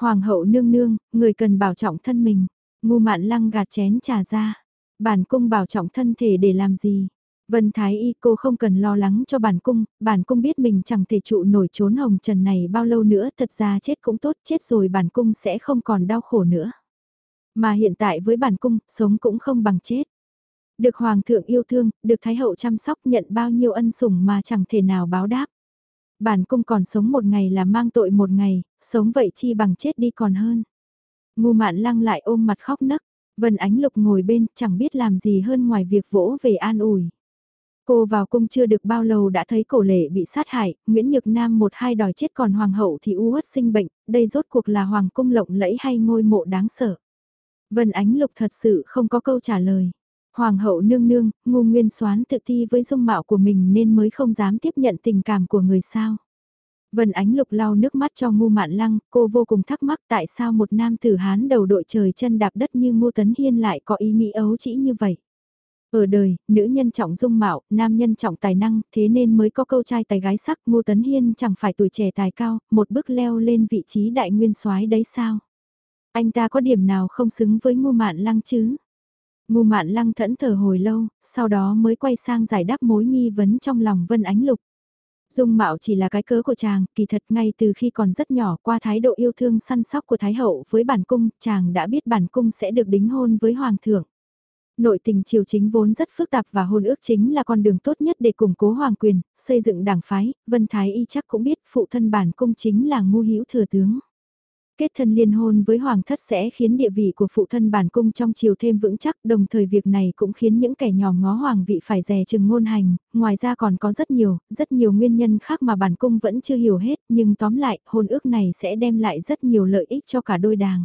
Hoàng hậu nương nương, người cần bảo trọng thân mình. Ngu mạn lăng gạt chén trà ra. Bản cung bảo trọng thân thể để làm gì? Vân Thái Y cô không cần lo lắng cho bản cung, bản cung biết mình chẳng thể trụ nổi trốn hồng trần này bao lâu nữa, thật ra chết cũng tốt, chết rồi bản cung sẽ không còn đau khổ nữa. Mà hiện tại với bản cung, sống cũng không bằng chết. Được Hoàng thượng yêu thương, được Thái hậu chăm sóc nhận bao nhiêu ân sủng mà chẳng thể nào báo đáp. Bản cung còn sống một ngày là mang tội một ngày, sống vậy chi bằng chết đi còn hơn. Ngu mạn lăng lại ôm mặt khóc nấc, Vân Ánh Lục ngồi bên chẳng biết làm gì hơn ngoài việc vỗ về an ủi. Cô vào cung chưa được bao lâu đã thấy cổ lệ bị sát hại, Nguyễn Nhược Nam một hai đòi chết còn hoàng hậu thì u uất sinh bệnh, đây rốt cuộc là hoàng cung lộng lẫy hay ngôi mộ đáng sợ. Vân Ánh Lục thật sự không có câu trả lời. Hoàng hậu nương nương, ngu nguyên soán tự ti với dung mạo của mình nên mới không dám tiếp nhận tình cảm của người sao. Vân Ánh Lục lau nước mắt cho ngu mạn lăng, cô vô cùng thắc mắc tại sao một nam tử Hán đầu đội trời chân đạp đất như ngu tấn hiên lại có ý nghĩ ấu chỉ như vậy. Ở đời, nữ nhân trọng dung mạo, nam nhân trọng tài năng, thế nên mới có câu trai tài gái sắc, Ngô Tấn Hiên chẳng phải tuổi trẻ tài cao, một bước leo lên vị trí đại nguyên soái đấy sao? Anh ta có điểm nào không xứng với Ngô Mạn Lăng chứ? Ngô Mạn Lăng thẫn thờ hồi lâu, sau đó mới quay sang giải đáp mối nghi vấn trong lòng Vân Ánh Lục. Dung mạo chỉ là cái cớ của chàng, kỳ thật ngay từ khi còn rất nhỏ qua thái độ yêu thương săn sóc của Thái Hậu với bản cung, chàng đã biết bản cung sẽ được đính hôn với Hoàng thượng. Nội tình triều chính vốn rất phức tạp và hôn ước chính là con đường tốt nhất để củng cố hoàng quyền, xây dựng đảng phái, Vân Thái Y chắc cũng biết phụ thân bản cung chính là ngu hữu thừa tướng. Kết thân liên hôn với hoàng thất sẽ khiến địa vị của phụ thân bản cung trong triều thêm vững chắc, đồng thời việc này cũng khiến những kẻ nhỏ ngó hoàng vị phải dè chừng ngôn hành, ngoài ra còn có rất nhiều, rất nhiều nguyên nhân khác mà bản cung vẫn chưa hiểu hết, nhưng tóm lại, hôn ước này sẽ đem lại rất nhiều lợi ích cho cả đôi đàng.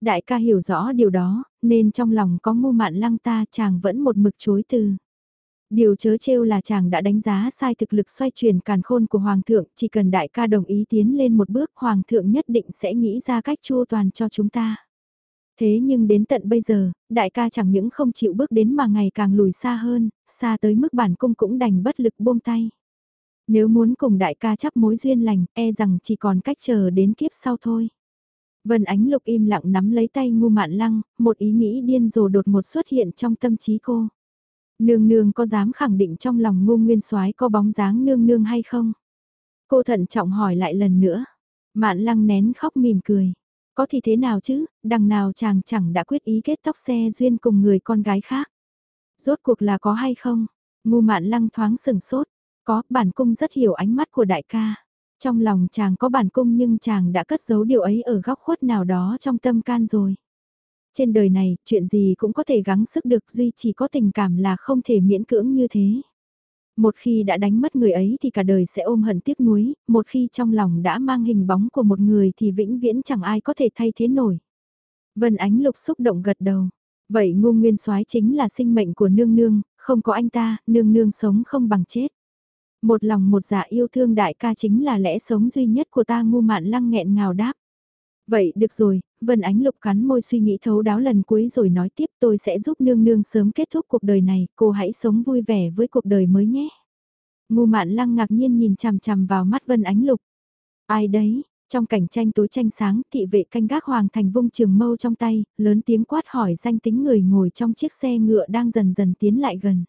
Đại ca hiểu rõ điều đó, nên trong lòng có ngu mạn lăng ta chàng vẫn một mực chối từ. Điều chớ trêu là chàng đã đánh giá sai thực lực xoay chuyển càn khôn của Hoàng thượng, chỉ cần đại ca đồng ý tiến lên một bước Hoàng thượng nhất định sẽ nghĩ ra cách chua toàn cho chúng ta. Thế nhưng đến tận bây giờ, đại ca chẳng những không chịu bước đến mà ngày càng lùi xa hơn, xa tới mức bản cung cũng đành bất lực buông tay. Nếu muốn cùng đại ca chấp mối duyên lành, e rằng chỉ còn cách chờ đến kiếp sau thôi. Vân Ánh Lục im lặng nắm lấy tay ngu mạn lăng, một ý nghĩ điên rồ đột ngột xuất hiện trong tâm trí cô. Nương nương có dám khẳng định trong lòng ngu nguyên soái có bóng dáng nương nương hay không? Cô thận trọng hỏi lại lần nữa. Mạn lăng nén khóc mỉm cười. Có thì thế nào chứ, đằng nào chàng chẳng đã quyết ý kết tóc xe duyên cùng người con gái khác. Rốt cuộc là có hay không? Ngu mạn lăng thoáng sừng sốt. Có, bản cung rất hiểu ánh mắt của đại ca. Trong lòng chàng có bản cung nhưng chàng đã cất giấu điều ấy ở góc khuất nào đó trong tâm can rồi. Trên đời này, chuyện gì cũng có thể gắng sức được duy chỉ có tình cảm là không thể miễn cưỡng như thế. Một khi đã đánh mất người ấy thì cả đời sẽ ôm hận tiếc nuối, một khi trong lòng đã mang hình bóng của một người thì vĩnh viễn chẳng ai có thể thay thế nổi. Vân Ánh Lục xúc động gật đầu. Vậy ngu nguyên soái chính là sinh mệnh của nương nương, không có anh ta, nương nương sống không bằng chết. Một lòng một dạ yêu thương đại ca chính là lẽ sống duy nhất của ta ngu mạn lăng nghẹn ngào đáp. Vậy được rồi, Vân Ánh Lục cắn môi suy nghĩ thấu đáo lần cuối rồi nói tiếp tôi sẽ giúp nương nương sớm kết thúc cuộc đời này, cô hãy sống vui vẻ với cuộc đời mới nhé. Ngu mạn lăng ngạc nhiên nhìn chằm chằm vào mắt Vân Ánh Lục. Ai đấy, trong cảnh tranh tối tranh sáng thị vệ canh gác hoàng thành vung trường mâu trong tay, lớn tiếng quát hỏi danh tính người ngồi trong chiếc xe ngựa đang dần dần tiến lại gần.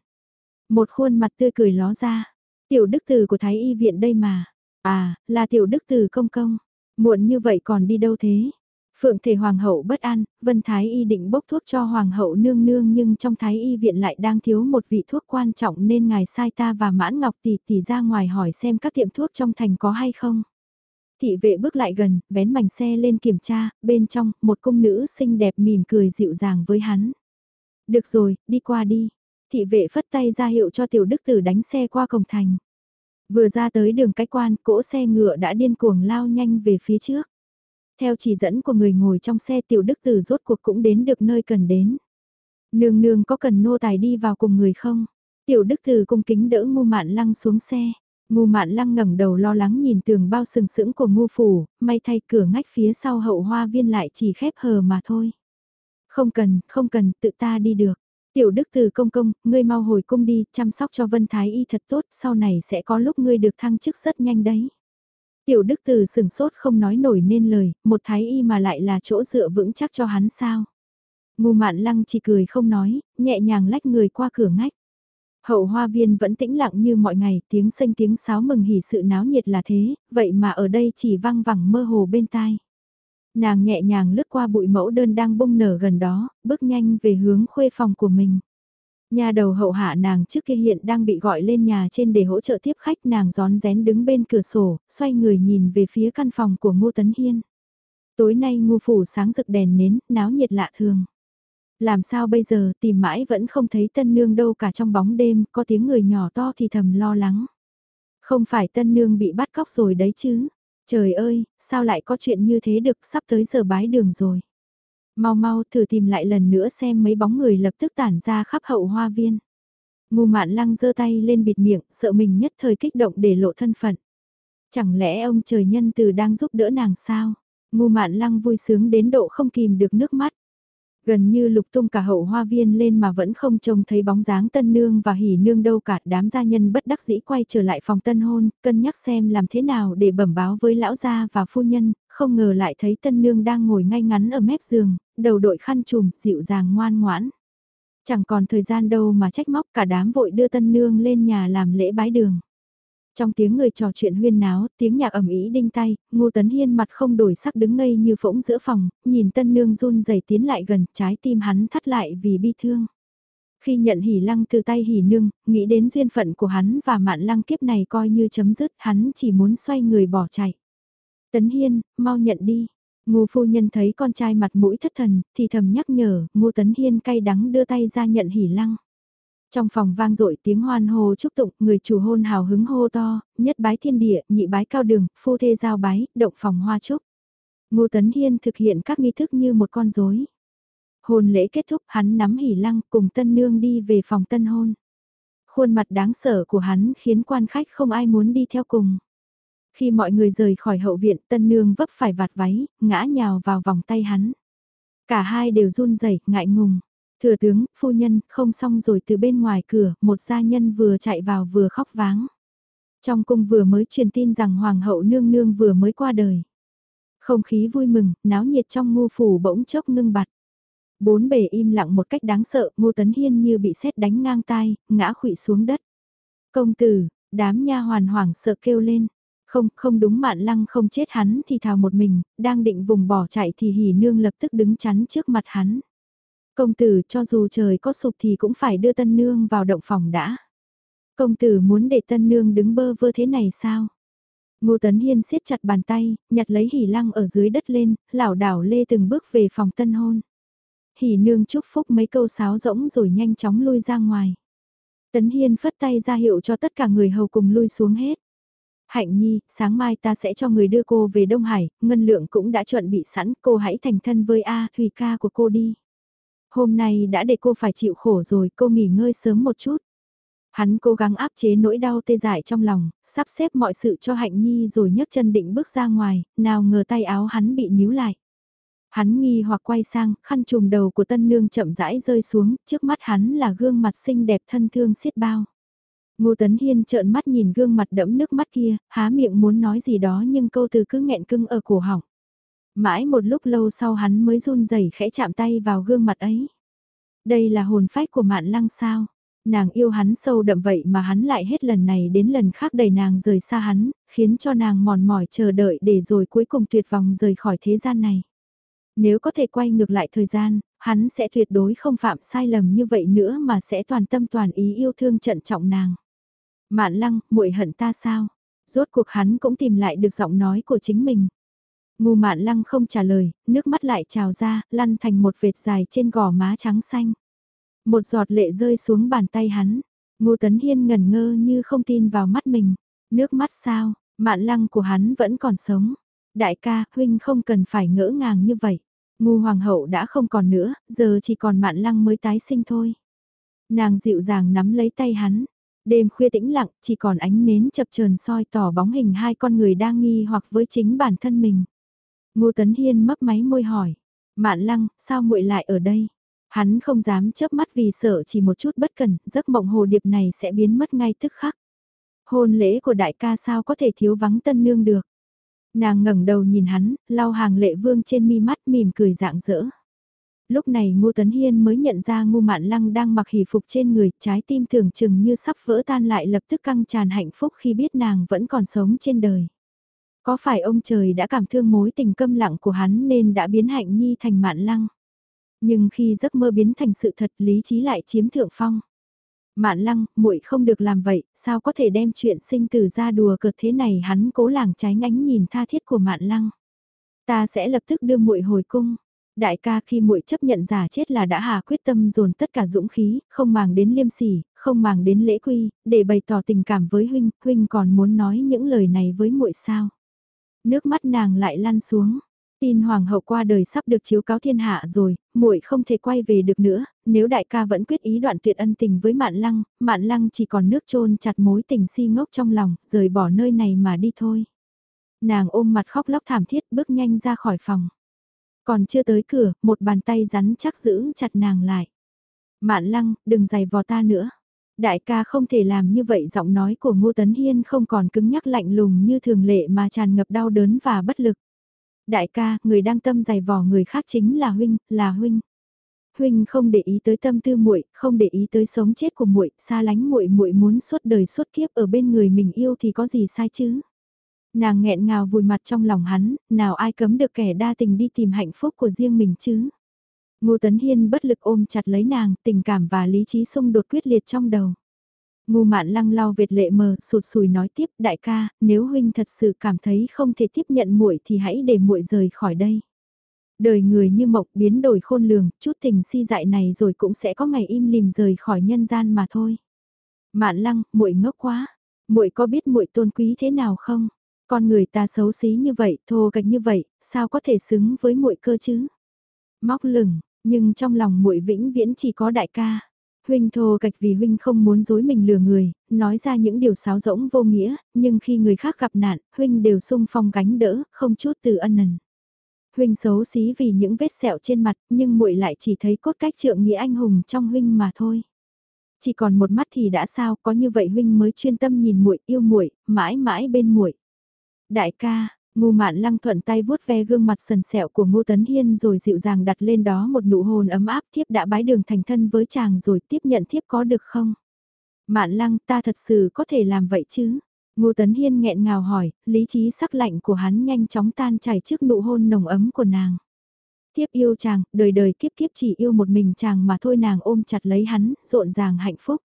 Một khuôn mặt tươi cười ló ra, tiểu đức tử của Thái Y viện đây mà, à, là tiểu đức tử công công. Muộn như vậy còn đi đâu thế? Phượng thể hoàng hậu bất an, Vân Thái Y định bốc thuốc cho hoàng hậu nương nương nhưng trong Thái Y viện lại đang thiếu một vị thuốc quan trọng nên ngài sai ta và mãn ngọc tỷ tỷ ra ngoài hỏi xem các tiệm thuốc trong thành có hay không. Thị vệ bước lại gần, vén mảnh xe lên kiểm tra, bên trong, một cung nữ xinh đẹp mỉm cười dịu dàng với hắn. Được rồi, đi qua đi. Thị vệ phất tay ra hiệu cho tiểu đức tử đánh xe qua cổng thành. Vừa ra tới đường cái quan, cỗ xe ngựa đã điên cuồng lao nhanh về phía trước. Theo chỉ dẫn của người ngồi trong xe tiểu đức tử rốt cuộc cũng đến được nơi cần đến. Nương nương có cần nô tài đi vào cùng người không? Tiểu đức tử cung kính đỡ ngu mạn lăng xuống xe. Ngu mạn lăng ngẩng đầu lo lắng nhìn tường bao sừng sững của ngu phủ, may thay cửa ngách phía sau hậu hoa viên lại chỉ khép hờ mà thôi. Không cần, không cần, tự ta đi được. Tiểu đức từ công công, ngươi mau hồi cung đi, chăm sóc cho Vân Thái Y thật tốt, sau này sẽ có lúc ngươi được thăng chức rất nhanh đấy. Tiểu đức từ sừng sốt không nói nổi nên lời, một Thái Y mà lại là chỗ dựa vững chắc cho hắn sao. Ngu mạn lăng chỉ cười không nói, nhẹ nhàng lách người qua cửa ngách. Hậu hoa viên vẫn tĩnh lặng như mọi ngày, tiếng xanh tiếng sáo mừng hỉ sự náo nhiệt là thế, vậy mà ở đây chỉ vang vẳng mơ hồ bên tai. Nàng nhẹ nhàng lướt qua bụi mẫu đơn đang bung nở gần đó, bước nhanh về hướng khuê phòng của mình. Nhà đầu hậu hạ nàng trước kia hiện đang bị gọi lên nhà trên để hỗ trợ tiếp khách nàng gión rén đứng bên cửa sổ, xoay người nhìn về phía căn phòng của Ngô Tấn Hiên. Tối nay ngu phủ sáng rực đèn nến, náo nhiệt lạ thường. Làm sao bây giờ tìm mãi vẫn không thấy tân nương đâu cả trong bóng đêm, có tiếng người nhỏ to thì thầm lo lắng. Không phải tân nương bị bắt cóc rồi đấy chứ. Trời ơi, sao lại có chuyện như thế được sắp tới giờ bái đường rồi. Mau mau thử tìm lại lần nữa xem mấy bóng người lập tức tản ra khắp hậu hoa viên. Ngu mạn lăng giơ tay lên bịt miệng, sợ mình nhất thời kích động để lộ thân phận. Chẳng lẽ ông trời nhân từ đang giúp đỡ nàng sao? Ngu mạn lăng vui sướng đến độ không kìm được nước mắt. Gần như lục tung cả hậu hoa viên lên mà vẫn không trông thấy bóng dáng tân nương và hỉ nương đâu cả đám gia nhân bất đắc dĩ quay trở lại phòng tân hôn, cân nhắc xem làm thế nào để bẩm báo với lão gia và phu nhân, không ngờ lại thấy tân nương đang ngồi ngay ngắn ở mép giường, đầu đội khăn trùm, dịu dàng ngoan ngoãn. Chẳng còn thời gian đâu mà trách móc cả đám vội đưa tân nương lên nhà làm lễ bái đường. Trong tiếng người trò chuyện huyên náo, tiếng nhạc ẩm ý đinh tay, Ngô Tấn Hiên mặt không đổi sắc đứng ngây như phỗng giữa phòng, nhìn tân nương run rẩy tiến lại gần, trái tim hắn thắt lại vì bi thương. Khi nhận hỉ lăng từ tay hỉ nương, nghĩ đến duyên phận của hắn và mạn lăng kiếp này coi như chấm dứt, hắn chỉ muốn xoay người bỏ chạy. Tấn Hiên, mau nhận đi. Ngô phu nhân thấy con trai mặt mũi thất thần, thì thầm nhắc nhở, Ngô Tấn Hiên cay đắng đưa tay ra nhận hỉ lăng. Trong phòng vang dội tiếng hoan hô chúc tụng, người chủ hôn hào hứng hô to, nhất bái thiên địa, nhị bái cao đường, phu thê giao bái, động phòng hoa chúc. Ngô Tấn Hiên thực hiện các nghi thức như một con rối. Hôn lễ kết thúc, hắn nắm hỉ lăng cùng tân nương đi về phòng tân hôn. Khuôn mặt đáng sợ của hắn khiến quan khách không ai muốn đi theo cùng. Khi mọi người rời khỏi hậu viện, tân nương vấp phải vạt váy, ngã nhào vào vòng tay hắn. Cả hai đều run rẩy, ngại ngùng. Thừa tướng, phu nhân, không xong rồi từ bên ngoài cửa, một gia nhân vừa chạy vào vừa khóc váng. Trong cung vừa mới truyền tin rằng hoàng hậu nương nương vừa mới qua đời. Không khí vui mừng, náo nhiệt trong ngu phủ bỗng chốc ngưng bặt. Bốn bề im lặng một cách đáng sợ, ngô tấn hiên như bị sét đánh ngang tai, ngã khụy xuống đất. Công tử, đám nha hoàn hoảng sợ kêu lên. Không, không đúng mạn lăng không chết hắn thì thào một mình, đang định vùng bỏ chạy thì hỉ nương lập tức đứng chắn trước mặt hắn. Công tử cho dù trời có sụp thì cũng phải đưa tân nương vào động phòng đã. Công tử muốn để tân nương đứng bơ vơ thế này sao? Ngô Tấn Hiên siết chặt bàn tay, nhặt lấy hỉ lăng ở dưới đất lên, lảo đảo lê từng bước về phòng tân hôn. Hỉ nương chúc phúc mấy câu sáo rỗng rồi nhanh chóng lui ra ngoài. Tấn Hiên phất tay ra hiệu cho tất cả người hầu cùng lui xuống hết. Hạnh Nhi, sáng mai ta sẽ cho người đưa cô về Đông Hải, Ngân Lượng cũng đã chuẩn bị sẵn, cô hãy thành thân với A, Thùy ca của cô đi. Hôm nay đã để cô phải chịu khổ rồi, cô nghỉ ngơi sớm một chút. Hắn cố gắng áp chế nỗi đau tê dại trong lòng, sắp xếp mọi sự cho Hạnh Nhi rồi nhấc chân định bước ra ngoài, nào ngờ tay áo hắn bị níu lại. Hắn nghi hoặc quay sang, khăn trùm đầu của tân nương chậm rãi rơi xuống, trước mắt hắn là gương mặt xinh đẹp thân thương xiết bao. Ngô Tấn Hiên trợn mắt nhìn gương mặt đẫm nước mắt kia, há miệng muốn nói gì đó nhưng câu từ cứ nghẹn cưng ở cổ họng. Mãi một lúc lâu sau hắn mới run rẩy khẽ chạm tay vào gương mặt ấy. Đây là hồn phách của mạn lăng sao? Nàng yêu hắn sâu đậm vậy mà hắn lại hết lần này đến lần khác đẩy nàng rời xa hắn, khiến cho nàng mòn mỏi chờ đợi để rồi cuối cùng tuyệt vọng rời khỏi thế gian này. Nếu có thể quay ngược lại thời gian, hắn sẽ tuyệt đối không phạm sai lầm như vậy nữa mà sẽ toàn tâm toàn ý yêu thương trận trọng nàng. Mạn lăng, muội hận ta sao? Rốt cuộc hắn cũng tìm lại được giọng nói của chính mình. Ngu mạn lăng không trả lời, nước mắt lại trào ra, lăn thành một vệt dài trên gò má trắng xanh. Một giọt lệ rơi xuống bàn tay hắn. Ngô Tấn Hiên ngẩn ngơ như không tin vào mắt mình. Nước mắt sao, mạn lăng của hắn vẫn còn sống. Đại ca, huynh không cần phải ngỡ ngàng như vậy. Ngu hoàng hậu đã không còn nữa, giờ chỉ còn mạn lăng mới tái sinh thôi. Nàng dịu dàng nắm lấy tay hắn. Đêm khuya tĩnh lặng, chỉ còn ánh nến chập chờn soi tỏ bóng hình hai con người đang nghi hoặc với chính bản thân mình. Ngô Tấn Hiên mấp máy môi hỏi. Mạn lăng, sao muội lại ở đây? Hắn không dám chớp mắt vì sợ chỉ một chút bất cần, giấc mộng hồ điệp này sẽ biến mất ngay tức khắc. Hôn lễ của đại ca sao có thể thiếu vắng tân nương được. Nàng ngẩng đầu nhìn hắn, lau hàng lệ vương trên mi mắt mỉm cười dạng dỡ. Lúc này Ngô Tấn Hiên mới nhận ra Ngô Mạn Lăng đang mặc hỷ phục trên người, trái tim tưởng chừng như sắp vỡ tan lại lập tức căng tràn hạnh phúc khi biết nàng vẫn còn sống trên đời. Có phải ông trời đã cảm thương mối tình câm lặng của hắn nên đã biến hạnh nhi thành Mạn Lăng? Nhưng khi giấc mơ biến thành sự thật lý trí lại chiếm thượng phong. Mạn lăng, muội không được làm vậy, sao có thể đem chuyện sinh tử ra đùa cợt thế này hắn cố làng tránh ánh nhìn tha thiết của mạn lăng. Ta sẽ lập tức đưa muội hồi cung. Đại ca khi muội chấp nhận giả chết là đã hà quyết tâm dồn tất cả dũng khí, không màng đến liêm sỉ, không màng đến lễ quy, để bày tỏ tình cảm với huynh, huynh còn muốn nói những lời này với muội sao? Nước mắt nàng lại lăn xuống, Tin hoàng hậu qua đời sắp được chiếu cáo thiên hạ rồi, muội không thể quay về được nữa, nếu đại ca vẫn quyết ý đoạn tuyệt ân tình với Mạn Lăng, Mạn Lăng chỉ còn nước chôn chặt mối tình si ngốc trong lòng, rời bỏ nơi này mà đi thôi. Nàng ôm mặt khóc lóc thảm thiết bước nhanh ra khỏi phòng. Còn chưa tới cửa, một bàn tay rắn chắc giữ chặt nàng lại. Mạn Lăng, đừng giày vò ta nữa. Đại ca không thể làm như vậy giọng nói của Ngô Tấn Hiên không còn cứng nhắc lạnh lùng như thường lệ mà tràn ngập đau đớn và bất lực. Đại ca, người đang tâm dày vò người khác chính là huynh, là huynh. Huynh không để ý tới tâm tư muội, không để ý tới sống chết của muội, xa lánh muội muội muốn suốt đời suốt kiếp ở bên người mình yêu thì có gì sai chứ? Nàng nghẹn ngào vùi mặt trong lòng hắn, nào ai cấm được kẻ đa tình đi tìm hạnh phúc của riêng mình chứ? Ngô Tấn Hiên bất lực ôm chặt lấy nàng, tình cảm và lý trí xung đột quyết liệt trong đầu. Ngô mạn lăng lau vệt lệ mờ, sụt sùi nói tiếp, đại ca, nếu huynh thật sự cảm thấy không thể tiếp nhận muội thì hãy để muội rời khỏi đây. Đời người như mộc biến đổi khôn lường, chút tình si dại này rồi cũng sẽ có ngày im lìm rời khỏi nhân gian mà thôi. Mạn lăng, muội ngốc quá, muội có biết muội tôn quý thế nào không? Con người ta xấu xí như vậy, thô kệch như vậy, sao có thể xứng với muội cơ chứ? Móc lửng, nhưng trong lòng muội vĩnh viễn chỉ có đại ca. Huynh thô cạch vì huynh không muốn dối mình lừa người, nói ra những điều sáo rỗng vô nghĩa, nhưng khi người khác gặp nạn, huynh đều sung phong gánh đỡ, không chút từ ân nần. Huynh xấu xí vì những vết sẹo trên mặt, nhưng muội lại chỉ thấy cốt cách trượng nghĩa anh hùng trong huynh mà thôi. Chỉ còn một mắt thì đã sao, có như vậy huynh mới chuyên tâm nhìn muội, yêu muội, mãi mãi bên muội. Đại ca, Ngu mạn lăng thuận tay vuốt ve gương mặt sần sẹo của Ngô Tấn Hiên rồi dịu dàng đặt lên đó một nụ hôn ấm áp thiếp đã bái đường thành thân với chàng rồi tiếp nhận thiếp có được không? Mạn lăng ta thật sự có thể làm vậy chứ? Ngô Tấn Hiên nghẹn ngào hỏi, lý trí sắc lạnh của hắn nhanh chóng tan chảy trước nụ hôn nồng ấm của nàng. Thiếp yêu chàng, đời đời kiếp kiếp chỉ yêu một mình chàng mà thôi nàng ôm chặt lấy hắn, rộn ràng hạnh phúc.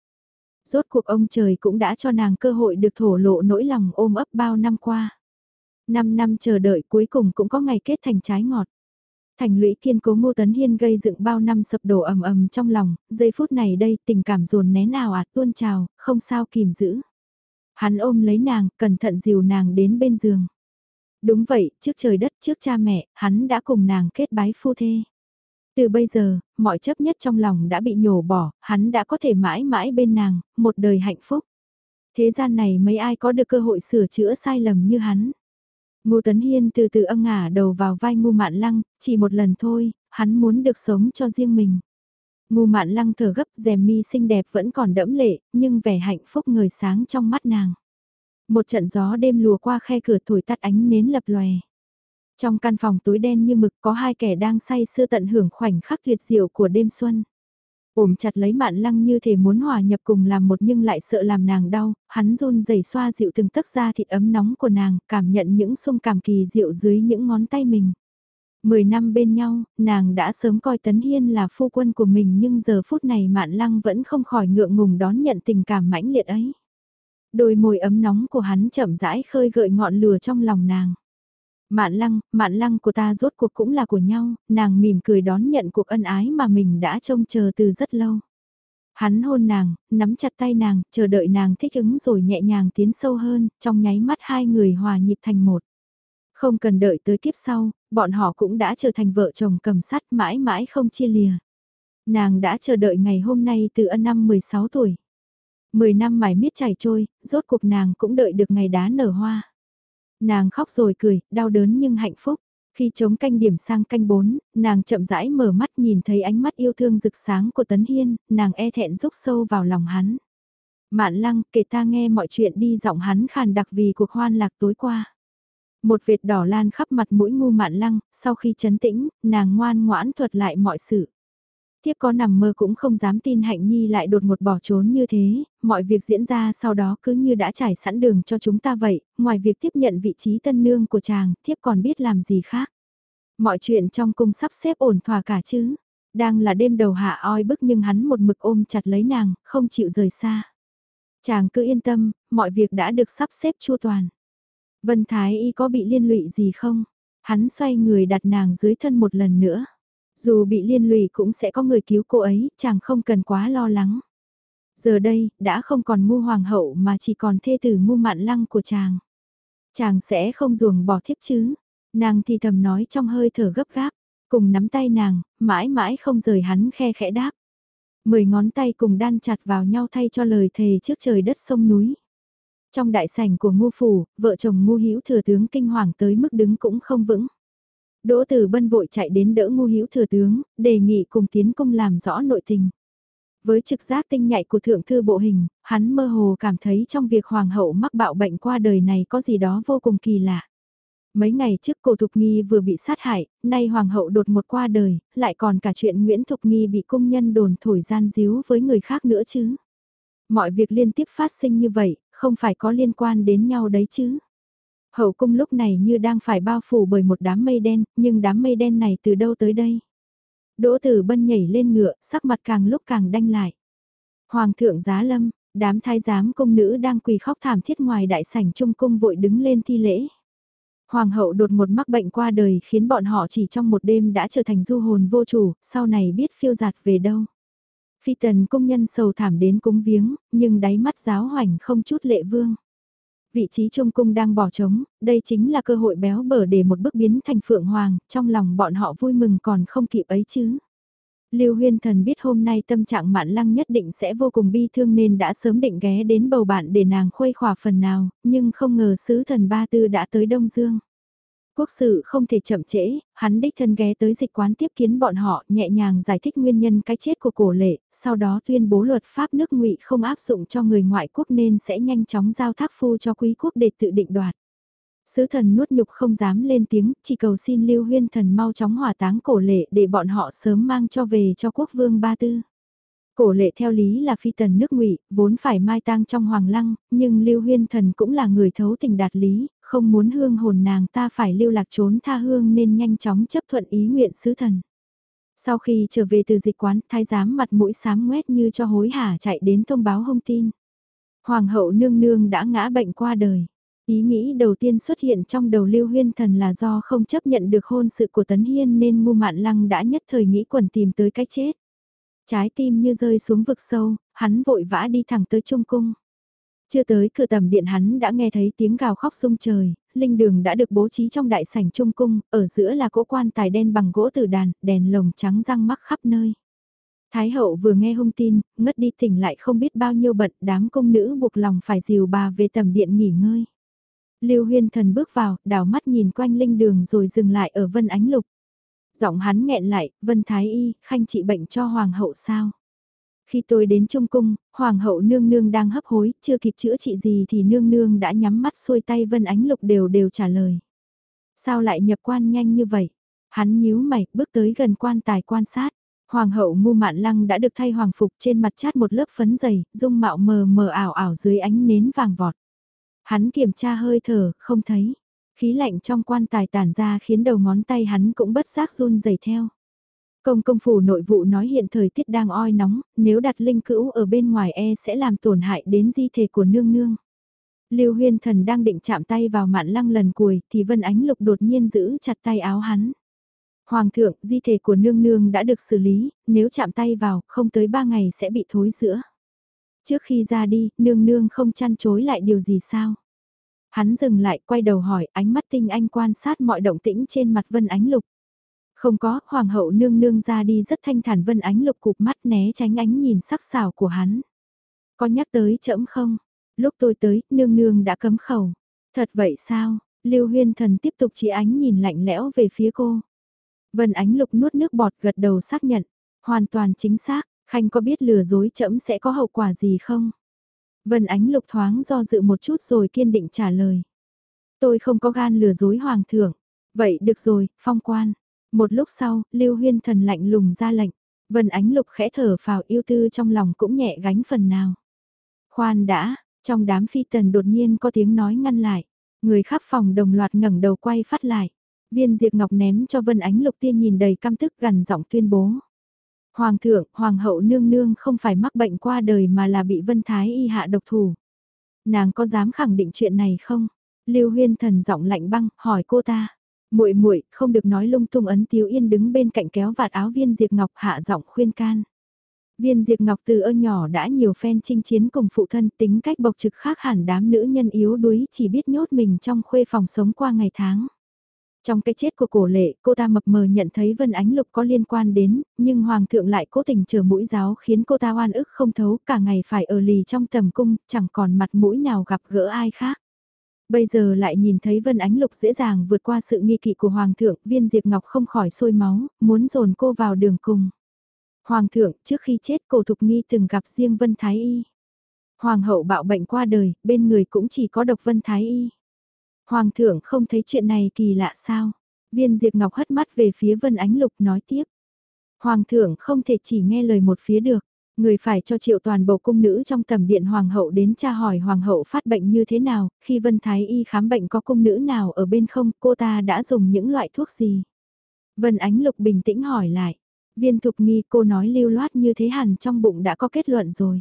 Rốt cuộc ông trời cũng đã cho nàng cơ hội được thổ lộ nỗi lòng ôm ấp bao năm qua. Năm năm chờ đợi cuối cùng cũng có ngày kết thành trái ngọt. Thành lũy kiên cố Ngô Tấn Hiên gây dựng bao năm sập đổ ầm ầm trong lòng, giây phút này đây tình cảm dồn nén nào ạt tuôn trào, không sao kìm giữ. Hắn ôm lấy nàng, cẩn thận dìu nàng đến bên giường. Đúng vậy, trước trời đất trước cha mẹ, hắn đã cùng nàng kết bái phu thê. Từ bây giờ, mọi chấp nhất trong lòng đã bị nhổ bỏ, hắn đã có thể mãi mãi bên nàng, một đời hạnh phúc. Thế gian này mấy ai có được cơ hội sửa chữa sai lầm như hắn. Ngô Tấn Hiên từ từ âm ngả đầu vào vai Ngô Mạn Lăng, chỉ một lần thôi, hắn muốn được sống cho riêng mình. Ngô Mạn Lăng thở gấp rèm mi xinh đẹp vẫn còn đẫm lệ, nhưng vẻ hạnh phúc ngời sáng trong mắt nàng. Một trận gió đêm lùa qua khe cửa thổi tắt ánh nến lập lòe. Trong căn phòng tối đen như mực có hai kẻ đang say sưa tận hưởng khoảnh khắc tuyệt diệu của đêm xuân ôm chặt lấy mạn lăng như thể muốn hòa nhập cùng làm một nhưng lại sợ làm nàng đau, hắn run rẩy xoa dịu từng tấc da thịt ấm nóng của nàng, cảm nhận những xung cảm kỳ diệu dưới những ngón tay mình. Mười năm bên nhau, nàng đã sớm coi Tấn Hiên là phu quân của mình nhưng giờ phút này mạn lăng vẫn không khỏi ngượng ngùng đón nhận tình cảm mãnh liệt ấy. Đôi môi ấm nóng của hắn chậm rãi khơi gợi ngọn lửa trong lòng nàng. Mạn lăng, mạn lăng của ta rốt cuộc cũng là của nhau, nàng mỉm cười đón nhận cuộc ân ái mà mình đã trông chờ từ rất lâu. Hắn hôn nàng, nắm chặt tay nàng, chờ đợi nàng thích ứng rồi nhẹ nhàng tiến sâu hơn, trong nháy mắt hai người hòa nhịp thành một. Không cần đợi tới kiếp sau, bọn họ cũng đã trở thành vợ chồng cầm sắt mãi mãi không chia lìa. Nàng đã chờ đợi ngày hôm nay từ ân năm 16 tuổi. Mười năm mải miết chảy trôi, rốt cuộc nàng cũng đợi được ngày đá nở hoa. Nàng khóc rồi cười, đau đớn nhưng hạnh phúc. Khi chống canh điểm sang canh bốn, nàng chậm rãi mở mắt nhìn thấy ánh mắt yêu thương rực sáng của Tấn Hiên, nàng e thẹn rúc sâu vào lòng hắn. Mạn lăng kể ta nghe mọi chuyện đi giọng hắn khàn đặc vì cuộc hoan lạc tối qua. Một vệt đỏ lan khắp mặt mũi ngu mạn lăng, sau khi chấn tĩnh, nàng ngoan ngoãn thuật lại mọi sự. Tiếp có nằm mơ cũng không dám tin Hạnh Nhi lại đột ngột bỏ trốn như thế, mọi việc diễn ra sau đó cứ như đã trải sẵn đường cho chúng ta vậy, ngoài việc tiếp nhận vị trí tân nương của chàng, thiếp còn biết làm gì khác. Mọi chuyện trong cung sắp xếp ổn thỏa cả chứ. Đang là đêm đầu hạ oi bức nhưng hắn một mực ôm chặt lấy nàng, không chịu rời xa. Chàng cứ yên tâm, mọi việc đã được sắp xếp chu toàn. Vân Thái Y có bị liên lụy gì không? Hắn xoay người đặt nàng dưới thân một lần nữa. Dù bị liên lụy cũng sẽ có người cứu cô ấy, chàng không cần quá lo lắng. Giờ đây, đã không còn ngu hoàng hậu mà chỉ còn thê tử ngu mạn lăng của chàng. Chàng sẽ không ruồng bỏ thiếp chứ. Nàng thì thầm nói trong hơi thở gấp gáp, cùng nắm tay nàng, mãi mãi không rời hắn khe khẽ đáp. Mười ngón tay cùng đan chặt vào nhau thay cho lời thề trước trời đất sông núi. Trong đại sảnh của ngu phủ, vợ chồng ngu hữu thừa tướng kinh hoàng tới mức đứng cũng không vững. Đỗ Tử Bân vội chạy đến đỡ Ngô Hữu thừa tướng, đề nghị cùng tiến công làm rõ nội tình. Với trực giác tinh nhạy của thượng thư bộ hình, hắn mơ hồ cảm thấy trong việc hoàng hậu mắc bạo bệnh qua đời này có gì đó vô cùng kỳ lạ. Mấy ngày trước cổ Thục Nghi vừa bị sát hại, nay hoàng hậu đột một qua đời, lại còn cả chuyện Nguyễn Thục Nghi bị công nhân đồn thổi gian díu với người khác nữa chứ. Mọi việc liên tiếp phát sinh như vậy, không phải có liên quan đến nhau đấy chứ. Hậu cung lúc này như đang phải bao phủ bởi một đám mây đen, nhưng đám mây đen này từ đâu tới đây? Đỗ Tử Bân nhảy lên ngựa, sắc mặt càng lúc càng đanh lại. Hoàng thượng giá lâm, đám thái giám công nữ đang quỳ khóc thảm thiết ngoài đại sảnh trung cung vội đứng lên thi lễ. Hoàng hậu đột một mắc bệnh qua đời khiến bọn họ chỉ trong một đêm đã trở thành du hồn vô chủ, sau này biết phiêu giạt về đâu. Phi tần công nhân sầu thảm đến cúng viếng, nhưng đáy mắt giáo hoành không chút lệ vương vị trí trung cung đang bỏ trống, đây chính là cơ hội béo bở để một bước biến thành phượng hoàng, trong lòng bọn họ vui mừng còn không kịp ấy chứ. Lưu Huyên Thần biết hôm nay tâm trạng Mạn Lăng nhất định sẽ vô cùng bi thương nên đã sớm định ghé đến bầu bạn để nàng khuây khỏa phần nào, nhưng không ngờ sứ thần Ba Tư đã tới Đông Dương. Quốc sự không thể chậm trễ, hắn đích thân ghé tới dịch quán tiếp kiến bọn họ, nhẹ nhàng giải thích nguyên nhân cái chết của cổ lệ, sau đó tuyên bố luật pháp nước ngụy không áp dụng cho người ngoại quốc nên sẽ nhanh chóng giao thác phu cho quý quốc để tự định đoạt. Sứ thần nuốt nhục không dám lên tiếng, chỉ cầu xin Lưu Huyên thần mau chóng hỏa táng cổ lệ để bọn họ sớm mang cho về cho quốc vương Ba Tư. Cổ lệ theo lý là phi tần nước ngụy, vốn phải mai tang trong hoàng lăng, nhưng Lưu Huyên thần cũng là người thấu tình đạt lý, không muốn hương hồn nàng ta phải lưu lạc trốn tha hương nên nhanh chóng chấp thuận ý nguyện sứ thần. Sau khi trở về từ dịch quán, thái giám mặt mũi xám ngoét như cho hối hả chạy đến thông báo thông tin. Hoàng hậu nương nương đã ngã bệnh qua đời. Ý nghĩ đầu tiên xuất hiện trong đầu Lưu Huyên Thần là do không chấp nhận được hôn sự của Tấn Hiên nên Ngu Mạn Lăng đã nhất thời nghĩ quẩn tìm tới cái chết. Trái tim như rơi xuống vực sâu, hắn vội vã đi thẳng tới Trung Cung. Chưa tới cửa tầm điện hắn đã nghe thấy tiếng gào khóc sung trời, linh đường đã được bố trí trong đại sảnh Trung Cung, ở giữa là cỗ quan tài đen bằng gỗ tử đàn, đèn lồng trắng răng mắc khắp nơi. Thái hậu vừa nghe hung tin, ngất đi tỉnh lại không biết bao nhiêu bận, đám công nữ buộc lòng phải dìu bà về tầm điện nghỉ ngơi. Lưu Huyên Thần bước vào, đảo mắt nhìn quanh linh đường rồi dừng lại ở Vân Ánh Lục. Giọng hắn nghẹn lại, Vân Thái Y, khanh trị bệnh cho Hoàng hậu sao? Khi tôi đến Trung Cung, Hoàng hậu nương nương đang hấp hối, chưa kịp chữa trị gì thì nương nương đã nhắm mắt xuôi tay Vân Ánh Lục đều đều trả lời. Sao lại nhập quan nhanh như vậy? Hắn nhíu mày, bước tới gần quan tài quan sát. Hoàng hậu ngu mạn lăng đã được thay hoàng phục trên mặt chát một lớp phấn dày, dung mạo mờ mờ ảo ảo dưới ánh nến vàng vọt. Hắn kiểm tra hơi thở, không thấy. Khí lạnh trong quan tài tản ra khiến đầu ngón tay hắn cũng bất giác run rẩy theo. Công công phủ nội vụ nói hiện thời tiết đang oi nóng, nếu đặt linh cữu ở bên ngoài e sẽ làm tổn hại đến di thể của nương nương. Lưu Huyên Thần đang định chạm tay vào mạn lăng lần cuối thì Vân Ánh Lục đột nhiên giữ chặt tay áo hắn. Hoàng thượng, di thể của nương nương đã được xử lý, nếu chạm tay vào, không tới ba ngày sẽ bị thối giữa. Trước khi ra đi, nương nương không chăn chối lại điều gì sao? Hắn dừng lại, quay đầu hỏi, ánh mắt tinh anh quan sát mọi động tĩnh trên mặt Vân Ánh Lục. Không có, hoàng hậu nương nương ra đi rất thanh thản Vân Ánh Lục cục mắt né tránh ánh nhìn sắc sảo của hắn. Có nhắc tới trẫm không? Lúc tôi tới, nương nương đã cấm khẩu. Thật vậy sao? Lưu Huyên Thần tiếp tục chỉ ánh nhìn lạnh lẽo về phía cô. Vân Ánh Lục nuốt nước bọt gật đầu xác nhận. Hoàn toàn chính xác, Khanh có biết lừa dối trẫm sẽ có hậu quả gì không? Vân Ánh Lục thoáng do dự một chút rồi kiên định trả lời. Tôi không có gan lừa dối hoàng thượng. Vậy được rồi, phong quan. Một lúc sau, Lưu Huyên thần lạnh lùng ra lệnh. Vân Ánh Lục khẽ thở phào yêu tư trong lòng cũng nhẹ gánh phần nào. Khoan đã, trong đám phi tần đột nhiên có tiếng nói ngăn lại. Người khắp phòng đồng loạt ngẩng đầu quay phát lại. Viên Diệp Ngọc ném cho Vân Ánh Lục tiên nhìn đầy căm tức gần giọng tuyên bố. Hoàng thượng, hoàng hậu nương nương không phải mắc bệnh qua đời mà là bị Vân Thái y hạ độc thủ. Nàng có dám khẳng định chuyện này không? Lưu Huyên thần giọng lạnh băng, hỏi cô ta. Muội muội, không được nói lung tung ấn Tiếu Yên đứng bên cạnh kéo vạt áo Viên diệt Ngọc hạ giọng khuyên can. Viên diệt Ngọc từ ơ nhỏ đã nhiều phen chinh chiến cùng phụ thân tính cách bộc trực khác hẳn đám nữ nhân yếu đuối chỉ biết nhốt mình trong khuê phòng sống qua ngày tháng. Trong cái chết của cổ lệ, cô ta mập mờ nhận thấy Vân Ánh Lục có liên quan đến, nhưng Hoàng thượng lại cố tình chờ mũi giáo khiến cô ta oan ức không thấu cả ngày phải ở lì trong tầm cung, chẳng còn mặt mũi nào gặp gỡ ai khác. Bây giờ lại nhìn thấy Vân Ánh Lục dễ dàng vượt qua sự nghi kỵ của Hoàng thượng, viên Diệp Ngọc không khỏi sôi máu, muốn dồn cô vào đường cùng. Hoàng thượng, trước khi chết cổ thục nghi từng gặp riêng Vân Thái Y. Hoàng hậu bạo bệnh qua đời, bên người cũng chỉ có độc Vân Thái Y. Hoàng thượng không thấy chuyện này kỳ lạ sao? Viên Diệp Ngọc hất mắt về phía Vân Ánh Lục nói tiếp. Hoàng thượng không thể chỉ nghe lời một phía được. Người phải cho triệu toàn bộ cung nữ trong tầm điện hoàng hậu đến tra hỏi hoàng hậu phát bệnh như thế nào, khi Vân Thái Y khám bệnh có cung nữ nào ở bên không, cô ta đã dùng những loại thuốc gì? Vân Ánh Lục bình tĩnh hỏi lại. Viên thục nghi cô nói lưu loát như thế hẳn trong bụng đã có kết luận rồi.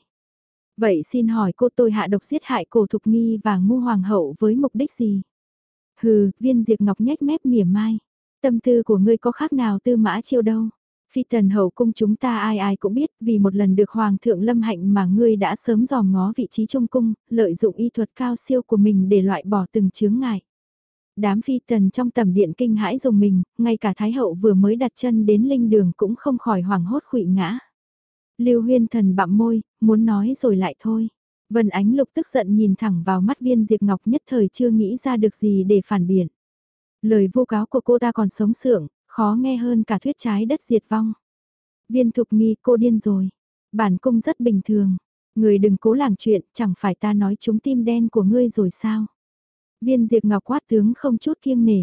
Vậy xin hỏi cô tôi hạ độc giết hại cổ thục nghi và ngu hoàng hậu với mục đích gì? Hừ, viên diệt ngọc nhếch mép mỉa mai. Tâm tư của ngươi có khác nào tư mã chiêu đâu. Phi tần hậu cung chúng ta ai ai cũng biết vì một lần được hoàng thượng lâm hạnh mà ngươi đã sớm dòm ngó vị trí trong cung, lợi dụng y thuật cao siêu của mình để loại bỏ từng chướng ngại. Đám phi tần trong tầm điện kinh hãi dùng mình, ngay cả thái hậu vừa mới đặt chân đến linh đường cũng không khỏi hoảng hốt khụy ngã. Lưu huyên thần bặm môi, muốn nói rồi lại thôi. Vân Ánh Lục tức giận nhìn thẳng vào mắt viên Diệp Ngọc nhất thời chưa nghĩ ra được gì để phản biện. Lời vô cáo của cô ta còn sống sượng, khó nghe hơn cả thuyết trái đất diệt vong. Viên thục nghi cô điên rồi. Bản cung rất bình thường. Người đừng cố làm chuyện, chẳng phải ta nói chúng tim đen của ngươi rồi sao. Viên diệt ngọc quát tướng không chút kiêng nể.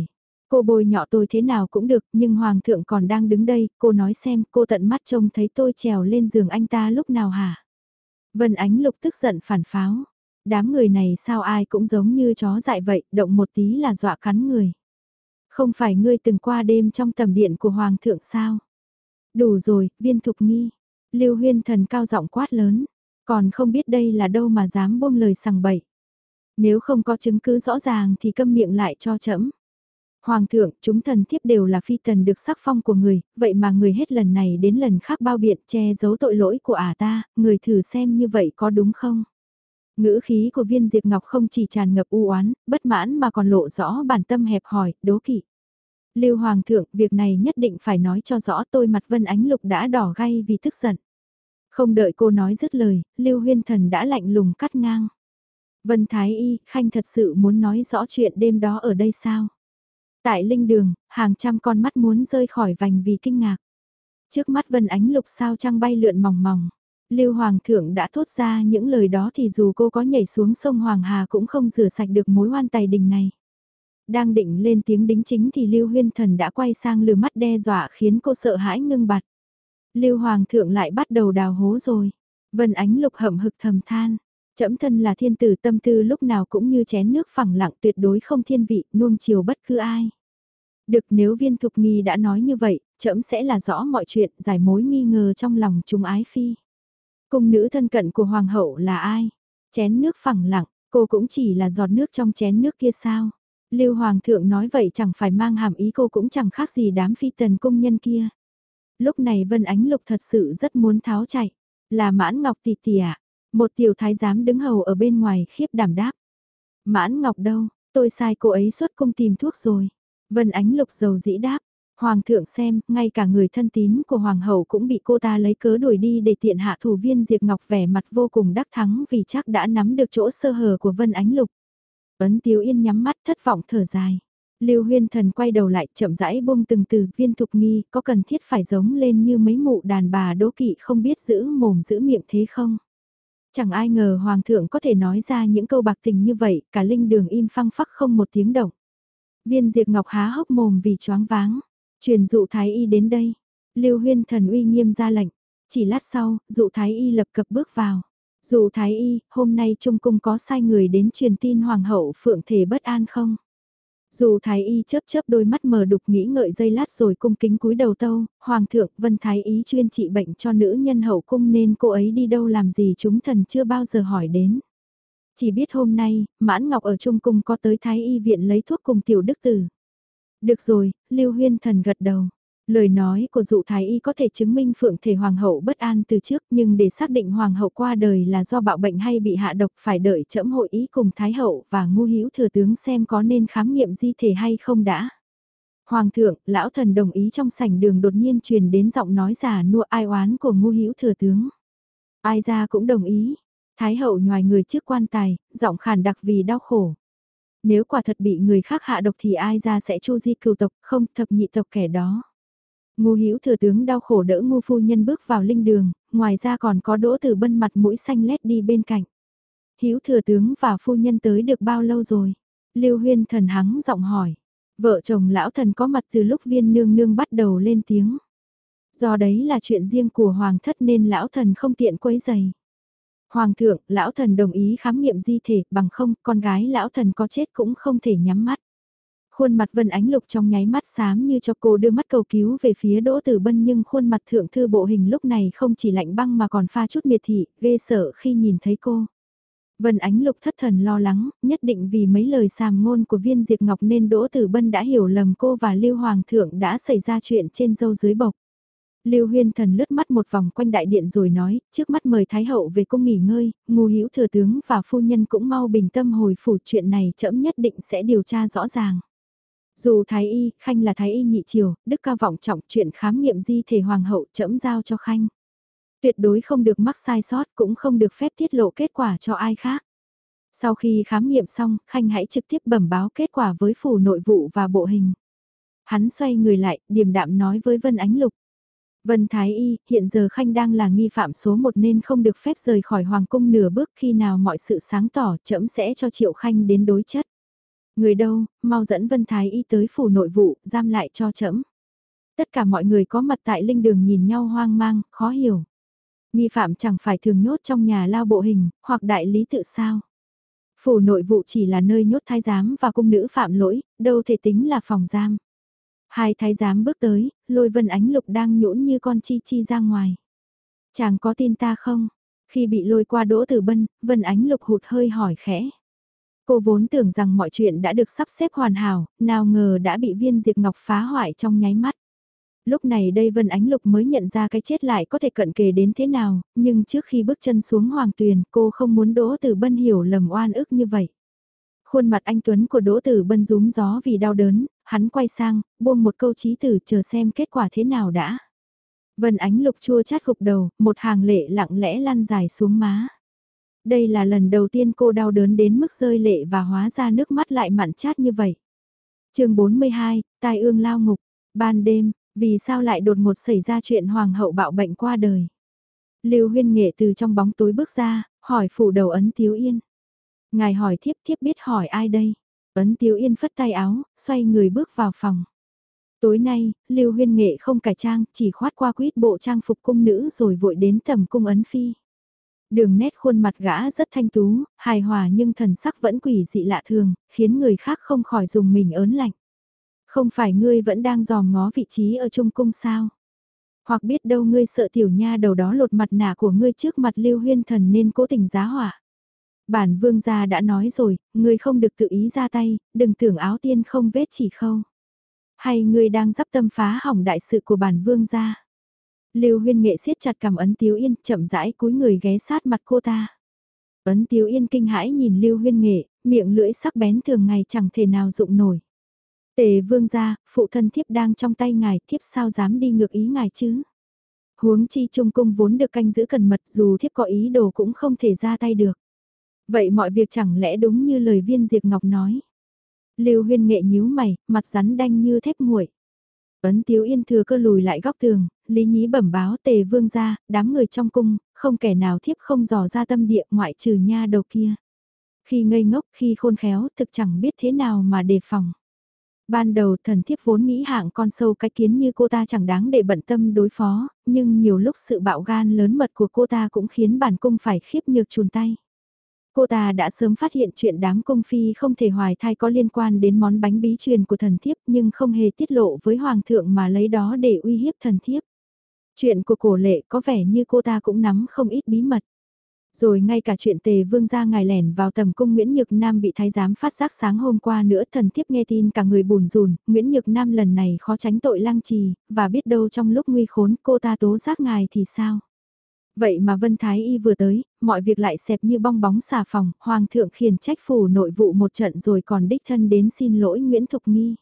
Cô bồi nhọ tôi thế nào cũng được, nhưng hoàng thượng còn đang đứng đây, cô nói xem, cô tận mắt trông thấy tôi trèo lên giường anh ta lúc nào hả? Vân Ánh Lục tức giận phản pháo. Đám người này sao ai cũng giống như chó dại vậy, động một tí là dọa cắn người. Không phải ngươi từng qua đêm trong tầm điện của Hoàng thượng sao? Đủ rồi, viên thục nghi. Lưu huyên thần cao giọng quát lớn. Còn không biết đây là đâu mà dám buông lời sằng bậy. Nếu không có chứng cứ rõ ràng thì câm miệng lại cho chấm. Hoàng thượng, chúng thần thiếp đều là phi tần được sắc phong của người, vậy mà người hết lần này đến lần khác bao biện che giấu tội lỗi của ả ta, người thử xem như vậy có đúng không? Ngữ khí của viên diệt ngọc không chỉ tràn ngập u oán, bất mãn mà còn lộ rõ bản tâm hẹp hòi, đố kỵ. Lưu Hoàng thượng, việc này nhất định phải nói cho rõ tôi mặt Vân Ánh Lục đã đỏ gay vì tức giận. Không đợi cô nói dứt lời, Lưu Huyên Thần đã lạnh lùng cắt ngang. Vân Thái Y, Khanh thật sự muốn nói rõ chuyện đêm đó ở đây sao? Tại linh đường, hàng trăm con mắt muốn rơi khỏi vành vì kinh ngạc. Trước mắt Vân Ánh Lục sao trăng bay lượn mỏng mỏng. Lưu Hoàng thượng đã thốt ra những lời đó thì dù cô có nhảy xuống sông Hoàng Hà cũng không rửa sạch được mối oan tài đình này. Đang định lên tiếng đính chính thì Lưu Huyên Thần đã quay sang lừa mắt đe dọa khiến cô sợ hãi ngưng bặt. Lưu Hoàng thượng lại bắt đầu đào hố rồi. Vân Ánh Lục hậm hực thầm than. Chấm thân là thiên tử tâm tư lúc nào cũng như chén nước phẳng lặng tuyệt đối không thiên vị, nuông chiều bất cứ ai. Được nếu viên thục nghi đã nói như vậy, chấm sẽ là rõ mọi chuyện, giải mối nghi ngờ trong lòng chúng ái phi. Cung nữ thân cận của hoàng hậu là ai? Chén nước phẳng lặng, cô cũng chỉ là giọt nước trong chén nước kia sao? Lưu hoàng thượng nói vậy chẳng phải mang hàm ý cô cũng chẳng khác gì đám phi tần cung nhân kia. Lúc này Vân Ánh Lục thật sự rất muốn tháo chạy. Là mãn ngọc tỷ tỷ ạ. Một tiểu thái giám đứng hầu ở bên ngoài khiếp đảm đáp. Mãn ngọc đâu, tôi sai cô ấy xuất cung tìm thuốc rồi. Vân Ánh Lục dầu dĩ đáp. Hoàng thượng xem, ngay cả người thân tín của Hoàng hậu cũng bị cô ta lấy cớ đuổi đi để tiện hạ thủ viên Diệp Ngọc vẻ mặt vô cùng đắc thắng vì chắc đã nắm được chỗ sơ hở của Vân Ánh Lục. Ấn Tiếu Yên nhắm mắt thất vọng thở dài. Lưu Huyên Thần quay đầu lại chậm rãi buông từng từ viên thục nghi có cần thiết phải giống lên như mấy mụ đàn bà đố kỵ không biết giữ mồm giữ miệng thế không? Chẳng ai ngờ Hoàng thượng có thể nói ra những câu bạc tình như vậy, cả linh đường im phăng phắc không một tiếng động. Viên Diệp Ngọc há hốc mồm vì choáng váng. Truyền dụ Thái Y đến đây. Lưu Huyên Thần uy nghiêm ra lệnh. Chỉ lát sau, dụ Thái Y lập cập bước vào. Dụ Thái Y, hôm nay Trung Cung có sai người đến truyền tin Hoàng hậu Phượng Thể bất an không? Dù Thái Y chớp chớp đôi mắt mờ đục nghĩ ngợi dây lát rồi cung kính cúi đầu tâu, Hoàng thượng Vân Thái Y chuyên trị bệnh cho nữ nhân hậu cung nên cô ấy đi đâu làm gì chúng thần chưa bao giờ hỏi đến. Chỉ biết hôm nay, Mãn Ngọc ở Trung Cung có tới Thái Y viện lấy thuốc cùng tiểu đức tử. Được rồi, Lưu Huyên Thần gật đầu. Lời nói của dụ thái y có thể chứng minh phượng thể hoàng hậu bất an từ trước nhưng để xác định hoàng hậu qua đời là do bạo bệnh hay bị hạ độc phải đợi chẫm hội ý cùng thái hậu và ngu hữu thừa tướng xem có nên khám nghiệm di thể hay không đã. Hoàng thượng, lão thần đồng ý trong sảnh đường đột nhiên truyền đến giọng nói giả nua ai oán của ngu hữu thừa tướng. Ai ra cũng đồng ý. Thái hậu nhòi người trước quan tài, giọng khàn đặc vì đau khổ. Nếu quả thật bị người khác hạ độc thì ai ra sẽ chu di cừu tộc, không thập nhị tộc kẻ đó. Ngu hữu thừa tướng đau khổ đỡ ngu phu nhân bước vào linh đường, ngoài ra còn có đỗ từ bân mặt mũi xanh lét đi bên cạnh. Hữu thừa tướng và phu nhân tới được bao lâu rồi? Lưu huyên thần hắng giọng hỏi. Vợ chồng lão thần có mặt từ lúc viên nương nương bắt đầu lên tiếng. Do đấy là chuyện riêng của hoàng thất nên lão thần không tiện quấy giày. Hoàng thượng, lão thần đồng ý khám nghiệm di thể, bằng không, con gái lão thần có chết cũng không thể nhắm mắt. Khuôn mặt Vân Ánh Lục trong nháy mắt xám như cho cô đưa mắt cầu cứu về phía Đỗ Tử Bân nhưng khuôn mặt thượng thư bộ hình lúc này không chỉ lạnh băng mà còn pha chút miệt thị, ghê sợ khi nhìn thấy cô. Vân Ánh Lục thất thần lo lắng, nhất định vì mấy lời sàm ngôn của viên Diệp Ngọc nên Đỗ Tử Bân đã hiểu lầm cô và Lưu Hoàng thượng đã xảy ra chuyện trên dâu dưới bộc. Lưu Huyên Thần lướt mắt một vòng quanh đại điện rồi nói, trước mắt mời Thái Hậu về cung nghỉ ngơi, ngu hữu thừa tướng và phu nhân cũng mau bình tâm hồi phủ chuyện này chậm nhất định sẽ điều tra rõ ràng. Dù Thái Y, Khanh là Thái Y nhị triều, đức cao vọng trọng chuyện khám nghiệm di thể hoàng hậu chậm giao cho Khanh. Tuyệt đối không được mắc sai sót cũng không được phép tiết lộ kết quả cho ai khác. Sau khi khám nghiệm xong, Khanh hãy trực tiếp bẩm báo kết quả với phủ nội vụ và bộ hình. Hắn xoay người lại, điềm đạm nói với Vân Ánh Lục. Vân Thái Y, hiện giờ Khanh đang là nghi phạm số một nên không được phép rời khỏi Hoàng cung nửa bước khi nào mọi sự sáng tỏ trẫm sẽ cho Triệu Khanh đến đối chất. Người đâu, mau dẫn Vân Thái Y tới phủ nội vụ, giam lại cho trẫm. Tất cả mọi người có mặt tại linh đường nhìn nhau hoang mang, khó hiểu. Nghi phạm chẳng phải thường nhốt trong nhà lao bộ hình, hoặc đại lý tự sao. Phủ nội vụ chỉ là nơi nhốt thái giám và cung nữ phạm lỗi, đâu thể tính là phòng giam. Hai thái giám bước tới, lôi vân ánh lục đang nhũn như con chi chi ra ngoài. Chàng có tin ta không? Khi bị lôi qua đỗ tử bân, vân ánh lục hụt hơi hỏi khẽ. Cô vốn tưởng rằng mọi chuyện đã được sắp xếp hoàn hảo, nào ngờ đã bị viên diệt ngọc phá hoại trong nháy mắt. Lúc này đây Vân Ánh Lục mới nhận ra cái chết lại có thể cận kề đến thế nào, nhưng trước khi bước chân xuống hoàng tuyền cô không muốn Đỗ Tử Bân hiểu lầm oan ức như vậy. Khuôn mặt anh Tuấn của Đỗ Tử Bân rúm gió vì đau đớn, hắn quay sang, buông một câu trí tử chờ xem kết quả thế nào đã. Vân Ánh Lục chua chát gục đầu, một hàng lệ lặng lẽ lăn dài xuống má. Đây là lần đầu tiên cô đau đớn đến mức rơi lệ và hóa ra nước mắt lại mặn chát như vậy. chương 42, tai ương lao ngục. Ban đêm, vì sao lại đột ngột xảy ra chuyện hoàng hậu bạo bệnh qua đời? Lưu huyên nghệ từ trong bóng tối bước ra, hỏi phủ đầu ấn thiếu Yên. Ngài hỏi thiếp thiếp biết hỏi ai đây? Ấn Tiếu Yên phất tay áo, xoay người bước vào phòng. Tối nay, Lưu huyên nghệ không cải trang, chỉ khoát qua quýt bộ trang phục cung nữ rồi vội đến tầm cung ấn phi. Đường nét khuôn mặt gã rất thanh tú, hài hòa nhưng thần sắc vẫn quỷ dị lạ thường, khiến người khác không khỏi dùng mình ớn lạnh. Không phải ngươi vẫn đang dòm ngó vị trí ở trung cung sao? Hoặc biết đâu ngươi sợ tiểu nha đầu đó lột mặt nạ của ngươi trước mặt lưu huyên thần nên cố tình giá hỏa. Bản vương gia đã nói rồi, ngươi không được tự ý ra tay, đừng tưởng áo tiên không vết chỉ khâu. Hay ngươi đang dắp tâm phá hỏng đại sự của bản vương gia? Lưu huyên nghệ siết chặt cầm ấn tiếu yên, chậm rãi cúi người ghé sát mặt cô ta. Ấn tiếu yên kinh hãi nhìn Lưu huyên nghệ, miệng lưỡi sắc bén thường ngày chẳng thể nào dụng nổi. Tề vương gia, phụ thân thiếp đang trong tay ngài, thiếp sao dám đi ngược ý ngài chứ? Huống chi trung cung vốn được canh giữ cẩn mật dù thiếp có ý đồ cũng không thể ra tay được. Vậy mọi việc chẳng lẽ đúng như lời viên diệt ngọc nói? Lưu huyên nghệ nhíu mày, mặt rắn đanh như thép nguội. Ấn Tiếu Yên thừa cơ lùi lại góc tường, Lý Nhí bẩm báo tề vương gia, đám người trong cung, không kẻ nào thiếp không dò ra tâm địa ngoại trừ nha đầu kia. Khi ngây ngốc, khi khôn khéo, thực chẳng biết thế nào mà đề phòng. Ban đầu thần thiếp vốn nghĩ hạng con sâu cái kiến như cô ta chẳng đáng để bận tâm đối phó, nhưng nhiều lúc sự bạo gan lớn mật của cô ta cũng khiến bản cung phải khiếp nhược chùn tay. Cô ta đã sớm phát hiện chuyện đám công phi không thể hoài thai có liên quan đến món bánh bí truyền của thần thiếp nhưng không hề tiết lộ với hoàng thượng mà lấy đó để uy hiếp thần thiếp. Chuyện của cổ lệ có vẻ như cô ta cũng nắm không ít bí mật. Rồi ngay cả chuyện tề vương gia ngài lẻn vào tầm cung Nguyễn Nhược Nam bị thái giám phát giác sáng hôm qua nữa thần thiếp nghe tin cả người bùn rùn, Nguyễn Nhược Nam lần này khó tránh tội lang trì, và biết đâu trong lúc nguy khốn cô ta tố giác ngài thì sao? Vậy mà Vân Thái Y vừa tới, mọi việc lại xẹp như bong bóng xà phòng, Hoàng thượng khiển trách phủ nội vụ một trận rồi còn đích thân đến xin lỗi Nguyễn Thục Nghi.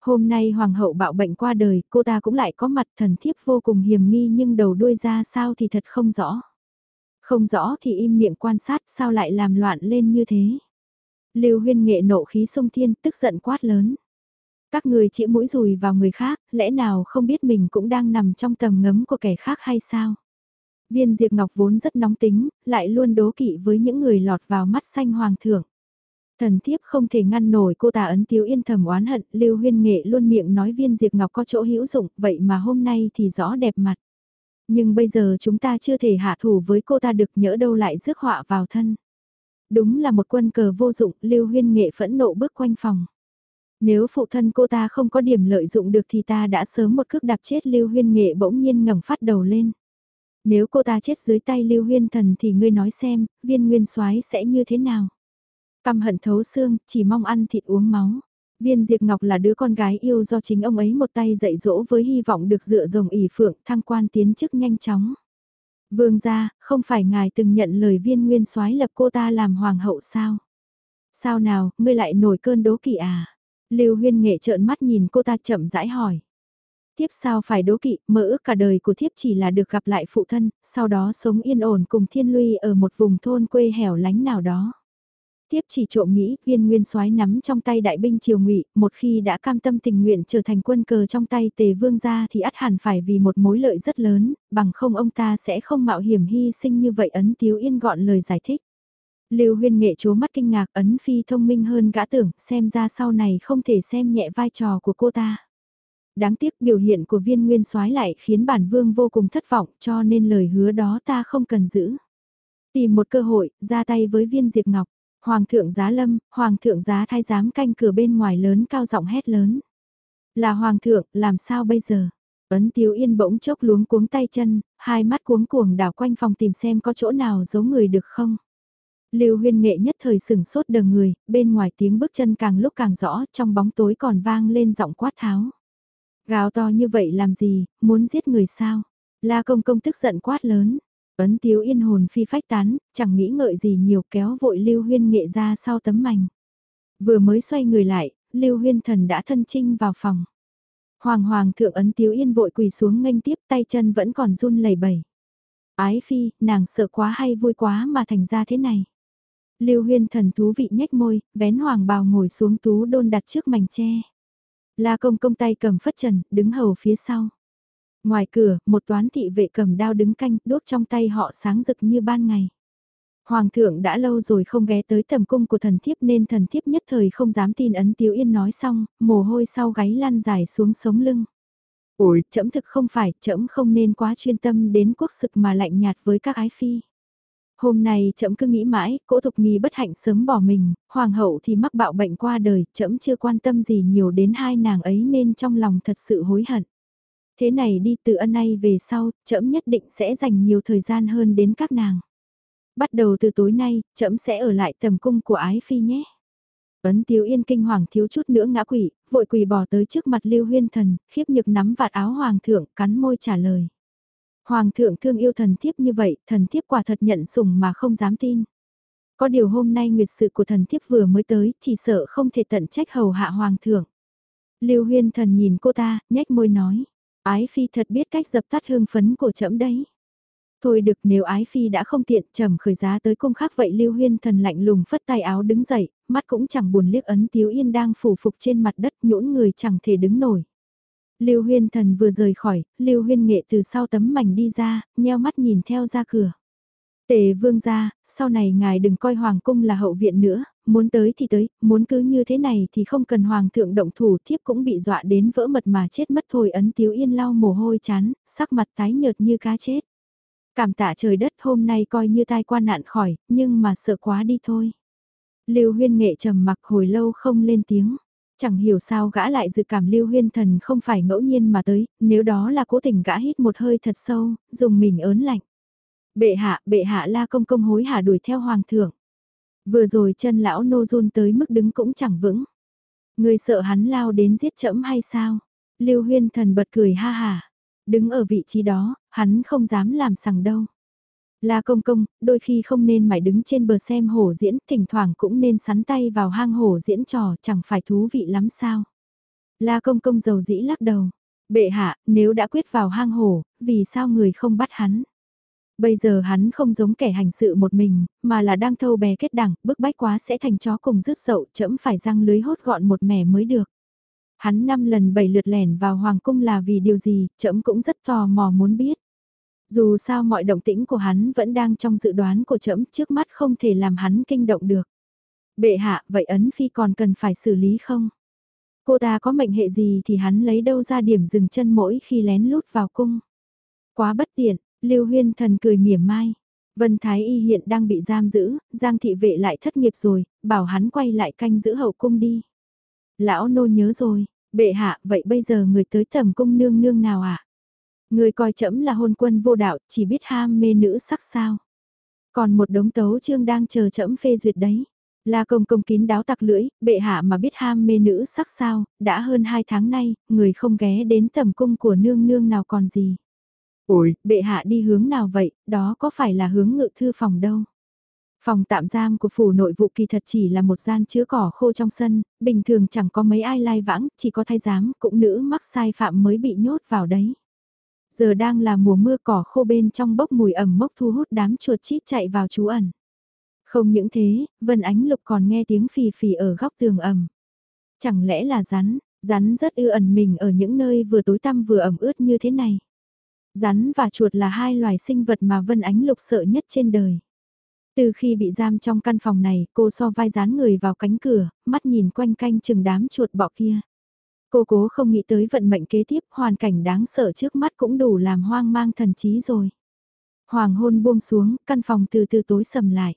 Hôm nay Hoàng hậu bạo bệnh qua đời, cô ta cũng lại có mặt thần thiếp vô cùng hiểm nghi nhưng đầu đuôi ra sao thì thật không rõ. Không rõ thì im miệng quan sát sao lại làm loạn lên như thế. Lưu huyên nghệ nộ khí sông thiên tức giận quát lớn. Các người chỉ mũi rùi vào người khác, lẽ nào không biết mình cũng đang nằm trong tầm ngấm của kẻ khác hay sao? Viên Diệp Ngọc vốn rất nóng tính, lại luôn đố kỵ với những người lọt vào mắt xanh hoàng thượng. Thần thiếp không thể ngăn nổi cô ta ấn tiếu yên thầm oán hận, Lưu Huyên Nghệ luôn miệng nói viên Diệp Ngọc có chỗ hữu dụng, vậy mà hôm nay thì rõ đẹp mặt. Nhưng bây giờ chúng ta chưa thể hạ thủ với cô ta được nhỡ đâu lại rước họa vào thân. Đúng là một quân cờ vô dụng, Lưu Huyên Nghệ phẫn nộ bước quanh phòng. Nếu phụ thân cô ta không có điểm lợi dụng được thì ta đã sớm một cước đạp chết Lưu Huyên Nghệ bỗng nhiên ngẩng phát đầu lên. Nếu cô ta chết dưới tay Lưu Huyên Thần thì ngươi nói xem, viên nguyên soái sẽ như thế nào? Căm hận thấu xương, chỉ mong ăn thịt uống máu. Viên Diệp Ngọc là đứa con gái yêu do chính ông ấy một tay dạy dỗ với hy vọng được dựa rồng ỉ phượng thăng quan tiến chức nhanh chóng. Vương gia, không phải ngài từng nhận lời viên nguyên soái lập cô ta làm hoàng hậu sao? Sao nào, ngươi lại nổi cơn đố kỵ à? Lưu huyên nghệ trợn mắt nhìn cô ta chậm rãi hỏi. Tiếp sao phải đố kỵ, mơ ước cả đời của thiếp chỉ là được gặp lại phụ thân, sau đó sống yên ổn cùng thiên luy ở một vùng thôn quê hẻo lánh nào đó. Thiếp chỉ trộm nghĩ, viên nguyên soái nắm trong tay đại binh triều ngụy, một khi đã cam tâm tình nguyện trở thành quân cờ trong tay tề vương gia thì ắt hẳn phải vì một mối lợi rất lớn, bằng không ông ta sẽ không mạo hiểm hy sinh như vậy ấn tiếu yên gọn lời giải thích. Lưu huyên nghệ chố mắt kinh ngạc ấn phi thông minh hơn gã tưởng, xem ra sau này không thể xem nhẹ vai trò của cô ta. Đáng tiếc biểu hiện của viên nguyên soái lại khiến bản vương vô cùng thất vọng cho nên lời hứa đó ta không cần giữ. Tìm một cơ hội, ra tay với viên diệp ngọc. Hoàng thượng giá lâm, hoàng thượng giá thái giám canh cửa bên ngoài lớn cao giọng hét lớn. Là hoàng thượng, làm sao bây giờ? Ấn Tiếu Yên bỗng chốc luống cuống tay chân, hai mắt cuống cuồng đảo quanh phòng tìm xem có chỗ nào giấu người được không. Lưu huyên nghệ nhất thời sửng sốt đờ người, bên ngoài tiếng bước chân càng lúc càng rõ, trong bóng tối còn vang lên giọng quát tháo. Gào to như vậy làm gì, muốn giết người sao? La công công tức giận quát lớn. Ấn tiếu yên hồn phi phách tán, chẳng nghĩ ngợi gì nhiều kéo vội Lưu Huyên nghệ ra sau tấm mảnh. Vừa mới xoay người lại, Lưu Huyên thần đã thân trinh vào phòng. Hoàng hoàng thượng ấn tiếu yên vội quỳ xuống nghênh tiếp tay chân vẫn còn run lẩy bẩy. Ái phi, nàng sợ quá hay vui quá mà thành ra thế này. Lưu Huyên thần thú vị nhếch môi, vén hoàng bào ngồi xuống tú đôn đặt trước mảnh tre. La công công tay cầm phất trần, đứng hầu phía sau. Ngoài cửa, một toán thị vệ cầm đao đứng canh, đốt trong tay họ sáng rực như ban ngày. Hoàng thượng đã lâu rồi không ghé tới tầm cung của thần thiếp nên thần thiếp nhất thời không dám tin ấn Tiếu Yên nói xong, mồ hôi sau gáy lăn dài xuống sống lưng. Ôi, trẫm thực không phải, trẫm không nên quá chuyên tâm đến quốc sực mà lạnh nhạt với các ái phi. Hôm nay chậm cứ nghĩ mãi, cỗ thục nghi bất hạnh sớm bỏ mình, hoàng hậu thì mắc bạo bệnh qua đời, chậm chưa quan tâm gì nhiều đến hai nàng ấy nên trong lòng thật sự hối hận. Thế này đi từ ân nay về sau, chậm nhất định sẽ dành nhiều thời gian hơn đến các nàng. Bắt đầu từ tối nay, chậm sẽ ở lại tầm cung của ái phi nhé. Ấn Tiếu Yên kinh hoàng thiếu chút nữa ngã quỷ, vội quỳ bỏ tới trước mặt Lưu Huyên Thần, khiếp nhược nắm vạt áo hoàng thượng, cắn môi trả lời. Hoàng thượng thương yêu thần thiếp như vậy, thần thiếp quả thật nhận sủng mà không dám tin. Có điều hôm nay nguyệt sự của thần thiếp vừa mới tới, chỉ sợ không thể tận trách hầu hạ hoàng thượng. Lưu huyên thần nhìn cô ta, nhếch môi nói. Ái phi thật biết cách dập tắt hương phấn của trẫm đấy. Thôi được nếu ái phi đã không tiện trầm khởi giá tới cung khác vậy lưu huyên thần lạnh lùng phất tay áo đứng dậy, mắt cũng chẳng buồn liếc ấn tiếu yên đang phủ phục trên mặt đất nhũn người chẳng thể đứng nổi. Lưu Huyên Thần vừa rời khỏi, Lưu Huyên Nghệ từ sau tấm mảnh đi ra, nheo mắt nhìn theo ra cửa. Tề vương gia, sau này ngài đừng coi hoàng cung là hậu viện nữa, muốn tới thì tới, muốn cứ như thế này thì không cần hoàng thượng động thủ thiếp cũng bị dọa đến vỡ mật mà chết mất thôi ấn tiếu yên lau mồ hôi chán, sắc mặt tái nhợt như cá chết. Cảm tạ trời đất hôm nay coi như tai qua nạn khỏi, nhưng mà sợ quá đi thôi. Lưu huyên nghệ trầm mặc hồi lâu không lên tiếng. Chẳng hiểu sao gã lại dự cảm lưu huyên thần không phải ngẫu nhiên mà tới, nếu đó là cố tình gã hít một hơi thật sâu, dùng mình ớn lạnh. Bệ hạ, bệ hạ la công công hối hả đuổi theo hoàng thượng. Vừa rồi chân lão nô run tới mức đứng cũng chẳng vững. Người sợ hắn lao đến giết chẫm hay sao? Lưu huyên thần bật cười ha hà. Đứng ở vị trí đó, hắn không dám làm sằng đâu. La công công, đôi khi không nên mãi đứng trên bờ xem hổ diễn, thỉnh thoảng cũng nên sắn tay vào hang hổ diễn trò, chẳng phải thú vị lắm sao. La công công giàu dĩ lắc đầu. Bệ hạ, nếu đã quyết vào hang hổ, vì sao người không bắt hắn? Bây giờ hắn không giống kẻ hành sự một mình, mà là đang thâu bè kết đẳng, bức bách quá sẽ thành chó cùng rứt sậu, chẫm phải răng lưới hốt gọn một mẻ mới được. Hắn năm lần bảy lượt lẻn vào hoàng cung là vì điều gì, chẫm cũng rất tò mò muốn biết. Dù sao mọi động tĩnh của hắn vẫn đang trong dự đoán của trẫm trước mắt không thể làm hắn kinh động được. Bệ hạ, vậy ấn phi còn cần phải xử lý không? Cô ta có mệnh hệ gì thì hắn lấy đâu ra điểm dừng chân mỗi khi lén lút vào cung. Quá bất tiện, Lưu Huyên thần cười mỉa mai. Vân Thái Y hiện đang bị giam giữ, Giang thị vệ lại thất nghiệp rồi, bảo hắn quay lại canh giữ hậu cung đi. Lão nô nhớ rồi, bệ hạ, vậy bây giờ người tới thẩm cung nương nương nào ạ? À? Người coi chẫm là hôn quân vô đạo, chỉ biết ham mê nữ sắc sao. Còn một đống tấu chương đang chờ chẫm phê duyệt đấy. La công công kín đáo tặc lưỡi, bệ hạ mà biết ham mê nữ sắc sao, đã hơn hai tháng nay, người không ghé đến tầm cung của nương nương nào còn gì. Ôi, bệ hạ đi hướng nào vậy, đó có phải là hướng ngự thư phòng đâu. Phòng tạm giam của phủ nội vụ kỳ thật chỉ là một gian chứa cỏ khô trong sân, bình thường chẳng có mấy ai lai vãng, chỉ có thay giám, cũng nữ mắc sai phạm mới bị nhốt vào đấy giờ đang là mùa mưa cỏ khô bên trong bốc mùi ẩm mốc thu hút đám chuột chít chạy vào trú ẩn. Không những thế, Vân Ánh Lục còn nghe tiếng phì phì ở góc tường ẩm. Chẳng lẽ là rắn, rắn rất ưa ẩn mình ở những nơi vừa tối tăm vừa ẩm ướt như thế này. Rắn và chuột là hai loài sinh vật mà Vân Ánh Lục sợ nhất trên đời. Từ khi bị giam trong căn phòng này, cô so vai dán người vào cánh cửa, mắt nhìn quanh canh chừng đám chuột bọ kia. Cô cố không nghĩ tới vận mệnh kế tiếp, hoàn cảnh đáng sợ trước mắt cũng đủ làm hoang mang thần trí rồi. Hoàng hôn buông xuống, căn phòng từ từ tối sầm lại.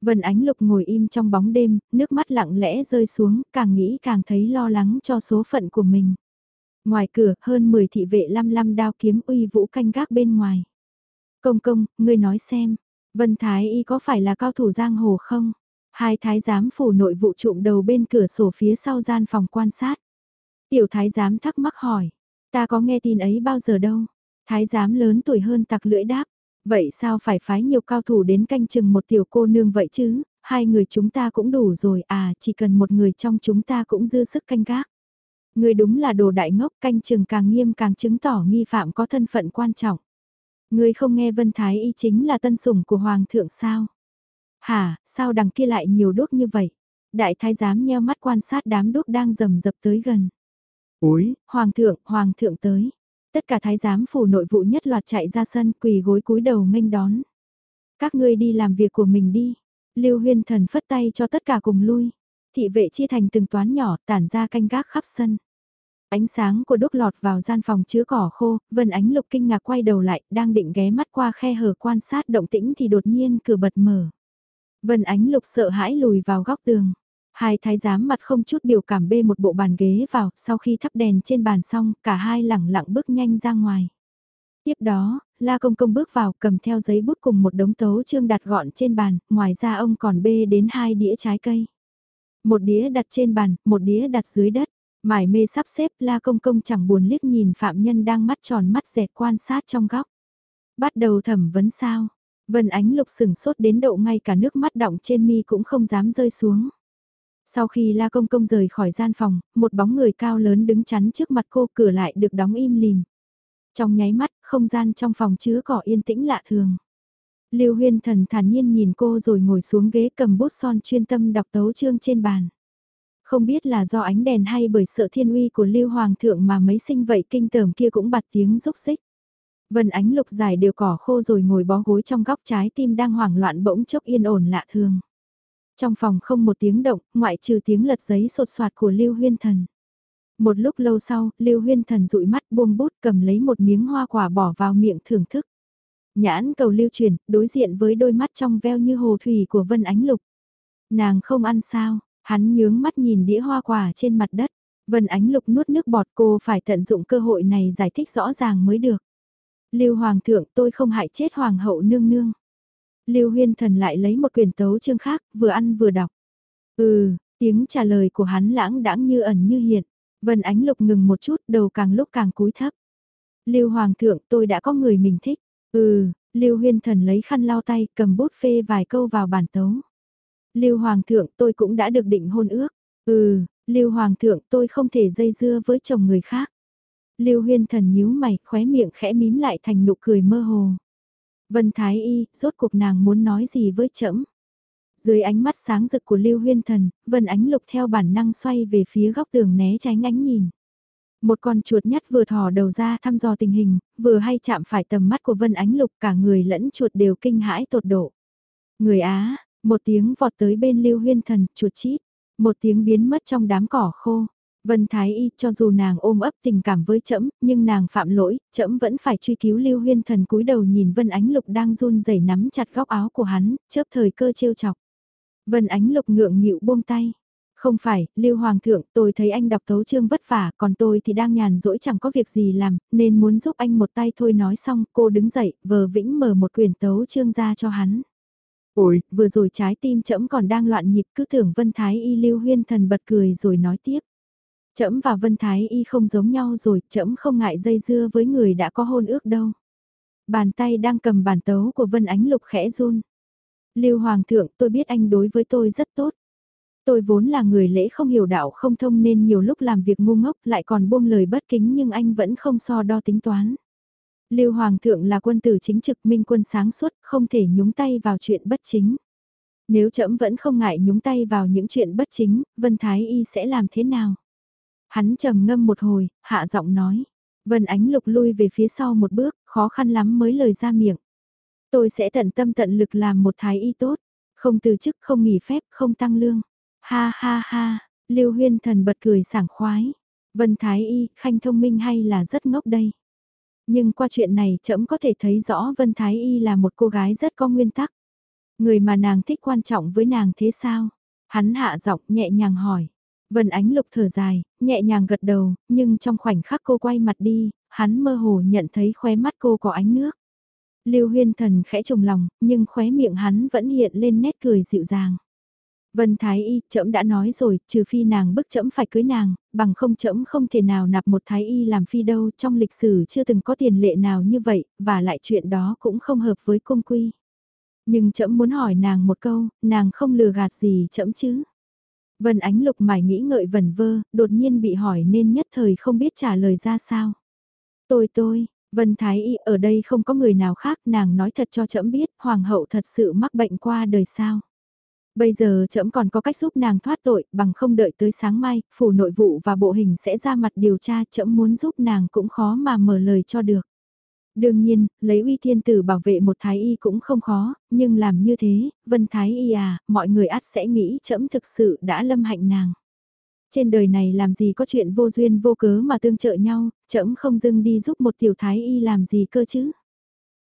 Vân Ánh Lục ngồi im trong bóng đêm, nước mắt lặng lẽ rơi xuống, càng nghĩ càng thấy lo lắng cho số phận của mình. Ngoài cửa, hơn 10 thị vệ lăm lăm đao kiếm uy vũ canh gác bên ngoài. Công công, ngươi nói xem, Vân Thái Y có phải là cao thủ giang hồ không? Hai thái giám phủ nội vụ trụm đầu bên cửa sổ phía sau gian phòng quan sát. Tiểu thái giám thắc mắc hỏi, ta có nghe tin ấy bao giờ đâu? Thái giám lớn tuổi hơn tặc lưỡi đáp, vậy sao phải phái nhiều cao thủ đến canh chừng một tiểu cô nương vậy chứ? Hai người chúng ta cũng đủ rồi à, chỉ cần một người trong chúng ta cũng dư sức canh gác. Người đúng là đồ đại ngốc canh chừng càng nghiêm càng chứng tỏ nghi phạm có thân phận quan trọng. Người không nghe Vân Thái Y chính là tân sủng của Hoàng thượng sao? Hả, sao đằng kia lại nhiều đốt như vậy? Đại thái giám nheo mắt quan sát đám đốt đang rầm rập tới gần. Ôi, Hoàng thượng, Hoàng thượng tới. Tất cả thái giám phủ nội vụ nhất loạt chạy ra sân quỳ gối cúi đầu nghênh đón. Các ngươi đi làm việc của mình đi. Lưu huyên thần phất tay cho tất cả cùng lui. Thị vệ chia thành từng toán nhỏ tản ra canh gác khắp sân. Ánh sáng của đốt lọt vào gian phòng chứa cỏ khô, Vân Ánh Lục kinh ngạc quay đầu lại, đang định ghé mắt qua khe hở quan sát động tĩnh thì đột nhiên cửa bật mở. Vân Ánh Lục sợ hãi lùi vào góc tường. Hai thái giám mặt không chút biểu cảm bê một bộ bàn ghế vào, sau khi thắp đèn trên bàn xong, cả hai lẳng lặng bước nhanh ra ngoài. Tiếp đó, La Công Công bước vào cầm theo giấy bút cùng một đống tấu chương đặt gọn trên bàn, ngoài ra ông còn bê đến hai đĩa trái cây. Một đĩa đặt trên bàn, một đĩa đặt dưới đất. Mải mê sắp xếp La Công Công chẳng buồn liếc nhìn phạm nhân đang mắt tròn mắt dẹt quan sát trong góc. Bắt đầu thẩm vấn sao. Vân Ánh Lục sừng sốt đến độ ngay cả nước mắt đọng trên mi cũng không dám rơi xuống. Sau khi La Công Công rời khỏi gian phòng, một bóng người cao lớn đứng chắn trước mặt cô cửa lại được đóng im lìm. Trong nháy mắt, không gian trong phòng chứa cỏ yên tĩnh lạ thường. Lưu Huyên Thần thản nhiên nhìn cô rồi ngồi xuống ghế cầm bút son chuyên tâm đọc tấu chương trên bàn. Không biết là do ánh đèn hay bởi sợ thiên uy của Lưu Hoàng thượng mà mấy sinh vậy kinh tởm kia cũng bật tiếng rúc xích. Vân ánh lục dài đều cỏ khô rồi ngồi bó gối trong góc trái tim đang hoảng loạn bỗng chốc yên ổn lạ thường. Trong phòng không một tiếng động, ngoại trừ tiếng lật giấy sột soạt của Lưu Huyên Thần. Một lúc lâu sau, Lưu Huyên Thần dụi mắt buông bút cầm lấy một miếng hoa quả bỏ vào miệng thưởng thức. Nhãn cầu lưu truyền, đối diện với đôi mắt trong veo như hồ thủy của Vân Ánh Lục. Nàng không ăn sao, hắn nhướng mắt nhìn đĩa hoa quả trên mặt đất. Vân Ánh Lục nuốt nước bọt cô phải tận dụng cơ hội này giải thích rõ ràng mới được. Lưu Hoàng thượng tôi không hại chết Hoàng hậu nương nương. Lưu Huyên Thần lại lấy một quyển tấu chương khác, vừa ăn vừa đọc. Ừ, tiếng trả lời của hắn lãng đãng như ẩn như hiện. Vân Ánh Lục ngừng một chút, đầu càng lúc càng cúi thấp. Lưu Hoàng thượng, tôi đã có người mình thích. Ừ, Lưu Huyên Thần lấy khăn lau tay, cầm bút phê vài câu vào bản tấu. Lưu Hoàng thượng, tôi cũng đã được định hôn ước. Ừ, Lưu Hoàng thượng, tôi không thể dây dưa với chồng người khác. Lưu Huyên Thần nhíu mày, khóe miệng khẽ mím lại thành nụ cười mơ hồ. Vân Thái Y, rốt cuộc nàng muốn nói gì với trẫm? Dưới ánh mắt sáng rực của Lưu Huyên Thần, Vân Ánh Lục theo bản năng xoay về phía góc tường né tránh ánh nhìn. Một con chuột nhắt vừa thò đầu ra thăm dò tình hình, vừa hay chạm phải tầm mắt của Vân Ánh Lục cả người lẫn chuột đều kinh hãi tột độ. Người Á, một tiếng vọt tới bên Lưu Huyên Thần, chuột chít, một tiếng biến mất trong đám cỏ khô. Vân Thái Y cho dù nàng ôm ấp tình cảm với trẫm, nhưng nàng phạm lỗi, trẫm vẫn phải truy cứu Lưu Huyên Thần cúi đầu nhìn Vân Ánh Lục đang run rẩy nắm chặt góc áo của hắn, chớp thời cơ trêu chọc. Vân Ánh Lục ngượng nghịu buông tay. Không phải, Lưu Hoàng thượng, tôi thấy anh đọc tấu chương vất vả, còn tôi thì đang nhàn rỗi chẳng có việc gì làm, nên muốn giúp anh một tay thôi nói xong, cô đứng dậy, vờ vĩnh mở một quyển tấu chương ra cho hắn. Ôi, vừa rồi trái tim trẫm còn đang loạn nhịp cứ tưởng Vân Thái Y Lưu Huyên Thần bật cười rồi nói tiếp. Trẫm và Vân Thái Y không giống nhau rồi, trẫm không ngại dây dưa với người đã có hôn ước đâu. Bàn tay đang cầm bản tấu của Vân Ánh Lục khẽ run. Lưu Hoàng thượng, tôi biết anh đối với tôi rất tốt. Tôi vốn là người lễ không hiểu đạo không thông nên nhiều lúc làm việc ngu ngốc lại còn buông lời bất kính nhưng anh vẫn không so đo tính toán. Lưu Hoàng thượng là quân tử chính trực minh quân sáng suốt, không thể nhúng tay vào chuyện bất chính. Nếu trẫm vẫn không ngại nhúng tay vào những chuyện bất chính, Vân Thái Y sẽ làm thế nào? Hắn trầm ngâm một hồi, hạ giọng nói. Vân Ánh Lục lui về phía sau một bước, khó khăn lắm mới lời ra miệng. Tôi sẽ tận tâm tận lực làm một thái y tốt, không từ chức, không nghỉ phép, không tăng lương. Ha ha ha, Lưu Huyên Thần bật cười sảng khoái. Vân Thái Y, khanh thông minh hay là rất ngốc đây. Nhưng qua chuyện này trẫm có thể thấy rõ Vân Thái Y là một cô gái rất có nguyên tắc. Người mà nàng thích quan trọng với nàng thế sao? Hắn hạ giọng nhẹ nhàng hỏi. Vân Ánh Lục thở dài, nhẹ nhàng gật đầu, nhưng trong khoảnh khắc cô quay mặt đi, hắn mơ hồ nhận thấy khóe mắt cô có ánh nước. Lưu Huyên Thần khẽ trùng lòng, nhưng khóe miệng hắn vẫn hiện lên nét cười dịu dàng. Vân Thái Y, trẫm đã nói rồi, trừ phi nàng bức trẫm phải cưới nàng, bằng không trẫm không thể nào nạp một Thái Y làm phi đâu, trong lịch sử chưa từng có tiền lệ nào như vậy, và lại chuyện đó cũng không hợp với cung quy. Nhưng trẫm muốn hỏi nàng một câu, nàng không lừa gạt gì trẫm chứ? Vân Ánh Lục mải nghĩ ngợi vẩn vơ, đột nhiên bị hỏi nên nhất thời không biết trả lời ra sao. Tôi tôi, Vân Thái Y ở đây không có người nào khác, nàng nói thật cho trẫm biết, hoàng hậu thật sự mắc bệnh qua đời sao. Bây giờ trẫm còn có cách giúp nàng thoát tội, bằng không đợi tới sáng mai, phủ nội vụ và bộ hình sẽ ra mặt điều tra, trẫm muốn giúp nàng cũng khó mà mở lời cho được. Đương nhiên, lấy uy thiên tử bảo vệ một thái y cũng không khó, nhưng làm như thế, vân thái y à, mọi người ắt sẽ nghĩ trẫm thực sự đã lâm hạnh nàng. Trên đời này làm gì có chuyện vô duyên vô cớ mà tương trợ nhau, trẫm không dưng đi giúp một tiểu thái y làm gì cơ chứ.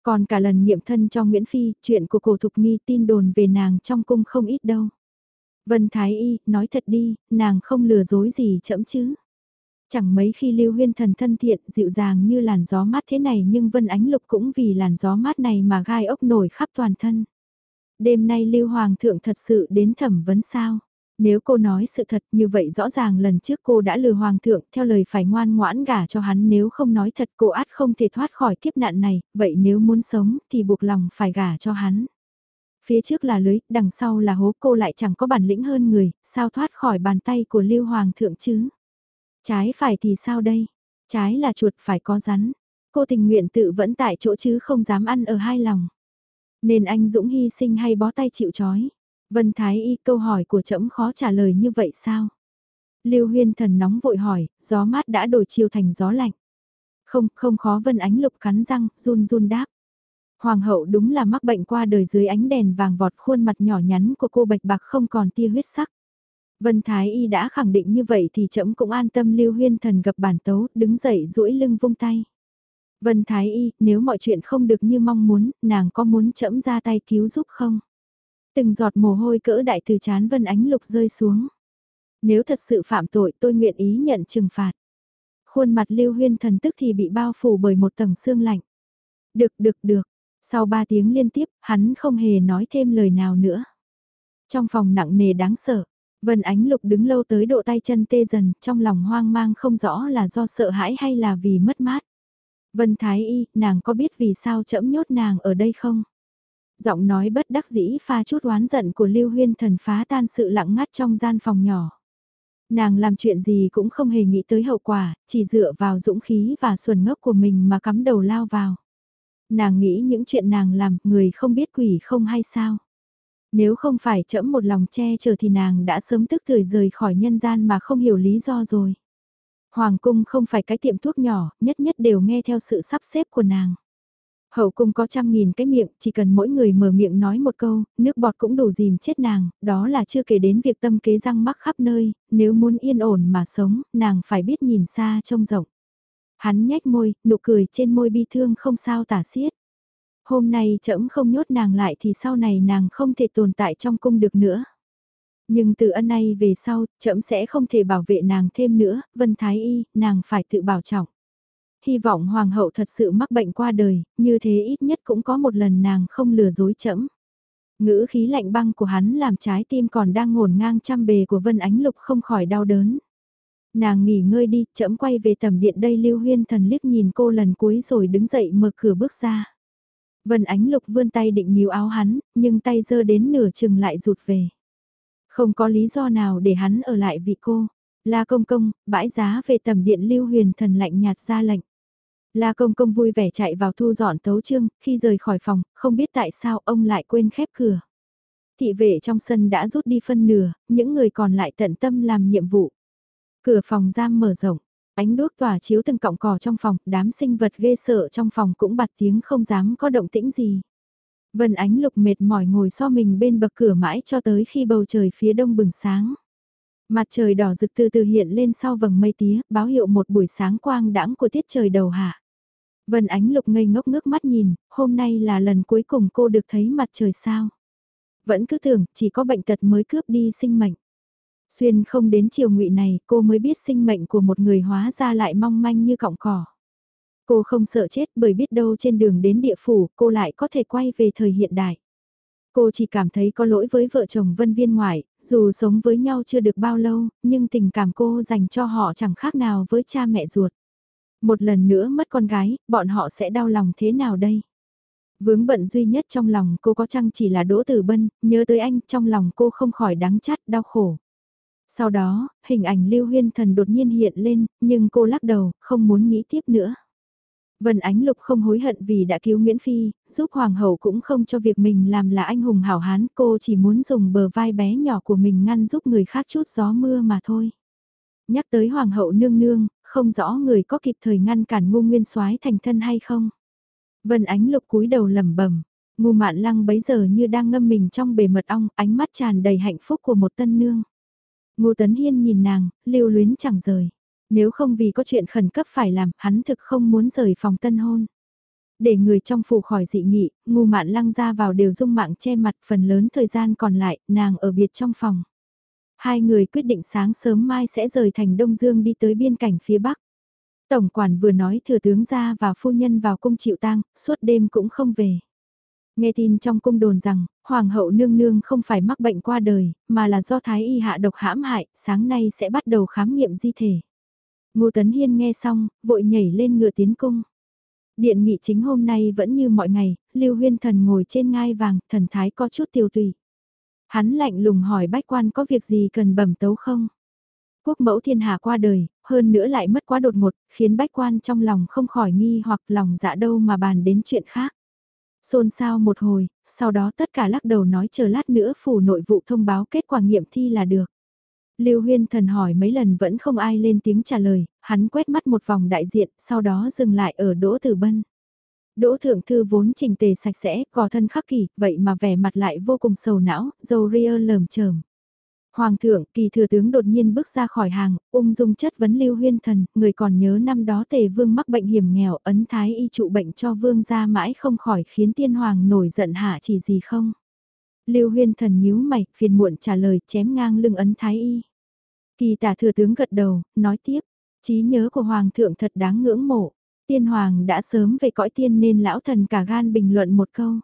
Còn cả lần nghiệm thân cho Nguyễn Phi, chuyện của cổ thục nghi tin đồn về nàng trong cung không ít đâu. Vân Thái Y, nói thật đi, nàng không lừa dối gì chậm chứ. Chẳng mấy khi Lưu Huyên thần thân thiện dịu dàng như làn gió mát thế này nhưng Vân Ánh Lục cũng vì làn gió mát này mà gai ốc nổi khắp toàn thân. Đêm nay Lưu Hoàng thượng thật sự đến thẩm vấn sao? Nếu cô nói sự thật như vậy rõ ràng lần trước cô đã lừa hoàng thượng theo lời phải ngoan ngoãn gả cho hắn nếu không nói thật cô át không thể thoát khỏi kiếp nạn này, vậy nếu muốn sống thì buộc lòng phải gả cho hắn. Phía trước là lưới, đằng sau là hố cô lại chẳng có bản lĩnh hơn người, sao thoát khỏi bàn tay của lưu hoàng thượng chứ? Trái phải thì sao đây? Trái là chuột phải có rắn. Cô tình nguyện tự vẫn tại chỗ chứ không dám ăn ở hai lòng. Nên anh Dũng hy sinh hay bó tay chịu chói? Vân Thái Y câu hỏi của trẫm khó trả lời như vậy sao? Lưu Huyên thần nóng vội hỏi, gió mát đã đổi chiều thành gió lạnh. Không, không khó Vân Ánh Lục cắn răng, run run đáp. Hoàng hậu đúng là mắc bệnh qua đời dưới ánh đèn vàng vọt khuôn mặt nhỏ nhắn của cô bạch bạc không còn tia huyết sắc. Vân Thái Y đã khẳng định như vậy thì trẫm cũng an tâm Lưu Huyên thần gặp bản tấu, đứng dậy duỗi lưng vung tay. Vân Thái Y, nếu mọi chuyện không được như mong muốn, nàng có muốn trẫm ra tay cứu giúp không? Từng giọt mồ hôi cỡ đại từ chán Vân Ánh Lục rơi xuống. Nếu thật sự phạm tội tôi nguyện ý nhận trừng phạt. Khuôn mặt Lưu Huyên thần tức thì bị bao phủ bởi một tầng xương lạnh. Được được được, sau ba tiếng liên tiếp, hắn không hề nói thêm lời nào nữa. Trong phòng nặng nề đáng sợ, Vân Ánh Lục đứng lâu tới độ tay chân tê dần, trong lòng hoang mang không rõ là do sợ hãi hay là vì mất mát. Vân Thái Y, nàng có biết vì sao chẫm nhốt nàng ở đây không? Giọng nói bất đắc dĩ pha chút oán giận của Lưu Huyên thần phá tan sự lặng ngắt trong gian phòng nhỏ. Nàng làm chuyện gì cũng không hề nghĩ tới hậu quả, chỉ dựa vào dũng khí và xuẩn ngốc của mình mà cắm đầu lao vào. Nàng nghĩ những chuyện nàng làm, người không biết quỷ không hay sao. Nếu không phải chẫm một lòng che chở thì nàng đã sớm tức thời rời khỏi nhân gian mà không hiểu lý do rồi. Hoàng cung không phải cái tiệm thuốc nhỏ, nhất nhất đều nghe theo sự sắp xếp của nàng. Hậu cung có trăm nghìn cái miệng, chỉ cần mỗi người mở miệng nói một câu, nước bọt cũng đủ dìm chết nàng, đó là chưa kể đến việc tâm kế răng mắc khắp nơi, nếu muốn yên ổn mà sống, nàng phải biết nhìn xa trông rộng. Hắn nhếch môi, nụ cười trên môi bi thương không sao tả xiết. Hôm nay trẫm không nhốt nàng lại thì sau này nàng không thể tồn tại trong cung được nữa. Nhưng từ ân này về sau, trẫm sẽ không thể bảo vệ nàng thêm nữa, Vân Thái Y, nàng phải tự bảo trọng hy vọng hoàng hậu thật sự mắc bệnh qua đời, như thế ít nhất cũng có một lần nàng không lừa dối trẫm Ngữ khí lạnh băng của hắn làm trái tim còn đang ngổn ngang trăm bề của Vân Ánh Lục không khỏi đau đớn. Nàng nghỉ ngơi đi, chậm quay về tầm điện đây Lưu Huyên thần liếc nhìn cô lần cuối rồi đứng dậy mở cửa bước ra. Vân Ánh Lục vươn tay định níu áo hắn, nhưng tay dơ đến nửa chừng lại rụt về. Không có lý do nào để hắn ở lại vị cô. La công công, bãi giá về tầm điện Lưu Huyền thần lạnh nhạt ra lệnh. La Công Công vui vẻ chạy vào thu dọn tấu chương, khi rời khỏi phòng, không biết tại sao ông lại quên khép cửa. Thị vệ trong sân đã rút đi phân nửa, những người còn lại tận tâm làm nhiệm vụ. Cửa phòng giam mở rộng, ánh đuốc tỏa chiếu từng cọng cỏ trong phòng, đám sinh vật ghê sợ trong phòng cũng bật tiếng không dám có động tĩnh gì. Vân ánh lục mệt mỏi ngồi so mình bên bậc cửa mãi cho tới khi bầu trời phía đông bừng sáng. Mặt trời đỏ rực từ từ hiện lên sau vầng mây tía, báo hiệu một buổi sáng quang đãng của tiết trời đầu hạ. Vân ánh lục ngây ngốc ngước mắt nhìn, hôm nay là lần cuối cùng cô được thấy mặt trời sao. Vẫn cứ tưởng chỉ có bệnh tật mới cướp đi sinh mệnh. Xuyên không đến chiều ngụy này cô mới biết sinh mệnh của một người hóa ra lại mong manh như cọng cỏ. Cô không sợ chết bởi biết đâu trên đường đến địa phủ cô lại có thể quay về thời hiện đại. Cô chỉ cảm thấy có lỗi với vợ chồng Vân Viên ngoại, dù sống với nhau chưa được bao lâu, nhưng tình cảm cô dành cho họ chẳng khác nào với cha mẹ ruột. Một lần nữa mất con gái, bọn họ sẽ đau lòng thế nào đây? Vướng bận duy nhất trong lòng cô có chăng chỉ là Đỗ Tử Bân, nhớ tới anh trong lòng cô không khỏi đắng chát đau khổ. Sau đó, hình ảnh Lưu Huyên Thần đột nhiên hiện lên, nhưng cô lắc đầu, không muốn nghĩ tiếp nữa. Vân Ánh Lục không hối hận vì đã cứu Nguyễn Phi, giúp Hoàng hậu cũng không cho việc mình làm là anh hùng hảo hán, cô chỉ muốn dùng bờ vai bé nhỏ của mình ngăn giúp người khác chút gió mưa mà thôi. Nhắc tới Hoàng hậu nương nương, không rõ người có kịp thời ngăn cản ngu nguyên soái thành thân hay không. Vân Ánh Lục cúi đầu lẩm bẩm, ngu mạn lăng bấy giờ như đang ngâm mình trong bề mật ong, ánh mắt tràn đầy hạnh phúc của một tân nương. Ngô Tấn Hiên nhìn nàng, lưu luyến chẳng rời. Nếu không vì có chuyện khẩn cấp phải làm, hắn thực không muốn rời phòng tân hôn. Để người trong phủ khỏi dị nghị, ngu mạn lăng ra vào đều dung mạng che mặt phần lớn thời gian còn lại, nàng ở biệt trong phòng. Hai người quyết định sáng sớm mai sẽ rời thành Đông Dương đi tới biên cảnh phía Bắc. Tổng quản vừa nói thừa tướng ra và phu nhân vào cung chịu tang, suốt đêm cũng không về. Nghe tin trong cung đồn rằng, Hoàng hậu nương nương không phải mắc bệnh qua đời, mà là do Thái y hạ độc hãm hại, sáng nay sẽ bắt đầu khám nghiệm di thể. Ngô Tấn Hiên nghe xong, vội nhảy lên ngựa tiến cung. Điện nghị chính hôm nay vẫn như mọi ngày, Lưu Huyên Thần ngồi trên ngai vàng, thần thái có chút tiêu tùy. Hắn lạnh lùng hỏi bách quan có việc gì cần bẩm tấu không? Quốc mẫu thiên hạ qua đời, hơn nữa lại mất quá đột ngột, khiến bách quan trong lòng không khỏi nghi hoặc lòng dạ đâu mà bàn đến chuyện khác. Xôn xao một hồi, sau đó tất cả lắc đầu nói chờ lát nữa phủ nội vụ thông báo kết quả nghiệm thi là được. Lưu Huyên Thần hỏi mấy lần vẫn không ai lên tiếng trả lời, hắn quét mắt một vòng đại diện, sau đó dừng lại ở Đỗ Tử Bân. Đỗ Thượng Thư vốn trình tề sạch sẽ, có thân khắc kỷ, vậy mà vẻ mặt lại vô cùng sầu não, dầu ria lờm chởm. Hoàng thượng, kỳ thừa tướng đột nhiên bước ra khỏi hàng, ung dung chất vấn Lưu Huyên Thần, người còn nhớ năm đó tề vương mắc bệnh hiểm nghèo, ấn thái y trụ bệnh cho vương ra mãi không khỏi khiến tiên hoàng nổi giận hạ chỉ gì không. Lưu Huyên Thần nhíu mày, phiền muộn trả lời chém ngang lưng ấn thái y. Kỳ tả thừa tướng gật đầu, nói tiếp, trí nhớ của Hoàng thượng thật đáng ngưỡng mộ. Tiên Hoàng đã sớm về cõi tiên nên lão thần cả gan bình luận một câu.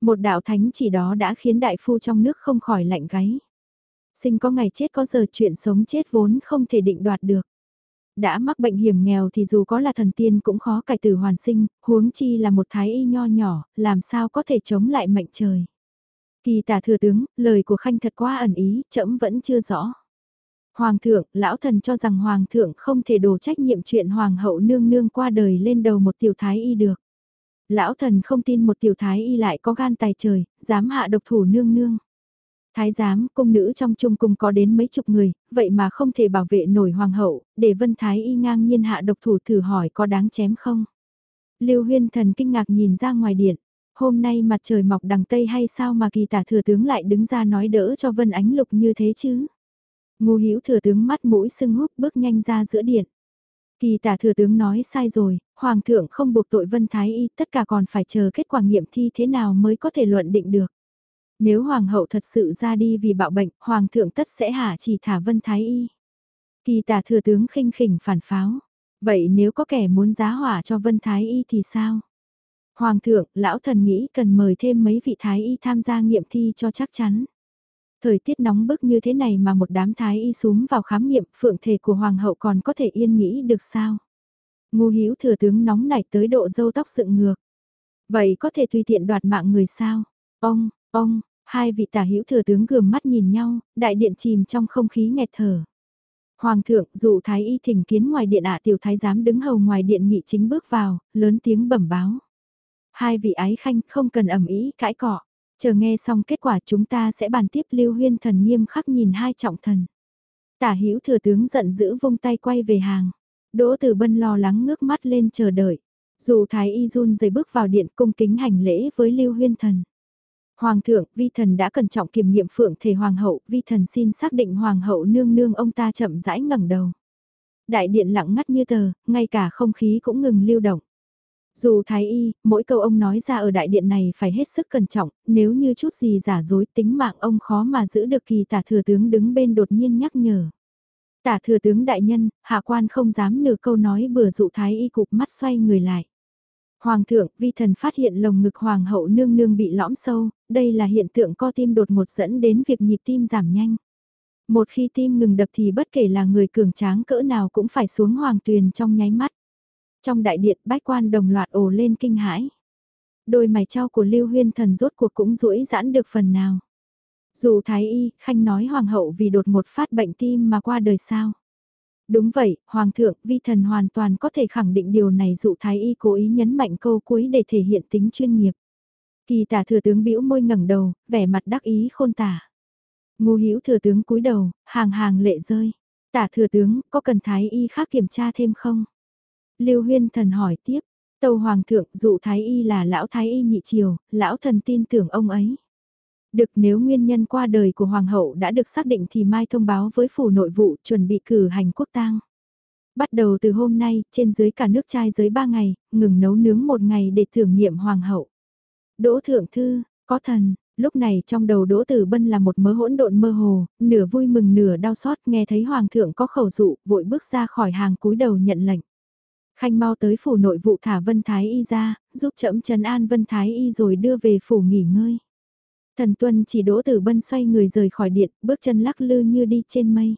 Một đạo thánh chỉ đó đã khiến đại phu trong nước không khỏi lạnh gáy. Sinh có ngày chết có giờ chuyện sống chết vốn không thể định đoạt được. Đã mắc bệnh hiểm nghèo thì dù có là thần tiên cũng khó cải tử hoàn sinh, huống chi là một thái y nho nhỏ, làm sao có thể chống lại mệnh trời. Kỳ tả thừa tướng, lời của khanh thật quá ẩn ý, trẫm vẫn chưa rõ. Hoàng thượng, lão thần cho rằng hoàng thượng không thể đổ trách nhiệm chuyện hoàng hậu nương nương qua đời lên đầu một tiểu thái y được. Lão thần không tin một tiểu thái y lại có gan tài trời, dám hạ độc thủ nương nương. Thái giám, cung nữ trong trung cung có đến mấy chục người, vậy mà không thể bảo vệ nổi hoàng hậu, để vân thái y ngang nhiên hạ độc thủ thử hỏi có đáng chém không? Lưu huyên thần kinh ngạc nhìn ra ngoài điện, hôm nay mặt trời mọc đằng tây hay sao mà kỳ tả thừa tướng lại đứng ra nói đỡ cho vân ánh lục như thế chứ? Ngô Hữu thừa tướng mắt mũi sưng húp bước nhanh ra giữa điện. Kỳ tả thừa tướng nói sai rồi, hoàng thượng không buộc tội Vân Thái Y, tất cả còn phải chờ kết quả nghiệm thi thế nào mới có thể luận định được. Nếu hoàng hậu thật sự ra đi vì bạo bệnh, hoàng thượng tất sẽ hạ chỉ thả Vân Thái Y. Kỳ tả thừa tướng khinh khỉnh phản pháo. Vậy nếu có kẻ muốn giá hỏa cho Vân Thái Y thì sao? Hoàng thượng, lão thần nghĩ cần mời thêm mấy vị Thái Y tham gia nghiệm thi cho chắc chắn. Thời tiết nóng bức như thế này mà một đám thái y súm vào khám nghiệm phượng thể của hoàng hậu còn có thể yên nghĩ được sao? Ngu hữu thừa tướng nóng nảy tới độ dâu tóc dựng ngược. Vậy có thể tùy tiện đoạt mạng người sao? Ông, ông, hai vị tả hữu thừa tướng gườm mắt nhìn nhau, đại điện chìm trong không khí nghẹt thở. Hoàng thượng, dụ thái y thỉnh kiến ngoài điện ạ tiểu thái giám đứng hầu ngoài điện nghị chính bước vào, lớn tiếng bẩm báo. Hai vị ái khanh không cần ẩm ý cãi cọ. Chờ nghe xong kết quả chúng ta sẽ bàn tiếp Lưu Huyên Thần nghiêm khắc nhìn hai trọng thần. Tả hữu thừa tướng giận dữ vung tay quay về hàng. Đỗ Tử Bân lo lắng ngước mắt lên chờ đợi. Dù Thái Y run rời bước vào điện cung kính hành lễ với Lưu Huyên Thần. Hoàng thượng, vi thần đã cẩn trọng kiểm nghiệm phượng thể hoàng hậu, vi thần xin xác định hoàng hậu nương nương ông ta chậm rãi ngẩng đầu. Đại điện lặng ngắt như tờ, ngay cả không khí cũng ngừng lưu động. Dù thái y, mỗi câu ông nói ra ở đại điện này phải hết sức cẩn trọng, nếu như chút gì giả dối tính mạng ông khó mà giữ được kỳ tả thừa tướng đứng bên đột nhiên nhắc nhở. Tả thừa tướng đại nhân, hạ quan không dám nửa câu nói bừa dụ thái y cục mắt xoay người lại. Hoàng thượng, vi thần phát hiện lồng ngực hoàng hậu nương nương bị lõm sâu, đây là hiện tượng co tim đột ngột dẫn đến việc nhịp tim giảm nhanh. Một khi tim ngừng đập thì bất kể là người cường tráng cỡ nào cũng phải xuống hoàng tuyền trong nháy mắt. Trong đại điện bách quan đồng loạt ồ lên kinh hãi. Đôi mày trao của Lưu Huyên thần rốt cuộc cũng duỗi giãn được phần nào. Dù Thái Y, Khanh nói Hoàng hậu vì đột một phát bệnh tim mà qua đời sao. Đúng vậy, Hoàng thượng, vi thần hoàn toàn có thể khẳng định điều này dụ Thái Y cố ý nhấn mạnh câu cuối để thể hiện tính chuyên nghiệp. Kỳ tả thừa tướng bĩu môi ngẩng đầu, vẻ mặt đắc ý khôn tả. Ngu hữu thừa tướng cúi đầu, hàng hàng lệ rơi. Tả thừa tướng, có cần Thái Y khác kiểm tra thêm không? Lưu Huyên thần hỏi tiếp, Tâu Hoàng thượng dụ Thái Y là lão Thái Y nhị triều, lão thần tin tưởng ông ấy. Được nếu nguyên nhân qua đời của Hoàng hậu đã được xác định thì mai thông báo với phủ nội vụ chuẩn bị cử hành quốc tang. Bắt đầu từ hôm nay, trên dưới cả nước trai dưới ba ngày, ngừng nấu nướng một ngày để thưởng nghiệm Hoàng hậu. Đỗ Thượng Thư, có thần, lúc này trong đầu Đỗ Tử Bân là một mớ hỗn độn mơ hồ, nửa vui mừng nửa đau xót nghe thấy Hoàng thượng có khẩu dụ, vội bước ra khỏi hàng cúi đầu nhận lệnh. Khanh mau tới phủ nội vụ thả Vân Thái Y ra, giúp chậm trấn an Vân Thái Y rồi đưa về phủ nghỉ ngơi. Thần Tuân chỉ Đỗ Tử Bân xoay người rời khỏi điện, bước chân lắc lư như đi trên mây.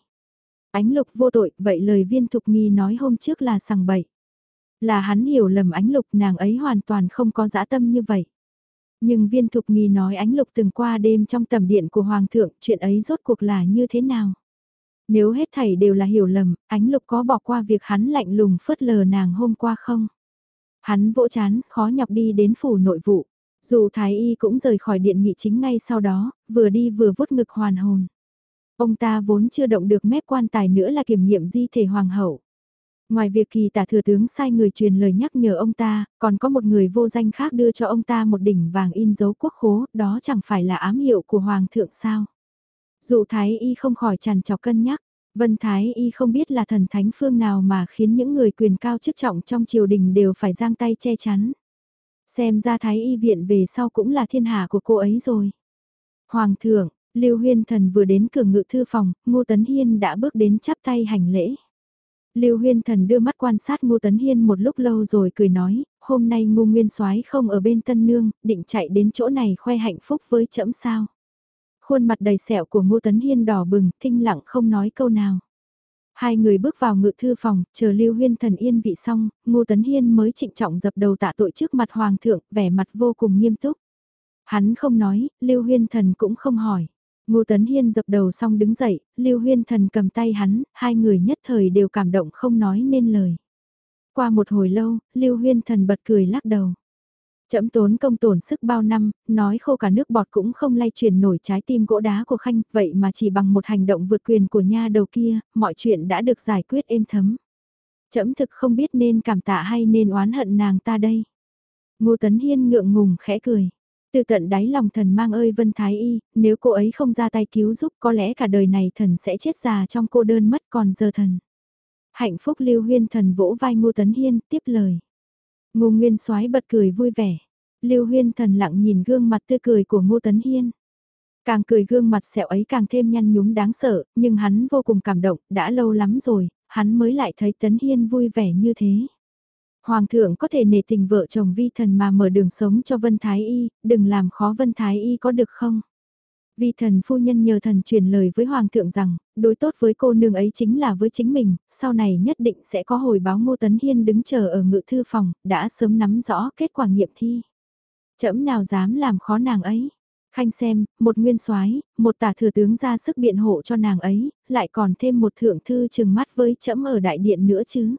Ánh lục vô tội, vậy lời viên thục nghi nói hôm trước là sằng bậy. Là hắn hiểu lầm ánh lục nàng ấy hoàn toàn không có dã tâm như vậy. Nhưng viên thục nghi nói ánh lục từng qua đêm trong tầm điện của hoàng thượng, chuyện ấy rốt cuộc là như thế nào? Nếu hết thảy đều là hiểu lầm, ánh lục có bỏ qua việc hắn lạnh lùng phớt lờ nàng hôm qua không? Hắn vỗ chán, khó nhọc đi đến phủ nội vụ. Dù Thái Y cũng rời khỏi điện nghị chính ngay sau đó, vừa đi vừa vuốt ngực hoàn hồn. Ông ta vốn chưa động được mép quan tài nữa là kiểm nghiệm di thể hoàng hậu. Ngoài việc kỳ tả thừa tướng sai người truyền lời nhắc nhở ông ta, còn có một người vô danh khác đưa cho ông ta một đỉnh vàng in dấu quốc khố, đó chẳng phải là ám hiệu của hoàng thượng sao. Dụ Thái Y không khỏi tràn trọc cân nhắc, Vân Thái Y không biết là thần thánh phương nào mà khiến những người quyền cao chức trọng trong triều đình đều phải giang tay che chắn. Xem ra Thái Y viện về sau cũng là thiên hạ của cô ấy rồi. Hoàng thượng, Lưu Huyên Thần vừa đến cửa ngự thư phòng, Ngô Tấn Hiên đã bước đến chắp tay hành lễ. Lưu Huyên Thần đưa mắt quan sát Ngô Tấn Hiên một lúc lâu rồi cười nói, hôm nay Ngô Nguyên Soái không ở bên Tân Nương, định chạy đến chỗ này khoe hạnh phúc với trẫm sao. Khuôn mặt đầy sẹo của Ngô Tấn Hiên đỏ bừng, thinh lặng không nói câu nào. Hai người bước vào ngự thư phòng, chờ Lưu Huyên Thần yên vị xong, Ngô Tấn Hiên mới trịnh trọng dập đầu tạ tội trước mặt Hoàng thượng, vẻ mặt vô cùng nghiêm túc. Hắn không nói, Lưu Huyên Thần cũng không hỏi. Ngô Tấn Hiên dập đầu xong đứng dậy, Lưu Huyên Thần cầm tay hắn, hai người nhất thời đều cảm động không nói nên lời. Qua một hồi lâu, Lưu Huyên Thần bật cười lắc đầu. Chậm tốn công tổn sức bao năm, nói khô cả nước bọt cũng không lay chuyển nổi trái tim gỗ đá của Khanh, vậy mà chỉ bằng một hành động vượt quyền của nha đầu kia, mọi chuyện đã được giải quyết êm thấm. Chậm thực không biết nên cảm tạ hay nên oán hận nàng ta đây. Ngô Tấn Hiên ngượng ngùng khẽ cười. Từ tận đáy lòng thần mang ơi Vân Thái Y, nếu cô ấy không ra tay cứu giúp có lẽ cả đời này thần sẽ chết già trong cô đơn mất còn giờ thần. Hạnh phúc lưu huyên thần vỗ vai Ngô Tấn Hiên tiếp lời. Ngô Nguyên soái bật cười vui vẻ. Lưu Huyên thần lặng nhìn gương mặt tươi cười của Ngô Tấn Hiên. Càng cười gương mặt sẹo ấy càng thêm nhăn nhúm đáng sợ, nhưng hắn vô cùng cảm động, đã lâu lắm rồi, hắn mới lại thấy Tấn Hiên vui vẻ như thế. Hoàng thượng có thể nể tình vợ chồng vi thần mà mở đường sống cho Vân Thái Y, đừng làm khó Vân Thái Y có được không? Vi thần phu nhân nhờ thần truyền lời với Hoàng thượng rằng, đối tốt với cô nương ấy chính là với chính mình, sau này nhất định sẽ có hồi báo Ngô Tấn Hiên đứng chờ ở ngự thư phòng, đã sớm nắm rõ kết quả nghiệm thi. Chấm nào dám làm khó nàng ấy. Khanh xem, một nguyên soái, một tả thừa tướng ra sức biện hộ cho nàng ấy, lại còn thêm một thượng thư trừng mắt với chấm ở đại điện nữa chứ.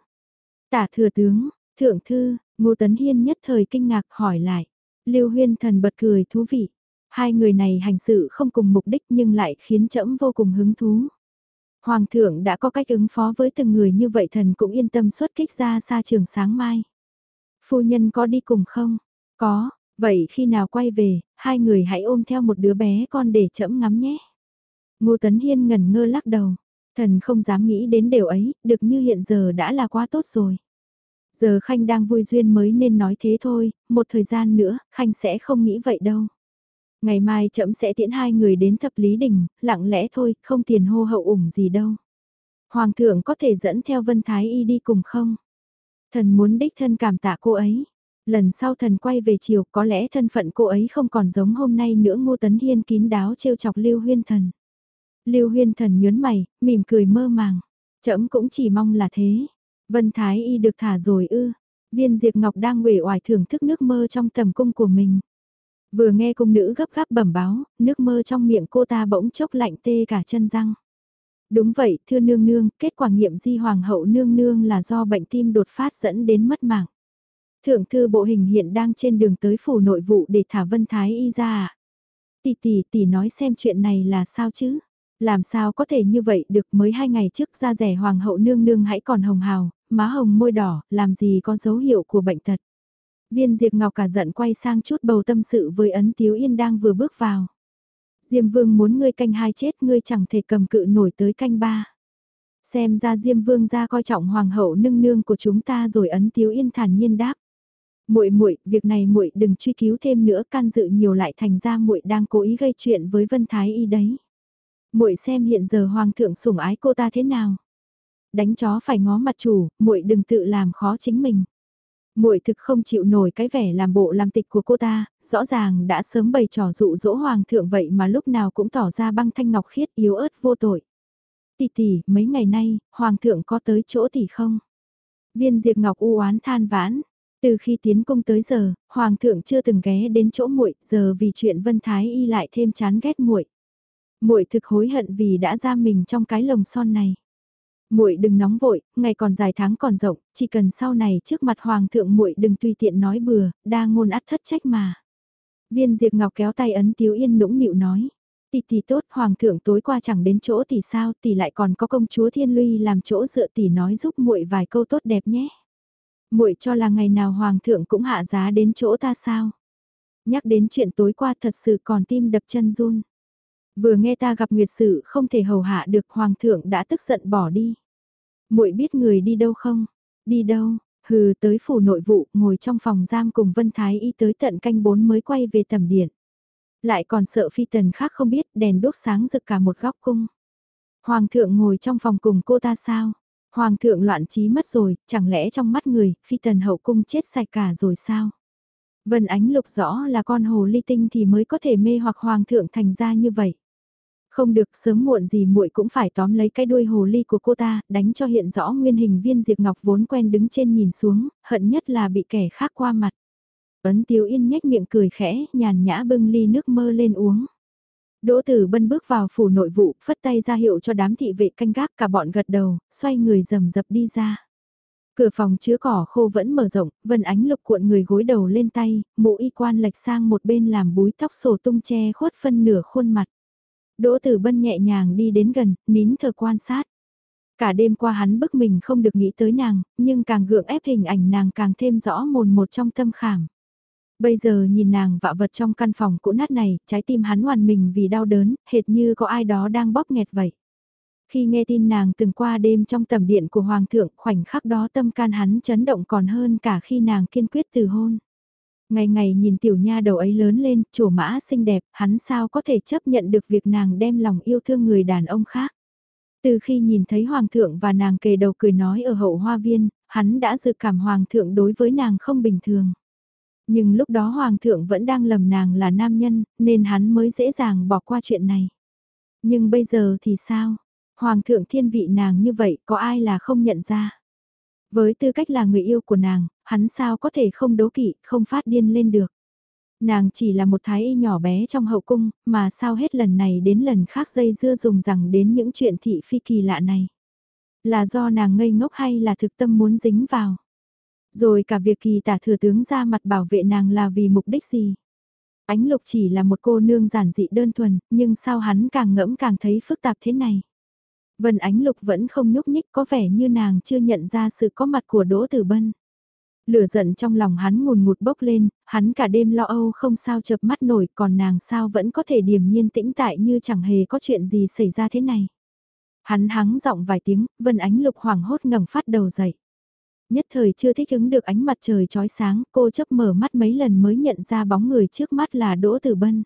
Tả thừa tướng, thượng thư, Ngô Tấn Hiên nhất thời kinh ngạc hỏi lại. Lưu Huyên thần bật cười thú vị. Hai người này hành sự không cùng mục đích nhưng lại khiến trẫm vô cùng hứng thú. Hoàng thượng đã có cách ứng phó với từng người như vậy thần cũng yên tâm xuất kích ra xa trường sáng mai. Phu nhân có đi cùng không? Có, vậy khi nào quay về, hai người hãy ôm theo một đứa bé con để trẫm ngắm nhé. Ngô Tấn Hiên ngẩn ngơ lắc đầu, thần không dám nghĩ đến điều ấy, được như hiện giờ đã là quá tốt rồi. Giờ Khanh đang vui duyên mới nên nói thế thôi, một thời gian nữa, Khanh sẽ không nghĩ vậy đâu. Ngày mai trẫm sẽ tiễn hai người đến thập lý đình, lặng lẽ thôi, không tiền hô hậu ủng gì đâu. Hoàng thượng có thể dẫn theo Vân Thái Y đi cùng không? Thần muốn đích thân cảm tạ cô ấy. Lần sau thần quay về chiều có lẽ thân phận cô ấy không còn giống hôm nay nữa Ngô Tấn Hiên kín đáo trêu chọc Lưu Huyên Thần. Lưu Huyên Thần nhớn mày, mỉm cười mơ màng. Trẫm cũng chỉ mong là thế. Vân Thái Y được thả rồi ư. Viên Diệp Ngọc đang uể oải thưởng thức nước mơ trong tầm cung của mình. Vừa nghe cung nữ gấp gáp bẩm báo, nước mơ trong miệng cô ta bỗng chốc lạnh tê cả chân răng. Đúng vậy, thưa nương nương, kết quả nghiệm di hoàng hậu nương nương là do bệnh tim đột phát dẫn đến mất mạng. Thượng thư bộ hình hiện đang trên đường tới phủ nội vụ để thả Vân Thái y ra ạ. Tỷ tỷ tỷ nói xem chuyện này là sao chứ? Làm sao có thể như vậy được mới hai ngày trước ra rẻ hoàng hậu nương nương hãy còn hồng hào, má hồng môi đỏ, làm gì có dấu hiệu của bệnh tật. Viên Diệp Ngọc cả giận quay sang chút bầu tâm sự với Ấn Tiếu Yên đang vừa bước vào. Diêm Vương muốn ngươi canh hai chết ngươi chẳng thể cầm cự nổi tới canh ba. Xem ra Diêm Vương ra coi trọng hoàng hậu nương nương của chúng ta rồi Ấn Tiếu Yên thản nhiên đáp. Muội muội, việc này muội đừng truy cứu thêm nữa, can dự nhiều lại thành ra muội đang cố ý gây chuyện với Vân Thái y đấy. Muội xem hiện giờ hoàng thượng sủng ái cô ta thế nào. Đánh chó phải ngó mặt chủ, muội đừng tự làm khó chính mình muội thực không chịu nổi cái vẻ làm bộ làm tịch của cô ta, rõ ràng đã sớm bày trò dụ dỗ hoàng thượng vậy mà lúc nào cũng tỏ ra băng thanh ngọc khiết yếu ớt vô tội. Tỷ tỷ, mấy ngày nay, hoàng thượng có tới chỗ tỷ không? Viên Diệp Ngọc u oán than vãn, từ khi tiến cung tới giờ, hoàng thượng chưa từng ghé đến chỗ muội, giờ vì chuyện Vân Thái y lại thêm chán ghét muội. Muội thực hối hận vì đã ra mình trong cái lồng son này muội đừng nóng vội, ngày còn dài tháng còn rộng, chỉ cần sau này trước mặt hoàng thượng muội đừng tùy tiện nói bừa, đa ngôn ắt thất trách mà. Viên Diệp Ngọc kéo tay ấn Tiếu Yên nũng nịu nói. Tỷ tỷ tốt, hoàng thượng tối qua chẳng đến chỗ tỷ sao, tỷ lại còn có công chúa Thiên Luy làm chỗ dựa tỷ nói giúp muội vài câu tốt đẹp nhé. Muội cho là ngày nào hoàng thượng cũng hạ giá đến chỗ ta sao? Nhắc đến chuyện tối qua thật sự còn tim đập chân run. Vừa nghe ta gặp nguyệt sự không thể hầu hạ được hoàng thượng đã tức giận bỏ đi. muội biết người đi đâu không? Đi đâu? Hừ tới phủ nội vụ ngồi trong phòng giam cùng Vân Thái y tới tận canh bốn mới quay về tầm điện. Lại còn sợ phi tần khác không biết đèn đốt sáng rực cả một góc cung. Hoàng thượng ngồi trong phòng cùng cô ta sao? Hoàng thượng loạn trí mất rồi, chẳng lẽ trong mắt người, phi tần hậu cung chết sạch cả rồi sao? Vân Ánh Lục rõ là con hồ ly tinh thì mới có thể mê hoặc hoàng thượng thành ra như vậy. Không được sớm muộn gì muội cũng phải tóm lấy cái đuôi hồ ly của cô ta, đánh cho hiện rõ nguyên hình viên diệp ngọc vốn quen đứng trên nhìn xuống, hận nhất là bị kẻ khác qua mặt. Ấn Tiếu Yên nhếch miệng cười khẽ, nhàn nhã bưng ly nước mơ lên uống. Đỗ Tử Bân bước vào phủ nội vụ, phất tay ra hiệu cho đám thị vệ canh gác cả bọn gật đầu, xoay người rầm rập đi ra. Cửa phòng chứa cỏ khô vẫn mở rộng, Vân Ánh Lục cuộn người gối đầu lên tay, mũ y quan lệch sang một bên làm búi tóc sổ tung che khuất phân nửa khuôn mặt. Đỗ Tử Bân nhẹ nhàng đi đến gần, nín thở quan sát. Cả đêm qua hắn bức mình không được nghĩ tới nàng, nhưng càng gượng ép hình ảnh nàng càng thêm rõ mồn một trong tâm khảm. Bây giờ nhìn nàng vạ vật trong căn phòng cũ nát này, trái tim hắn hoàn mình vì đau đớn, hệt như có ai đó đang bóp nghẹt vậy. Khi nghe tin nàng từng qua đêm trong tầm điện của Hoàng thượng, khoảnh khắc đó tâm can hắn chấn động còn hơn cả khi nàng kiên quyết từ hôn. Ngày ngày nhìn tiểu nha đầu ấy lớn lên, trổ mã xinh đẹp, hắn sao có thể chấp nhận được việc nàng đem lòng yêu thương người đàn ông khác. Từ khi nhìn thấy hoàng thượng và nàng kề đầu cười nói ở hậu hoa viên, hắn đã dự cảm hoàng thượng đối với nàng không bình thường. Nhưng lúc đó hoàng thượng vẫn đang lầm nàng là nam nhân, nên hắn mới dễ dàng bỏ qua chuyện này. Nhưng bây giờ thì sao? Hoàng thượng thiên vị nàng như vậy có ai là không nhận ra? Với tư cách là người yêu của nàng, hắn sao có thể không đố kỵ, không phát điên lên được. Nàng chỉ là một thái y nhỏ bé trong hậu cung, mà sao hết lần này đến lần khác dây dưa dùng rằng đến những chuyện thị phi kỳ lạ này. Là do nàng ngây ngốc hay là thực tâm muốn dính vào. Rồi cả việc kỳ tả thừa tướng ra mặt bảo vệ nàng là vì mục đích gì. Ánh lục chỉ là một cô nương giản dị đơn thuần, nhưng sao hắn càng ngẫm càng thấy phức tạp thế này. Vân Ánh Lục vẫn không nhúc nhích có vẻ như nàng chưa nhận ra sự có mặt của Đỗ Tử Bân. Lửa giận trong lòng hắn ngùn ngụt bốc lên, hắn cả đêm lo âu không sao chập mắt nổi còn nàng sao vẫn có thể điềm nhiên tĩnh tại như chẳng hề có chuyện gì xảy ra thế này. Hắn hắng giọng vài tiếng, Vân Ánh Lục hoảng hốt ngẩng phát đầu dậy. Nhất thời chưa thích ứng được ánh mặt trời chói sáng, cô chấp mở mắt mấy lần mới nhận ra bóng người trước mắt là Đỗ Tử Bân.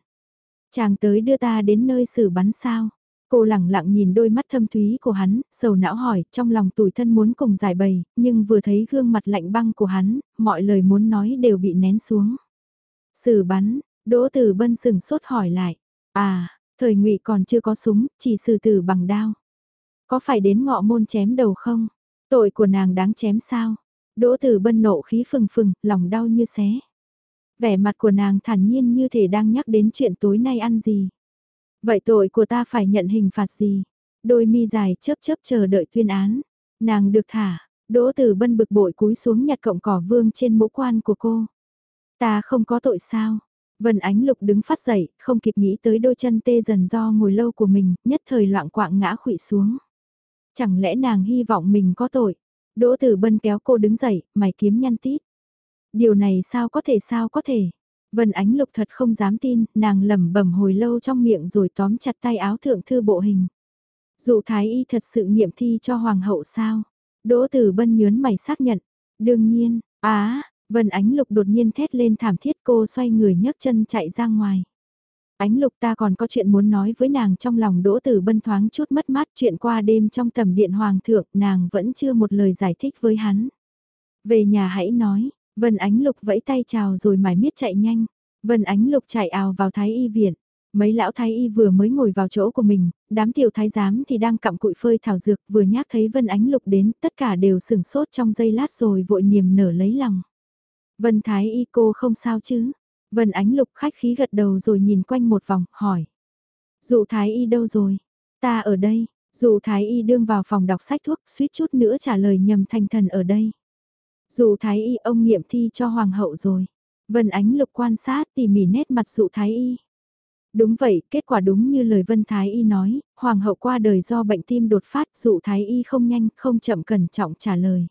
Chàng tới đưa ta đến nơi xử bắn sao. Cô lẳng lặng nhìn đôi mắt thâm thúy của hắn, sầu não hỏi, trong lòng tủi thân muốn cùng giải bày, nhưng vừa thấy gương mặt lạnh băng của hắn, mọi lời muốn nói đều bị nén xuống. Sử bắn, Đỗ Tử Bân sừng sốt hỏi lại. À, thời ngụy còn chưa có súng, chỉ xử tử bằng đao. Có phải đến ngọ môn chém đầu không? Tội của nàng đáng chém sao? Đỗ Tử Bân nộ khí phừng phừng, lòng đau như xé. Vẻ mặt của nàng thản nhiên như thể đang nhắc đến chuyện tối nay ăn gì. Vậy tội của ta phải nhận hình phạt gì? Đôi mi dài chớp chớp chờ đợi tuyên án. Nàng được thả, Đỗ Tử Bân bực bội cúi xuống nhặt cọng cỏ vương trên mũ quan của cô. Ta không có tội sao? Vân Ánh Lục đứng phát dậy, không kịp nghĩ tới đôi chân tê dần do ngồi lâu của mình, nhất thời loạn quạng ngã khụy xuống. Chẳng lẽ nàng hy vọng mình có tội? Đỗ Tử Bân kéo cô đứng dậy, mày kiếm nhăn tít. Điều này sao có thể sao có thể? Vân Ánh Lục thật không dám tin, nàng lẩm bẩm hồi lâu trong miệng rồi tóm chặt tay áo thượng thư bộ hình. Dụ Thái Y thật sự nghiệm thi cho Hoàng hậu sao? Đỗ Tử Bân nhướng mày xác nhận. Đương nhiên, á, Vân Ánh Lục đột nhiên thét lên thảm thiết cô xoay người nhấc chân chạy ra ngoài. Ánh Lục ta còn có chuyện muốn nói với nàng trong lòng Đỗ Tử Bân thoáng chút mất mát chuyện qua đêm trong tầm điện Hoàng thượng nàng vẫn chưa một lời giải thích với hắn. Về nhà hãy nói, Vân Ánh Lục vẫy tay chào rồi mải miết chạy nhanh. Vân Ánh Lục chạy ào vào thái y viện. Mấy lão thái y vừa mới ngồi vào chỗ của mình, đám tiểu thái giám thì đang cặm cụi phơi thảo dược vừa nhác thấy Vân Ánh Lục đến, tất cả đều sửng sốt trong giây lát rồi vội niềm nở lấy lòng. Vân Thái y cô không sao chứ? Vân Ánh Lục khách khí gật đầu rồi nhìn quanh một vòng, hỏi. Dụ Thái y đâu rồi? Ta ở đây, dụ Thái y đương vào phòng đọc sách thuốc, suýt chút nữa trả lời nhầm thành thần ở đây dù Thái y ông nghiệm thi cho Hoàng hậu rồi. Vân Ánh Lục quan sát tỉ mỉ nét mặt dụ Thái y. Đúng vậy, kết quả đúng như lời Vân Thái Y nói, Hoàng hậu qua đời do bệnh tim đột phát, dụ Thái Y không nhanh, không chậm cẩn trọng trả lời.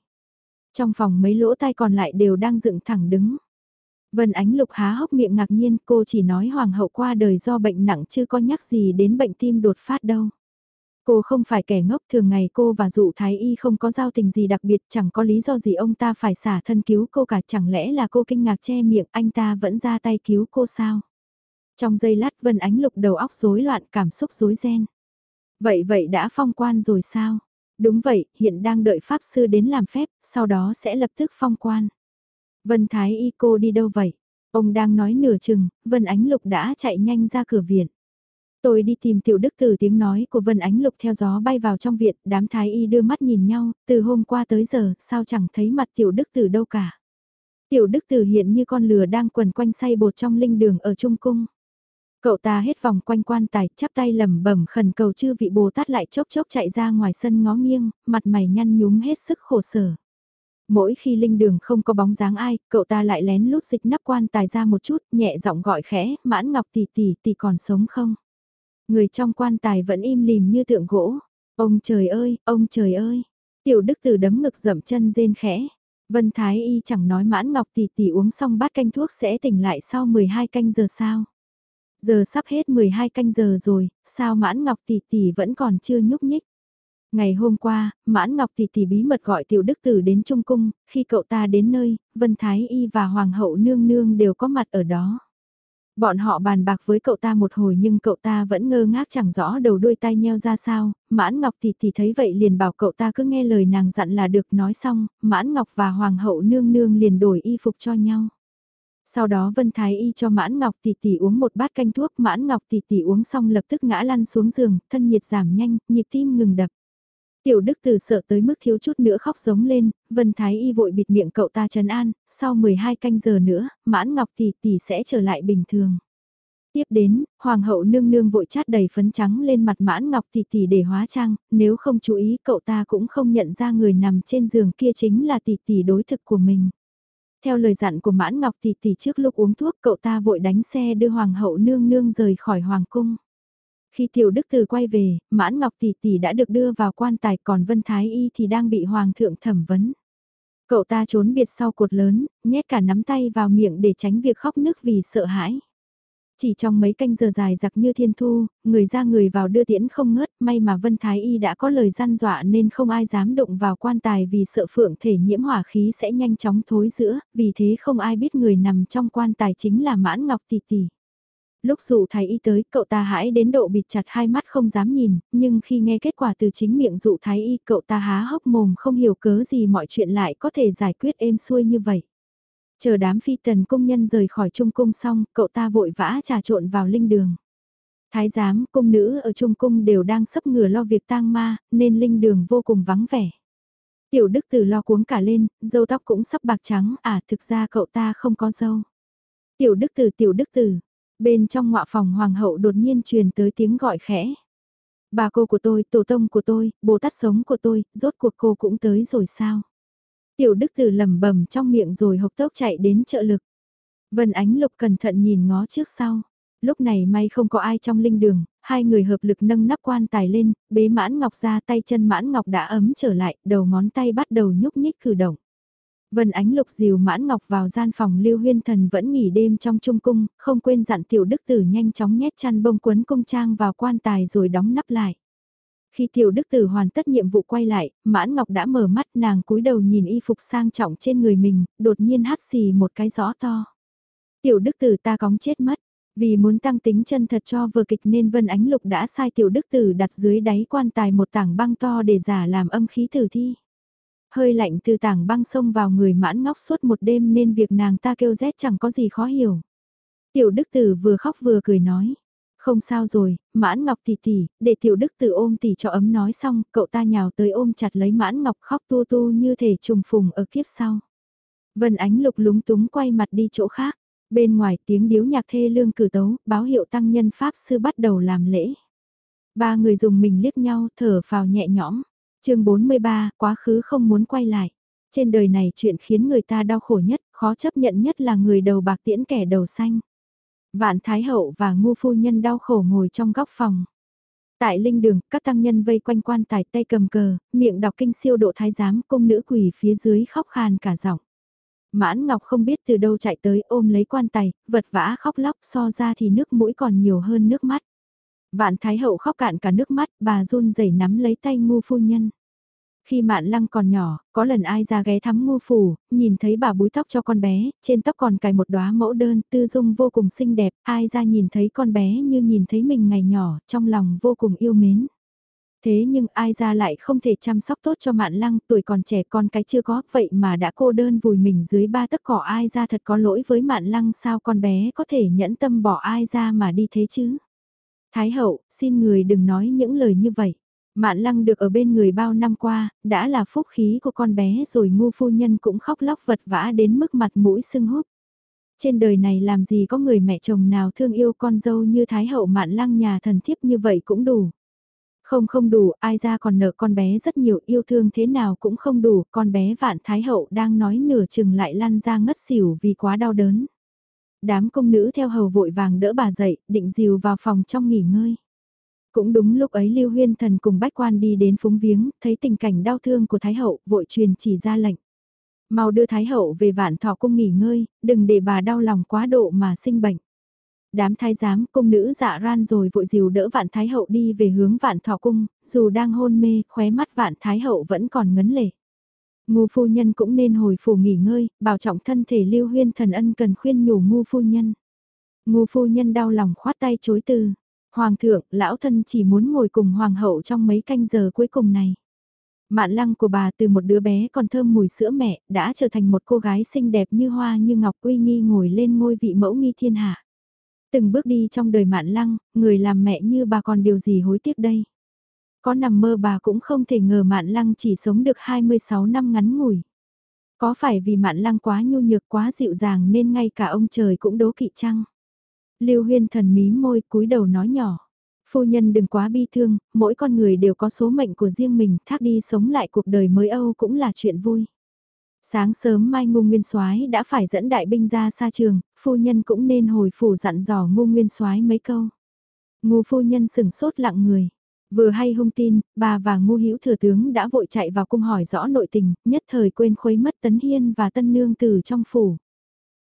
Trong phòng mấy lỗ tai còn lại đều đang dựng thẳng đứng. Vân Ánh Lục há hốc miệng ngạc nhiên, cô chỉ nói Hoàng hậu qua đời do bệnh nặng chứ có nhắc gì đến bệnh tim đột phát đâu. Cô không phải kẻ ngốc thường ngày cô và dụ thái y không có giao tình gì đặc biệt chẳng có lý do gì ông ta phải xả thân cứu cô cả chẳng lẽ là cô kinh ngạc che miệng anh ta vẫn ra tay cứu cô sao. Trong giây lát Vân Ánh Lục đầu óc rối loạn cảm xúc rối ren. Vậy vậy đã phong quan rồi sao? Đúng vậy, hiện đang đợi Pháp Sư đến làm phép, sau đó sẽ lập tức phong quan. Vân Thái Y cô đi đâu vậy? Ông đang nói nửa chừng, Vân Ánh Lục đã chạy nhanh ra cửa viện. Tôi đi tìm tiểu đức tử tiếng nói của Vân Ánh Lục theo gió bay vào trong viện, đám thái y đưa mắt nhìn nhau, từ hôm qua tới giờ, sao chẳng thấy mặt tiểu đức tử đâu cả. Tiểu đức tử hiện như con lừa đang quần quanh say bột trong linh đường ở Trung Cung. Cậu ta hết vòng quanh quan tài, chắp tay lầm bẩm khẩn cầu chư vị Bồ Tát lại chốc chốc chạy ra ngoài sân ngó nghiêng, mặt mày nhăn nhúm hết sức khổ sở. Mỗi khi linh đường không có bóng dáng ai, cậu ta lại lén lút dịch nắp quan tài ra một chút, nhẹ giọng gọi khẽ, mãn ngọc tỷ tỷ tỷ còn sống không? Người trong quan tài vẫn im lìm như tượng gỗ. Ông trời ơi, ông trời ơi. Tiểu đức tử đấm ngực dậm chân rên khẽ. Vân Thái Y chẳng nói mãn ngọc tỷ tỷ uống xong bát canh thuốc sẽ tỉnh lại sau 12 canh giờ sao. Giờ sắp hết 12 canh giờ rồi, sao mãn ngọc tỷ tỷ vẫn còn chưa nhúc nhích. Ngày hôm qua, Mãn Ngọc tỷ tỷ bí mật gọi tiểu đức tử đến Trung Cung, khi cậu ta đến nơi, Vân Thái Y và Hoàng hậu nương nương đều có mặt ở đó. Bọn họ bàn bạc với cậu ta một hồi nhưng cậu ta vẫn ngơ ngác chẳng rõ đầu đuôi tai nheo ra sao, Mãn Ngọc thì thì thấy vậy liền bảo cậu ta cứ nghe lời nàng dặn là được nói xong, Mãn Ngọc và Hoàng hậu nương nương liền đổi y phục cho nhau. Sau đó Vân Thái Y cho Mãn Ngọc tỷ tỷ uống một bát canh thuốc, Mãn Ngọc tỷ tỷ uống xong lập tức ngã lăn xuống giường, thân nhiệt giảm nhanh, nhịp tim ngừng đập. Tiểu Đức Từ sợ tới mức thiếu chút nữa khóc giống lên, Vân Thái Y vội bịt miệng cậu ta trấn an, sau 12 canh giờ nữa, Mãn Ngọc tỷ tỷ sẽ trở lại bình thường. Tiếp đến, Hoàng hậu nương nương vội chát đầy phấn trắng lên mặt Mãn Ngọc tỷ tỷ để hóa trang, nếu không chú ý cậu ta cũng không nhận ra người nằm trên giường kia chính là tỷ tỷ đối thực của mình. Theo lời dặn của Mãn Ngọc tỷ tỷ trước lúc uống thuốc cậu ta vội đánh xe đưa Hoàng hậu nương nương rời khỏi Hoàng cung. Khi tiểu đức từ quay về, Mãn Ngọc tỷ tỷ đã được đưa vào quan tài còn Vân Thái Y thì đang bị Hoàng thượng thẩm vấn. Cậu ta trốn biệt sau cột lớn, nhét cả nắm tay vào miệng để tránh việc khóc nức vì sợ hãi. Chỉ trong mấy canh giờ dài giặc như thiên thu, người ra người vào đưa tiễn không ngớt, may mà Vân Thái Y đã có lời gian dọa nên không ai dám động vào quan tài vì sợ phượng thể nhiễm hỏa khí sẽ nhanh chóng thối giữa, vì thế không ai biết người nằm trong quan tài chính là Mãn Ngọc Tỷ Tỷ. Lúc dụ thái y tới, cậu ta hãi đến độ bịt chặt hai mắt không dám nhìn, nhưng khi nghe kết quả từ chính miệng dụ thái y, cậu ta há hốc mồm không hiểu cớ gì mọi chuyện lại có thể giải quyết êm xuôi như vậy. Chờ đám phi tần công nhân rời khỏi trung cung xong, cậu ta vội vã trà trộn vào linh đường. Thái giám, cung nữ ở trung cung đều đang sấp ngửa lo việc tang ma, nên linh đường vô cùng vắng vẻ. Tiểu đức tử lo cuống cả lên, dâu tóc cũng sắp bạc trắng, à thực ra cậu ta không có dâu. Tiểu đức tử tiểu đức tử, bên trong ngọa phòng hoàng hậu đột nhiên truyền tới tiếng gọi khẽ. Bà cô của tôi, tổ tông của tôi, bồ tát sống của tôi, rốt cuộc cô cũng tới rồi sao? Tiểu đức tử lầm bầm trong miệng rồi hộc tốc chạy đến trợ lực. Vân Ánh Lục cẩn thận nhìn ngó trước sau. Lúc này may không có ai trong linh đường, hai người hợp lực nâng nắp quan tài lên, bế mãn ngọc ra tay chân mãn ngọc đã ấm trở lại, đầu ngón tay bắt đầu nhúc nhích cử động. Vân Ánh Lục dìu mãn ngọc vào gian phòng lưu huyên thần vẫn nghỉ đêm trong trung cung, không quên dặn tiểu đức tử nhanh chóng nhét chăn bông quấn cung trang vào quan tài rồi đóng nắp lại. Khi tiểu đức tử hoàn tất nhiệm vụ quay lại, mãn ngọc đã mở mắt nàng cúi đầu nhìn y phục sang trọng trên người mình, đột nhiên hát xì một cái rõ to. Tiểu đức tử ta cóng chết mất, vì muốn tăng tính chân thật cho vừa kịch nên Vân Ánh Lục đã sai tiểu đức tử đặt dưới đáy quan tài một tảng băng to để giả làm âm khí tử thi. Hơi lạnh từ tảng băng sông vào người mãn ngóc suốt một đêm nên việc nàng ta kêu rét chẳng có gì khó hiểu. Tiểu đức tử vừa khóc vừa cười nói. Không sao rồi, mãn ngọc tỷ tỷ, để tiểu đức tử ôm tỷ cho ấm nói xong, cậu ta nhào tới ôm chặt lấy mãn ngọc khóc tu tu như thể trùng phùng ở kiếp sau. Vân ánh lục lúng túng quay mặt đi chỗ khác, bên ngoài tiếng điếu nhạc thê lương cử tấu, báo hiệu tăng nhân Pháp sư bắt đầu làm lễ. Ba người dùng mình liếc nhau thở phào nhẹ nhõm chương 43, quá khứ không muốn quay lại. Trên đời này chuyện khiến người ta đau khổ nhất, khó chấp nhận nhất là người đầu bạc tiễn kẻ đầu xanh. Vạn Thái Hậu và ngu phu nhân đau khổ ngồi trong góc phòng. Tại linh đường, các tăng nhân vây quanh quan tài tay cầm cờ, miệng đọc kinh siêu độ thái giám cung nữ quỷ phía dưới khóc khan cả giọng. Mãn Ngọc không biết từ đâu chạy tới ôm lấy quan tài, vật vã khóc lóc so ra thì nước mũi còn nhiều hơn nước mắt. Vạn Thái Hậu khóc cạn cả nước mắt, bà run rẩy nắm lấy tay ngu phu nhân. Khi Mạn Lăng còn nhỏ, có lần ai ra ghé thăm ngu phủ, nhìn thấy bà búi tóc cho con bé, trên tóc còn cài một đóa mẫu đơn, tư dung vô cùng xinh đẹp, ai ra nhìn thấy con bé như nhìn thấy mình ngày nhỏ, trong lòng vô cùng yêu mến. Thế nhưng ai ra lại không thể chăm sóc tốt cho Mạn Lăng, tuổi còn trẻ con cái chưa có, vậy mà đã cô đơn vùi mình dưới ba tấc cỏ ai ra thật có lỗi với Mạn Lăng sao con bé có thể nhẫn tâm bỏ ai ra mà đi thế chứ. Thái hậu, xin người đừng nói những lời như vậy. Mạn lăng được ở bên người bao năm qua, đã là phúc khí của con bé rồi ngu phu nhân cũng khóc lóc vật vã đến mức mặt mũi sưng húp. Trên đời này làm gì có người mẹ chồng nào thương yêu con dâu như Thái hậu mạn lăng nhà thần thiếp như vậy cũng đủ. Không không đủ, ai ra còn nợ con bé rất nhiều yêu thương thế nào cũng không đủ, con bé vạn Thái hậu đang nói nửa chừng lại lăn ra ngất xỉu vì quá đau đớn. Đám công nữ theo hầu vội vàng đỡ bà dậy, định dìu vào phòng trong nghỉ ngơi. Cũng đúng lúc ấy Lưu Huyên Thần cùng Bách Quan đi đến phúng viếng, thấy tình cảnh đau thương của Thái Hậu, vội truyền chỉ ra lệnh. Mau đưa Thái Hậu về vạn thọ cung nghỉ ngơi, đừng để bà đau lòng quá độ mà sinh bệnh. Đám thái giám, cung nữ dạ ran rồi vội dìu đỡ vạn Thái Hậu đi về hướng vạn thọ cung, dù đang hôn mê, khóe mắt vạn Thái Hậu vẫn còn ngấn lệ. Ngu phu nhân cũng nên hồi phủ nghỉ ngơi, bảo trọng thân thể Lưu Huyên Thần ân cần khuyên nhủ ngu phu nhân. Ngu phu nhân đau lòng khoát tay chối từ. Hoàng thượng, lão thân chỉ muốn ngồi cùng hoàng hậu trong mấy canh giờ cuối cùng này. Mạn lăng của bà từ một đứa bé còn thơm mùi sữa mẹ, đã trở thành một cô gái xinh đẹp như hoa như ngọc uy nghi ngồi lên ngôi vị mẫu nghi thiên hạ. Từng bước đi trong đời mạn lăng, người làm mẹ như bà còn điều gì hối tiếc đây. Có nằm mơ bà cũng không thể ngờ mạn lăng chỉ sống được 26 năm ngắn ngủi. Có phải vì mạn lăng quá nhu nhược quá dịu dàng nên ngay cả ông trời cũng đố kỵ chăng? Lưu Huyên thần mí môi cúi đầu nói nhỏ. Phu nhân đừng quá bi thương, mỗi con người đều có số mệnh của riêng mình, thác đi sống lại cuộc đời mới Âu cũng là chuyện vui. Sáng sớm mai ngô nguyên soái đã phải dẫn đại binh ra xa trường, phu nhân cũng nên hồi phủ dặn dò ngô nguyên soái mấy câu. ngô phu nhân sừng sốt lặng người. Vừa hay hung tin, bà và ngu hữu thừa tướng đã vội chạy vào cung hỏi rõ nội tình, nhất thời quên khuấy mất Tấn Hiên và Tân Nương từ trong phủ.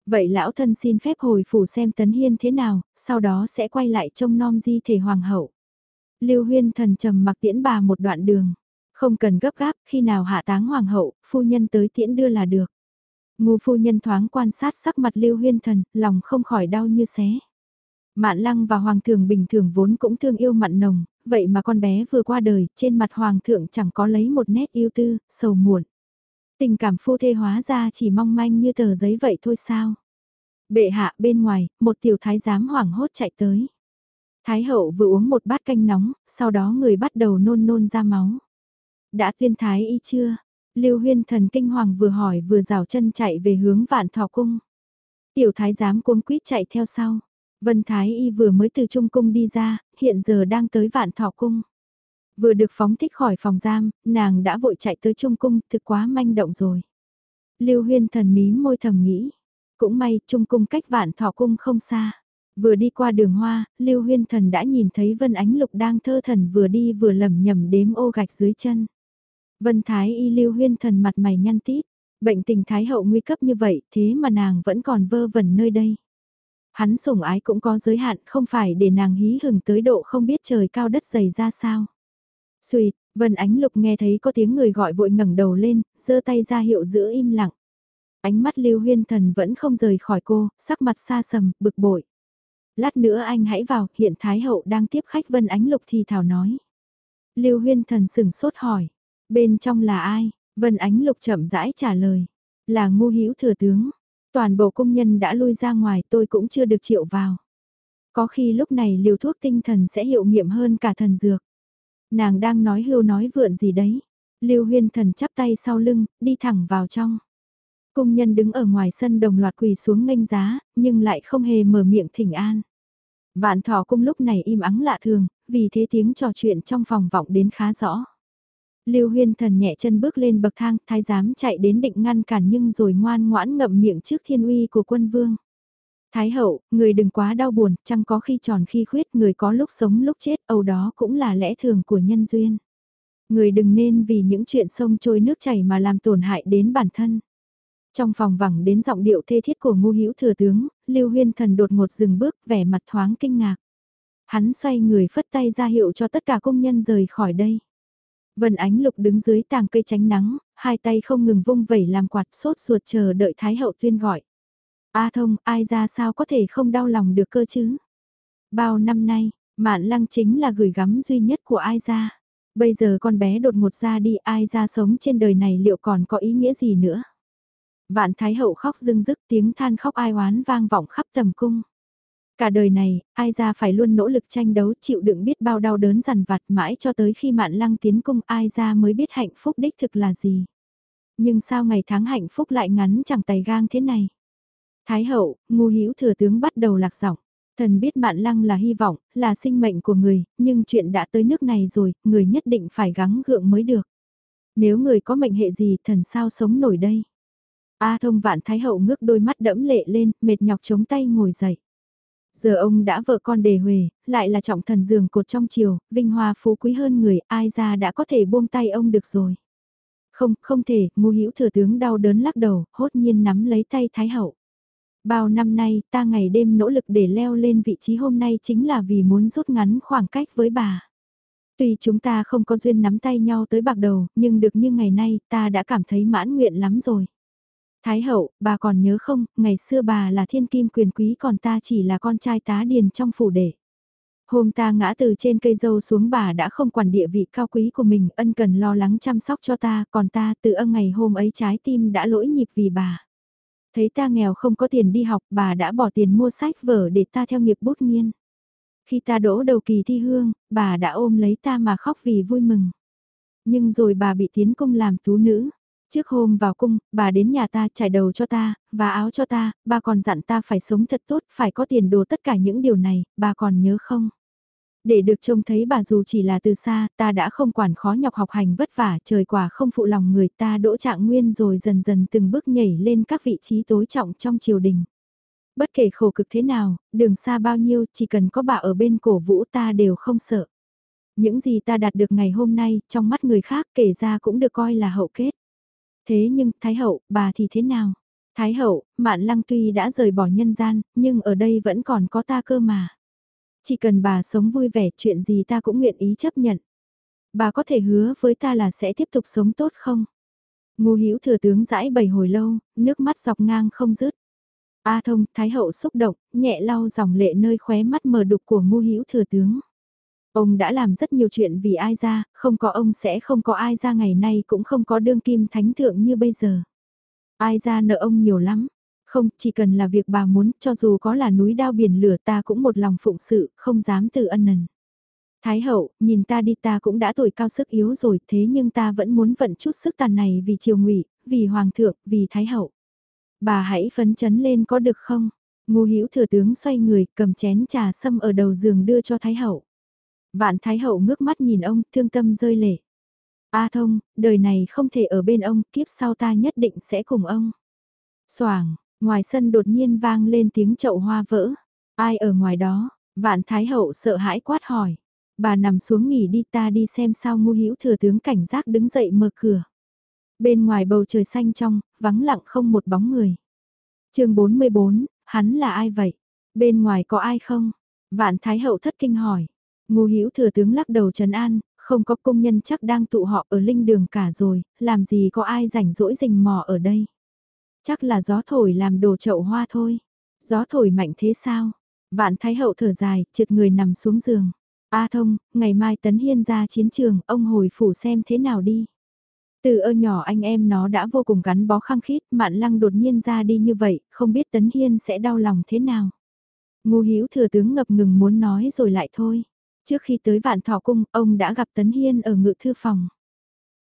Vậy lão thân xin phép hồi phủ xem Tấn Hiên thế nào, sau đó sẽ quay lại trông nom di thể hoàng hậu. Lưu Huyên thần trầm mặc tiễn bà một đoạn đường. Không cần gấp gáp, khi nào hạ táng hoàng hậu, phu nhân tới tiễn đưa là được. Ngu phu nhân thoáng quan sát sắc mặt Lưu Huyên thần, lòng không khỏi đau như xé. Mạn lăng và hoàng thượng bình thường vốn cũng thương yêu mặn nồng, vậy mà con bé vừa qua đời, trên mặt hoàng thượng chẳng có lấy một nét yêu tư, sầu muộn. Tình cảm phu thê hóa ra chỉ mong manh như tờ giấy vậy thôi sao. Bệ hạ bên ngoài, một tiểu thái giám hoảng hốt chạy tới. Thái hậu vừa uống một bát canh nóng, sau đó người bắt đầu nôn nôn ra máu. Đã tuyên thái y chưa? Lưu huyên thần kinh hoàng vừa hỏi vừa rào chân chạy về hướng vạn thọ cung. Tiểu thái giám cuống quýt chạy theo sau. Vân Thái Y vừa mới từ Trung Cung đi ra, hiện giờ đang tới Vạn Thọ Cung. Vừa được phóng thích khỏi phòng giam, nàng đã vội chạy tới Trung Cung, thực quá manh động rồi. Lưu Huyên thần mí môi thầm nghĩ. Cũng may, Trung Cung cách Vạn Thọ Cung không xa. Vừa đi qua đường hoa, Lưu Huyên thần đã nhìn thấy Vân Ánh Lục đang thơ thần vừa đi vừa lầm nhầm đếm ô gạch dưới chân. Vân Thái Y Lưu Huyên thần mặt mày nhăn tít. Bệnh tình Thái hậu nguy cấp như vậy, thế mà nàng vẫn còn vơ vẩn nơi đây. Hắn sủng ái cũng có giới hạn, không phải để nàng hí hừng tới độ không biết trời cao đất dày ra sao. Xuyệt, Vân Ánh Lục nghe thấy có tiếng người gọi vội ngẩng đầu lên, giơ tay ra hiệu giữ im lặng. Ánh mắt Lưu Huyên Thần vẫn không rời khỏi cô, sắc mặt xa sầm, bực bội. Lát nữa anh hãy vào, hiện Thái Hậu đang tiếp khách Vân Ánh Lục thì thảo nói. Lưu Huyên Thần sừng sốt hỏi, bên trong là ai? Vân Ánh Lục chậm rãi trả lời, là ngu hữu thừa tướng. Toàn bộ công nhân đã lui ra ngoài tôi cũng chưa được triệu vào. Có khi lúc này liều thuốc tinh thần sẽ hiệu nghiệm hơn cả thần dược. Nàng đang nói hưu nói vượn gì đấy. Lưu huyên thần chắp tay sau lưng, đi thẳng vào trong. Công nhân đứng ở ngoài sân đồng loạt quỳ xuống nghênh giá, nhưng lại không hề mở miệng thỉnh an. Vạn thỏ cung lúc này im ắng lạ thường, vì thế tiếng trò chuyện trong phòng vọng đến khá rõ. Lưu Huyên Thần nhẹ chân bước lên bậc thang, thái giám chạy đến định ngăn cản nhưng rồi ngoan ngoãn ngậm miệng trước thiên uy của quân vương. Thái hậu, người đừng quá đau buồn, chẳng có khi tròn khi khuyết, người có lúc sống lúc chết, âu đó cũng là lẽ thường của nhân duyên. Người đừng nên vì những chuyện sông trôi nước chảy mà làm tổn hại đến bản thân. Trong phòng vẳng đến giọng điệu thê thiết của ngu hữu thừa tướng, Lưu Huyên Thần đột ngột dừng bước, vẻ mặt thoáng kinh ngạc. Hắn xoay người phất tay ra hiệu cho tất cả công nhân rời khỏi đây. Vân Ánh Lục đứng dưới tàng cây tránh nắng, hai tay không ngừng vung vẩy làm quạt sốt ruột chờ đợi Thái Hậu tuyên gọi. A thông, ai ra sao có thể không đau lòng được cơ chứ? Bao năm nay, Mạn Lăng chính là gửi gắm duy nhất của ai ra. Bây giờ con bé đột ngột ra đi ai ra sống trên đời này liệu còn có ý nghĩa gì nữa? Vạn Thái Hậu khóc dưng dứt tiếng than khóc ai oán vang vọng khắp tầm cung. Cả đời này, ai ra phải luôn nỗ lực tranh đấu chịu đựng biết bao đau đớn dằn vặt mãi cho tới khi mạn lăng tiến cung ai ra mới biết hạnh phúc đích thực là gì. Nhưng sao ngày tháng hạnh phúc lại ngắn chẳng tay gang thế này. Thái hậu, ngu hữu thừa tướng bắt đầu lạc giọng. Thần biết mạn lăng là hy vọng, là sinh mệnh của người, nhưng chuyện đã tới nước này rồi, người nhất định phải gắng gượng mới được. Nếu người có mệnh hệ gì thần sao sống nổi đây? A thông vạn thái hậu ngước đôi mắt đẫm lệ lên, mệt nhọc chống tay ngồi dậy. Giờ ông đã vợ con đề huề, lại là trọng thần giường cột trong chiều, vinh hoa phú quý hơn người, ai ra đã có thể buông tay ông được rồi. Không, không thể, ngu hữu thừa tướng đau đớn lắc đầu, hốt nhiên nắm lấy tay Thái Hậu. Bao năm nay, ta ngày đêm nỗ lực để leo lên vị trí hôm nay chính là vì muốn rút ngắn khoảng cách với bà. Tuy chúng ta không có duyên nắm tay nhau tới bạc đầu, nhưng được như ngày nay, ta đã cảm thấy mãn nguyện lắm rồi. Thái hậu, bà còn nhớ không, ngày xưa bà là thiên kim quyền quý còn ta chỉ là con trai tá điền trong phủ đệ. Hôm ta ngã từ trên cây dâu xuống bà đã không quản địa vị cao quý của mình, ân cần lo lắng chăm sóc cho ta, còn ta từ ân ngày hôm ấy trái tim đã lỗi nhịp vì bà. Thấy ta nghèo không có tiền đi học, bà đã bỏ tiền mua sách vở để ta theo nghiệp bút nghiên. Khi ta đỗ đầu kỳ thi hương, bà đã ôm lấy ta mà khóc vì vui mừng. Nhưng rồi bà bị tiến công làm tú nữ. Trước hôm vào cung, bà đến nhà ta trải đầu cho ta, và áo cho ta, bà còn dặn ta phải sống thật tốt, phải có tiền đồ tất cả những điều này, bà còn nhớ không? Để được trông thấy bà dù chỉ là từ xa, ta đã không quản khó nhọc học hành vất vả, trời quả không phụ lòng người ta đỗ trạng nguyên rồi dần dần từng bước nhảy lên các vị trí tối trọng trong triều đình. Bất kể khổ cực thế nào, đường xa bao nhiêu, chỉ cần có bà ở bên cổ vũ ta đều không sợ. Những gì ta đạt được ngày hôm nay, trong mắt người khác kể ra cũng được coi là hậu kết. Thế nhưng, Thái Hậu, bà thì thế nào? Thái Hậu, Mạn Lăng tuy đã rời bỏ nhân gian, nhưng ở đây vẫn còn có ta cơ mà. Chỉ cần bà sống vui vẻ chuyện gì ta cũng nguyện ý chấp nhận. Bà có thể hứa với ta là sẽ tiếp tục sống tốt không? Ngu hữu thừa tướng dãi bầy hồi lâu, nước mắt dọc ngang không dứt. A thông, thái hậu xúc động, nhẹ lau dòng lệ nơi khóe mắt mờ đục của ngu hữu thừa tướng. Ông đã làm rất nhiều chuyện vì ai ra, không có ông sẽ không có ai ra ngày nay cũng không có đương kim thánh thượng như bây giờ. Ai ra nợ ông nhiều lắm, không, chỉ cần là việc bà muốn, cho dù có là núi đao biển lửa ta cũng một lòng phụng sự, không dám từ ân nần. Thái hậu, nhìn ta đi ta cũng đã tuổi cao sức yếu rồi, thế nhưng ta vẫn muốn vận chút sức tàn này vì triều ngụy, vì hoàng thượng, vì thái hậu. Bà hãy phấn chấn lên có được không? Ngô hữu thừa tướng xoay người, cầm chén trà sâm ở đầu giường đưa cho thái hậu. Vạn thái hậu ngước mắt nhìn ông, thương tâm rơi lệ. A thông, đời này không thể ở bên ông, kiếp sau ta nhất định sẽ cùng ông. Soảng, Ngoài sân đột nhiên vang lên tiếng chậu hoa vỡ. Ai ở ngoài đó? Vạn Thái Hậu sợ hãi quát hỏi. Bà nằm xuống nghỉ đi ta đi xem sao ngu hữu thừa tướng cảnh giác đứng dậy mở cửa. Bên ngoài bầu trời xanh trong, vắng lặng không một bóng người. chương 44, hắn là ai vậy? Bên ngoài có ai không? Vạn Thái Hậu thất kinh hỏi. Ngô hữu thừa tướng lắc đầu trấn an, không có công nhân chắc đang tụ họp ở linh đường cả rồi, làm gì có ai rảnh rỗi rình mò ở đây. Chắc là gió thổi làm đồ chậu hoa thôi. Gió thổi mạnh thế sao? Vạn Thái Hậu thở dài, trượt người nằm xuống giường. A thông, ngày mai Tấn Hiên ra chiến trường, ông hồi phủ xem thế nào đi. Từ ơ nhỏ anh em nó đã vô cùng gắn bó khăng khít, mạn lăng đột nhiên ra đi như vậy, không biết Tấn Hiên sẽ đau lòng thế nào. Ngô hữu thừa tướng ngập ngừng muốn nói rồi lại thôi. Trước khi tới vạn thọ cung, ông đã gặp Tấn Hiên ở ngự thư phòng.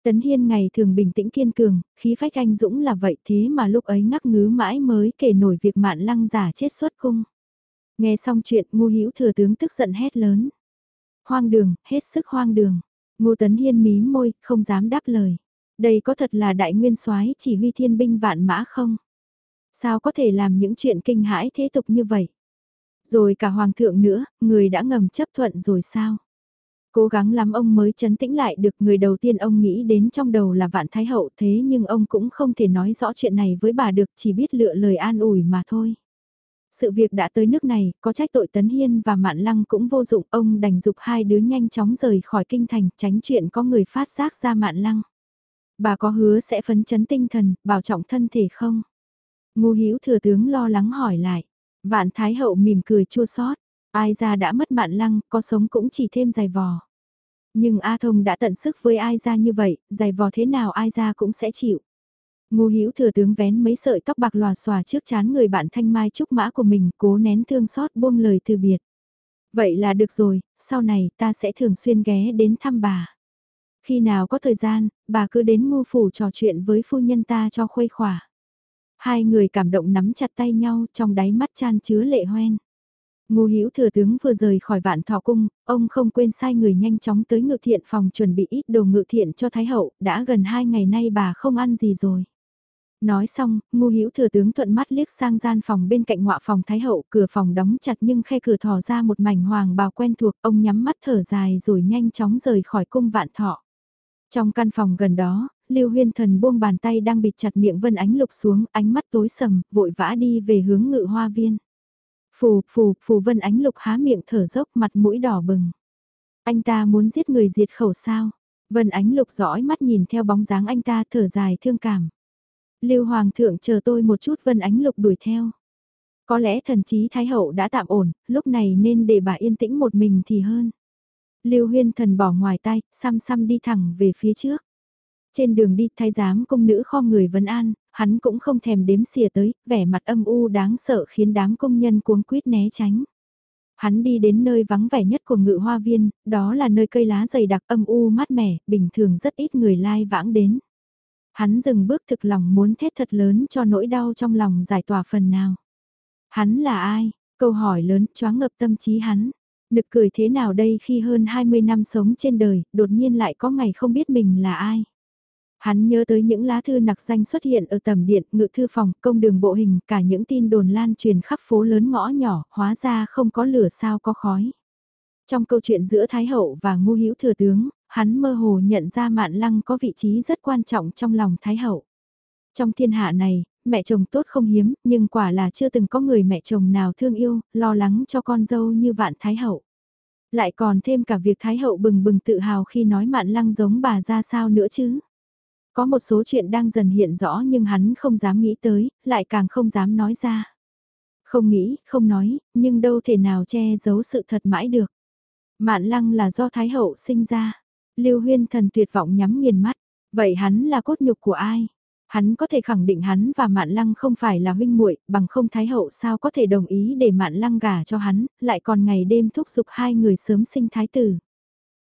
Tấn Hiên ngày thường bình tĩnh kiên cường, khí phách anh dũng là vậy thế mà lúc ấy ngắc ngứ mãi mới kể nổi việc mạn lăng giả chết xuất cung. Nghe xong chuyện ngu hữu thừa tướng tức giận hét lớn. Hoang đường, hết sức hoang đường. Ngô Tấn Hiên mí môi, không dám đáp lời. Đây có thật là đại nguyên soái chỉ huy thiên binh vạn mã không? Sao có thể làm những chuyện kinh hãi thế tục như vậy? Rồi cả hoàng thượng nữa, người đã ngầm chấp thuận rồi sao? Cố gắng lắm ông mới chấn tĩnh lại được người đầu tiên ông nghĩ đến trong đầu là vạn thái hậu thế nhưng ông cũng không thể nói rõ chuyện này với bà được chỉ biết lựa lời an ủi mà thôi. Sự việc đã tới nước này, có trách tội Tấn Hiên và Mạn Lăng cũng vô dụng, ông đành dục hai đứa nhanh chóng rời khỏi kinh thành, tránh chuyện có người phát giác ra Mạn Lăng. Bà có hứa sẽ phấn chấn tinh thần, bảo trọng thân thể không? Ngu Hữu thừa tướng lo lắng hỏi lại. Vạn Thái hậu mỉm cười chua xót, ai ra đã mất Mạn Lăng, có sống cũng chỉ thêm dài vò. Nhưng A Thông đã tận sức với ai ra như vậy, dài vò thế nào ai ra cũng sẽ chịu. ngô hữu thừa tướng vén mấy sợi tóc bạc lòa xòa trước chán người bạn thanh mai trúc mã của mình cố nén thương xót buông lời từ biệt. Vậy là được rồi, sau này ta sẽ thường xuyên ghé đến thăm bà. Khi nào có thời gian, bà cứ đến ngô phủ trò chuyện với phu nhân ta cho khuây khỏa. Hai người cảm động nắm chặt tay nhau trong đáy mắt chan chứa lệ hoen. Ngô Hữu thừa tướng vừa rời khỏi vạn thọ cung, ông không quên sai người nhanh chóng tới ngự thiện phòng chuẩn bị ít đồ ngự thiện cho Thái Hậu, đã gần hai ngày nay bà không ăn gì rồi. Nói xong, Ngô Hữu thừa tướng thuận mắt liếc sang gian phòng bên cạnh ngọa phòng Thái Hậu, cửa phòng đóng chặt nhưng khe cửa thò ra một mảnh hoàng bào quen thuộc, ông nhắm mắt thở dài rồi nhanh chóng rời khỏi cung vạn thọ. Trong căn phòng gần đó, Lưu Huyên Thần buông bàn tay đang bịt chặt miệng Vân Ánh Lục xuống, ánh mắt tối sầm, vội vã đi về hướng ngự hoa viên. Phù, phù, phù vân ánh lục há miệng thở dốc mặt mũi đỏ bừng. Anh ta muốn giết người diệt khẩu sao? Vân ánh lục dõi mắt nhìn theo bóng dáng anh ta thở dài thương cảm. Lưu Hoàng thượng chờ tôi một chút Vân ánh lục đuổi theo. Có lẽ thần trí Thái Hậu đã tạm ổn, lúc này nên để bà yên tĩnh một mình thì hơn. Lưu Huyên thần bỏ ngoài tay, xăm xăm đi thẳng về phía trước. Trên đường đi, thái giám công nữ kho người vấn an, hắn cũng không thèm đếm xỉa tới, vẻ mặt âm u đáng sợ khiến đám công nhân cuống quýt né tránh. Hắn đi đến nơi vắng vẻ nhất của ngự hoa viên, đó là nơi cây lá dày đặc âm u mát mẻ, bình thường rất ít người lai vãng đến. Hắn dừng bước thực lòng muốn thét thật lớn cho nỗi đau trong lòng giải tỏa phần nào. Hắn là ai? Câu hỏi lớn choáng ngập tâm trí hắn. Nực cười thế nào đây khi hơn 20 năm sống trên đời, đột nhiên lại có ngày không biết mình là ai. Hắn nhớ tới những lá thư nặc danh xuất hiện ở tầm điện, ngự thư phòng, công đường bộ hình, cả những tin đồn lan truyền khắp phố lớn ngõ nhỏ, hóa ra không có lửa sao có khói. Trong câu chuyện giữa Thái Hậu và Ngu Hữu Thừa Tướng, hắn mơ hồ nhận ra Mạn Lăng có vị trí rất quan trọng trong lòng Thái Hậu. Trong thiên hạ này, mẹ chồng tốt không hiếm, nhưng quả là chưa từng có người mẹ chồng nào thương yêu, lo lắng cho con dâu như vạn Thái Hậu. Lại còn thêm cả việc Thái Hậu bừng bừng tự hào khi nói Mạn Lăng giống bà ra sao nữa chứ. Có một số chuyện đang dần hiện rõ nhưng hắn không dám nghĩ tới, lại càng không dám nói ra. Không nghĩ, không nói, nhưng đâu thể nào che giấu sự thật mãi được. Mạn lăng là do Thái Hậu sinh ra. Lưu Huyên thần tuyệt vọng nhắm nghiền mắt. Vậy hắn là cốt nhục của ai? Hắn có thể khẳng định hắn và Mạn Lăng không phải là huynh muội, bằng không Thái hậu sao có thể đồng ý để Mạn Lăng gả cho hắn, lại còn ngày đêm thúc giục hai người sớm sinh thái tử.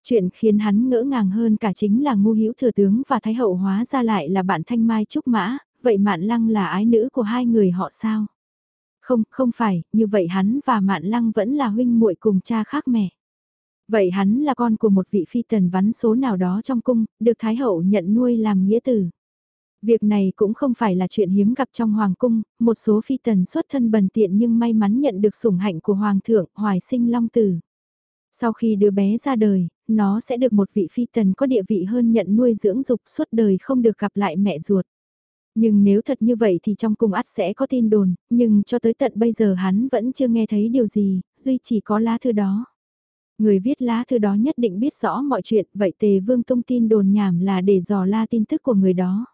Chuyện khiến hắn ngỡ ngàng hơn cả chính là ngu hữu thừa tướng và thái hậu hóa ra lại là bạn thanh mai trúc mã, vậy mạn lăng là ái nữ của hai người họ sao? Không, không phải, như vậy hắn và mạn lăng vẫn là huynh muội cùng cha khác mẹ. Vậy hắn là con của một vị phi tần vắn số nào đó trong cung, được thái hậu nhận nuôi làm nghĩa tử. Việc này cũng không phải là chuyện hiếm gặp trong hoàng cung, một số phi tần xuất thân bần tiện nhưng may mắn nhận được sủng hạnh của hoàng thượng, hoài sinh long tử. Sau khi đứa bé ra đời, nó sẽ được một vị phi tần có địa vị hơn nhận nuôi dưỡng dục suốt đời không được gặp lại mẹ ruột. Nhưng nếu thật như vậy thì trong cung ắt sẽ có tin đồn, nhưng cho tới tận bây giờ hắn vẫn chưa nghe thấy điều gì, duy chỉ có lá thư đó. Người viết lá thư đó nhất định biết rõ mọi chuyện, vậy tề vương tung tin đồn nhảm là để dò la tin tức của người đó.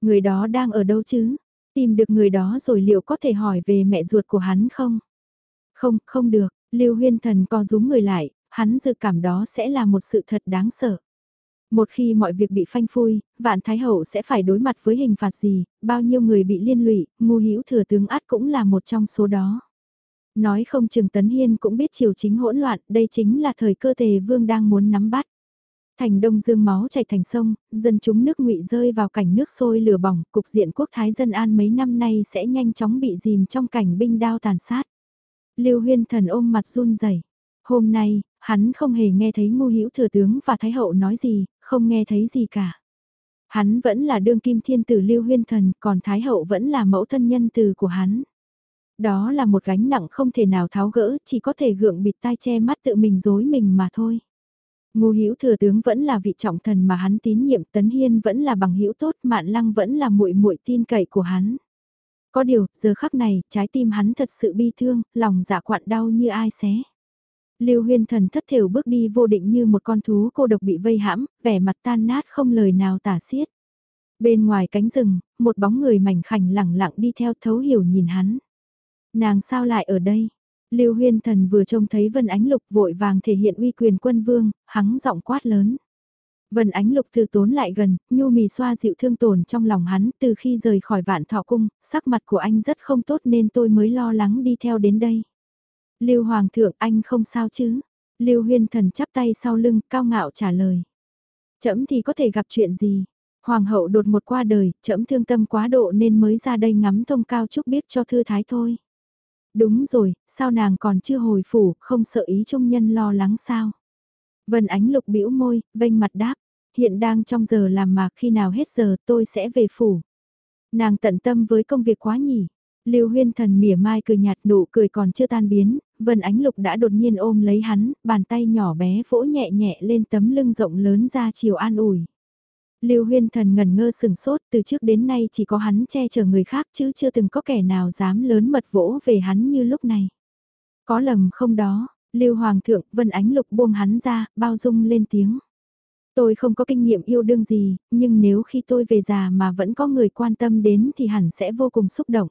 Người đó đang ở đâu chứ? Tìm được người đó rồi liệu có thể hỏi về mẹ ruột của hắn không? Không, không được, Lưu Huyên Thần co rúm người lại, hắn dự cảm đó sẽ là một sự thật đáng sợ. Một khi mọi việc bị phanh phui, vạn thái hậu sẽ phải đối mặt với hình phạt gì, bao nhiêu người bị liên lụy, ngu hữu thừa tướng át cũng là một trong số đó. Nói không chừng Tấn Hiên cũng biết triều chính hỗn loạn, đây chính là thời cơ tề vương đang muốn nắm bắt. Thành đông dương máu chảy thành sông, dân chúng nước ngụy rơi vào cảnh nước sôi lửa bỏng, cục diện quốc thái dân an mấy năm nay sẽ nhanh chóng bị dìm trong cảnh binh đao tàn sát. Lưu Huyên Thần ôm mặt run rẩy. Hôm nay, hắn không hề nghe thấy Ngô hữu thừa tướng và thái hậu nói gì, không nghe thấy gì cả. Hắn vẫn là đương kim thiên tử Lưu Huyên Thần, còn thái hậu vẫn là mẫu thân nhân từ của hắn. Đó là một gánh nặng không thể nào tháo gỡ, chỉ có thể gượng bịt tai che mắt tự mình dối mình mà thôi. Ngô hữu thừa tướng vẫn là vị trọng thần mà hắn tín nhiệm, Tấn Hiên vẫn là bằng hữu tốt, Mạn Lăng vẫn là muội muội tin cậy của hắn. Có điều, giờ khắc này, trái tim hắn thật sự bi thương, lòng dạ quặn đau như ai xé. Lưu Huyên Thần thất thểu bước đi vô định như một con thú cô độc bị vây hãm, vẻ mặt tan nát không lời nào tả xiết. Bên ngoài cánh rừng, một bóng người mảnh khảnh lẳng lặng đi theo thấu hiểu nhìn hắn. Nàng sao lại ở đây? Lưu Huyên Thần vừa trông thấy Vân Ánh Lục vội vàng thể hiện uy quyền quân vương, hắng giọng quát lớn. Vân Ánh Lục từ tốn lại gần, nhu mì xoa dịu thương tổn trong lòng hắn từ khi rời khỏi vạn thọ cung, sắc mặt của anh rất không tốt nên tôi mới lo lắng đi theo đến đây. Lưu Hoàng thượng anh không sao chứ? Lưu Huyên Thần chắp tay sau lưng, cao ngạo trả lời. Chấm thì có thể gặp chuyện gì? Hoàng hậu đột một qua đời, chấm thương tâm quá độ nên mới ra đây ngắm thông cao chúc biết cho thư thái thôi. Đúng rồi, sao nàng còn chưa hồi phủ, không sợ ý trung nhân lo lắng sao? Vân ánh lục bĩu môi, vênh mặt đáp, hiện đang trong giờ làm mà khi nào hết giờ tôi sẽ về phủ. Nàng tận tâm với công việc quá nhỉ. Lưu huyên thần mỉa mai cười nhạt nụ cười còn chưa tan biến, Vân Ánh Lục đã đột nhiên ôm lấy hắn, bàn tay nhỏ bé vỗ nhẹ nhẹ lên tấm lưng rộng lớn ra chiều an ủi. Lưu huyên thần ngần ngơ sừng sốt từ trước đến nay chỉ có hắn che chở người khác chứ chưa từng có kẻ nào dám lớn mật vỗ về hắn như lúc này. Có lầm không đó, Lưu Hoàng thượng, Vân Ánh Lục buông hắn ra, bao dung lên tiếng. Tôi không có kinh nghiệm yêu đương gì, nhưng nếu khi tôi về già mà vẫn có người quan tâm đến thì hẳn sẽ vô cùng xúc động.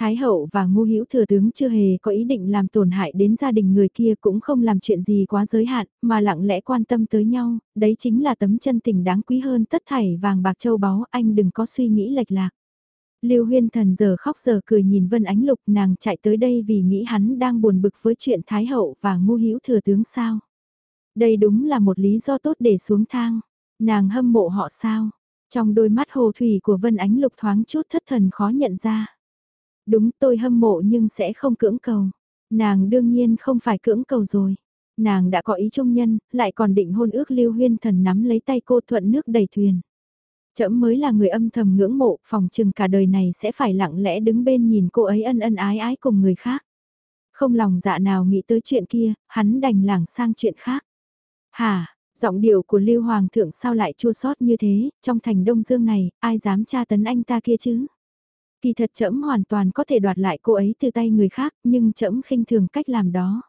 Thái hậu và ngu hữu thừa tướng chưa hề có ý định làm tổn hại đến gia đình người kia cũng không làm chuyện gì quá giới hạn, mà lặng lẽ quan tâm tới nhau, đấy chính là tấm chân tình đáng quý hơn tất thảy vàng bạc châu báu, anh đừng có suy nghĩ lệch lạc. Lưu Huyên Thần giờ khóc giờ cười nhìn Vân Ánh Lục nàng chạy tới đây vì nghĩ hắn đang buồn bực với chuyện Thái Hậu và ngu hữu thừa tướng sao. Đây đúng là một lý do tốt để xuống thang. Nàng hâm mộ họ sao. Trong đôi mắt hồ thủy của Vân Ánh Lục thoáng chút thất thần khó nhận ra. Đúng tôi hâm mộ nhưng sẽ không cưỡng cầu. Nàng đương nhiên không phải cưỡng cầu rồi. Nàng đã có ý trung nhân, lại còn định hôn ước lưu huyên thần nắm lấy tay cô thuận nước đầy thuyền. Chậm mới là người âm thầm ngưỡng mộ, phòng chừng cả đời này sẽ phải lặng lẽ đứng bên nhìn cô ấy ân ân ái ái cùng người khác. Không lòng dạ nào nghĩ tới chuyện kia, hắn đành lảng sang chuyện khác. Hà, giọng điệu của Lưu Hoàng thượng sao lại chua sót như thế, trong thành Đông Dương này, ai dám tra tấn anh ta kia chứ? Kỳ thật trẫm hoàn toàn có thể đoạt lại cô ấy từ tay người khác, nhưng trẫm khinh thường cách làm đó.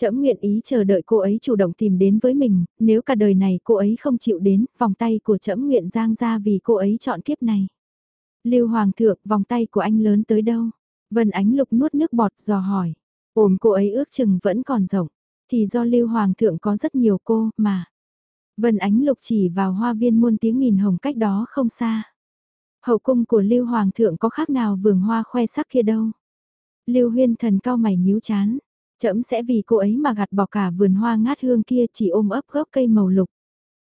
Trẫm nguyện ý chờ đợi cô ấy chủ động tìm đến với mình, nếu cả đời này cô ấy không chịu đến, vòng tay của trẫm nguyện giang ra vì cô ấy chọn kiếp này. Lưu Hoàng thượng, vòng tay của anh lớn tới đâu? Vân Ánh Lục nuốt nước bọt dò hỏi. Ôm cô ấy ước chừng vẫn còn rộng, thì do Lưu Hoàng thượng có rất nhiều cô mà. Vân Ánh Lục chỉ vào hoa viên muôn tiếng nghìn hồng cách đó không xa. Hậu cung của Lưu Hoàng thượng có khác nào vườn hoa khoe sắc kia đâu. Lưu Huyên thần cao mày nhíu chán. Chậm sẽ vì cô ấy mà gạt bỏ cả vườn hoa ngát hương kia chỉ ôm ấp gốc cây màu lục.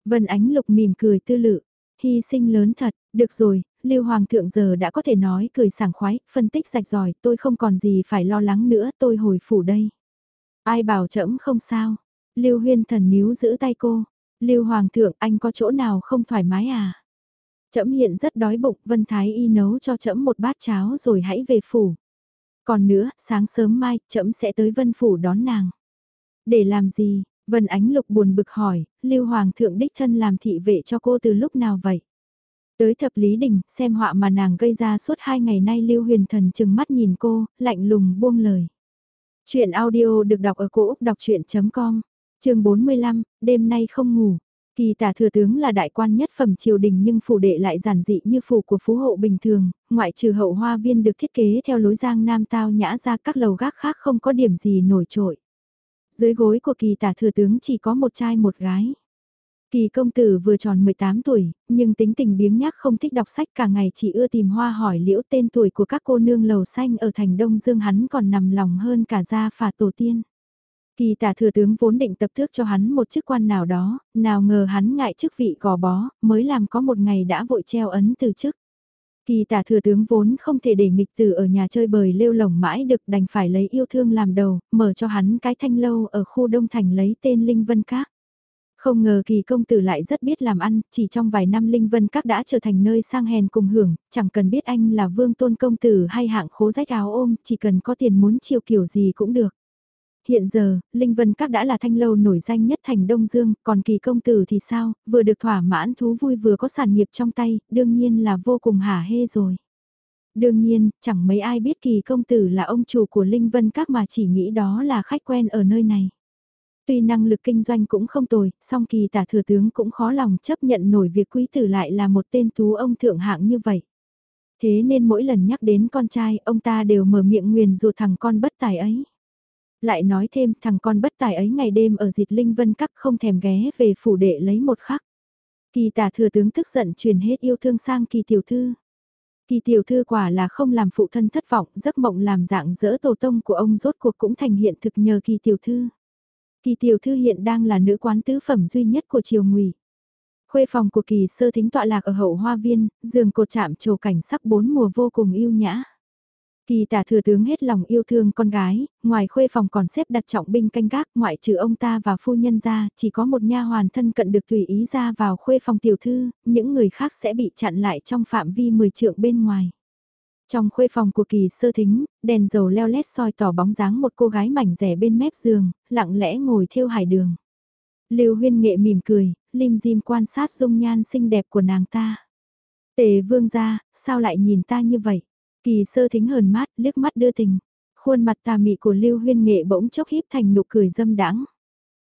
Vân Ánh Lục mỉm cười tư lự. Hy sinh lớn thật, được rồi, Lưu Hoàng thượng giờ đã có thể nói cười sảng khoái, phân tích rạch ròi, tôi không còn gì phải lo lắng nữa, tôi hồi phủ đây. Ai bảo chậm không sao? Lưu Huyên thần níu giữ tay cô. Lưu Hoàng thượng, anh có chỗ nào không thoải mái à? chậm hiện rất đói bụng, Vân Thái Y nấu cho chậm một bát cháo rồi hãy về phủ. Còn nữa, sáng sớm mai, trẫm sẽ tới Vân phủ đón nàng. Để làm gì? Vân Ánh Lục buồn bực hỏi, Lưu Hoàng thượng đích thân làm thị vệ cho cô từ lúc nào vậy? Tới thập lý đình, xem họa mà nàng gây ra suốt hai ngày nay Lưu Huyền Thần chừng mắt nhìn cô, lạnh lùng buông lời. Chuyện audio được đọc ở cổ Úc đọc chuyện.com, trường 45, đêm nay không ngủ. Kỳ tả thừa tướng là đại quan nhất phẩm triều đình nhưng phủ đệ lại giản dị như phủ của phú hộ bình thường, ngoại trừ hậu hoa viên được thiết kế theo lối giang nam tao nhã ra các lầu gác khác không có điểm gì nổi trội. Dưới gối của kỳ tả thừa tướng chỉ có một trai một gái. Kỳ công tử vừa tròn 18 tuổi, nhưng tính tình biếng nhác không thích đọc sách cả ngày chỉ ưa tìm hoa hỏi liễu tên tuổi của các cô nương lầu xanh ở thành Đông Dương hắn còn nằm lòng hơn cả gia phả tổ tiên. Kỳ tả thừa tướng vốn định tập thước cho hắn một chức quan nào đó, nào ngờ hắn ngại chức vị gò bó, mới làm có một ngày đã vội treo ấn từ chức. Kỳ tả thừa tướng vốn không thể để nghịch tử ở nhà chơi bời lêu lỏng mãi được đành phải lấy yêu thương làm đầu, mở cho hắn cái thanh lâu ở khu Đông Thành lấy tên Linh Vân Các. Không ngờ kỳ công tử lại rất biết làm ăn, chỉ trong vài năm Linh Vân Các đã trở thành nơi sang hèn cùng hưởng, chẳng cần biết anh là vương tôn công tử hay hạng khố rách áo ôm, chỉ cần có tiền muốn chiều kiểu gì cũng được. Hiện giờ, Linh Vân Các đã là thanh lâu nổi danh nhất thành Đông Dương, còn kỳ công tử thì sao, vừa được thỏa mãn thú vui vừa có sản nghiệp trong tay, đương nhiên là vô cùng hả hê rồi. Đương nhiên, chẳng mấy ai biết kỳ công tử là ông chủ của Linh Vân Các mà chỉ nghĩ đó là khách quen ở nơi này. Tuy năng lực kinh doanh cũng không tồi, song kỳ tả thừa tướng cũng khó lòng chấp nhận nổi việc quý tử lại là một tên tú ông thượng hạng như vậy. Thế nên mỗi lần nhắc đến con trai, ông ta đều mở miệng nguyền rủa thằng con bất tài ấy. Lại nói thêm thằng con bất tài ấy ngày đêm ở dịt linh vân các không thèm ghé về phủ đệ lấy một khắc. Kỳ tả thừa tướng tức giận truyền hết yêu thương sang kỳ tiểu thư. Kỳ tiểu thư quả là không làm phụ thân thất vọng, giấc mộng làm dạng dỡ tổ tông của ông rốt cuộc cũng thành hiện thực nhờ kỳ tiểu thư. Kỳ tiểu thư hiện đang là nữ quán tứ phẩm duy nhất của triều ngụy. Khuê phòng của kỳ sơ thính tọa lạc ở hậu hoa viên, giường cột chạm trầu cảnh sắc bốn mùa vô cùng yêu nhã. Kỳ tả thừa tướng hết lòng yêu thương con gái, ngoài khuê phòng còn xếp đặt trọng binh canh gác, ngoại trừ ông ta và phu nhân ra, chỉ có một nha hoàn thân cận được tùy ý ra vào khuê phòng tiểu thư, những người khác sẽ bị chặn lại trong phạm vi 10 trượng bên ngoài. Trong khuê phòng của kỳ sơ thính, đèn dầu leo lét soi tỏ bóng dáng một cô gái mảnh rẻ bên mép giường, lặng lẽ ngồi thiêu hải đường. Lưu huyên nghệ mỉm cười, lim dim quan sát dung nhan xinh đẹp của nàng ta. Tề vương ra, sao lại nhìn ta như vậy? Kỳ sơ thính hờn mát, liếc mắt đưa tình. Khuôn mặt tà mị của Lưu Huyên Nghệ bỗng chốc híp thành nụ cười dâm đãng.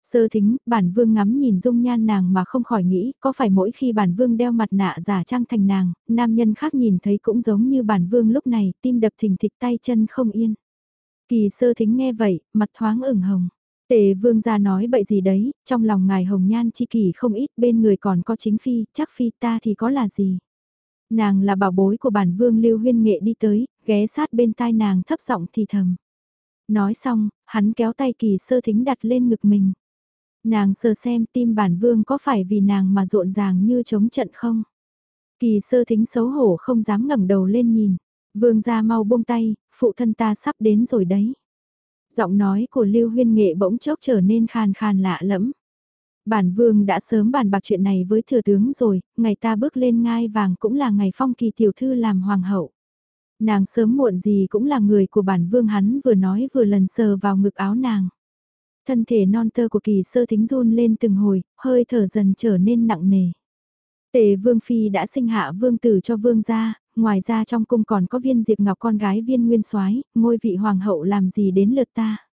Sơ thính, bản vương ngắm nhìn dung nhan nàng mà không khỏi nghĩ, có phải mỗi khi bản vương đeo mặt nạ giả trang thành nàng, nam nhân khác nhìn thấy cũng giống như bản vương lúc này, tim đập thình thịch tay chân không yên. Kỳ sơ thính nghe vậy, mặt thoáng ửng hồng. Tề vương gia nói bậy gì đấy, trong lòng ngài hồng nhan chi kỳ không ít, bên người còn có chính phi, chắc phi ta thì có là gì. Nàng là bảo bối của bản vương lưu huyên nghệ đi tới, ghé sát bên tai nàng thấp giọng thì thầm. Nói xong, hắn kéo tay kỳ sơ thính đặt lên ngực mình. Nàng sờ xem tim bản vương có phải vì nàng mà rộn ràng như chống trận không? Kỳ sơ thính xấu hổ không dám ngẩng đầu lên nhìn. Vương ra mau buông tay, phụ thân ta sắp đến rồi đấy. Giọng nói của Lưu Huyên Nghệ bỗng chốc trở nên khàn khàn lạ lẫm. Bản vương đã sớm bàn bạc chuyện này với thừa tướng rồi, ngày ta bước lên ngai vàng cũng là ngày phong kỳ tiểu thư làm hoàng hậu. Nàng sớm muộn gì cũng là người của bản vương hắn vừa nói vừa lần sờ vào ngực áo nàng. Thân thể non tơ của kỳ sơ thính run lên từng hồi, hơi thở dần trở nên nặng nề. Tề vương phi đã sinh hạ vương tử cho vương gia, ngoài ra trong cung còn có viên diệp ngọc con gái viên nguyên soái ngôi vị hoàng hậu làm gì đến lượt ta.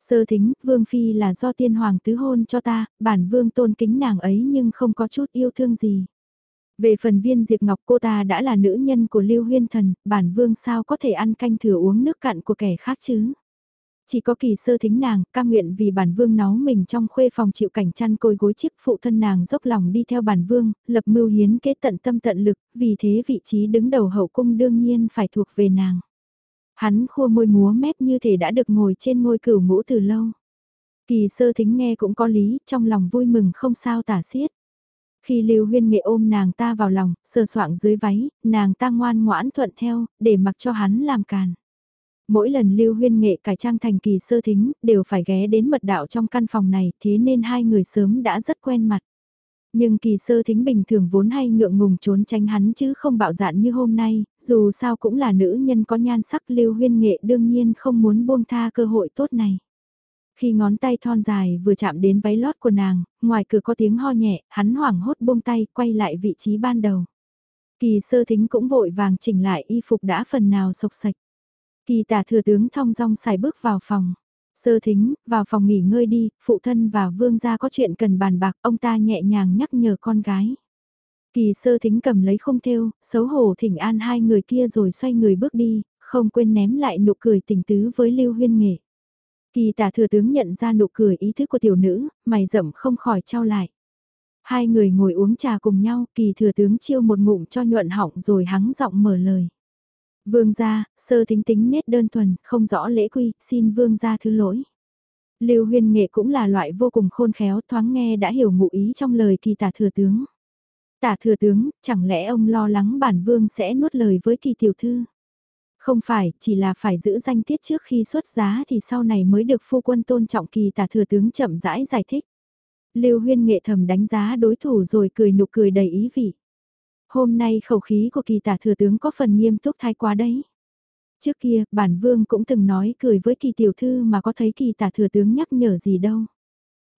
Sơ thính, vương phi là do tiên hoàng tứ hôn cho ta, bản vương tôn kính nàng ấy nhưng không có chút yêu thương gì. Về phần viên diệp ngọc cô ta đã là nữ nhân của Lưu Huyên Thần, bản vương sao có thể ăn canh thừa uống nước cạn của kẻ khác chứ. Chỉ có kỳ sơ thính nàng, cam nguyện vì bản vương náu mình trong khuê phòng chịu cảnh chăn côi gối chiếc phụ thân nàng dốc lòng đi theo bản vương, lập mưu hiến kế tận tâm tận lực, vì thế vị trí đứng đầu hậu cung đương nhiên phải thuộc về nàng. Hắn khua môi múa mép như thể đã được ngồi trên ngôi cửu ngũ từ lâu. Kỳ sơ thính nghe cũng có lý, trong lòng vui mừng không sao tả xiết. Khi Lưu Huyên Nghệ ôm nàng ta vào lòng, sờ soạng dưới váy, nàng ta ngoan ngoãn thuận theo, để mặc cho hắn làm càn. Mỗi lần Lưu Huyên Nghệ cải trang thành kỳ sơ thính, đều phải ghé đến mật đạo trong căn phòng này, thế nên hai người sớm đã rất quen mặt. Nhưng kỳ sơ thính bình thường vốn hay ngượng ngùng trốn tránh hắn chứ không bạo dạn như hôm nay, dù sao cũng là nữ nhân có nhan sắc Lưu Huyên Nghệ đương nhiên không muốn buông tha cơ hội tốt này. Khi ngón tay thon dài vừa chạm đến váy lót của nàng, ngoài cửa có tiếng ho nhẹ, hắn hoảng hốt buông tay quay lại vị trí ban đầu. Kỳ sơ thính cũng vội vàng chỉnh lại y phục đã phần nào sộc sạch. Kỳ tả thừa tướng thong dong xài bước vào phòng. Sơ thính, vào phòng nghỉ ngơi đi, phụ thân và vương gia có chuyện cần bàn bạc, ông ta nhẹ nhàng nhắc nhở con gái. Kỳ sơ thính cầm lấy không thêu, xấu hổ thỉnh an hai người kia rồi xoay người bước đi, không quên ném lại nụ cười tình tứ với Lưu Huyên Nghệ. Kỳ tả thừa tướng nhận ra nụ cười ý thức của tiểu nữ, mày rậm không khỏi trao lại. Hai người ngồi uống trà cùng nhau, kỳ thừa tướng chiêu một ngụm cho nhuận họng rồi hắng giọng mở lời. Vương gia, sơ thính tính nét đơn thuần, không rõ lễ quy, xin vương gia thứ lỗi. Lưu huyên nghệ cũng là loại vô cùng khôn khéo thoáng nghe đã hiểu ngụ ý trong lời kỳ tả thừa tướng. Tả thừa tướng, chẳng lẽ ông lo lắng bản vương sẽ nuốt lời với kỳ tiểu thư? Không phải, chỉ là phải giữ danh tiết trước khi xuất giá thì sau này mới được phu quân tôn trọng kỳ tả thừa tướng chậm rãi giải thích. Lưu huyên nghệ thầm đánh giá đối thủ rồi cười nụ cười đầy ý vị. Hôm nay khẩu khí của kỳ tả thừa tướng có phần nghiêm túc thái quá đấy. Trước kia, bản vương cũng từng nói cười với kỳ tiểu thư mà có thấy kỳ tả thừa tướng nhắc nhở gì đâu.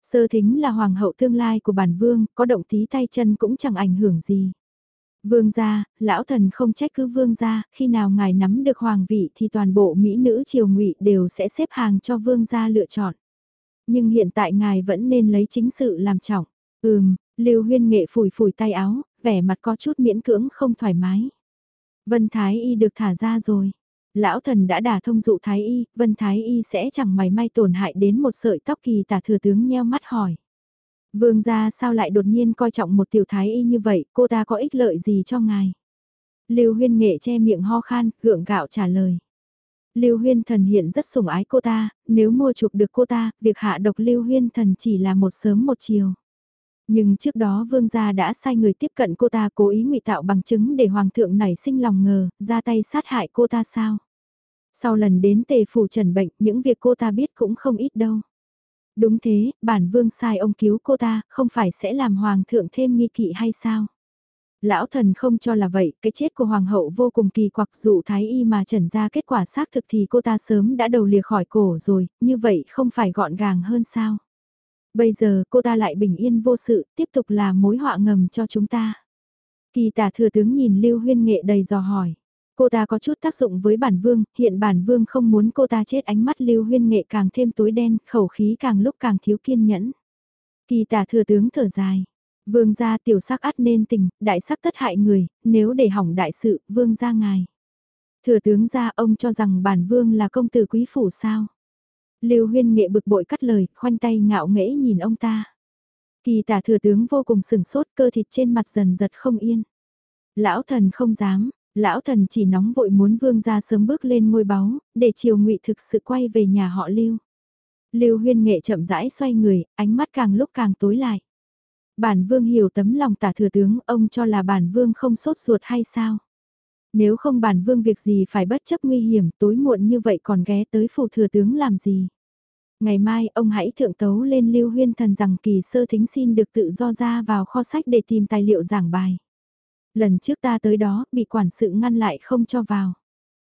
Sơ thính là hoàng hậu tương lai của bản vương, có động tí tay chân cũng chẳng ảnh hưởng gì. Vương gia, lão thần không trách cứ vương gia, khi nào ngài nắm được hoàng vị thì toàn bộ mỹ nữ triều ngụy đều sẽ xếp hàng cho vương gia lựa chọn. Nhưng hiện tại ngài vẫn nên lấy chính sự làm trọng. Ừm, Lưu Huyên Nghệ phủi phủi tay áo, vẻ mặt có chút miễn cưỡng không thoải mái. Vân Thái Y được thả ra rồi. Lão thần đã đả thông dụ Thái Y, Vân Thái Y sẽ chẳng mày may tổn hại đến một sợi tóc kỳ tả thừa tướng nheo mắt hỏi. Vương gia sao lại đột nhiên coi trọng một tiểu Thái Y như vậy, cô ta có ích lợi gì cho ngài? Lưu Huyên Nghệ che miệng ho khan, gượng gạo trả lời. Lưu Huyên Thần hiện rất sủng ái cô ta, nếu mua chuộc được cô ta, việc hạ độc Lưu Huyên Thần chỉ là một sớm một chiều. Nhưng trước đó vương gia đã sai người tiếp cận cô ta cố ý ngụy tạo bằng chứng để hoàng thượng nảy sinh lòng ngờ, ra tay sát hại cô ta sao? Sau lần đến tề phủ trần bệnh, những việc cô ta biết cũng không ít đâu. Đúng thế, bản vương sai ông cứu cô ta, không phải sẽ làm hoàng thượng thêm nghi kỵ hay sao? Lão thần không cho là vậy, cái chết của hoàng hậu vô cùng kỳ quặc dụ thái y mà trần ra kết quả xác thực thì cô ta sớm đã đầu lìa khỏi cổ rồi, như vậy không phải gọn gàng hơn sao? Bây giờ cô ta lại bình yên vô sự, tiếp tục là mối họa ngầm cho chúng ta. Kỳ tả thừa tướng nhìn Lưu Huyên Nghệ đầy dò hỏi. Cô ta có chút tác dụng với bản vương, hiện bản vương không muốn cô ta chết ánh mắt Lưu Huyên Nghệ càng thêm tối đen, khẩu khí càng lúc càng thiếu kiên nhẫn. Kỳ tả thừa tướng thở dài. Vương gia tiểu sắc ắt nên tình, đại sắc tất hại người, nếu để hỏng đại sự, vương gia ngài. Thừa tướng gia ông cho rằng bản vương là công tử quý phủ sao? Lưu Huyên Nghệ bực bội cắt lời, khoanh tay ngạo nghễ nhìn ông ta. Kỳ tả thừa tướng vô cùng sừng sốt cơ thịt trên mặt dần giật không yên. Lão thần không dám, lão thần chỉ nóng vội muốn vương ra sớm bước lên ngôi báu, để chiều ngụy thực sự quay về nhà họ Lưu. Lưu Huyên Nghệ chậm rãi xoay người, ánh mắt càng lúc càng tối lại. Bản vương hiểu tấm lòng tả thừa tướng, ông cho là bản vương không sốt ruột hay sao? Nếu không bản vương việc gì phải bất chấp nguy hiểm tối muộn như vậy còn ghé tới phủ thừa tướng làm gì. Ngày mai ông hãy thượng tấu lên lưu huyên thần rằng kỳ sơ thính xin được tự do ra vào kho sách để tìm tài liệu giảng bài. Lần trước ta tới đó bị quản sự ngăn lại không cho vào.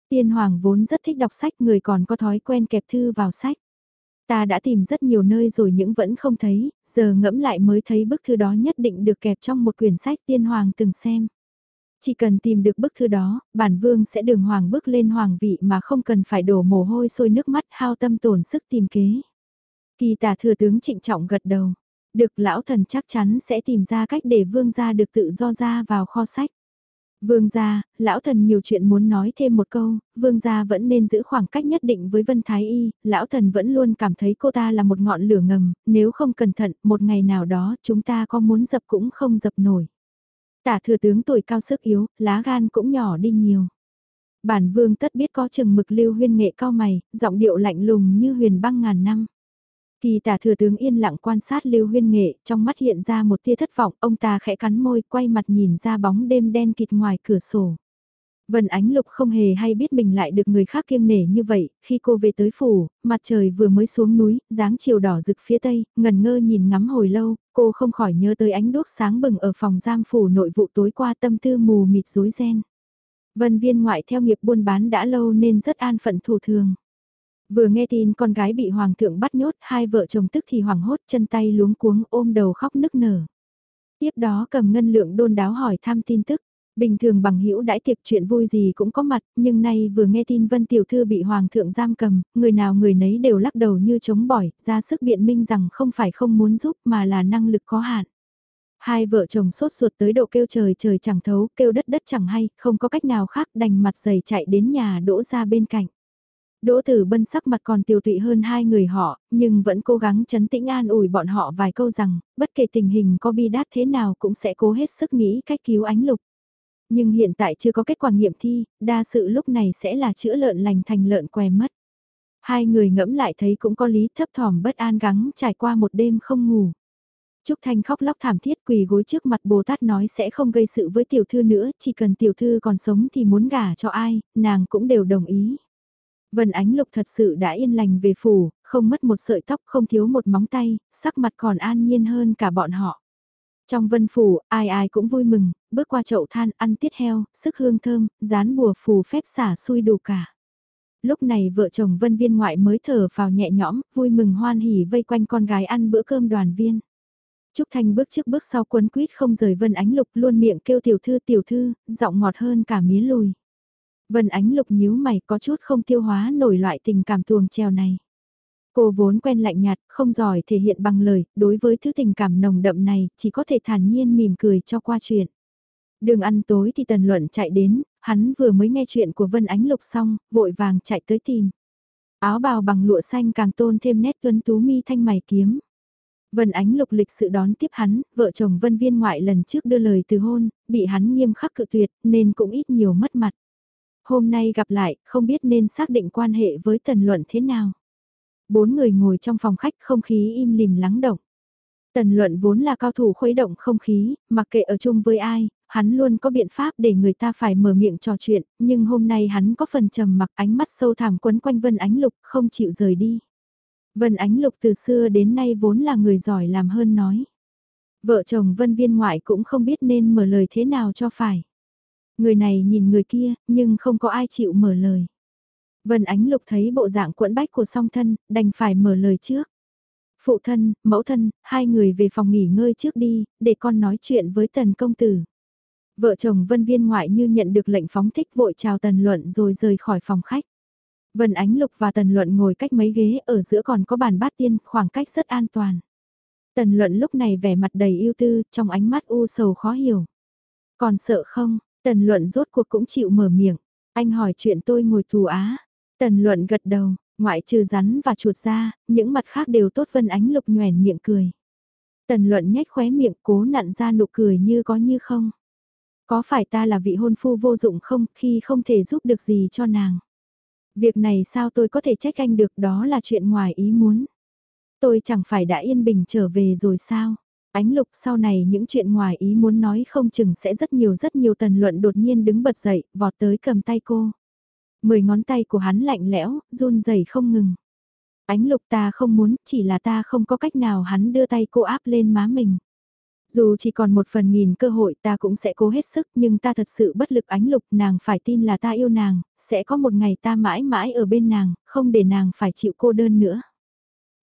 Tiên hoàng vốn rất thích đọc sách người còn có thói quen kẹp thư vào sách. Ta đã tìm rất nhiều nơi rồi những vẫn không thấy, giờ ngẫm lại mới thấy bức thư đó nhất định được kẹp trong một quyển sách tiên hoàng từng xem. Chỉ cần tìm được bức thư đó, bản vương sẽ đường hoàng bước lên hoàng vị mà không cần phải đổ mồ hôi sôi nước mắt hao tâm tổn sức tìm kế. Kỳ tả thừa tướng trịnh trọng gật đầu. Được lão thần chắc chắn sẽ tìm ra cách để vương gia được tự do ra vào kho sách. Vương gia, lão thần nhiều chuyện muốn nói thêm một câu, vương gia vẫn nên giữ khoảng cách nhất định với Vân Thái Y, lão thần vẫn luôn cảm thấy cô ta là một ngọn lửa ngầm, nếu không cẩn thận, một ngày nào đó chúng ta có muốn dập cũng không dập nổi. Tả thừa tướng tuổi cao sức yếu, lá gan cũng nhỏ đi nhiều. Bản vương tất biết có chừng mực lưu huyên nghệ cao mày, giọng điệu lạnh lùng như huyền băng ngàn năm. Kỳ tả thừa tướng yên lặng quan sát lưu huyên nghệ, trong mắt hiện ra một tia thất vọng, ông ta khẽ cắn môi, quay mặt nhìn ra bóng đêm đen kịt ngoài cửa sổ. Vân Ánh Lục không hề hay biết mình lại được người khác kiêng nể như vậy, khi cô về tới phủ, mặt trời vừa mới xuống núi, dáng chiều đỏ rực phía tây, ngần ngơ nhìn ngắm hồi lâu, cô không khỏi nhớ tới ánh đuốc sáng bừng ở phòng giam phủ nội vụ tối qua tâm tư mù mịt rối ren. Vân viên ngoại theo nghiệp buôn bán đã lâu nên rất an phận thủ thường. Vừa nghe tin con gái bị hoàng thượng bắt nhốt, hai vợ chồng tức thì hoảng hốt chân tay luống cuống ôm đầu khóc nức nở. Tiếp đó cầm ngân lượng đôn đáo hỏi thăm tin tức. Bình thường bằng hữu đãi tiệc chuyện vui gì cũng có mặt, nhưng nay vừa nghe tin Vân Tiểu Thư bị Hoàng thượng giam cầm, người nào người nấy đều lắc đầu như chống bỏi, ra sức biện minh rằng không phải không muốn giúp mà là năng lực có hạn. Hai vợ chồng sốt ruột tới độ kêu trời trời chẳng thấu, kêu đất đất chẳng hay, không có cách nào khác đành mặt dày chạy đến nhà đỗ ra bên cạnh. Đỗ Tử Bân sắc mặt còn tiêu tụy hơn hai người họ, nhưng vẫn cố gắng chấn tĩnh an ủi bọn họ vài câu rằng, bất kể tình hình có bi đát thế nào cũng sẽ cố hết sức nghĩ cách cứu ánh lục. Nhưng hiện tại chưa có kết quả nghiệm thi, đa sự lúc này sẽ là chữa lợn lành thành lợn què mất. Hai người ngẫm lại thấy cũng có lý thấp thỏm bất an gắng trải qua một đêm không ngủ. Trúc Thanh khóc lóc thảm thiết quỳ gối trước mặt Bồ Tát nói sẽ không gây sự với tiểu thư nữa, chỉ cần tiểu thư còn sống thì muốn gả cho ai, nàng cũng đều đồng ý. Vân Ánh Lục thật sự đã yên lành về phủ, không mất một sợi tóc không thiếu một móng tay, sắc mặt còn an nhiên hơn cả bọn họ. Trong vân phủ, ai ai cũng vui mừng, bước qua chậu than ăn tiết heo, sức hương thơm, dán bùa phù phép xả xui đủ cả. Lúc này vợ chồng vân viên ngoại mới thở vào nhẹ nhõm, vui mừng hoan hỉ vây quanh con gái ăn bữa cơm đoàn viên. Trúc Thanh bước trước bước sau quấn quýt không rời Vân Ánh Lục luôn miệng kêu tiểu thư tiểu thư, giọng ngọt hơn cả mía lùi. Vân Ánh Lục nhíu mày có chút không tiêu hóa nổi loại tình cảm tuồng treo này. Cô vốn quen lạnh nhạt, không giỏi thể hiện bằng lời, đối với thứ tình cảm nồng đậm này, chỉ có thể thản nhiên mỉm cười cho qua chuyện. Đường ăn tối thì Tần Luận chạy đến, hắn vừa mới nghe chuyện của Vân Ánh Lục xong, vội vàng chạy tới tìm. Áo bào bằng lụa xanh càng tôn thêm nét tuấn tú mi thanh mày kiếm. Vân Ánh Lục lịch sự đón tiếp hắn, vợ chồng Vân Viên ngoại lần trước đưa lời từ hôn, bị hắn nghiêm khắc cự tuyệt nên cũng ít nhiều mất mặt. Hôm nay gặp lại, không biết nên xác định quan hệ với Tần Luận thế nào. Bốn người ngồi trong phòng khách không khí im lìm lắng động. Tần Luận vốn là cao thủ khuấy động không khí, mặc kệ ở chung với ai, hắn luôn có biện pháp để người ta phải mở miệng trò chuyện, nhưng hôm nay hắn có phần trầm mặc ánh mắt sâu thẳm quấn quanh Vân Ánh Lục, không chịu rời đi. Vân Ánh Lục từ xưa đến nay vốn là người giỏi làm hơn nói. Vợ chồng Vân Viên ngoại cũng không biết nên mở lời thế nào cho phải. Người này nhìn người kia, nhưng không có ai chịu mở lời. Vân Ánh Lục thấy bộ dạng quẫn bách của song thân, đành phải mở lời trước. Phụ thân, mẫu thân, hai người về phòng nghỉ ngơi trước đi, để con nói chuyện với tần công tử. Vợ chồng Vân Viên ngoại như nhận được lệnh phóng thích vội chào Tần Luận rồi rời khỏi phòng khách. Vân Ánh Lục và Tần Luận ngồi cách mấy ghế ở giữa còn có bàn bát tiên, khoảng cách rất an toàn. Tần Luận lúc này vẻ mặt đầy yêu tư, trong ánh mắt u sầu khó hiểu. Còn sợ không, Tần Luận rốt cuộc cũng chịu mở miệng. Anh hỏi chuyện tôi ngồi tù á. Tần Luận gật đầu, ngoại trừ rắn và chuột ra, những mặt khác đều tốt Vân Ánh Lục nhoèn miệng cười. Tần Luận nhếch khóe miệng cố nặn ra nụ cười như có như không. Có phải ta là vị hôn phu vô dụng không khi không thể giúp được gì cho nàng? Việc này sao tôi có thể trách anh được đó là chuyện ngoài ý muốn. Tôi chẳng phải đã yên bình trở về rồi sao? Ánh lục sau này những chuyện ngoài ý muốn nói không chừng sẽ rất nhiều rất nhiều tần luận đột nhiên đứng bật dậy, vọt tới cầm tay cô. Mười ngón tay của hắn lạnh lẽo, run rẩy không ngừng. Ánh lục ta không muốn, chỉ là ta không có cách nào hắn đưa tay cô áp lên má mình. Dù chỉ còn một phần nghìn cơ hội ta cũng sẽ cố hết sức nhưng ta thật sự bất lực ánh lục nàng phải tin là ta yêu nàng, sẽ có một ngày ta mãi mãi ở bên nàng, không để nàng phải chịu cô đơn nữa.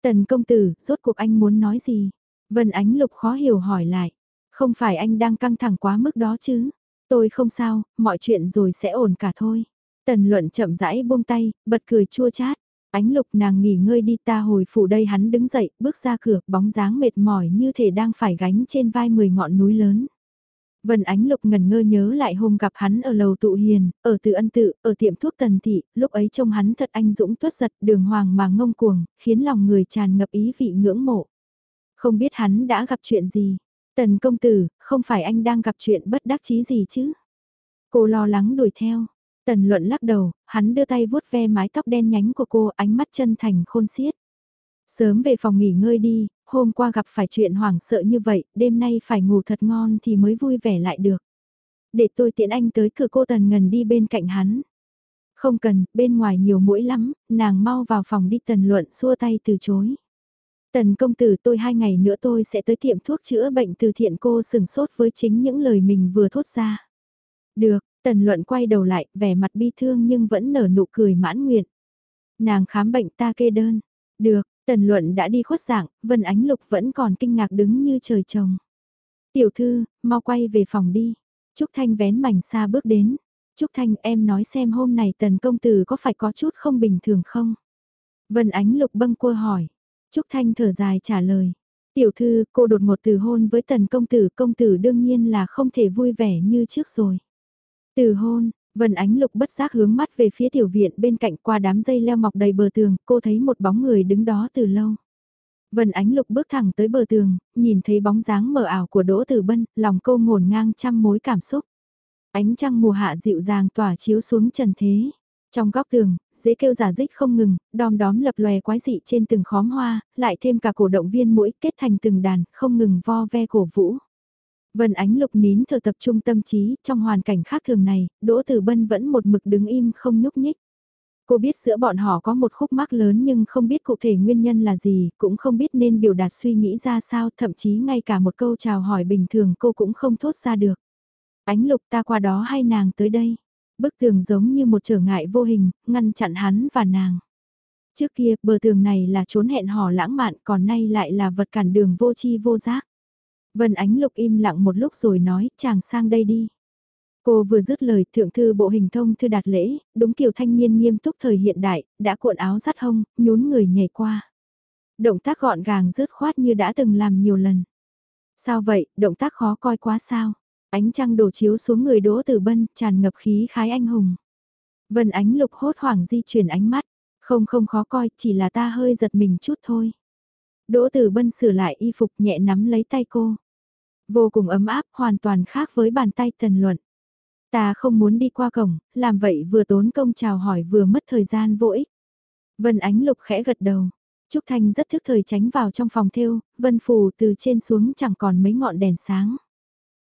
Tần công tử, rốt cuộc anh muốn nói gì? Vân Ánh Lục khó hiểu hỏi lại. Không phải anh đang căng thẳng quá mức đó chứ? Tôi không sao, mọi chuyện rồi sẽ ổn cả thôi. Tần luận chậm rãi buông tay, bật cười chua chát. Ánh lục nàng nghỉ ngơi đi ta hồi phủ đây hắn đứng dậy, bước ra cửa, bóng dáng mệt mỏi như thể đang phải gánh trên vai mười ngọn núi lớn. Vân Ánh Lục ngần ngơ nhớ lại hôm gặp hắn ở lầu tụ hiền, ở từ ân tự, ở tiệm thuốc tần thị, lúc ấy trông hắn thật anh dũng tuất giật đường hoàng mà ngông cuồng, khiến lòng người tràn ngập ý vị ngưỡng mộ. Không biết hắn đã gặp chuyện gì. Tần công tử, không phải anh đang gặp chuyện bất đắc chí gì chứ? Cô lo lắng đuổi theo. Tần luận lắc đầu, hắn đưa tay vuốt ve mái tóc đen nhánh của cô ánh mắt chân thành khôn xiết. Sớm về phòng nghỉ ngơi đi, hôm qua gặp phải chuyện hoảng sợ như vậy, đêm nay phải ngủ thật ngon thì mới vui vẻ lại được. Để tôi tiện anh tới cửa cô Tần Ngần đi bên cạnh hắn. Không cần, bên ngoài nhiều mũi lắm, nàng mau vào phòng đi Tần Luận xua tay từ chối. Tần công tử tôi hai ngày nữa tôi sẽ tới tiệm thuốc chữa bệnh từ thiện cô sừng sốt với chính những lời mình vừa thốt ra. Được, tần luận quay đầu lại, vẻ mặt bi thương nhưng vẫn nở nụ cười mãn nguyện. Nàng khám bệnh ta kê đơn. Được, tần luận đã đi khuất dạng, Vân Ánh Lục vẫn còn kinh ngạc đứng như trời trồng. Tiểu thư, mau quay về phòng đi. Trúc Thanh vén mảnh xa bước đến. Trúc Thanh em nói xem hôm nay tần công tử có phải có chút không bình thường không? Vân Ánh Lục bâng quơ hỏi. Trúc Thanh thở dài trả lời. Tiểu thư, cô đột ngột từ hôn với tần công tử, công tử đương nhiên là không thể vui vẻ như trước rồi. Từ hôn, Vân Ánh Lục bất giác hướng mắt về phía tiểu viện bên cạnh qua đám dây leo mọc đầy bờ tường, cô thấy một bóng người đứng đó từ lâu. Vân Ánh Lục bước thẳng tới bờ tường, nhìn thấy bóng dáng mờ ảo của Đỗ Tử Bân, lòng cô ngổn ngang trăm mối cảm xúc. Ánh trăng mùa hạ dịu dàng tỏa chiếu xuống trần thế. Trong góc tường, dễ kêu giả dích không ngừng, đom đóm lập lòe quái dị trên từng khóm hoa, lại thêm cả cổ động viên mũi kết thành từng đàn, không ngừng vo ve cổ vũ. Vân ánh lục nín thở tập trung tâm trí, trong hoàn cảnh khác thường này, Đỗ Tử Bân vẫn một mực đứng im không nhúc nhích. Cô biết giữa bọn họ có một khúc mắc lớn nhưng không biết cụ thể nguyên nhân là gì, cũng không biết nên biểu đạt suy nghĩ ra sao, thậm chí ngay cả một câu chào hỏi bình thường cô cũng không thốt ra được. Ánh lục ta qua đó hay nàng tới đây? bức tường giống như một trở ngại vô hình, ngăn chặn hắn và nàng. Trước kia, bờ tường này là trốn hẹn hò lãng mạn, còn nay lại là vật cản đường vô chi vô giác. Vân Ánh Lục im lặng một lúc rồi nói, chàng sang đây đi. Cô vừa dứt lời thượng thư bộ hình thông thư đạt lễ, đúng kiểu thanh niên nghiêm túc thời hiện đại, đã cuộn áo dắt hông, nhún người nhảy qua. Động tác gọn gàng dứt khoát như đã từng làm nhiều lần. Sao vậy, động tác khó coi quá sao? Ánh trăng đổ chiếu xuống người Đỗ Tử Bân, tràn ngập khí khái anh hùng. Vân ánh lục hốt hoảng di chuyển ánh mắt, không không khó coi, chỉ là ta hơi giật mình chút thôi. Đỗ Tử Bân sửa lại y phục nhẹ nắm lấy tay cô. Vô cùng ấm áp, hoàn toàn khác với bàn tay tần luận. Ta không muốn đi qua cổng, làm vậy vừa tốn công chào hỏi vừa mất thời gian vô ích. Vân ánh lục khẽ gật đầu. Trúc Thanh rất thức thời tránh vào trong phòng thêu, vân phù từ trên xuống chẳng còn mấy ngọn đèn sáng.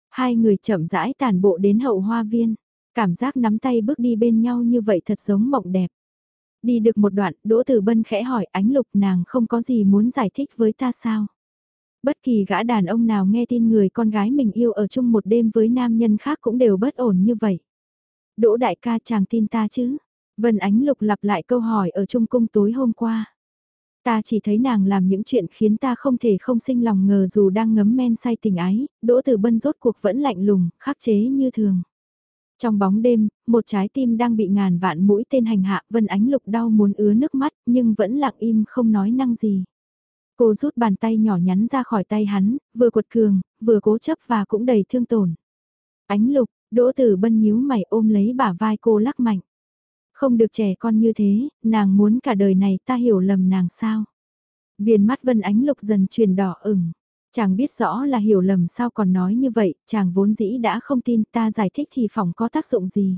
Hai người chậm rãi tàn bộ đến hậu hoa viên. Cảm giác nắm tay bước đi bên nhau như vậy thật giống mộng đẹp. Đi được một đoạn, Đỗ Tử Bân khẽ hỏi ánh lục nàng không có gì muốn giải thích với ta sao. Bất kỳ gã đàn ông nào nghe tin người con gái mình yêu ở chung một đêm với nam nhân khác cũng đều bất ổn như vậy. Đỗ đại ca chàng tin ta chứ? Vân Ánh Lục lặp lại câu hỏi ở trung cung tối hôm qua. Ta chỉ thấy nàng làm những chuyện khiến ta không thể không sinh lòng ngờ dù đang ngấm men say tình ái, Đỗ Tử Bân rốt cuộc vẫn lạnh lùng, khắc chế như thường. Trong bóng đêm, một trái tim đang bị ngàn vạn mũi tên hành hạ Vân Ánh Lục đau muốn ứa nước mắt nhưng vẫn lặng im không nói năng gì. Cô rút bàn tay nhỏ nhắn ra khỏi tay hắn, vừa cuột cường, vừa cố chấp và cũng đầy thương tổn. Ánh Lục, Đỗ Tử Bân nhíu mày ôm lấy bả vai cô lắc mạnh. Không được trẻ con như thế, nàng muốn cả đời này ta hiểu lầm nàng sao. Viền mắt Vân Ánh Lục dần chuyển đỏ ửng. Chàng biết rõ là hiểu lầm sao còn nói như vậy, chàng vốn dĩ đã không tin ta giải thích thì phòng có tác dụng gì.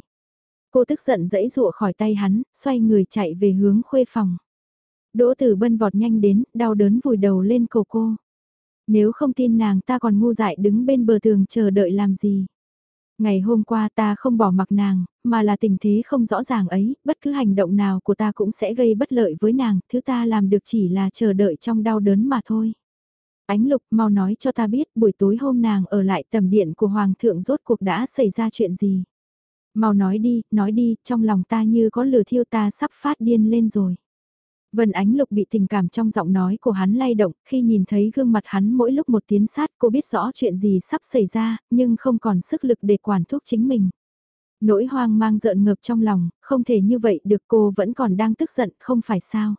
Cô tức giận dẫy dụa khỏi tay hắn, xoay người chạy về hướng khuê phòng. Đỗ tử bân vọt nhanh đến, đau đớn vùi đầu lên cổ cô. Nếu không tin nàng ta còn ngu dại đứng bên bờ tường chờ đợi làm gì. Ngày hôm qua ta không bỏ mặc nàng, mà là tình thế không rõ ràng ấy, bất cứ hành động nào của ta cũng sẽ gây bất lợi với nàng, thứ ta làm được chỉ là chờ đợi trong đau đớn mà thôi. Ánh lục mau nói cho ta biết buổi tối hôm nàng ở lại tầm điện của Hoàng thượng rốt cuộc đã xảy ra chuyện gì. Mau nói đi, nói đi, trong lòng ta như có lửa thiêu ta sắp phát điên lên rồi. Vân Ánh Lục bị tình cảm trong giọng nói của hắn lay động, khi nhìn thấy gương mặt hắn mỗi lúc một tiến sát cô biết rõ chuyện gì sắp xảy ra, nhưng không còn sức lực để quản thúc chính mình. Nỗi hoang mang rợn ngợp trong lòng, không thể như vậy được cô vẫn còn đang tức giận, không phải sao.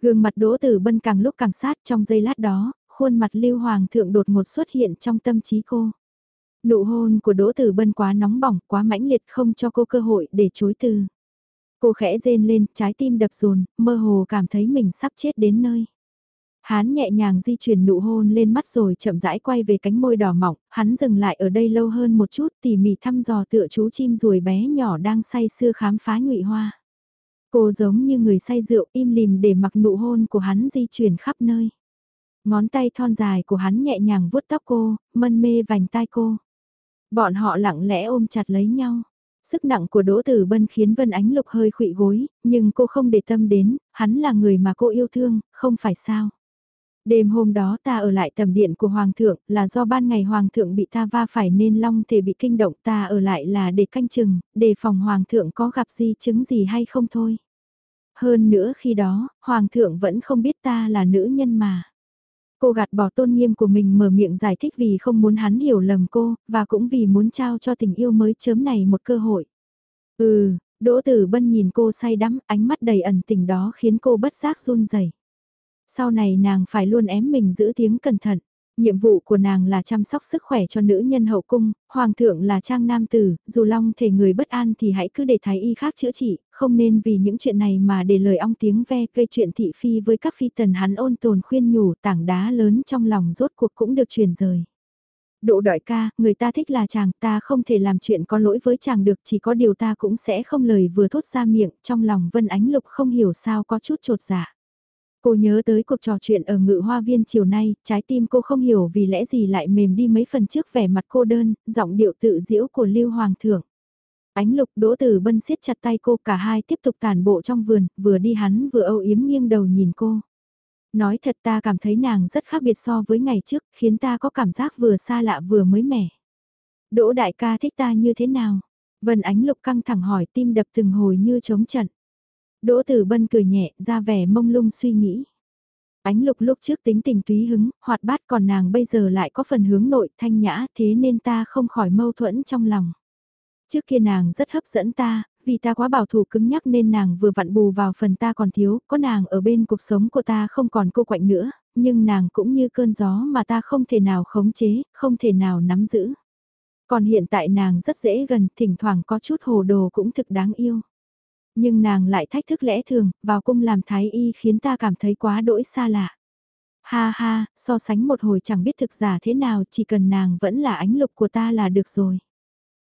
Gương mặt Đỗ Tử Bân càng lúc càng sát trong giây lát đó, khuôn mặt Lưu Hoàng thượng đột ngột xuất hiện trong tâm trí cô. Nụ hôn của Đỗ Tử Bân quá nóng bỏng, quá mãnh liệt không cho cô cơ hội để chối từ. Cô khẽ rên lên, trái tim đập rồn, mơ hồ cảm thấy mình sắp chết đến nơi. Hắn nhẹ nhàng di chuyển nụ hôn lên mắt rồi chậm rãi quay về cánh môi đỏ mỏng, hắn dừng lại ở đây lâu hơn một chút tỉ mỉ thăm dò tựa chú chim ruồi bé nhỏ đang say sưa khám phá ngụy hoa. Cô giống như người say rượu im lìm để mặc nụ hôn của hắn di chuyển khắp nơi. Ngón tay thon dài của hắn nhẹ nhàng vuốt tóc cô, mân mê vành tai cô. Bọn họ lặng lẽ ôm chặt lấy nhau. Sức nặng của Đỗ Tử Bân khiến Vân Ánh Lục hơi khụy gối, nhưng cô không để tâm đến, hắn là người mà cô yêu thương, không phải sao. Đêm hôm đó ta ở lại tầm điện của Hoàng thượng là do ban ngày Hoàng thượng bị ta va phải nên long thể bị kinh động ta ở lại là để canh chừng, để phòng Hoàng thượng có gặp di chứng gì hay không thôi. Hơn nữa khi đó, Hoàng thượng vẫn không biết ta là nữ nhân mà. Cô gạt bỏ tôn nghiêm của mình mở miệng giải thích vì không muốn hắn hiểu lầm cô, và cũng vì muốn trao cho tình yêu mới chớm này một cơ hội. Ừ, Đỗ Tử Bân nhìn cô say đắm, ánh mắt đầy ẩn tình đó khiến cô bất giác run rẩy. Sau này nàng phải luôn ém mình giữ tiếng cẩn thận. Nhiệm vụ của nàng là chăm sóc sức khỏe cho nữ nhân hậu cung, hoàng thượng là trang nam tử, dù long thể người bất an thì hãy cứ để thái y khác chữa trị, không nên vì những chuyện này mà để lời ong tiếng ve gây chuyện thị phi với các phi tần hắn ôn tồn khuyên nhủ tảng đá lớn trong lòng rốt cuộc cũng được truyền rời. Độ đại ca, người ta thích là chàng, ta không thể làm chuyện có lỗi với chàng được, chỉ có điều ta cũng sẽ không lời vừa thốt ra miệng, trong lòng Vân Ánh Lục không hiểu sao có chút trột dạ. Cô nhớ tới cuộc trò chuyện ở ngự hoa viên chiều nay, trái tim cô không hiểu vì lẽ gì lại mềm đi mấy phần trước vẻ mặt cô đơn, giọng điệu tự diễu của Lưu Hoàng thượng. Ánh lục đỗ tử bân siết chặt tay cô cả hai tiếp tục tàn bộ trong vườn, vừa đi hắn vừa âu yếm nghiêng đầu nhìn cô. Nói thật ta cảm thấy nàng rất khác biệt so với ngày trước, khiến ta có cảm giác vừa xa lạ vừa mới mẻ. Đỗ đại ca thích ta như thế nào? Vân ánh lục căng thẳng hỏi tim đập từng hồi như trống trận. Đỗ Tử Bân cười nhẹ, ra vẻ mông lung suy nghĩ. Ánh lục lúc trước tính tình túy hứng, hoạt bát còn nàng bây giờ lại có phần hướng nội thanh nhã thế nên ta không khỏi mâu thuẫn trong lòng. Trước kia nàng rất hấp dẫn ta, vì ta quá bảo thủ cứng nhắc nên nàng vừa vặn bù vào phần ta còn thiếu, có nàng ở bên cuộc sống của ta không còn cô quạnh nữa, nhưng nàng cũng như cơn gió mà ta không thể nào khống chế, không thể nào nắm giữ. Còn hiện tại nàng rất dễ gần, thỉnh thoảng có chút hồ đồ cũng thực đáng yêu nhưng nàng lại thách thức lẽ thường, vào cung làm thái y khiến ta cảm thấy quá đỗi xa lạ. Ha ha, so sánh một hồi chẳng biết thực giả thế nào, chỉ cần nàng vẫn là ánh lục của ta là được rồi.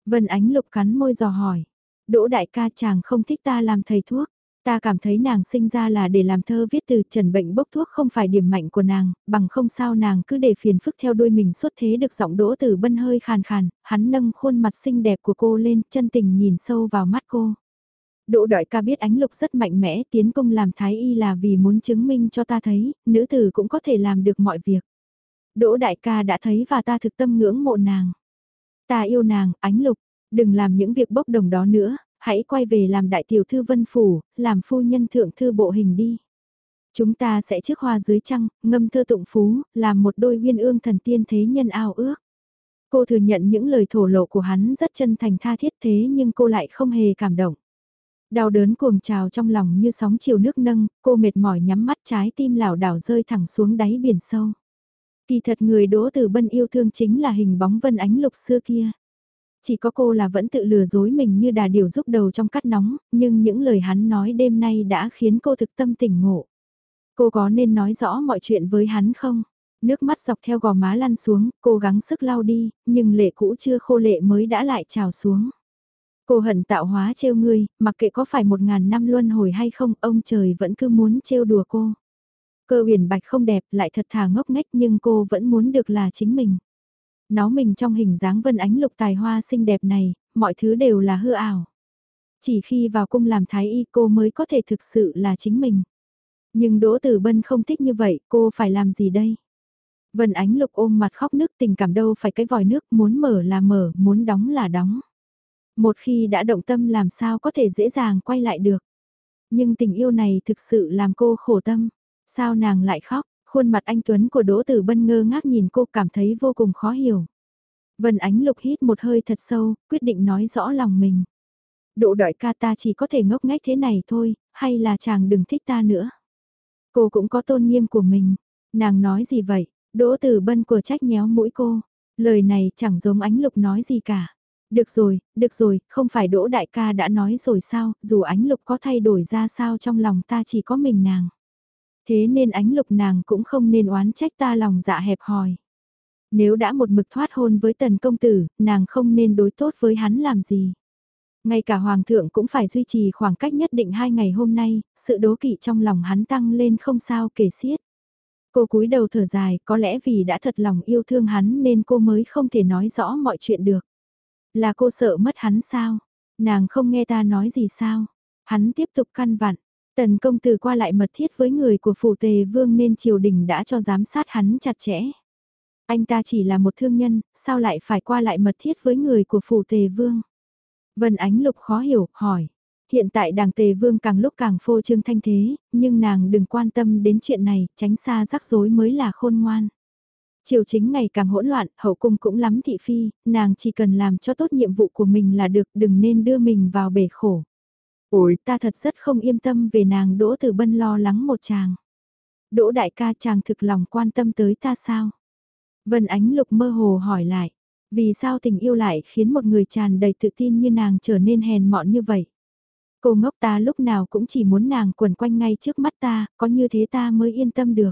Vân ánh lục cắn môi dò hỏi. Đỗ đại ca chàng không thích ta làm thầy thuốc. Ta cảm thấy nàng sinh ra là để làm thơ viết từ trần bệnh bốc thuốc không phải điểm mạnh của nàng, bằng không sao nàng cứ để phiền phức theo đuôi mình suốt thế được giọng đỗ từ bân hơi khàn khàn, hắn nâng khuôn mặt xinh đẹp của cô lên, chân tình nhìn sâu vào mắt cô. Đỗ đại ca biết ánh lục rất mạnh mẽ tiến công làm thái y là vì muốn chứng minh cho ta thấy, nữ tử cũng có thể làm được mọi việc. Đỗ đại ca đã thấy và ta thực tâm ngưỡng mộ nàng. Ta yêu nàng, ánh lục, đừng làm những việc bốc đồng đó nữa, hãy quay về làm đại tiểu thư vân phủ, làm phu nhân thượng thư bộ hình đi. Chúng ta sẽ trước hoa dưới trăng, ngâm thơ tụng phú, làm một đôi uyên ương thần tiên thế nhân ao ước. Cô thừa nhận những lời thổ lộ của hắn rất chân thành tha thiết thế nhưng cô lại không hề cảm động. Đau đớn cuồng trào trong lòng như sóng chiều nước nâng, cô mệt mỏi nhắm mắt trái tim lảo đảo rơi thẳng xuống đáy biển sâu. Kỳ thật người đỗ từ bân yêu thương chính là hình bóng vân ánh lục xưa kia. Chỉ có cô là vẫn tự lừa dối mình như đà điều giúp đầu trong cắt nóng, nhưng những lời hắn nói đêm nay đã khiến cô thực tâm tỉnh ngộ. Cô có nên nói rõ mọi chuyện với hắn không? Nước mắt dọc theo gò má lăn xuống, cố gắng sức lau đi, nhưng lệ cũ chưa khô lệ mới đã lại trào xuống. Cô hận tạo hóa trêu ngươi, mặc kệ có phải một ngàn năm luân hồi hay không, ông trời vẫn cứ muốn trêu đùa cô. Cơ huyền bạch không đẹp lại thật thà ngốc nghếch nhưng cô vẫn muốn được là chính mình. Nó mình trong hình dáng vân ánh lục tài hoa xinh đẹp này, mọi thứ đều là hư ảo. Chỉ khi vào cung làm thái y cô mới có thể thực sự là chính mình. Nhưng Đỗ Tử Bân không thích như vậy, cô phải làm gì đây? Vân Ánh Lục ôm mặt khóc nước tình cảm đâu phải cái vòi nước, muốn mở là mở, muốn đóng là đóng. Một khi đã động tâm làm sao có thể dễ dàng quay lại được. Nhưng tình yêu này thực sự làm cô khổ tâm. Sao nàng lại khóc, khuôn mặt anh Tuấn của Đỗ Tử Bân ngơ ngác nhìn cô cảm thấy vô cùng khó hiểu. Vân Ánh Lục hít một hơi thật sâu, quyết định nói rõ lòng mình. Đỗ đại ca ta chỉ có thể ngốc nghếch thế này thôi, hay là chàng đừng thích ta nữa. Cô cũng có tôn nghiêm của mình. Nàng nói gì vậy? Đỗ Tử Bân của trách nhéo mũi cô. Lời này chẳng giống Ánh Lục nói gì cả. Được rồi, được rồi, không phải Đỗ Đại ca đã nói rồi sao, dù Ánh Lục có thay đổi ra sao trong lòng ta chỉ có mình nàng. Thế nên Ánh Lục nàng cũng không nên oán trách ta lòng dạ hẹp hòi. Nếu đã một mực thoát hôn với tần công tử, nàng không nên đối tốt với hắn làm gì. Ngay cả hoàng thượng cũng phải duy trì khoảng cách nhất định hai ngày hôm nay, sự đố kỵ trong lòng hắn tăng lên không sao kể xiết. Cô cúi đầu thở dài, có lẽ vì đã thật lòng yêu thương hắn nên cô mới không thể nói rõ mọi chuyện được. Là cô sợ mất hắn sao? Nàng không nghe ta nói gì sao? Hắn tiếp tục căn vặn. Tần công tử qua lại mật thiết với người của phủ tề vương nên triều đình đã cho giám sát hắn chặt chẽ. Anh ta chỉ là một thương nhân, sao lại phải qua lại mật thiết với người của phủ tề vương? Vân Ánh Lục khó hiểu, hỏi. Hiện tại đảng tề vương càng lúc càng phô trương thanh thế, nhưng nàng đừng quan tâm đến chuyện này, tránh xa rắc rối mới là khôn ngoan. Triều chính ngày càng hỗn loạn, hậu cung cũng lắm thị phi, nàng chỉ cần làm cho tốt nhiệm vụ của mình là được, đừng nên đưa mình vào bể khổ. Ôi, ta thật rất không yên tâm về nàng Đỗ Tử Bân lo lắng một chàng. Đỗ đại ca chàng thực lòng quan tâm tới ta sao? Vân Ánh Lục mơ hồ hỏi lại, vì sao tình yêu lại khiến một người tràn đầy tự tin như nàng trở nên hèn mọn như vậy? Cô ngốc ta lúc nào cũng chỉ muốn nàng quẩn quanh ngay trước mắt ta, có như thế ta mới yên tâm được.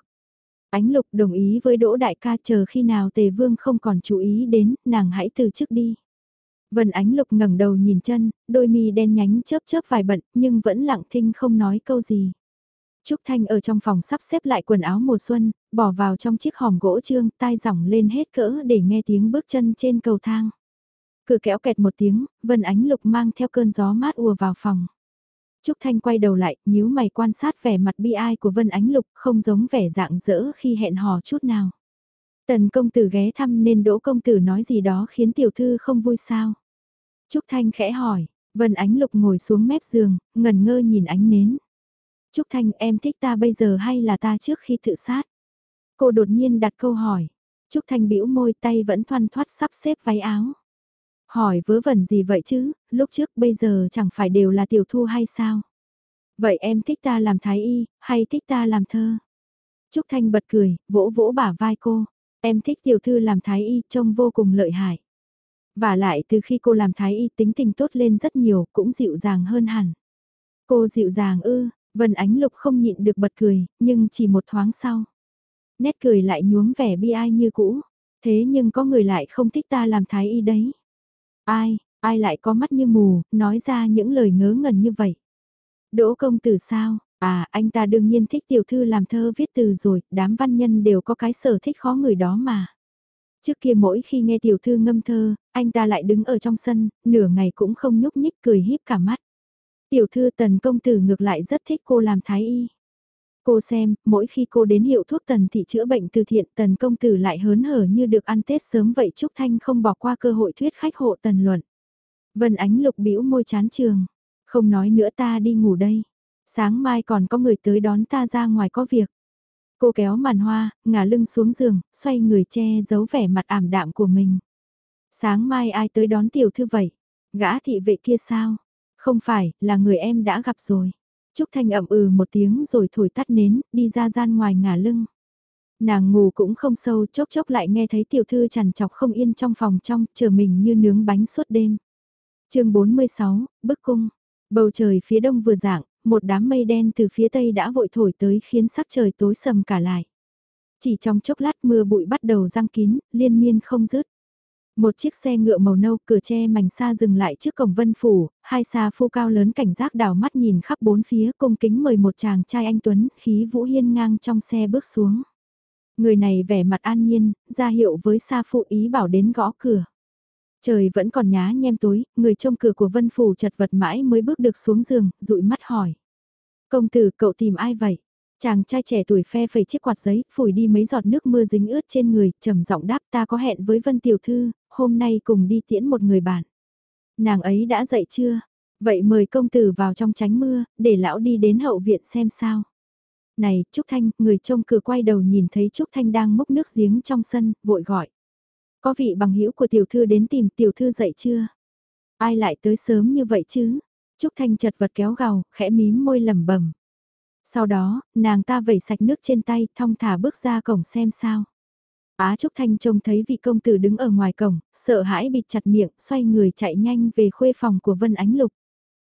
Ánh Lục đồng ý với Đỗ Đại ca chờ khi nào Tề Vương không còn chú ý đến, nàng hãy từ chức đi. Vân Ánh Lục ngẩng đầu nhìn chân, đôi mi đen nhánh chớp chớp vài bận, nhưng vẫn lặng thinh không nói câu gì. Trúc Thanh ở trong phòng sắp xếp lại quần áo mùa xuân, bỏ vào trong chiếc hòm gỗ trương, tai giỏng lên hết cỡ để nghe tiếng bước chân trên cầu thang. Cửa kéo kẹt một tiếng, Vân Ánh Lục mang theo cơn gió mát ùa vào phòng. Trúc Thanh quay đầu lại, nhíu mày quan sát vẻ mặt bi ai của Vân Ánh Lục, không giống vẻ dạng dỡ khi hẹn hò chút nào. Tần công tử ghé thăm nên Đỗ công tử nói gì đó khiến tiểu thư không vui sao. Trúc Thanh khẽ hỏi, Vân Ánh Lục ngồi xuống mép giường, ngần ngơ nhìn ánh nến. Trúc Thanh em thích ta bây giờ hay là ta trước khi tự sát? Cô đột nhiên đặt câu hỏi. Trúc Thanh bĩu môi tay vẫn thoăn thoát sắp xếp váy áo. Hỏi vớ vẩn gì vậy chứ, lúc trước bây giờ chẳng phải đều là tiểu thu hay sao? Vậy em thích ta làm thái y, hay thích ta làm thơ? Trúc Thanh bật cười, vỗ vỗ bả vai cô. Em thích tiểu thư làm thái y, trông vô cùng lợi hại. Và lại từ khi cô làm thái y tính tình tốt lên rất nhiều, cũng dịu dàng hơn hẳn. Cô dịu dàng ư, Vân Ánh Lục không nhịn được bật cười, nhưng chỉ một thoáng sau. Nét cười lại nhuốm vẻ bi ai như cũ. Thế nhưng có người lại không thích ta làm thái y đấy. Ai, ai lại có mắt như mù, nói ra những lời ngớ ngẩn như vậy. Đỗ công tử sao, à anh ta đương nhiên thích tiểu thư làm thơ viết từ rồi, đám văn nhân đều có cái sở thích khó người đó mà. Trước kia mỗi khi nghe tiểu thư ngâm thơ, anh ta lại đứng ở trong sân, nửa ngày cũng không nhúc nhích cười híp cả mắt. Tiểu thư tần công tử ngược lại rất thích cô làm thái y. Cô xem, mỗi khi cô đến hiệu thuốc tần thị chữa bệnh từ thiện tần công tử lại hớn hở như được ăn Tết sớm vậy Trúc Thanh không bỏ qua cơ hội thuyết khách hộ tần luận. Vân ánh lục bĩu môi chán trường. Không nói nữa ta đi ngủ đây. Sáng mai còn có người tới đón ta ra ngoài có việc. Cô kéo màn hoa, ngả lưng xuống giường, xoay người che giấu vẻ mặt ảm đạm của mình. Sáng mai ai tới đón tiểu thư vậy? Gã thị vệ kia sao? Không phải, là người em đã gặp rồi. Trúc Thanh ậm ừ một tiếng rồi thổi tắt nến, đi ra gian ngoài ngả lưng. Nàng ngủ cũng không sâu, chốc chốc lại nghe thấy tiểu thư chằn chọc không yên trong phòng trong, chờ mình như nướng bánh suốt đêm. chương 46, bức cung. Bầu trời phía đông vừa dạng, một đám mây đen từ phía tây đã vội thổi tới khiến sắc trời tối sầm cả lại. Chỉ trong chốc lát mưa bụi bắt đầu răng kín, liên miên không dứt. Một chiếc xe ngựa màu nâu cửa che mảnh xa dừng lại trước cổng vân phủ, hai xa phu cao lớn cảnh giác đảo mắt nhìn khắp bốn phía cung kính mời một chàng trai anh Tuấn khí vũ hiên ngang trong xe bước xuống. Người này vẻ mặt an nhiên, ra hiệu với xa phu ý bảo đến gõ cửa. Trời vẫn còn nhá nhem tối, người trông cửa của vân phủ chật vật mãi mới bước được xuống giường, dụi mắt hỏi. Công tử cậu tìm ai vậy? Chàng trai trẻ tuổi phe phẩy chiếc quạt giấy, phủi đi mấy giọt nước mưa dính ướt trên người, trầm giọng đáp ta có hẹn với Vân Tiểu Thư, hôm nay cùng đi tiễn một người bạn. Nàng ấy đã dậy chưa? Vậy mời công tử vào trong tránh mưa, để lão đi đến hậu viện xem sao. Này, Trúc Thanh, người trông cửa quay đầu nhìn thấy Trúc Thanh đang múc nước giếng trong sân, vội gọi. Có vị bằng hữu của tiểu thư đến tìm tiểu thư dậy chưa? Ai lại tới sớm như vậy chứ? Trúc Thanh chật vật kéo gào, khẽ mím môi lẩm bẩm. Sau đó, nàng ta vẩy sạch nước trên tay, thong thả bước ra cổng xem sao. Á Trúc Thanh trông thấy vị công tử đứng ở ngoài cổng, sợ hãi bịt chặt miệng, xoay người chạy nhanh về khuê phòng của Vân Ánh Lục.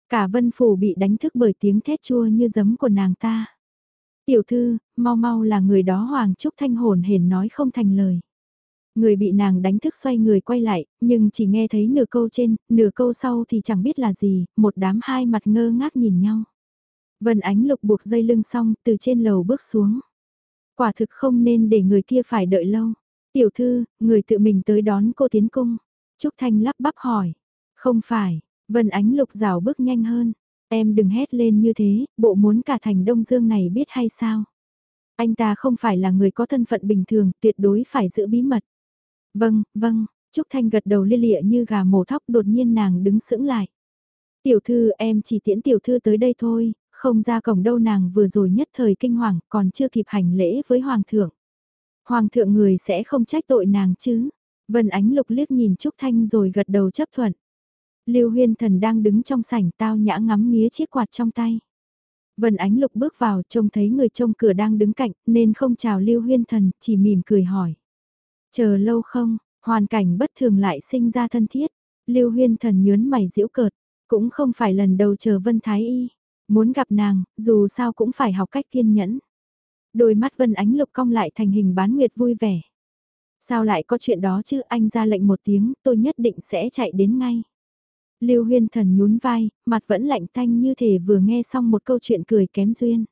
Cả Vân Phủ bị đánh thức bởi tiếng thét chua như giấm của nàng ta. Tiểu thư, mau mau là người đó Hoàng Trúc Thanh hồn hển nói không thành lời. Người bị nàng đánh thức xoay người quay lại, nhưng chỉ nghe thấy nửa câu trên, nửa câu sau thì chẳng biết là gì, một đám hai mặt ngơ ngác nhìn nhau. Vân Ánh Lục buộc dây lưng xong, từ trên lầu bước xuống. Quả thực không nên để người kia phải đợi lâu. Tiểu thư, người tự mình tới đón cô tiến cung. Trúc Thanh lắp bắp hỏi. Không phải, Vân Ánh Lục rào bước nhanh hơn. Em đừng hét lên như thế, bộ muốn cả thành Đông Dương này biết hay sao? Anh ta không phải là người có thân phận bình thường, tuyệt đối phải giữ bí mật. Vâng, vâng, Trúc Thanh gật đầu lia lịa như gà mổ thóc đột nhiên nàng đứng sững lại. Tiểu thư em chỉ tiễn tiểu thư tới đây thôi, không ra cổng đâu nàng vừa rồi nhất thời kinh hoàng còn chưa kịp hành lễ với hoàng thượng. Hoàng thượng người sẽ không trách tội nàng chứ. Vân Ánh Lục liếc nhìn Trúc Thanh rồi gật đầu chấp thuận. Lưu Huyên Thần đang đứng trong sảnh tao nhã ngắm nghía chiếc quạt trong tay. Vân Ánh Lục bước vào trông thấy người trông cửa đang đứng cạnh nên không chào Lưu Huyên Thần chỉ mỉm cười hỏi. Chờ lâu không, hoàn cảnh bất thường lại sinh ra thân thiết. Lưu Huyên Thần nhớn mày giễu cợt, cũng không phải lần đầu chờ Vân Thái Y. Muốn gặp nàng, dù sao cũng phải học cách kiên nhẫn. Đôi mắt Vân Ánh Lục cong lại thành hình bán nguyệt vui vẻ. Sao lại có chuyện đó chứ anh ra lệnh một tiếng, tôi nhất định sẽ chạy đến ngay. Lưu Huyên Thần nhún vai, mặt vẫn lạnh thanh như thể vừa nghe xong một câu chuyện cười kém duyên.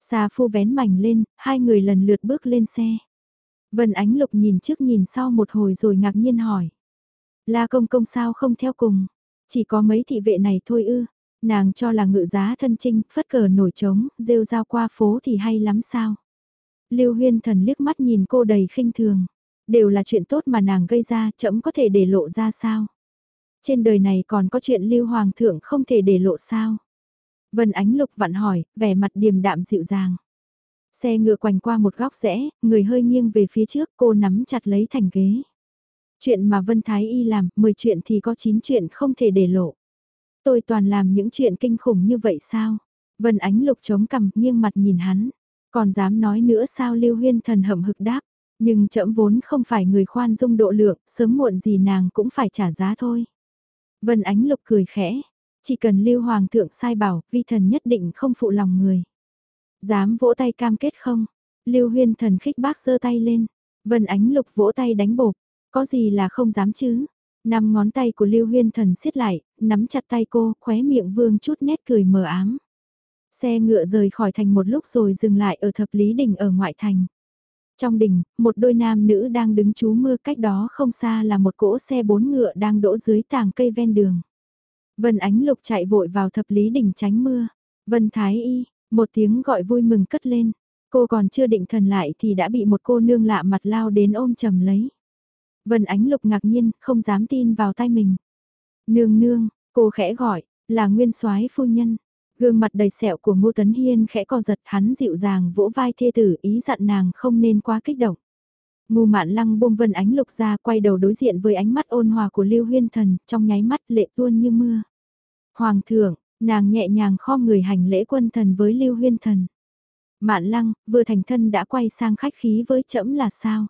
Sa phu vén mảnh lên, hai người lần lượt bước lên xe. Vân Ánh Lục nhìn trước nhìn sau một hồi rồi ngạc nhiên hỏi. La công công sao không theo cùng? Chỉ có mấy thị vệ này thôi ư? Nàng cho là ngự giá thân trinh, phất cờ nổi trống, rêu rao qua phố thì hay lắm sao? Lưu Huyên Thần liếc mắt nhìn cô đầy khinh thường. Đều là chuyện tốt mà nàng gây ra, chậm có thể để lộ ra sao? Trên đời này còn có chuyện Lưu Hoàng thượng không thể để lộ sao? Vân Ánh Lục vặn hỏi, vẻ mặt điềm đạm dịu dàng. Xe ngựa quành qua một góc rẽ, người hơi nghiêng về phía trước cô nắm chặt lấy thành ghế. Chuyện mà Vân Thái Y làm, 10 chuyện thì có 9 chuyện không thể để lộ. Tôi toàn làm những chuyện kinh khủng như vậy sao? Vân Ánh Lục chống cằm nghiêng mặt nhìn hắn. Còn dám nói nữa sao Lưu Huyên thần hậm hực đáp. Nhưng trẫm vốn không phải người khoan dung độ lượng, sớm muộn gì nàng cũng phải trả giá thôi. Vân Ánh Lục cười khẽ. Chỉ cần Lưu Hoàng thượng sai bảo, vi thần nhất định không phụ lòng người. Dám vỗ tay cam kết không? Lưu Huyên thần khích bác giơ tay lên. Vân Ánh Lục vỗ tay đánh bột. Có gì là không dám chứ? Năm ngón tay của Lưu Huyên thần siết lại, nắm chặt tay cô, khóe miệng vương chút nét cười mờ ám. Xe ngựa rời khỏi thành một lúc rồi dừng lại ở thập lý Đỉnh ở ngoại thành. Trong đỉnh, một đôi nam nữ đang đứng trú mưa cách đó không xa là một cỗ xe bốn ngựa đang đỗ dưới tàng cây ven đường. Vân Ánh Lục chạy vội vào thập lý Đỉnh tránh mưa. Vân Thái Y, một tiếng gọi vui mừng cất lên. Cô còn chưa định thần lại thì đã bị một cô nương lạ mặt lao đến ôm chầm lấy. Vân Ánh Lục ngạc nhiên, không dám tin vào tay mình. Nương nương, cô khẽ gọi, là nguyên soái phu nhân. Gương mặt đầy sẹo của Ngô Tấn Hiên khẽ co giật hắn dịu dàng vỗ vai thê tử ý dặn nàng không nên quá kích động. Ngô mạn lăng buông Vân Ánh Lục ra quay đầu đối diện với ánh mắt ôn hòa của Lưu Huyên Thần trong nháy mắt lệ tuôn như mưa. Hoàng thượng, nàng nhẹ nhàng kho người hành lễ quân thần với Lưu Huyên Thần. Mạn lăng, vừa thành thân đã quay sang khách khí với trẫm là sao?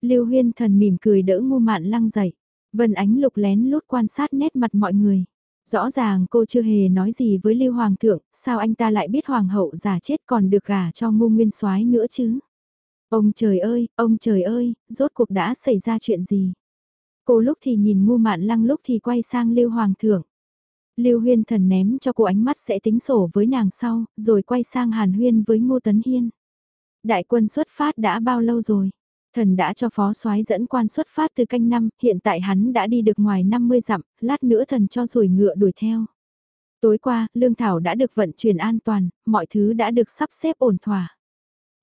Lưu Huyên Thần mỉm cười đỡ ngu mạn lăng dậy. Vân Ánh Lục lén lút quan sát nét mặt mọi người. Rõ ràng cô chưa hề nói gì với Lưu Hoàng thượng, sao anh ta lại biết Hoàng hậu giả chết còn được gả cho ngu nguyên soái nữa chứ? Ông trời ơi, ông trời ơi, rốt cuộc đã xảy ra chuyện gì? Cô lúc thì nhìn ngu mạn lăng lúc thì quay sang Lưu Hoàng thượng. Lưu Huyên thần ném cho cô ánh mắt sẽ tính sổ với nàng sau, rồi quay sang Hàn Huyên với Ngô Tấn Hiên. Đại quân xuất phát đã bao lâu rồi? Thần đã cho phó soái dẫn quan xuất phát từ canh năm, hiện tại hắn đã đi được ngoài 50 dặm, lát nữa thần cho rùi ngựa đuổi theo. Tối qua, lương thảo đã được vận chuyển an toàn, mọi thứ đã được sắp xếp ổn thỏa.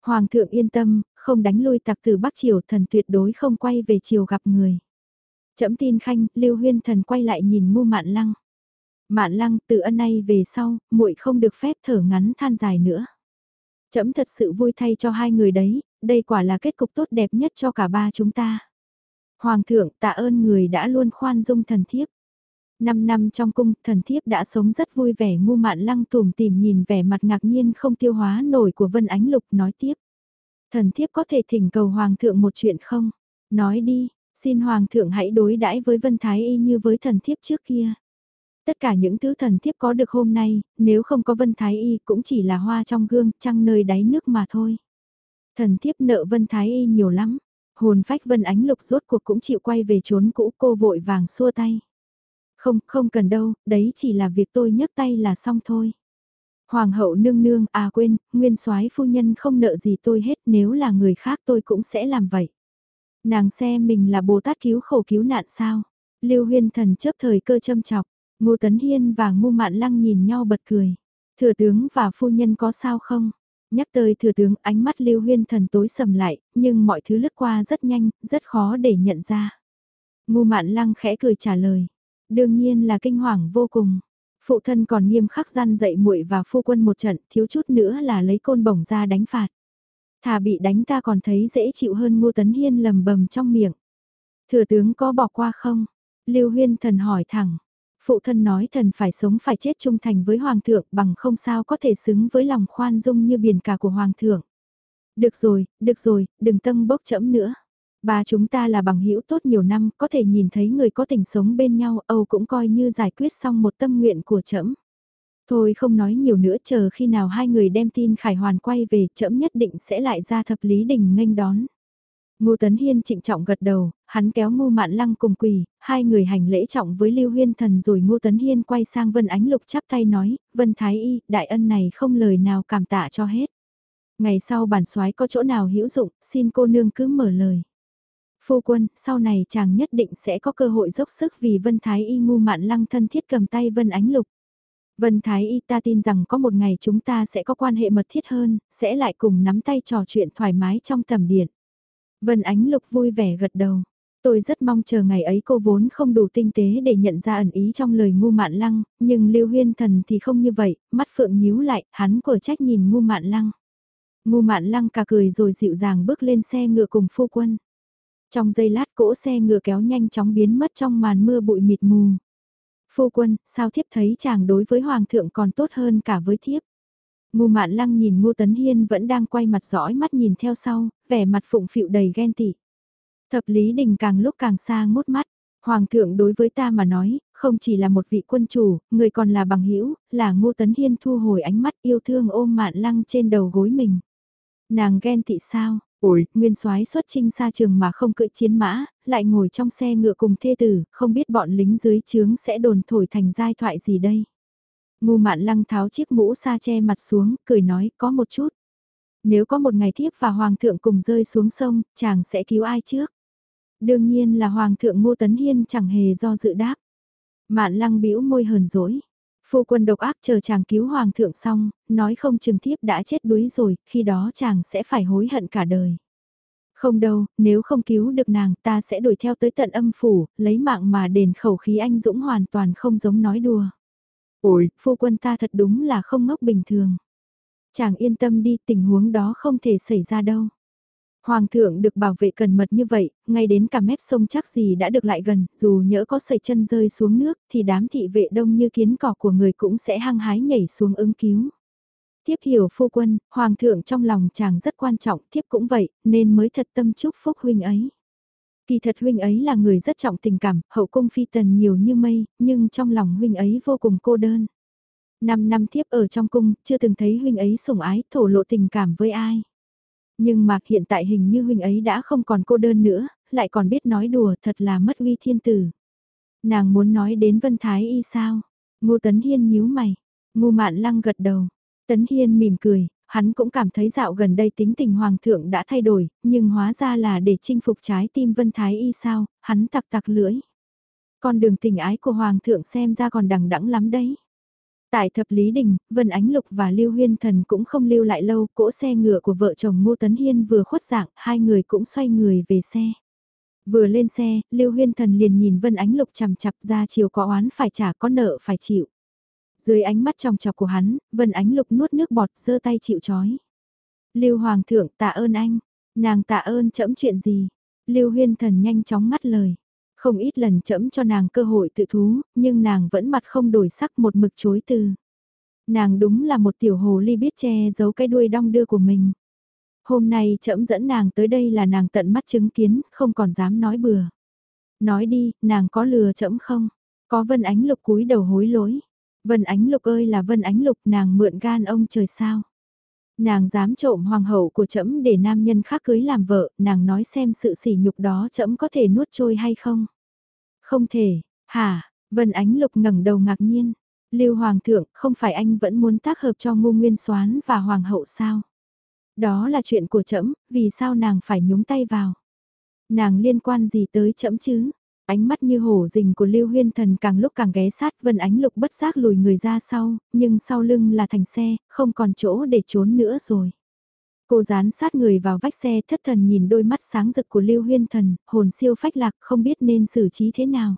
Hoàng thượng yên tâm, không đánh lui tặc từ Bắc Triều thần tuyệt đối không quay về Triều gặp người. Chấm tin khanh, Lưu Huyên thần quay lại nhìn ngu mạn lăng. Mạn lăng từ ân nay về sau, muội không được phép thở ngắn than dài nữa. Chấm thật sự vui thay cho hai người đấy, đây quả là kết cục tốt đẹp nhất cho cả ba chúng ta. Hoàng thượng tạ ơn người đã luôn khoan dung thần thiếp. Năm năm trong cung, thần thiếp đã sống rất vui vẻ ngu mạn lăng tùm tìm nhìn vẻ mặt ngạc nhiên không tiêu hóa nổi của Vân Ánh Lục nói tiếp. Thần thiếp có thể thỉnh cầu Hoàng thượng một chuyện không? Nói đi, xin Hoàng thượng hãy đối đãi với Vân Thái Y như với thần thiếp trước kia. Tất cả những thứ thần thiếp có được hôm nay, nếu không có Vân Thái Y cũng chỉ là hoa trong gương, trăng nơi đáy nước mà thôi. Thần thiếp nợ Vân Thái Y nhiều lắm. Hồn phách Vân Ánh Lục rốt cuộc cũng chịu quay về trốn cũ cô vội vàng xua tay. Không, không cần đâu, đấy chỉ là việc tôi nhấc tay là xong thôi. Hoàng hậu nương nương, à quên, nguyên soái phu nhân không nợ gì tôi hết, nếu là người khác tôi cũng sẽ làm vậy. Nàng xem mình là Bồ Tát cứu khổ cứu nạn sao? Lưu Huyên thần chớp thời cơ châm chọc, Ngô Tấn Hiên và Ngô Mạn Lăng nhìn nhau bật cười. Thừa tướng và phu nhân có sao không? Nhắc tới thừa tướng ánh mắt Lưu Huyên thần tối sầm lại, nhưng mọi thứ lướt qua rất nhanh, rất khó để nhận ra. Ngô Mạn Lăng khẽ cười trả lời. Đương nhiên là kinh hoàng vô cùng. Phụ thân còn nghiêm khắc gian dạy muội và phu quân một trận, thiếu chút nữa là lấy côn bổng ra đánh phạt. Thà bị đánh ta còn thấy dễ chịu hơn Ngô Tấn Hiên lầm bầm trong miệng. Thừa tướng có bỏ qua không? Lưu Huyên thần hỏi thẳng. Phụ thân nói thần phải sống phải chết trung thành với Hoàng thượng bằng không sao có thể xứng với lòng khoan dung như biển cả của Hoàng thượng. Được rồi, được rồi, đừng tâm bốc chẫm nữa. Ba chúng ta là bằng hữu tốt nhiều năm, có thể nhìn thấy người có tình sống bên nhau, Âu cũng coi như giải quyết xong một tâm nguyện của trẫm. Thôi không nói nhiều nữa chờ khi nào hai người đem tin Khải Hoàn quay về, trẫm nhất định sẽ lại ra thập lý đình nghênh đón. Ngô Tấn Hiên trịnh trọng gật đầu, hắn kéo Ngô Mạn Lăng cùng quỳ, hai người hành lễ trọng với Lưu Huyên Thần rồi Ngô Tấn Hiên quay sang Vân Ánh Lục chắp tay nói, Vân Thái Y, đại ân này không lời nào cảm tạ cho hết. Ngày sau bản soái có chỗ nào hữu dụng, xin cô nương cứ mở lời. Phu quân, sau này chàng nhất định sẽ có cơ hội dốc sức vì Vân Thái Y Ngô mạn lăng thân thiết cầm tay Vân Ánh Lục. Vân Thái Y ta tin rằng có một ngày chúng ta sẽ có quan hệ mật thiết hơn, sẽ lại cùng nắm tay trò chuyện thoải mái trong tầm điện. Vân Ánh Lục vui vẻ gật đầu. Tôi rất mong chờ ngày ấy cô vốn không đủ tinh tế để nhận ra ẩn ý trong lời ngu mạn lăng, nhưng Lưu Huyên Thần thì không như vậy, mắt phượng nhíu lại, hắn của trách nhìn ngu mạn lăng. Ngu mạn lăng cả cười rồi dịu dàng bước lên xe ngựa cùng phu quân. Trong giây lát cỗ xe ngựa kéo nhanh chóng biến mất trong màn mưa bụi mịt mù. Phu quân, sao thiếp thấy chàng đối với hoàng thượng còn tốt hơn cả với thiếp. Ngu mạn lăng nhìn Ngô Tấn Hiên vẫn đang quay mặt dõi mắt nhìn theo sau, vẻ mặt phụng phịu đầy ghen tị. Thập lý đình càng lúc càng xa ngút mắt. Hoàng thượng đối với ta mà nói, không chỉ là một vị quân chủ, người còn là bằng hữu là Ngô Tấn Hiên thu hồi ánh mắt yêu thương ôm mạn lăng trên đầu gối mình. Nàng ghen tị sao, Ôi, nguyên soái xuất chinh xa trường mà không cưỡi chiến mã, lại ngồi trong xe ngựa cùng thê tử, không biết bọn lính dưới trướng sẽ đồn thổi thành giai thoại gì đây. Ngu mạn lăng tháo chiếc mũ sa che mặt xuống, cười nói, có một chút. Nếu có một ngày thiếp và hoàng thượng cùng rơi xuống sông, chàng sẽ cứu ai trước? Đương nhiên là hoàng thượng ngô tấn hiên chẳng hề do dự đáp. Mạn lăng bĩu môi hờn dỗi. Phu quân độc ác chờ chàng cứu hoàng thượng xong, nói không chừng thiếp đã chết đuối rồi, khi đó chàng sẽ phải hối hận cả đời. Không đâu, nếu không cứu được nàng ta sẽ đuổi theo tới tận âm phủ, lấy mạng mà đền khẩu khí anh dũng hoàn toàn không giống nói đùa. Ôi, phu quân ta thật đúng là không ngốc bình thường. Chàng yên tâm đi, tình huống đó không thể xảy ra đâu. Hoàng thượng được bảo vệ cần mật như vậy, ngay đến cả mép sông chắc gì đã được lại gần, dù nhỡ có sợi chân rơi xuống nước thì đám thị vệ đông như kiến cỏ của người cũng sẽ hăng hái nhảy xuống ứng cứu. Tiếp hiểu phu quân, hoàng thượng trong lòng chàng rất quan trọng, tiếp cũng vậy, nên mới thật tâm chúc phúc huynh ấy. Kỳ thật huynh ấy là người rất trọng tình cảm, hậu cung phi tần nhiều như mây, nhưng trong lòng huynh ấy vô cùng cô đơn. Năm năm thiếp ở trong cung, chưa từng thấy huynh ấy sủng ái, thổ lộ tình cảm với ai. Nhưng mà hiện tại hình như huynh ấy đã không còn cô đơn nữa, lại còn biết nói đùa thật là mất uy thiên tử. Nàng muốn nói đến Vân Thái Y sao? Ngô Tấn Hiên nhíu mày. Ngô Mạn Lăng gật đầu. Tấn Hiên mỉm cười, hắn cũng cảm thấy dạo gần đây tính tình Hoàng thượng đã thay đổi, nhưng hóa ra là để chinh phục trái tim Vân Thái Y sao, hắn tặc tặc lưỡi. Con đường tình ái của Hoàng thượng xem ra còn đằng đẵng lắm đấy. Tại thập Lý Đình, Vân Ánh Lục và Lưu Huyên Thần cũng không lưu lại lâu, cỗ xe ngựa của vợ chồng Ngô Tấn Hiên vừa khuất dạng, hai người cũng xoay người về xe. Vừa lên xe, Lưu Huyên Thần liền nhìn Vân Ánh Lục chằm chặp ra chiều có oán phải trả có nợ phải chịu. Dưới ánh mắt trong trọc của hắn, Vân Ánh Lục nuốt nước bọt giơ tay chịu chói. Lưu Hoàng thượng tạ ơn anh, nàng tạ ơn chậm chuyện gì? Lưu Huyên Thần nhanh chóng ngắt lời. Không ít lần chẫm cho nàng cơ hội tự thú, nhưng nàng vẫn mặt không đổi sắc một mực chối từ. Nàng đúng là một tiểu hồ ly biết che giấu cái đuôi đong đưa của mình. Hôm nay trẫm dẫn nàng tới đây là nàng tận mắt chứng kiến, không còn dám nói bừa. Nói đi, nàng có lừa trẫm không? Có Vân Ánh Lục cúi đầu hối lỗi. Vân Ánh Lục ơi là Vân Ánh Lục, nàng mượn gan ông trời sao? Nàng dám trộm hoàng hậu của trẫm để nam nhân khác cưới làm vợ, nàng nói xem sự sỉ nhục đó trẫm có thể nuốt trôi hay không? Không thể, hả? Vân Ánh Lục ngẩng đầu ngạc nhiên. Lưu Hoàng thượng, không phải anh vẫn muốn tác hợp cho Ngô Nguyên Soán và Hoàng hậu sao? Đó là chuyện của trẫm, vì sao nàng phải nhúng tay vào? Nàng liên quan gì tới trẫm chứ? Ánh mắt như hổ rình của Lưu Huyên Thần càng lúc càng ghé sát Vân Ánh Lục bất giác lùi người ra sau, nhưng sau lưng là thành xe, không còn chỗ để trốn nữa rồi. Cô dán sát người vào vách xe thất thần nhìn đôi mắt sáng rực của Lưu Huyên Thần, hồn siêu phách lạc không biết nên xử trí thế nào.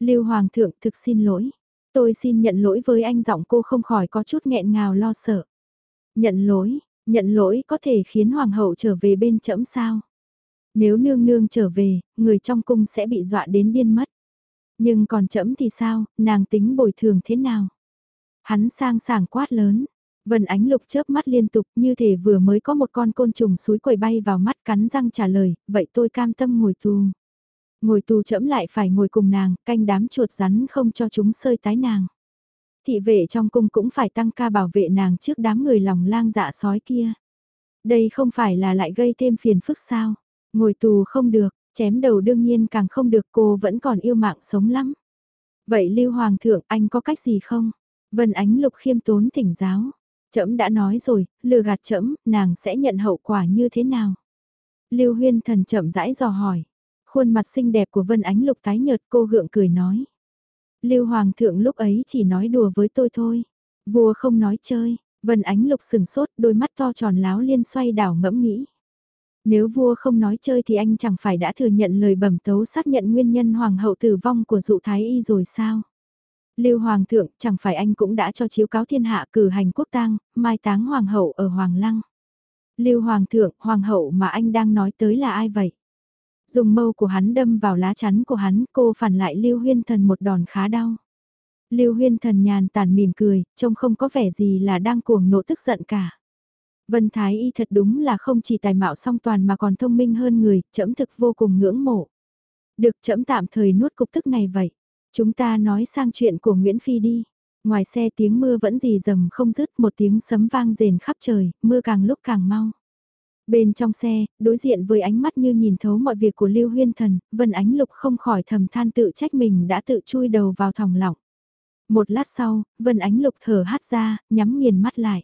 Lưu Hoàng thượng thực xin lỗi. Tôi xin nhận lỗi với anh giọng cô không khỏi có chút nghẹn ngào lo sợ. Nhận lỗi, nhận lỗi có thể khiến Hoàng hậu trở về bên trẫm sao? Nếu nương nương trở về, người trong cung sẽ bị dọa đến điên mất. Nhưng còn trẫm thì sao, nàng tính bồi thường thế nào? Hắn sang sảng quát lớn. Vân ánh lục chớp mắt liên tục như thể vừa mới có một con côn trùng suối quầy bay vào mắt cắn răng trả lời, vậy tôi cam tâm ngồi tù. Ngồi tù chẫm lại phải ngồi cùng nàng, canh đám chuột rắn không cho chúng sơi tái nàng. Thị vệ trong cung cũng phải tăng ca bảo vệ nàng trước đám người lòng lang dạ sói kia. Đây không phải là lại gây thêm phiền phức sao? Ngồi tù không được, chém đầu đương nhiên càng không được cô vẫn còn yêu mạng sống lắm. Vậy Lưu Hoàng thượng anh có cách gì không? Vân Ánh Lục khiêm tốn thỉnh giáo. Trẫm đã nói rồi, lừa gạt trẫm, nàng sẽ nhận hậu quả như thế nào? Lưu Huyên Thần chậm rãi dò hỏi. Khuôn mặt xinh đẹp của Vân Ánh Lục tái nhợt cô gượng cười nói. Lưu Hoàng thượng lúc ấy chỉ nói đùa với tôi thôi. Vua không nói chơi, Vân Ánh Lục sừng sốt đôi mắt to tròn láo liên xoay đảo ngẫm nghĩ. Nếu vua không nói chơi thì anh chẳng phải đã thừa nhận lời bẩm tấu xác nhận nguyên nhân hoàng hậu tử vong của dụ thái y rồi sao? Lưu Hoàng thượng, chẳng phải anh cũng đã cho chiếu cáo thiên hạ cử hành quốc tang, mai táng hoàng hậu ở Hoàng Lăng. Lưu Hoàng thượng, hoàng hậu mà anh đang nói tới là ai vậy? Dùng mâu của hắn đâm vào lá chắn của hắn, cô phản lại Lưu Huyên Thần một đòn khá đau. Lưu Huyên Thần nhàn tàn mỉm cười, trông không có vẻ gì là đang cuồng nộ tức giận cả. Vân Thái Y thật đúng là không chỉ tài mạo song toàn mà còn thông minh hơn người, trẫm thực vô cùng ngưỡng mộ. Được trẫm tạm thời nuốt cục tức này vậy. Chúng ta nói sang chuyện của Nguyễn Phi đi. Ngoài xe tiếng mưa vẫn dì dầm không dứt một tiếng sấm vang rền khắp trời, mưa càng lúc càng mau. Bên trong xe, đối diện với ánh mắt như nhìn thấu mọi việc của Lưu Huyên Thần, Vân Ánh Lục không khỏi thầm than tự trách mình đã tự chui đầu vào thòng lọng. Một lát sau, Vân Ánh Lục thở hắt ra, nhắm nghiền mắt lại.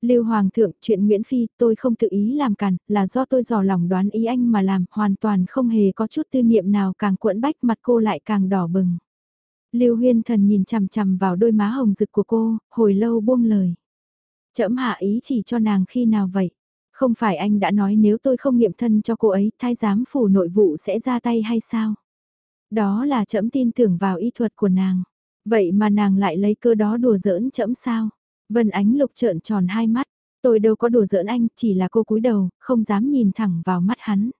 Lưu Hoàng thượng, chuyện Nguyễn Phi, tôi không tự ý làm cản, là do tôi dò lòng đoán ý anh mà làm, hoàn toàn không hề có chút tư niệm nào càng cuộn bách mặt cô lại càng đỏ bừng. Lưu Huyên Thần nhìn chằm chằm vào đôi má hồng rực của cô, hồi lâu buông lời. Chậm hạ ý chỉ cho nàng khi nào vậy? Không phải anh đã nói nếu tôi không nghiệm thân cho cô ấy, thái giám phủ nội vụ sẽ ra tay hay sao? Đó là chậm tin tưởng vào y thuật của nàng. Vậy mà nàng lại lấy cơ đó đùa giỡn chậm sao? Vân Ánh Lục trợn tròn hai mắt, tôi đâu có đùa giỡn anh, chỉ là cô cúi đầu, không dám nhìn thẳng vào mắt hắn.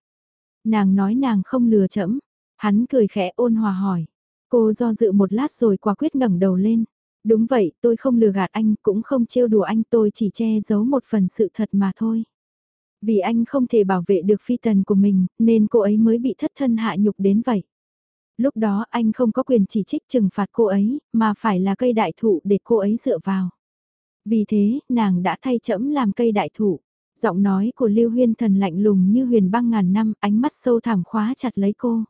Nàng nói nàng không lừa chẫm, hắn cười khẽ ôn hòa hỏi. Cô do dự một lát rồi quả quyết ngẩng đầu lên. Đúng vậy, tôi không lừa gạt anh, cũng không trêu đùa anh, tôi chỉ che giấu một phần sự thật mà thôi. Vì anh không thể bảo vệ được phi tần của mình, nên cô ấy mới bị thất thân hạ nhục đến vậy. Lúc đó anh không có quyền chỉ trích trừng phạt cô ấy, mà phải là cây đại thụ để cô ấy dựa vào. Vì thế, nàng đã thay chẫm làm cây đại thụ. Giọng nói của Lưu Huyên Thần lạnh lùng như huyền băng ngàn năm, ánh mắt sâu thẳm khóa chặt lấy cô.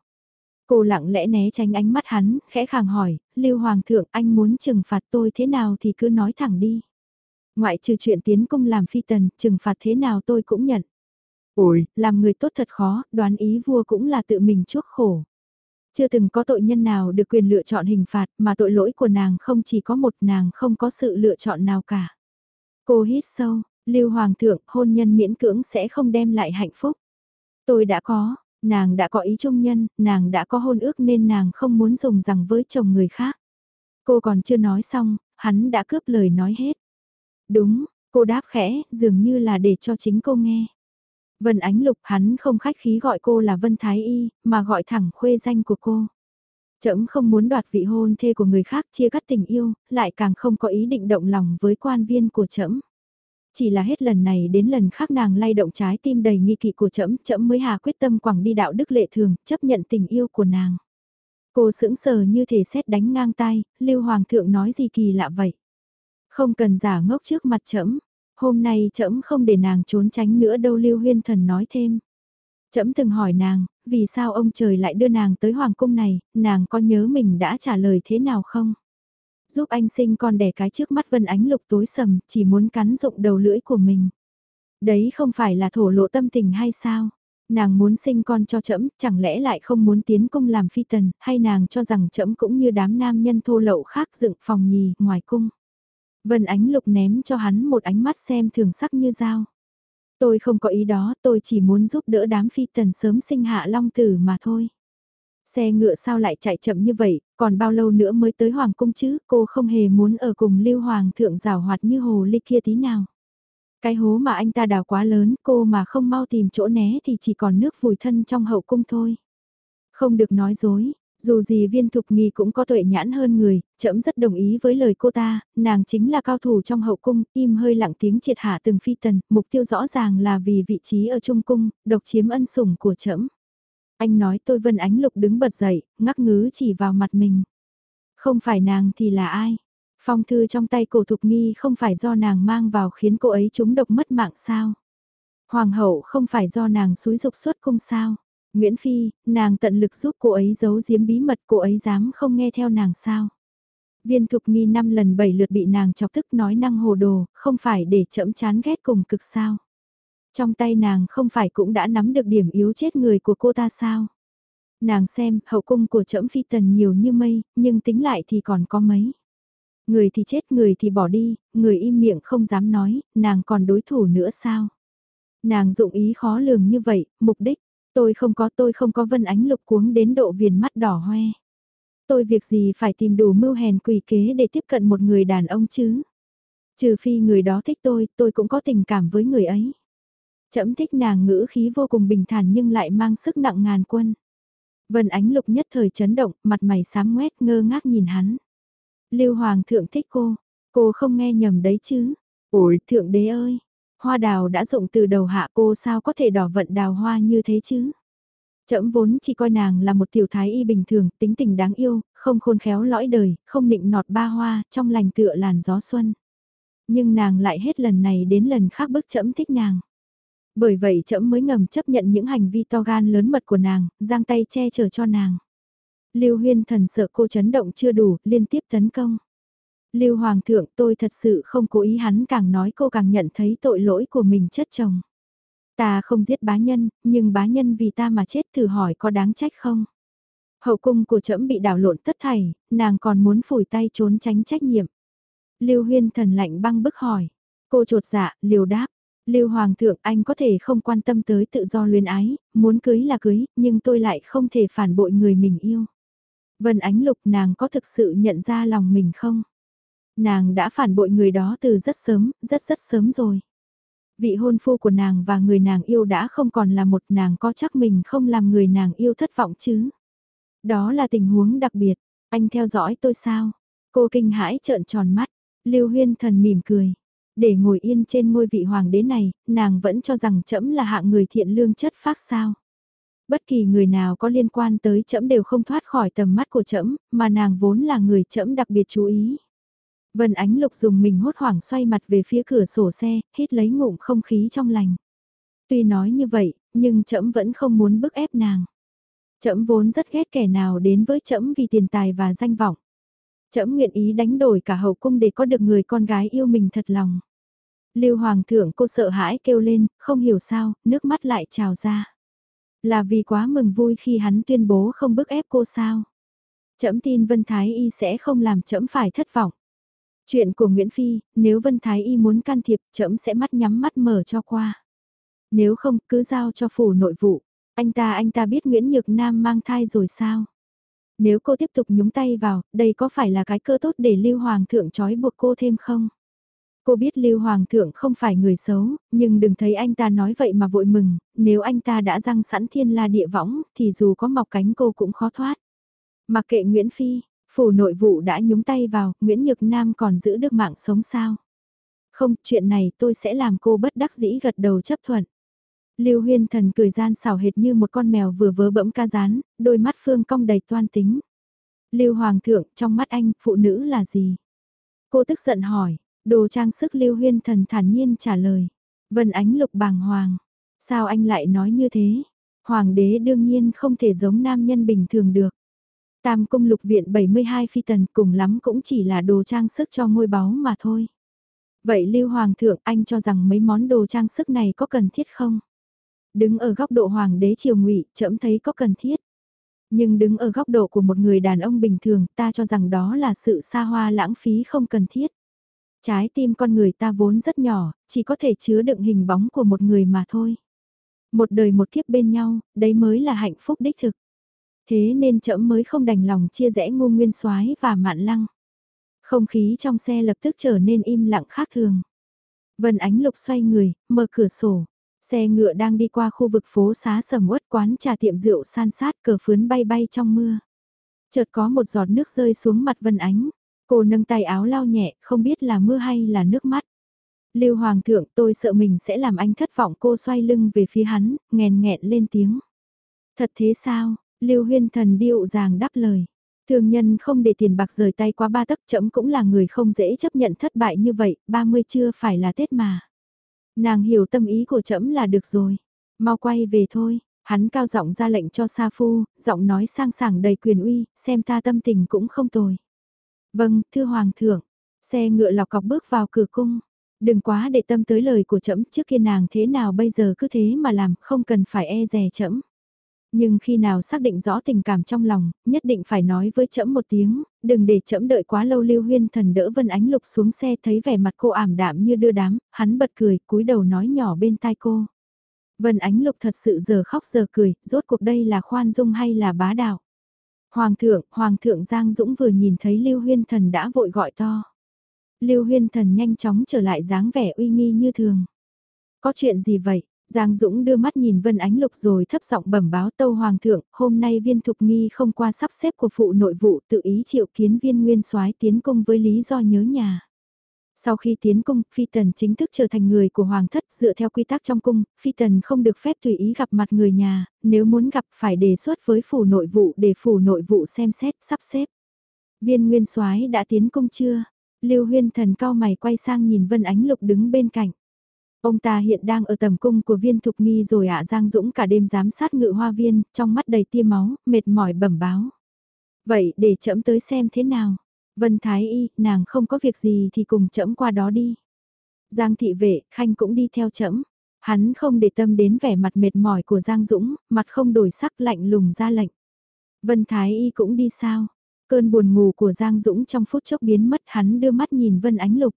Cô lặng lẽ né tránh ánh mắt hắn, khẽ khàng hỏi, Lưu Hoàng thượng anh muốn trừng phạt tôi thế nào thì cứ nói thẳng đi. Ngoại trừ chuyện tiến cung làm phi tần, trừng phạt thế nào tôi cũng nhận. Ôi, làm người tốt thật khó, đoán ý vua cũng là tự mình chuốc khổ. Chưa từng có tội nhân nào được quyền lựa chọn hình phạt mà tội lỗi của nàng không chỉ có một nàng không có sự lựa chọn nào cả. Cô hít sâu, Lưu Hoàng thượng hôn nhân miễn cưỡng sẽ không đem lại hạnh phúc. Tôi đã có, nàng đã có ý trung nhân, nàng đã có hôn ước nên nàng không muốn dùng rằng với chồng người khác. Cô còn chưa nói xong, hắn đã cướp lời nói hết. Đúng, cô đáp khẽ, dường như là để cho chính cô nghe. Vân Ánh Lục hắn không khách khí gọi cô là Vân Thái Y, mà gọi thẳng khuê danh của cô. Chấm không muốn đoạt vị hôn thê của người khác chia cắt tình yêu, lại càng không có ý định động lòng với quan viên của chấm. Chỉ là hết lần này đến lần khác nàng lay động trái tim đầy nghi kỵ của chấm, chấm mới hà quyết tâm quẳng đi đạo đức lệ thường, chấp nhận tình yêu của nàng. Cô sững sờ như thể xét đánh ngang tai, Lưu Hoàng thượng nói gì kỳ lạ vậy? Không cần giả ngốc trước mặt chấm, hôm nay trẫm không để nàng trốn tránh nữa đâu Lưu Huyên Thần nói thêm. Trẫm từng hỏi nàng, vì sao ông trời lại đưa nàng tới hoàng cung này, nàng có nhớ mình đã trả lời thế nào không? giúp anh sinh con đẻ cái trước mắt Vân Ánh Lục tối sầm, chỉ muốn cắn rụng đầu lưỡi của mình. Đấy không phải là thổ lộ tâm tình hay sao? Nàng muốn sinh con cho trẫm, chẳng lẽ lại không muốn tiến cung làm phi tần, hay nàng cho rằng trẫm cũng như đám nam nhân thô lậu khác dựng phòng nhì ngoài cung. Vân Ánh Lục ném cho hắn một ánh mắt xem thường sắc như dao. Tôi không có ý đó, tôi chỉ muốn giúp đỡ đám phi tần sớm sinh hạ long tử mà thôi. Xe ngựa sao lại chạy chậm như vậy, còn bao lâu nữa mới tới Hoàng cung chứ, cô không hề muốn ở cùng Lưu Hoàng thượng rào hoạt như hồ ly kia tí nào. Cái hố mà anh ta đào quá lớn, cô mà không mau tìm chỗ né thì chỉ còn nước vùi thân trong hậu cung thôi. Không được nói dối, dù gì viên thục nghi cũng có tuệ nhãn hơn người, trẫm rất đồng ý với lời cô ta, nàng chính là cao thủ trong hậu cung, im hơi lặng tiếng triệt hạ từng phi tần, mục tiêu rõ ràng là vì vị trí ở trung cung, độc chiếm ân sủng của trẫm. Anh nói tôi Vân Ánh Lục đứng bật dậy, ngắc ngứ chỉ vào mặt mình. Không phải nàng thì là ai? Phong thư trong tay cổ thục nghi không phải do nàng mang vào khiến cô ấy trúng độc mất mạng sao? Hoàng hậu không phải do nàng xúi dục xuất cung sao? Nguyễn Phi, nàng tận lực giúp cô ấy giấu giếm bí mật cô ấy dám không nghe theo nàng sao? Viên thục nghi năm lần bảy lượt bị nàng chọc tức nói năng hồ đồ, không phải để chậm chán ghét cùng cực sao? Trong tay nàng không phải cũng đã nắm được điểm yếu chết người của cô ta sao? Nàng xem, hậu cung của trẫm phi tần nhiều như mây, nhưng tính lại thì còn có mấy. Người thì chết, người thì bỏ đi, người im miệng không dám nói, nàng còn đối thủ nữa sao? Nàng dụng ý khó lường như vậy, mục đích, tôi không có tôi không có vân ánh lục cuống đến độ viền mắt đỏ hoe. Tôi việc gì phải tìm đủ mưu hèn quỷ kế để tiếp cận một người đàn ông chứ? Trừ phi người đó thích tôi, tôi cũng có tình cảm với người ấy. Chậm thích nàng ngữ khí vô cùng bình thản nhưng lại mang sức nặng ngàn quân. Vân ánh lục nhất thời chấn động, mặt mày sám ngoét ngơ ngác nhìn hắn. Lưu Hoàng thượng thích cô, cô không nghe nhầm đấy chứ. Ôi, thượng đế ơi, hoa đào đã rụng từ đầu hạ cô sao có thể đỏ vận đào hoa như thế chứ. Chậm vốn chỉ coi nàng là một tiểu thái y bình thường, tính tình đáng yêu, không khôn khéo lõi đời, không nịnh nọt ba hoa, trong lành tựa làn gió xuân. Nhưng nàng lại hết lần này đến lần khác bức chậm thích nàng. Bởi vậy trẫm mới ngầm chấp nhận những hành vi to gan lớn mật của nàng, giang tay che chở cho nàng. Lưu Huyên thần sợ cô chấn động chưa đủ, liên tiếp tấn công. Lưu Hoàng thượng tôi thật sự không cố ý hắn càng nói cô càng nhận thấy tội lỗi của mình chất chồng. Ta không giết bá nhân, nhưng bá nhân vì ta mà chết thử hỏi có đáng trách không? Hậu cung của trẫm bị đảo lộn tất thảy, nàng còn muốn phủi tay trốn tránh trách nhiệm. Lưu Huyên thần lạnh băng bức hỏi. Cô trột dạ, liều đáp. Lưu Hoàng thượng anh có thể không quan tâm tới tự do luyến ái, muốn cưới là cưới, nhưng tôi lại không thể phản bội người mình yêu. Vân Ánh Lục nàng có thực sự nhận ra lòng mình không? Nàng đã phản bội người đó từ rất sớm, rất rất sớm rồi. Vị hôn phu của nàng và người nàng yêu đã không còn là một nàng có chắc mình không làm người nàng yêu thất vọng chứ. Đó là tình huống đặc biệt, anh theo dõi tôi sao? Cô kinh hãi trợn tròn mắt, Lưu Huyên thần mỉm cười để ngồi yên trên ngôi vị hoàng đế này, nàng vẫn cho rằng trẫm là hạng người thiện lương chất phác sao. Bất kỳ người nào có liên quan tới trẫm đều không thoát khỏi tầm mắt của trẫm, mà nàng vốn là người trẫm đặc biệt chú ý. Vân Ánh Lục dùng mình hốt hoảng xoay mặt về phía cửa sổ xe, hít lấy ngụm không khí trong lành. Tuy nói như vậy, nhưng trẫm vẫn không muốn bức ép nàng. Trẫm vốn rất ghét kẻ nào đến với trẫm vì tiền tài và danh vọng. Trẫm nguyện ý đánh đổi cả hậu cung để có được người con gái yêu mình thật lòng. Lưu Hoàng thượng cô sợ hãi kêu lên, không hiểu sao, nước mắt lại trào ra. Là vì quá mừng vui khi hắn tuyên bố không bức ép cô sao. Trẫm tin Vân Thái Y sẽ không làm trẫm phải thất vọng. Chuyện của Nguyễn Phi, nếu Vân Thái Y muốn can thiệp, trẫm sẽ mắt nhắm mắt mở cho qua. Nếu không, cứ giao cho phủ nội vụ. Anh ta anh ta biết Nguyễn Nhược Nam mang thai rồi sao? Nếu cô tiếp tục nhúng tay vào, đây có phải là cái cơ tốt để Lưu Hoàng thượng trói buộc cô thêm không? Cô biết Lưu Hoàng thượng không phải người xấu, nhưng đừng thấy anh ta nói vậy mà vội mừng, nếu anh ta đã răng sẵn thiên la địa võng, thì dù có mọc cánh cô cũng khó thoát. Mặc kệ Nguyễn Phi, phủ nội vụ đã nhúng tay vào, Nguyễn Nhược Nam còn giữ được mạng sống sao? Không, chuyện này tôi sẽ làm cô bất đắc dĩ gật đầu chấp thuận. Lưu Huyên Thần cười gian xảo hệt như một con mèo vừa vớ bẫm ca rán, đôi mắt phương cong đầy toan tính. Lưu Hoàng thượng, trong mắt anh, phụ nữ là gì? Cô tức giận hỏi, đồ trang sức Lưu Huyên Thần thản nhiên trả lời. Vân ánh lục bàng hoàng. Sao anh lại nói như thế? Hoàng đế đương nhiên không thể giống nam nhân bình thường được. Tam cung lục viện 72 phi tần cùng lắm cũng chỉ là đồ trang sức cho ngôi báu mà thôi. Vậy Lưu Hoàng thượng anh cho rằng mấy món đồ trang sức này có cần thiết không? Đứng ở góc độ hoàng đế triều ngụy, trẫm thấy có cần thiết. Nhưng đứng ở góc độ của một người đàn ông bình thường, ta cho rằng đó là sự xa hoa lãng phí không cần thiết. Trái tim con người ta vốn rất nhỏ, chỉ có thể chứa đựng hình bóng của một người mà thôi. Một đời một kiếp bên nhau, đấy mới là hạnh phúc đích thực. Thế nên trẫm mới không đành lòng chia rẽ ngô nguyên soái và mạn lăng. Không khí trong xe lập tức trở nên im lặng khác thường. Vân Ánh Lục xoay người, mở cửa sổ. Xe ngựa đang đi qua khu vực phố xá sầm uất quán trà tiệm rượu san sát cờ phướn bay bay trong mưa. Chợt có một giọt nước rơi xuống mặt Vân Ánh. Cô nâng tay áo lau nhẹ, không biết là mưa hay là nước mắt. Lưu Hoàng thượng tôi sợ mình sẽ làm anh thất vọng cô xoay lưng về phía hắn, nghèn nghẹn lên tiếng. Thật thế sao, Lưu Huyên thần điệu dàng đáp lời. Thương nhân không để tiền bạc rời tay quá ba tấc chấm cũng là người không dễ chấp nhận thất bại như vậy, 30 chưa phải là Tết mà. Nàng hiểu tâm ý của chấm là được rồi. Mau quay về thôi, hắn cao giọng ra lệnh cho Sa Phu, giọng nói sang sảng đầy quyền uy, xem ta tâm tình cũng không tồi. Vâng, thưa Hoàng thượng, xe ngựa lọc cọc bước vào cửa cung. Đừng quá để tâm tới lời của chấm trước kia nàng thế nào bây giờ cứ thế mà làm, không cần phải e rè chấm. Nhưng khi nào xác định rõ tình cảm trong lòng, nhất định phải nói với trẫm một tiếng, đừng để trẫm đợi quá lâu Lưu Huyên Thần đỡ Vân Ánh Lục xuống xe thấy vẻ mặt cô ảm đạm như đưa đám, hắn bật cười, cúi đầu nói nhỏ bên tai cô. Vân Ánh Lục thật sự giờ khóc giờ cười, rốt cuộc đây là khoan dung hay là bá đạo. Hoàng thượng, Hoàng thượng Giang Dũng vừa nhìn thấy Lưu Huyên Thần đã vội gọi to. Lưu Huyên Thần nhanh chóng trở lại dáng vẻ uy nghi như thường. Có chuyện gì vậy? Giang Dũng đưa mắt nhìn Vân Ánh Lục rồi thấp giọng bẩm báo Tâu Hoàng thượng, hôm nay viên thục nghi không qua sắp xếp của phụ nội vụ tự ý triệu kiến viên nguyên soái tiến cung với lý do nhớ nhà. Sau khi tiến cung, Phi Tần chính thức trở thành người của Hoàng thất dựa theo quy tắc trong cung, Phi Tần không được phép tùy ý gặp mặt người nhà, nếu muốn gặp phải đề xuất với phủ nội vụ để phủ nội vụ xem xét, sắp xếp. Viên nguyên soái đã tiến cung chưa? Lưu Huyên Thần cao mày quay sang nhìn Vân Ánh Lục đứng bên cạnh. Ông ta hiện đang ở tầm cung của viên thục nghi rồi ạ Giang Dũng cả đêm giám sát ngự hoa viên, trong mắt đầy tia máu, mệt mỏi bẩm báo. Vậy để chậm tới xem thế nào. Vân Thái Y, nàng không có việc gì thì cùng chậm qua đó đi. Giang thị vệ, khanh cũng đi theo chậm. Hắn không để tâm đến vẻ mặt mệt mỏi của Giang Dũng, mặt không đổi sắc lạnh lùng ra lệnh. Vân Thái Y cũng đi sao? Cơn buồn ngủ của Giang Dũng trong phút chốc biến mất hắn đưa mắt nhìn Vân Ánh Lục.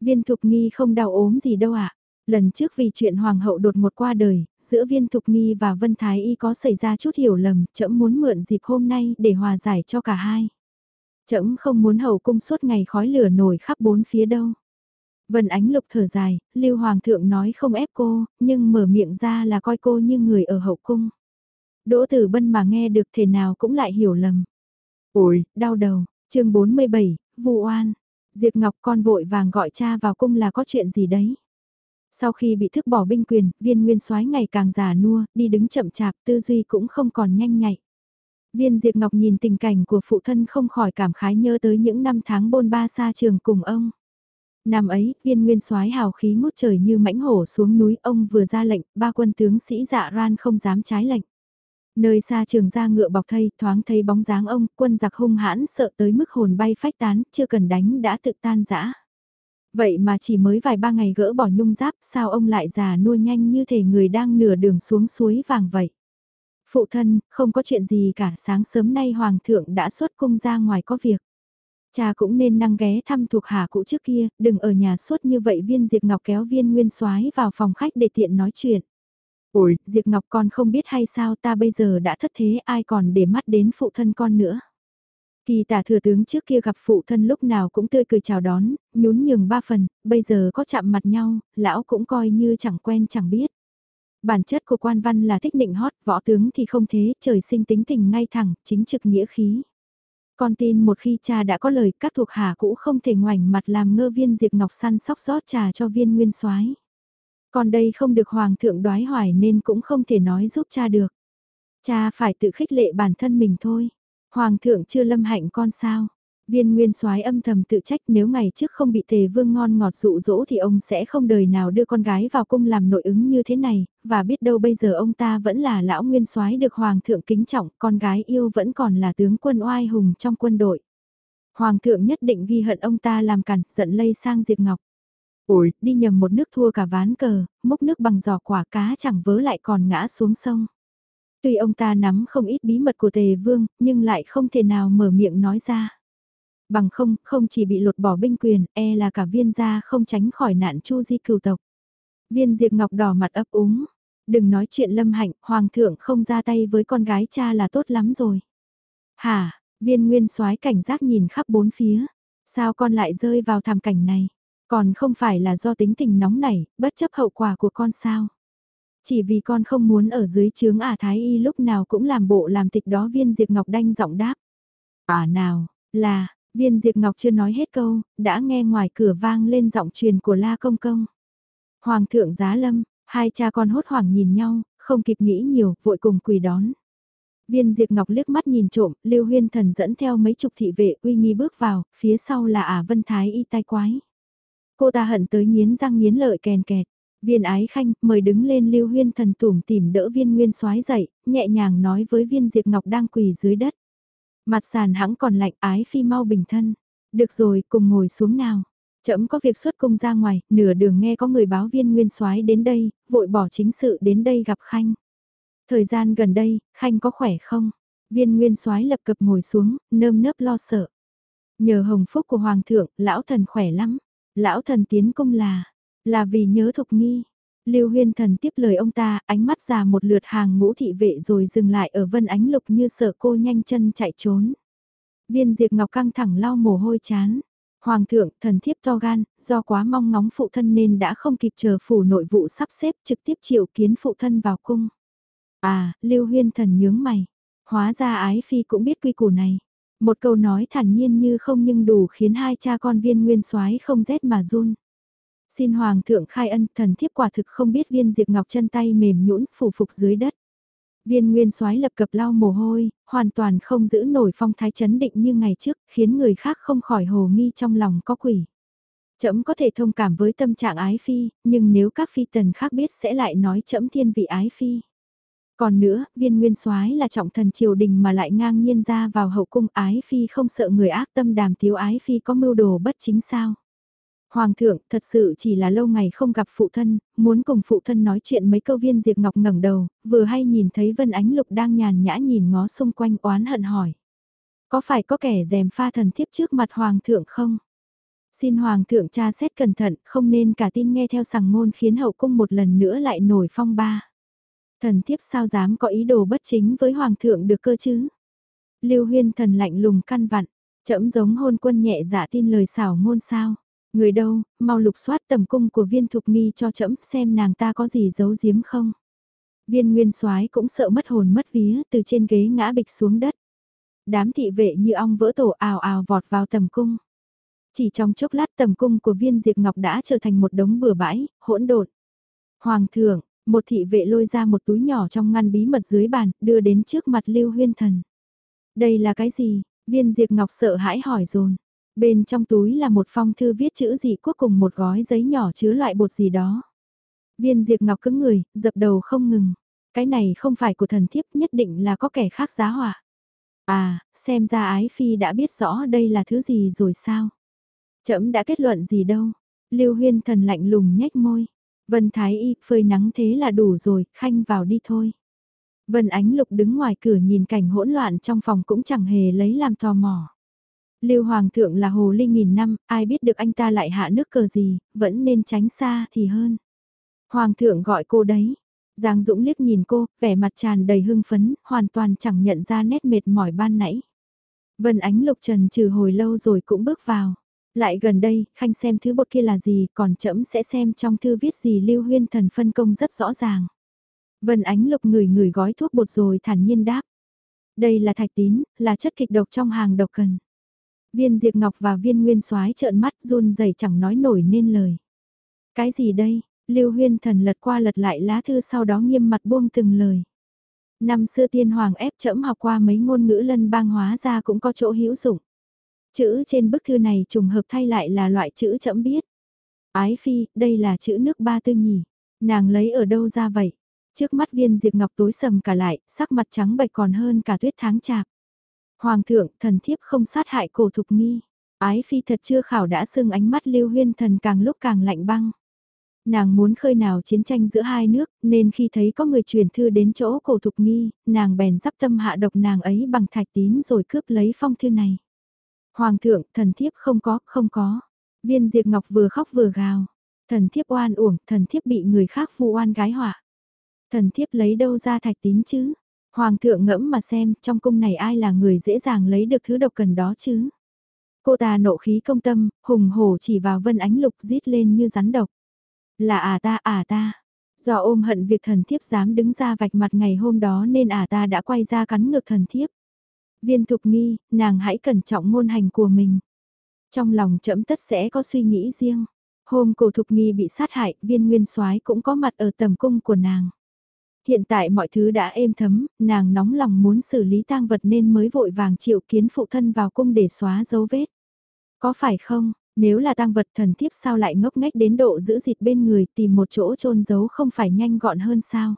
Viên thục nghi không đau ốm gì đâu ạ. Lần trước vì chuyện hoàng hậu đột một qua đời, giữa viên thục nghi và Vân Thái Y có xảy ra chút hiểu lầm, trẫm muốn mượn dịp hôm nay để hòa giải cho cả hai. Trẫm không muốn hậu cung suốt ngày khói lửa nổi khắp bốn phía đâu. Vân Ánh Lục thở dài, Lưu Hoàng thượng nói không ép cô, nhưng mở miệng ra là coi cô như người ở hậu cung. Đỗ Tử Bân mà nghe được thể nào cũng lại hiểu lầm. Ôi, đau đầu, chương 47, Vu oan. Diệp Ngọc con vội vàng gọi cha vào cung là có chuyện gì đấy. Sau khi bị thức bỏ binh quyền, viên nguyên soái ngày càng già nua, đi đứng chậm chạp, tư duy cũng không còn nhanh nhạy. Viên Diệp Ngọc nhìn tình cảnh của phụ thân không khỏi cảm khái nhớ tới những năm tháng bôn ba xa trường cùng ông. Năm ấy, viên nguyên soái hào khí ngút trời như mãnh hổ xuống núi, ông vừa ra lệnh, ba quân tướng sĩ dạ ran không dám trái lệnh. Nơi xa trường ra ngựa bọc thây, thoáng thấy bóng dáng ông, quân giặc hung hãn sợ tới mức hồn bay phách tán, chưa cần đánh đã tự tan rã. Vậy mà chỉ mới vài ba ngày gỡ bỏ nhung giáp, sao ông lại già nua nhanh như thể người đang nửa đường xuống suối vàng vậy. Phụ thân, không có chuyện gì cả, sáng sớm nay Hoàng thượng đã xuất cung ra ngoài có việc. Cha cũng nên năng ghé thăm thuộc hạ cũ trước kia, đừng ở nhà suốt như vậy viên Diệp Ngọc kéo viên nguyên soái vào phòng khách để tiện nói chuyện. Ôi, Diệp Ngọc con không biết hay sao ta bây giờ đã thất thế ai còn để mắt đến phụ thân con nữa. Kỳ tả thừa tướng trước kia gặp phụ thân lúc nào cũng tươi cười chào đón, nhún nhường ba phần, bây giờ có chạm mặt nhau, lão cũng coi như chẳng quen chẳng biết. Bản chất của quan văn là thích nịnh hót, võ tướng thì không thế, trời sinh tính tình ngay thẳng, chính trực nghĩa khí. Con tin một khi cha đã có lời các thuộc hạ cũ không thể ngoảnh mặt làm ngơ viên diệt ngọc săn sóc rót trà cho viên nguyên soái Còn đây không được hoàng thượng đoái hoài nên cũng không thể nói giúp cha được. Cha phải tự khích lệ bản thân mình thôi. Hoàng thượng chưa lâm hạnh con sao? Viên nguyên soái âm thầm tự trách nếu ngày trước không bị tề vương ngon ngọt dụ dỗ thì ông sẽ không đời nào đưa con gái vào cung làm nội ứng như thế này, và biết đâu bây giờ ông ta vẫn là lão nguyên soái được hoàng thượng kính trọng, con gái yêu vẫn còn là tướng quân oai hùng trong quân đội. Hoàng thượng nhất định ghi hận ông ta làm cản, giận lây sang Diệp Ngọc. Ôi, đi nhầm một nước thua cả ván cờ, múc nước bằng giò quả cá chẳng vớ lại còn ngã xuống sông. Tuy ông ta nắm không ít bí mật của tề vương, nhưng lại không thể nào mở miệng nói ra. Bằng không, không chỉ bị lột bỏ binh quyền, e là cả viên gia không tránh khỏi nạn chu di cửu tộc. Viên Diệp Ngọc đỏ mặt ấp úng. Đừng nói chuyện lâm hạnh, hoàng thượng không ra tay với con gái cha là tốt lắm rồi. Hả, viên nguyên soái cảnh giác nhìn khắp bốn phía. Sao con lại rơi vào thảm cảnh này? Còn không phải là do tính tình nóng nảy, bất chấp hậu quả của con sao? Chỉ vì con không muốn ở dưới chướng ả thái y lúc nào cũng làm bộ làm tịch đó viên Diệp Ngọc đanh giọng đáp. À nào, là, viên Diệp Ngọc chưa nói hết câu, đã nghe ngoài cửa vang lên giọng truyền của La Công Công. Hoàng thượng giá lâm, hai cha con hốt hoảng nhìn nhau, không kịp nghĩ nhiều, vội cùng quỳ đón. Viên Diệp Ngọc liếc mắt nhìn trộm, Lưu Huyên Thần dẫn theo mấy chục thị vệ uy nghi bước vào, phía sau là Ả Vân Thái y tai quái. Cô ta hận tới nghiến răng nghiến lợi kèn kẹt. Viên ái khanh, mời đứng lên lưu huyên thần tủm tìm đỡ viên nguyên soái dậy, nhẹ nhàng nói với viên diệp ngọc đang quỳ dưới đất. Mặt sàn hãng còn lạnh ái phi mau bình thân. Được rồi, cùng ngồi xuống nào. Chậm có việc xuất công ra ngoài, nửa đường nghe có người báo viên nguyên soái đến đây, vội bỏ chính sự đến đây gặp khanh. Thời gian gần đây, khanh có khỏe không? Viên nguyên soái lập cập ngồi xuống, nơm nớp lo sợ. Nhờ hồng phúc của hoàng thượng, lão thần khỏe lắm. Lão thần tiến công là, là vì nhớ thục nghi. Lưu Huyên Thần tiếp lời ông ta, ánh mắt già một lượt hàng ngũ thị vệ rồi dừng lại ở Vân Ánh Lục như sợ cô nhanh chân chạy trốn. Viên Diệp Ngọc căng thẳng lau mồ hôi chán. Hoàng thượng, thần thiếp to gan, do quá mong ngóng phụ thân nên đã không kịp chờ phủ nội vụ sắp xếp trực tiếp triệu kiến phụ thân vào cung. À, Lưu Huyên Thần nhướng mày. Hóa ra ái phi cũng biết quy củ này. Một câu nói thản nhiên như không nhưng đủ khiến hai cha con viên nguyên soái không rét mà run. Xin Hoàng thượng khai ân, thần thiếp quả thực không biết viên diệp ngọc chân tay mềm nhũn phủ phục dưới đất. Viên nguyên soái lập cập lau mồ hôi, hoàn toàn không giữ nổi phong thái chấn định như ngày trước, khiến người khác không khỏi hồ nghi trong lòng có quỷ. Chấm có thể thông cảm với tâm trạng ái phi, nhưng nếu các phi tần khác biết sẽ lại nói chấm thiên vị ái phi. Còn nữa, viên nguyên soái là trọng thần triều đình mà lại ngang nhiên ra vào hậu cung ái phi không sợ người ác tâm đàm tiếu ái phi có mưu đồ bất chính sao. Hoàng thượng, thật sự chỉ là lâu ngày không gặp phụ thân, muốn cùng phụ thân nói chuyện mấy câu viên Diệp Ngọc ngẩng đầu, vừa hay nhìn thấy Vân Ánh Lục đang nhàn nhã nhìn ngó xung quanh oán hận hỏi. Có phải có kẻ dèm pha thần thiếp trước mặt Hoàng thượng không? Xin Hoàng thượng tra xét cẩn thận, không nên cả tin nghe theo sằng ngôn khiến hậu cung một lần nữa lại nổi phong ba. Thần thiếp sao dám có ý đồ bất chính với Hoàng thượng được cơ chứ? Lưu huyên thần lạnh lùng căn vặn, chậm giống hôn quân nhẹ dạ tin lời xảo ngôn sao? Người đâu, mau lục soát tầm cung của viên thục nghi cho trẫm xem nàng ta có gì giấu giếm không. Viên nguyên soái cũng sợ mất hồn mất vía từ trên ghế ngã bịch xuống đất. Đám thị vệ như ong vỡ tổ ào ào vọt vào tầm cung. Chỉ trong chốc lát tầm cung của viên diệt ngọc đã trở thành một đống bừa bãi, hỗn độn. Hoàng thượng, một thị vệ lôi ra một túi nhỏ trong ngăn bí mật dưới bàn, đưa đến trước mặt Lưu Huyên Thần. Đây là cái gì? Viên Diệp Ngọc sợ hãi hỏi dồn Bên trong túi là một phong thư viết chữ gì cuối cùng một gói giấy nhỏ chứa loại bột gì đó. Viên Diệp Ngọc cứng người, dập đầu không ngừng. Cái này không phải của thần thiếp nhất định là có kẻ khác giá hỏa. À, xem ra ái phi đã biết rõ đây là thứ gì rồi sao? Trẫm đã kết luận gì đâu. Lưu Huyên thần lạnh lùng nhếch môi. Vân Thái Y, phơi nắng thế là đủ rồi, khanh vào đi thôi. Vân Ánh Lục đứng ngoài cửa nhìn cảnh hỗn loạn trong phòng cũng chẳng hề lấy làm tò mò. Lưu Hoàng thượng là hồ ly nghìn năm, ai biết được anh ta lại hạ nước cờ gì, vẫn nên tránh xa thì hơn. Hoàng thượng gọi cô đấy. Giang Dũng liếc nhìn cô, vẻ mặt tràn đầy hưng phấn, hoàn toàn chẳng nhận ra nét mệt mỏi ban nãy. Vân Ánh Lục Trần trừ hồi lâu rồi cũng bước vào. Lại gần đây, Khanh xem thứ bột kia là gì, còn trẫm sẽ xem trong thư viết gì Lưu Huyên Thần phân công rất rõ ràng. Vân Ánh Lục ngửi ngửi gói thuốc bột rồi thản nhiên đáp. Đây là thạch tín, là chất kịch độc trong hàng độc cần. Viên Diệp Ngọc và viên Nguyên soái trợn mắt run rẩy chẳng nói nổi nên lời. Cái gì đây? Lưu Huyên Thần lật qua lật lại lá thư sau đó nghiêm mặt buông từng lời. Năm xưa tiên hoàng ép chẫm học qua mấy ngôn ngữ lân bang hóa ra cũng có chỗ hữu dụng. Chữ trên bức thư này trùng hợp thay lại là loại chữ chậm biết. Ái phi, đây là chữ nước ba tư nhỉ. Nàng lấy ở đâu ra vậy? Trước mắt viên diệp ngọc tối sầm cả lại, sắc mặt trắng bệch còn hơn cả tuyết tháng chạp. Hoàng thượng, thần thiếp không sát hại cổ thục nghi. Ái phi thật chưa khảo đã sưng ánh mắt lưu huyên thần càng lúc càng lạnh băng. Nàng muốn khơi nào chiến tranh giữa hai nước, nên khi thấy có người truyền thư đến chỗ cổ thục nghi, nàng bèn dắp tâm hạ độc nàng ấy bằng thạch tín rồi cướp lấy phong thư này. Hoàng thượng, thần thiếp không có, không có. Viên diệt Ngọc vừa khóc vừa gào. Thần thiếp oan uổng, thần thiếp bị người khác vu oan gái họa. Thần thiếp lấy đâu ra thạch tín chứ? Hoàng thượng ngẫm mà xem, trong cung này ai là người dễ dàng lấy được thứ độc cần đó chứ? Cô ta nộ khí công tâm, hùng hổ chỉ vào vân ánh lục rít lên như rắn độc. Là à ta à ta. Do ôm hận việc thần thiếp dám đứng ra vạch mặt ngày hôm đó nên à ta đã quay ra cắn ngược thần thiếp. Viên thục nghi, nàng hãy cẩn trọng ngôn hành của mình. Trong lòng trẫm tất sẽ có suy nghĩ riêng. Hôm cổ thục nghi bị sát hại, viên nguyên soái cũng có mặt ở tầm cung của nàng. Hiện tại mọi thứ đã êm thấm, nàng nóng lòng muốn xử lý tang vật nên mới vội vàng chịu kiến phụ thân vào cung để xóa dấu vết. Có phải không, nếu là tang vật thần thiếp sao lại ngốc nghếch đến độ giữ dịt bên người tìm một chỗ trôn giấu không phải nhanh gọn hơn sao?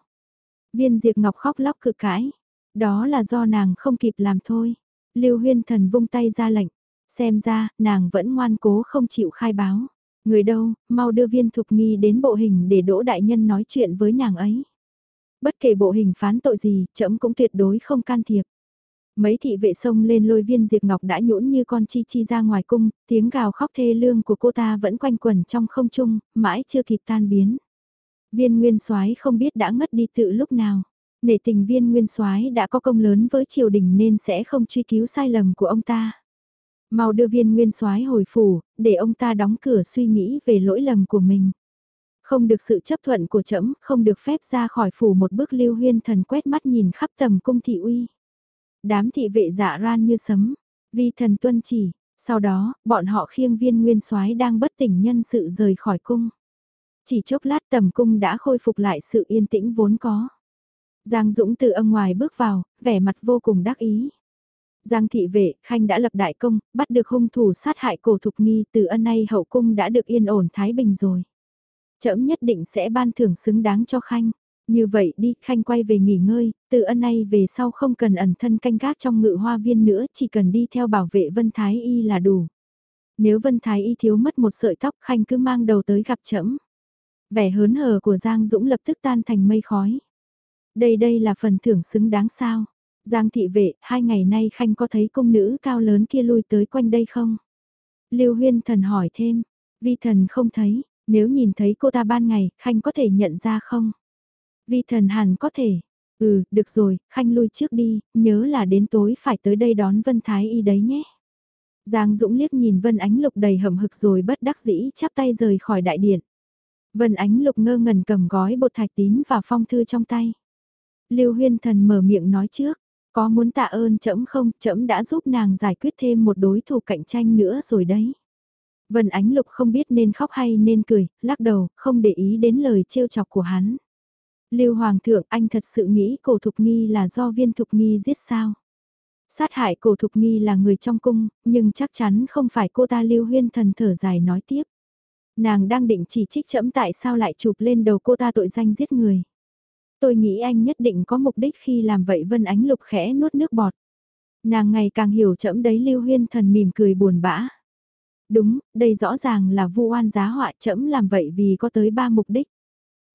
Viên Diệp Ngọc khóc lóc cự cãi. Đó là do nàng không kịp làm thôi. Lưu Huyên Thần vung tay ra lệnh. Xem ra, nàng vẫn ngoan cố không chịu khai báo. Người đâu, mau đưa viên thục nghi đến bộ hình để đỗ đại nhân nói chuyện với nàng ấy. Bất kể bộ hình phán tội gì, trẫm cũng tuyệt đối không can thiệp. Mấy thị vệ sông lên lôi viên Diệp Ngọc đã nhũn như con chi chi ra ngoài cung, tiếng gào khóc thê lương của cô ta vẫn quanh quẩn trong không trung, mãi chưa kịp tan biến. Viên Nguyên Soái không biết đã ngất đi tự lúc nào. Nể tình viên Nguyên Soái đã có công lớn với triều đình nên sẽ không truy cứu sai lầm của ông ta. Mau đưa viên Nguyên Soái hồi phủ, để ông ta đóng cửa suy nghĩ về lỗi lầm của mình. Không được sự chấp thuận của trẫm, không được phép ra khỏi phủ một bước lưu huyên thần quét mắt nhìn khắp tầm cung thị uy. Đám thị vệ dạ ran như sấm, vi thần tuân chỉ, sau đó, bọn họ khiêng viên nguyên soái đang bất tỉnh nhân sự rời khỏi cung. Chỉ chốc lát tầm cung đã khôi phục lại sự yên tĩnh vốn có. Giang Dũng từ âm ngoài bước vào, vẻ mặt vô cùng đắc ý. Giang thị vệ, Khanh đã lập đại công, bắt được hung thủ sát hại cổ thục nghi từ ân nay hậu cung đã được yên ổn thái bình rồi. Trẫm nhất định sẽ ban thưởng xứng đáng cho Khanh. Như vậy đi, Khanh quay về nghỉ ngơi, từ ân nay về sau không cần ẩn thân canh gác trong ngự hoa viên nữa, chỉ cần đi theo bảo vệ Vân Thái Y là đủ. Nếu Vân Thái Y thiếu mất một sợi tóc, Khanh cứ mang đầu tới gặp trẫm. Vẻ hớn hở của Giang Dũng lập tức tan thành mây khói. Đây đây là phần thưởng xứng đáng sao. Giang thị vệ, hai ngày nay Khanh có thấy công nữ cao lớn kia lui tới quanh đây không? Lưu Huyên thần hỏi thêm, vi thần không thấy, nếu nhìn thấy cô ta ban ngày, Khanh có thể nhận ra không? Vi thần hẳn có thể. Ừ, được rồi, Khanh lui trước đi, nhớ là đến tối phải tới đây đón Vân Thái Y đấy nhé. Giang Dũng liếc nhìn Vân Ánh Lục đầy hầm hực rồi bất đắc dĩ chắp tay rời khỏi đại điện. Vân Ánh Lục ngơ ngẩn cầm gói bột thạch tín và phong thư trong tay. Lưu Huyên Thần mở miệng nói trước, có muốn tạ ơn trẫm không, trẫm đã giúp nàng giải quyết thêm một đối thủ cạnh tranh nữa rồi đấy. Vân Ánh Lục không biết nên khóc hay nên cười, lắc đầu, không để ý đến lời trêu chọc của hắn. Lưu Hoàng thượng, anh thật sự nghĩ cổ Thục Nghi là do viên Thục Nghi giết sao? Sát hại cổ thục nghi là người trong cung, nhưng chắc chắn không phải cô ta lưu huyên thần thở dài nói tiếp. Nàng đang định chỉ trích chẫm tại sao lại chụp lên đầu cô ta tội danh giết người. Tôi nghĩ anh nhất định có mục đích khi làm vậy Vân Ánh Lục khẽ nuốt nước bọt. Nàng ngày càng hiểu chẫm đấy lưu huyên thần mỉm cười buồn bã. Đúng, đây rõ ràng là vu oan giá họa chẫm làm vậy vì có tới ba mục đích.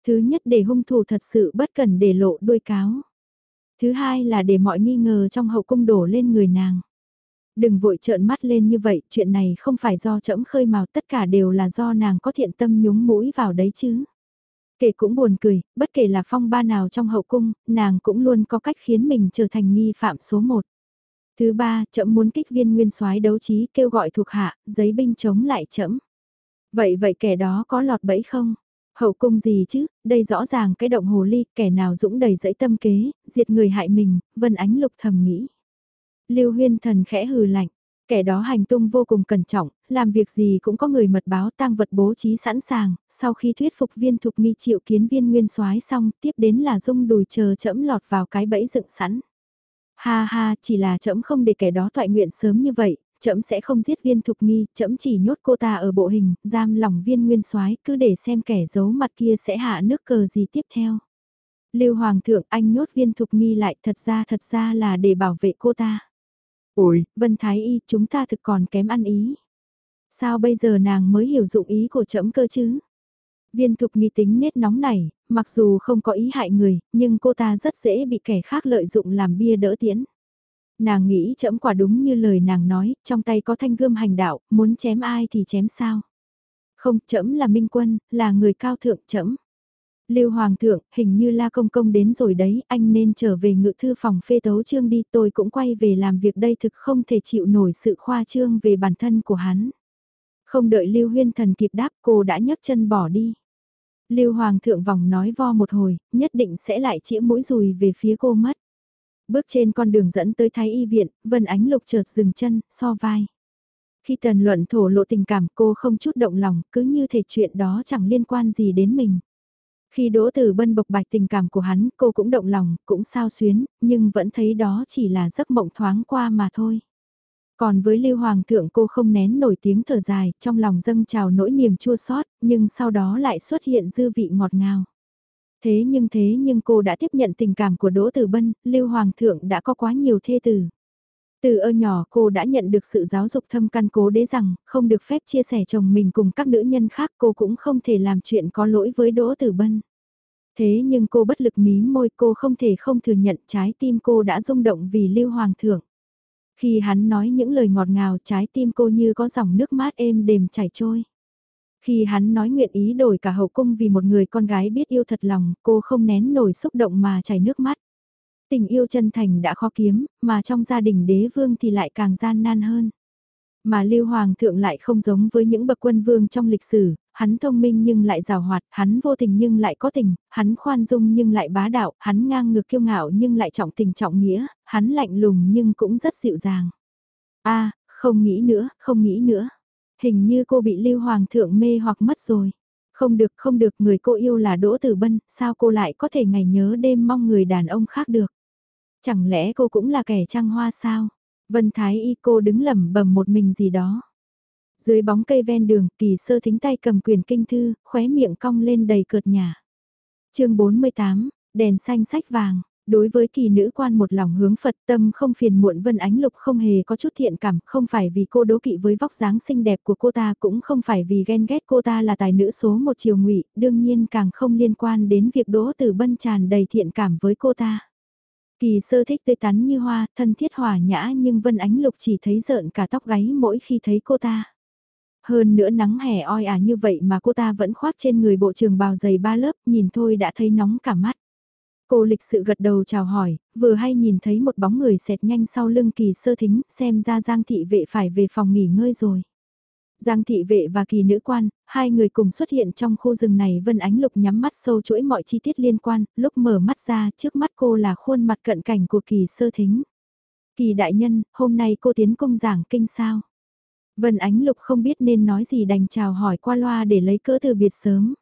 Thứ nhất để hung thủ thật sự bất cần để lộ đuôi cáo. Thứ hai là để mọi nghi ngờ trong hậu cung đổ lên người nàng. Đừng vội trợn mắt lên như vậy, chuyện này không phải do trẫm khơi mào tất cả đều là do nàng có thiện tâm nhúng mũi vào đấy chứ. Kể cũng buồn cười, bất kể là phong ba nào trong hậu cung, nàng cũng luôn có cách khiến mình trở thành nghi phạm số một. Thứ ba, chậm muốn kích viên nguyên soái đấu trí kêu gọi thuộc hạ, giấy binh chống lại chậm Vậy vậy kẻ đó có lọt bẫy không? Hậu cung gì chứ, đây rõ ràng cái động hồ ly, kẻ nào dũng đầy dẫy tâm kế, diệt người hại mình, Vân Ánh Lục thầm nghĩ. Lưu Huyên Thần khẽ hừ lạnh, kẻ đó hành tung vô cùng cẩn trọng, làm việc gì cũng có người mật báo tang vật bố trí sẵn sàng, sau khi thuyết phục viên thục nghi triệu kiến viên nguyên soái xong, tiếp đến là dung đùi chờ chẫm lọt vào cái bẫy dựng sẵn. Ha ha, chỉ là chẫm không để kẻ đó thoại nguyện sớm như vậy, trẫm sẽ không giết viên thục nghi, trẫm chỉ nhốt cô ta ở bộ hình, giam lòng viên nguyên soái cứ để xem kẻ giấu mặt kia sẽ hạ nước cờ gì tiếp theo. Lưu Hoàng thượng anh nhốt viên thục nghi lại thật ra thật ra là để bảo vệ cô ta. Ôi, Vân Thái Y chúng ta thực còn kém ăn ý. Sao bây giờ nàng mới hiểu dụng ý của trẫm cơ chứ? Viên thục nghi tính nết nóng này, mặc dù không có ý hại người, nhưng cô ta rất dễ bị kẻ khác lợi dụng làm bia đỡ tiễn. Nàng nghĩ chẫm quả đúng như lời nàng nói, trong tay có thanh gươm hành đạo, muốn chém ai thì chém sao. Không, chẫm là minh quân, là người cao thượng chẫm. Lưu Hoàng thượng, hình như La Công Công đến rồi đấy, anh nên trở về ngự thư phòng phê tấu trương đi, tôi cũng quay về làm việc đây thực không thể chịu nổi sự khoa trương về bản thân của hắn. Không đợi Lưu Huyên Thần kịp đáp cô đã nhấc chân bỏ đi. Lưu Hoàng thượng vòng nói vo một hồi, nhất định sẽ lại chĩa mũi rùi về phía cô mất. Bước trên con đường dẫn tới Thái Y viện, Vân Ánh Lục chợt dừng chân, so vai. Khi tần luận thổ lộ tình cảm cô không chút động lòng, cứ như thể chuyện đó chẳng liên quan gì đến mình. Khi Đỗ Tử Bân bộc bạch tình cảm của hắn, cô cũng động lòng, cũng sao xuyến, nhưng vẫn thấy đó chỉ là giấc mộng thoáng qua mà thôi. Còn với Lưu Hoàng thượng cô không nén nổi tiếng thở dài, trong lòng dâng trào nỗi niềm chua xót, nhưng sau đó lại xuất hiện dư vị ngọt ngào. Thế nhưng thế nhưng cô đã tiếp nhận tình cảm của Đỗ Tử Bân, Lưu Hoàng thượng đã có quá nhiều thê tử. Từ ơ nhỏ cô đã nhận được sự giáo dục thâm căn cố đế rằng không được phép chia sẻ chồng mình cùng các nữ nhân khác cô cũng không thể làm chuyện có lỗi với Đỗ Tử Bân. Thế nhưng cô bất lực mí môi cô không thể không thừa nhận trái tim cô đã rung động vì Lưu Hoàng thượng. Khi hắn nói những lời ngọt ngào trái tim cô như có dòng nước mát êm đềm chảy trôi. Khi hắn nói nguyện ý đổi cả hậu cung vì một người con gái biết yêu thật lòng, cô không nén nổi xúc động mà chảy nước mắt. Tình yêu chân thành đã khó kiếm, mà trong gia đình đế vương thì lại càng gian nan hơn. Mà Lưu Hoàng thượng lại không giống với những bậc quân vương trong lịch sử, hắn thông minh nhưng lại rào hoạt, hắn vô tình nhưng lại có tình, hắn khoan dung nhưng lại bá đạo, hắn ngang ngược kiêu ngạo nhưng lại trọng tình trọng nghĩa, hắn lạnh lùng nhưng cũng rất dịu dàng. a không nghĩ nữa, không nghĩ nữa. Hình như cô bị Lưu Hoàng thượng mê hoặc mất rồi. Không được không được người cô yêu là Đỗ Tử Bân, sao cô lại có thể ngày nhớ đêm mong người đàn ông khác được. Chẳng lẽ cô cũng là kẻ trăng hoa sao? Vân Thái Y cô đứng lẩm bẩm một mình gì đó. Dưới bóng cây ven đường, kỳ sơ thính tay cầm quyền kinh thư, khóe miệng cong lên đầy cợt nhả chương 48, đèn xanh sách vàng, Đối với kỳ nữ quan một lòng hướng Phật tâm không phiền muộn Vân Ánh Lục không hề có chút thiện cảm, không phải vì cô đố kỵ với vóc dáng xinh đẹp của cô ta cũng không phải vì ghen ghét cô ta là tài nữ số một chiều ngụy đương nhiên càng không liên quan đến việc đỗ từ bân tràn đầy thiện cảm với cô ta. Kỳ sơ thích tươi tắn như hoa, thân thiết hòa nhã nhưng Vân Ánh Lục chỉ thấy rợn cả tóc gáy mỗi khi thấy cô ta. Hơn nữa nắng hè oi ả như vậy mà cô ta vẫn khoác trên người bộ trường bào dày ba lớp, nhìn thôi đã thấy nóng cả mắt. Cô lịch sự gật đầu chào hỏi, vừa hay nhìn thấy một bóng người xẹt nhanh sau lưng kỳ sơ thính, xem ra Giang thị vệ phải về phòng nghỉ ngơi rồi. Giang thị vệ và kỳ nữ quan, hai người cùng xuất hiện trong khu rừng này Vân Ánh Lục nhắm mắt sâu chuỗi mọi chi tiết liên quan, lúc mở mắt ra trước mắt cô là khuôn mặt cận cảnh của kỳ sơ thính. Kỳ đại nhân, hôm nay cô tiến công giảng kinh sao? Vân Ánh Lục không biết nên nói gì đành chào hỏi qua loa để lấy cỡ từ biệt sớm.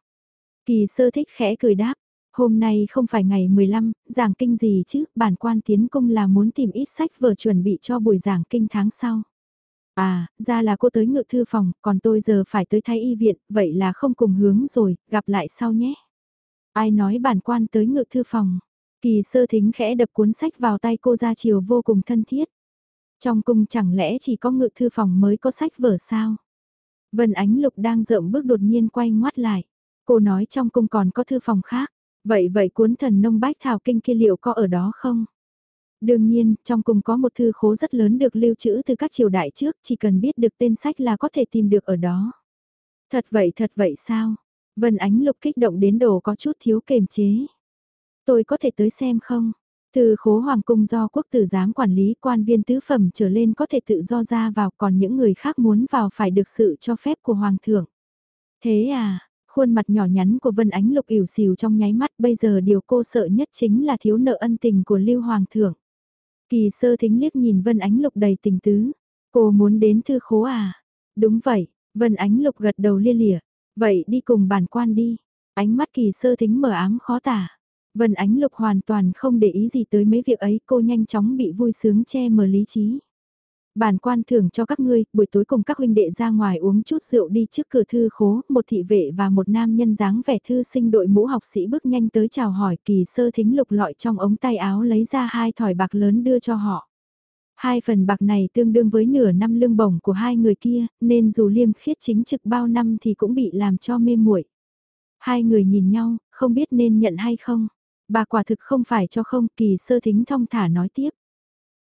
Kỳ sơ thích khẽ cười đáp, Hôm nay không phải ngày 15, giảng kinh gì chứ, bản quan tiến công là muốn tìm ít sách vừa chuẩn bị cho buổi giảng kinh tháng sau. À, ra là cô tới ngự thư phòng, còn tôi giờ phải tới thái y viện, vậy là không cùng hướng rồi, gặp lại sau nhé. Ai nói bản quan tới ngự thư phòng, kỳ sơ thính khẽ đập cuốn sách vào tay cô ra chiều vô cùng thân thiết. Trong cung chẳng lẽ chỉ có ngự thư phòng mới có sách vở sao? Vân Ánh Lục đang rợm bước đột nhiên quay ngoắt lại. Cô nói trong cung còn có thư phòng khác. Vậy vậy cuốn thần nông bách thảo kinh kia liệu có ở đó không? Đương nhiên, trong cung có một thư khố rất lớn được lưu trữ từ các triều đại trước, chỉ cần biết được tên sách là có thể tìm được ở đó. Thật vậy thật vậy sao? Vân Ánh Lục kích động đến đồ có chút thiếu kềm chế. Tôi có thể tới xem không? Thư khố hoàng cung do quốc tử giám quản lý quan viên tứ phẩm trở lên có thể tự do ra vào còn những người khác muốn vào phải được sự cho phép của hoàng thượng. Thế à, khuôn mặt nhỏ nhắn của Vân Ánh Lục ỉu xìu trong nháy mắt bây giờ điều cô sợ nhất chính là thiếu nợ ân tình của Lưu Hoàng thượng. Kỳ sơ thính liếc nhìn Vân Ánh Lục đầy tình tứ. Cô muốn đến thư khố à? Đúng vậy, Vân Ánh Lục gật đầu lia lịa. Vậy đi cùng bản quan đi. Ánh mắt kỳ sơ thính mở ám khó tả. Vân Ánh Lục hoàn toàn không để ý gì tới mấy việc ấy, cô nhanh chóng bị vui sướng che mờ lý trí. Bản quan thưởng cho các ngươi, buổi tối cùng các huynh đệ ra ngoài uống chút rượu đi trước cửa thư khố, một thị vệ và một nam nhân dáng vẻ thư sinh đội mũ học sĩ bước nhanh tới chào hỏi kỳ sơ thính lục lọi trong ống tay áo lấy ra hai thỏi bạc lớn đưa cho họ. Hai phần bạc này tương đương với nửa năm lương bổng của hai người kia, nên dù liêm khiết chính trực bao năm thì cũng bị làm cho mê muội. Hai người nhìn nhau, không biết nên nhận hay không. Bà quả thực không phải cho không, kỳ sơ thính thong thả nói tiếp.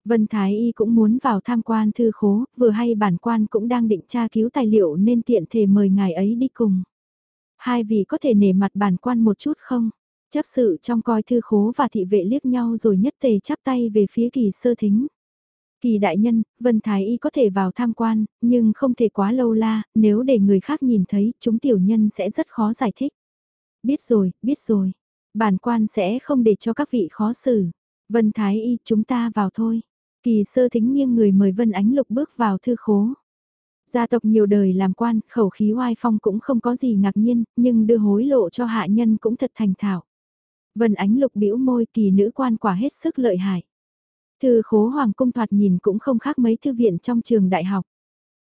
Vân Thái Y cũng muốn vào tham quan thư khố, vừa hay bản quan cũng đang định tra cứu tài liệu nên tiện thể mời ngài ấy đi cùng. Hai vị có thể nể mặt bản quan một chút không? Chấp sự trong coi thư khố và thị vệ liếc nhau rồi nhất tề chắp tay về phía kỳ sơ thính. Kỳ đại nhân, Vân Thái Y có thể vào tham quan, nhưng không thể quá lâu la, nếu để người khác nhìn thấy, chúng tiểu nhân sẽ rất khó giải thích. Biết rồi, biết rồi. Bản quan sẽ không để cho các vị khó xử. Vân Thái Y, chúng ta vào thôi. Kỳ sơ thính nghiêng người mời Vân Ánh Lục bước vào thư khố. Gia tộc nhiều đời làm quan, khẩu khí oai phong cũng không có gì ngạc nhiên, nhưng đưa hối lộ cho hạ nhân cũng thật thành thạo. Vân Ánh Lục bĩu môi kỳ nữ quan quả hết sức lợi hại. Thư khố hoàng cung thoạt nhìn cũng không khác mấy thư viện trong trường đại học.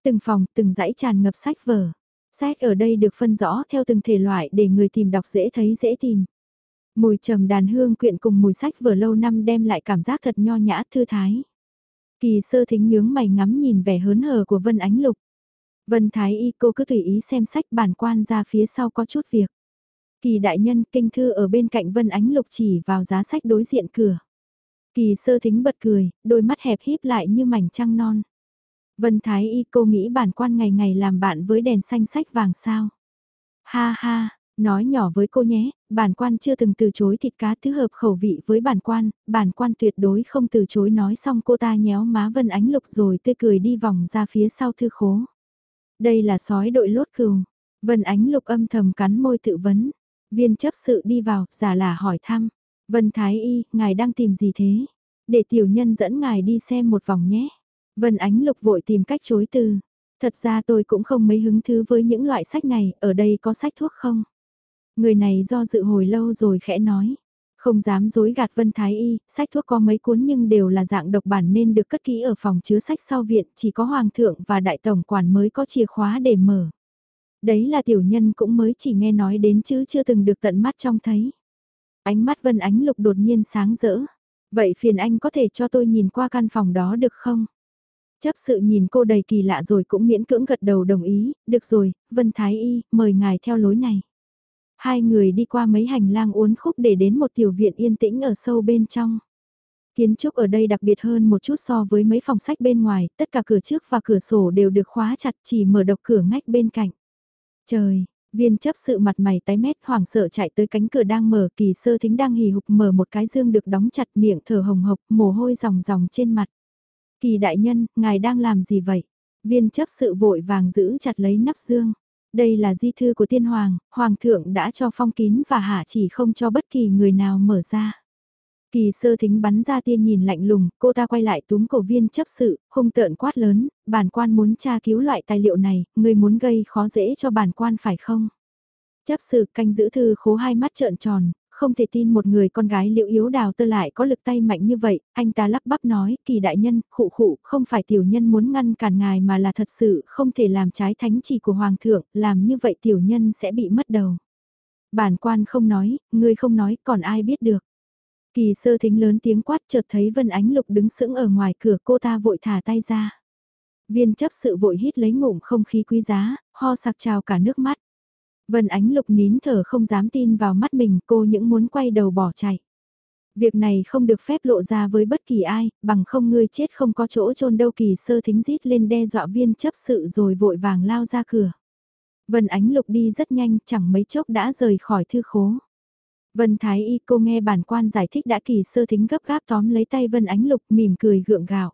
Từng phòng, từng dãy tràn ngập sách vở. Sách ở đây được phân rõ theo từng thể loại để người tìm đọc dễ thấy dễ tìm. Mùi trầm đàn hương quyện cùng mùi sách vở lâu năm đem lại cảm giác thật nho nhã thư thái. Kỳ sơ thính nhướng mày ngắm nhìn vẻ hớn hở của Vân Ánh Lục. Vân Thái Y cô cứ tùy ý xem sách bản quan ra phía sau có chút việc. Kỳ đại nhân kinh thư ở bên cạnh Vân Ánh Lục chỉ vào giá sách đối diện cửa. Kỳ sơ thính bật cười, đôi mắt hẹp híp lại như mảnh trăng non. Vân Thái Y cô nghĩ bản quan ngày ngày làm bạn với đèn xanh sách vàng sao. Ha ha, Nói nhỏ với cô nhé, bản quan chưa từng từ chối thịt cá thứ hợp khẩu vị với bản quan, bản quan tuyệt đối không từ chối nói xong cô ta nhéo má Vân Ánh Lục rồi tươi cười đi vòng ra phía sau thư khố. Đây là sói đội lốt cừu. Vân Ánh Lục âm thầm cắn môi tự vấn. Viên chấp sự đi vào, giả là hỏi thăm. Vân Thái Y, ngài đang tìm gì thế? Để tiểu nhân dẫn ngài đi xem một vòng nhé. Vân Ánh Lục vội tìm cách chối từ. Thật ra tôi cũng không mấy hứng thứ với những loại sách này, ở đây có sách thuốc không? Người này do dự hồi lâu rồi khẽ nói. Không dám dối gạt Vân Thái Y, sách thuốc có mấy cuốn nhưng đều là dạng độc bản nên được cất kỹ ở phòng chứa sách sau viện, chỉ có Hoàng thượng và Đại Tổng quản mới có chìa khóa để mở. Đấy là tiểu nhân cũng mới chỉ nghe nói đến chứ chưa từng được tận mắt trông thấy. Ánh mắt Vân Ánh Lục đột nhiên sáng rỡ. Vậy phiền anh có thể cho tôi nhìn qua căn phòng đó được không? Chấp sự nhìn cô đầy kỳ lạ rồi cũng miễn cưỡng gật đầu đồng ý, được rồi, Vân Thái Y, mời ngài theo lối này. Hai người đi qua mấy hành lang uốn khúc để đến một tiểu viện yên tĩnh ở sâu bên trong. Kiến trúc ở đây đặc biệt hơn một chút so với mấy phòng sách bên ngoài, tất cả cửa trước và cửa sổ đều được khóa chặt chỉ mở độc cửa ngách bên cạnh. Trời, viên chấp sự mặt mày tái mét hoảng sợ chạy tới cánh cửa đang mở kỳ sơ thính đang hì hục mở một cái dương được đóng chặt miệng thở hồng hộc mồ hôi ròng ròng trên mặt. Kỳ đại nhân, ngài đang làm gì vậy? Viên chấp sự vội vàng giữ chặt lấy nắp dương. Đây là di thư của tiên hoàng, hoàng thượng đã cho phong kín và hạ chỉ không cho bất kỳ người nào mở ra. Kỳ sơ thính bắn ra tiên nhìn lạnh lùng, cô ta quay lại túm cổ viên chấp sự, hung tợn quát lớn, bản quan muốn tra cứu loại tài liệu này, người muốn gây khó dễ cho bản quan phải không? Chấp sự canh giữ thư khố hai mắt trợn tròn, không thể tin một người con gái liệu yếu đào tơ lại có lực tay mạnh như vậy, anh ta lắp bắp nói, kỳ đại nhân, khụ khụ, không phải tiểu nhân muốn ngăn cản ngài mà là thật sự không thể làm trái thánh chỉ của Hoàng thượng, làm như vậy tiểu nhân sẽ bị mất đầu. Bản quan không nói, người không nói, còn ai biết được. Kỳ sơ thính lớn tiếng quát chợt thấy Vân Ánh Lục đứng sững ở ngoài cửa cô ta vội thả tay ra. Viên chấp sự vội hít lấy ngụm không khí quý giá, ho sặc trào cả nước mắt. Vân Ánh Lục nín thở không dám tin vào mắt mình cô những muốn quay đầu bỏ chạy. Việc này không được phép lộ ra với bất kỳ ai, bằng không ngươi chết không có chỗ chôn đâu kỳ sơ thính rít lên đe dọa viên chấp sự rồi vội vàng lao ra cửa. Vân Ánh Lục đi rất nhanh chẳng mấy chốc đã rời khỏi thư khố. Vân Thái Y cô nghe bản quan giải thích đã kỳ sơ thính gấp gáp tóm lấy tay Vân Ánh Lục mỉm cười gượng gạo.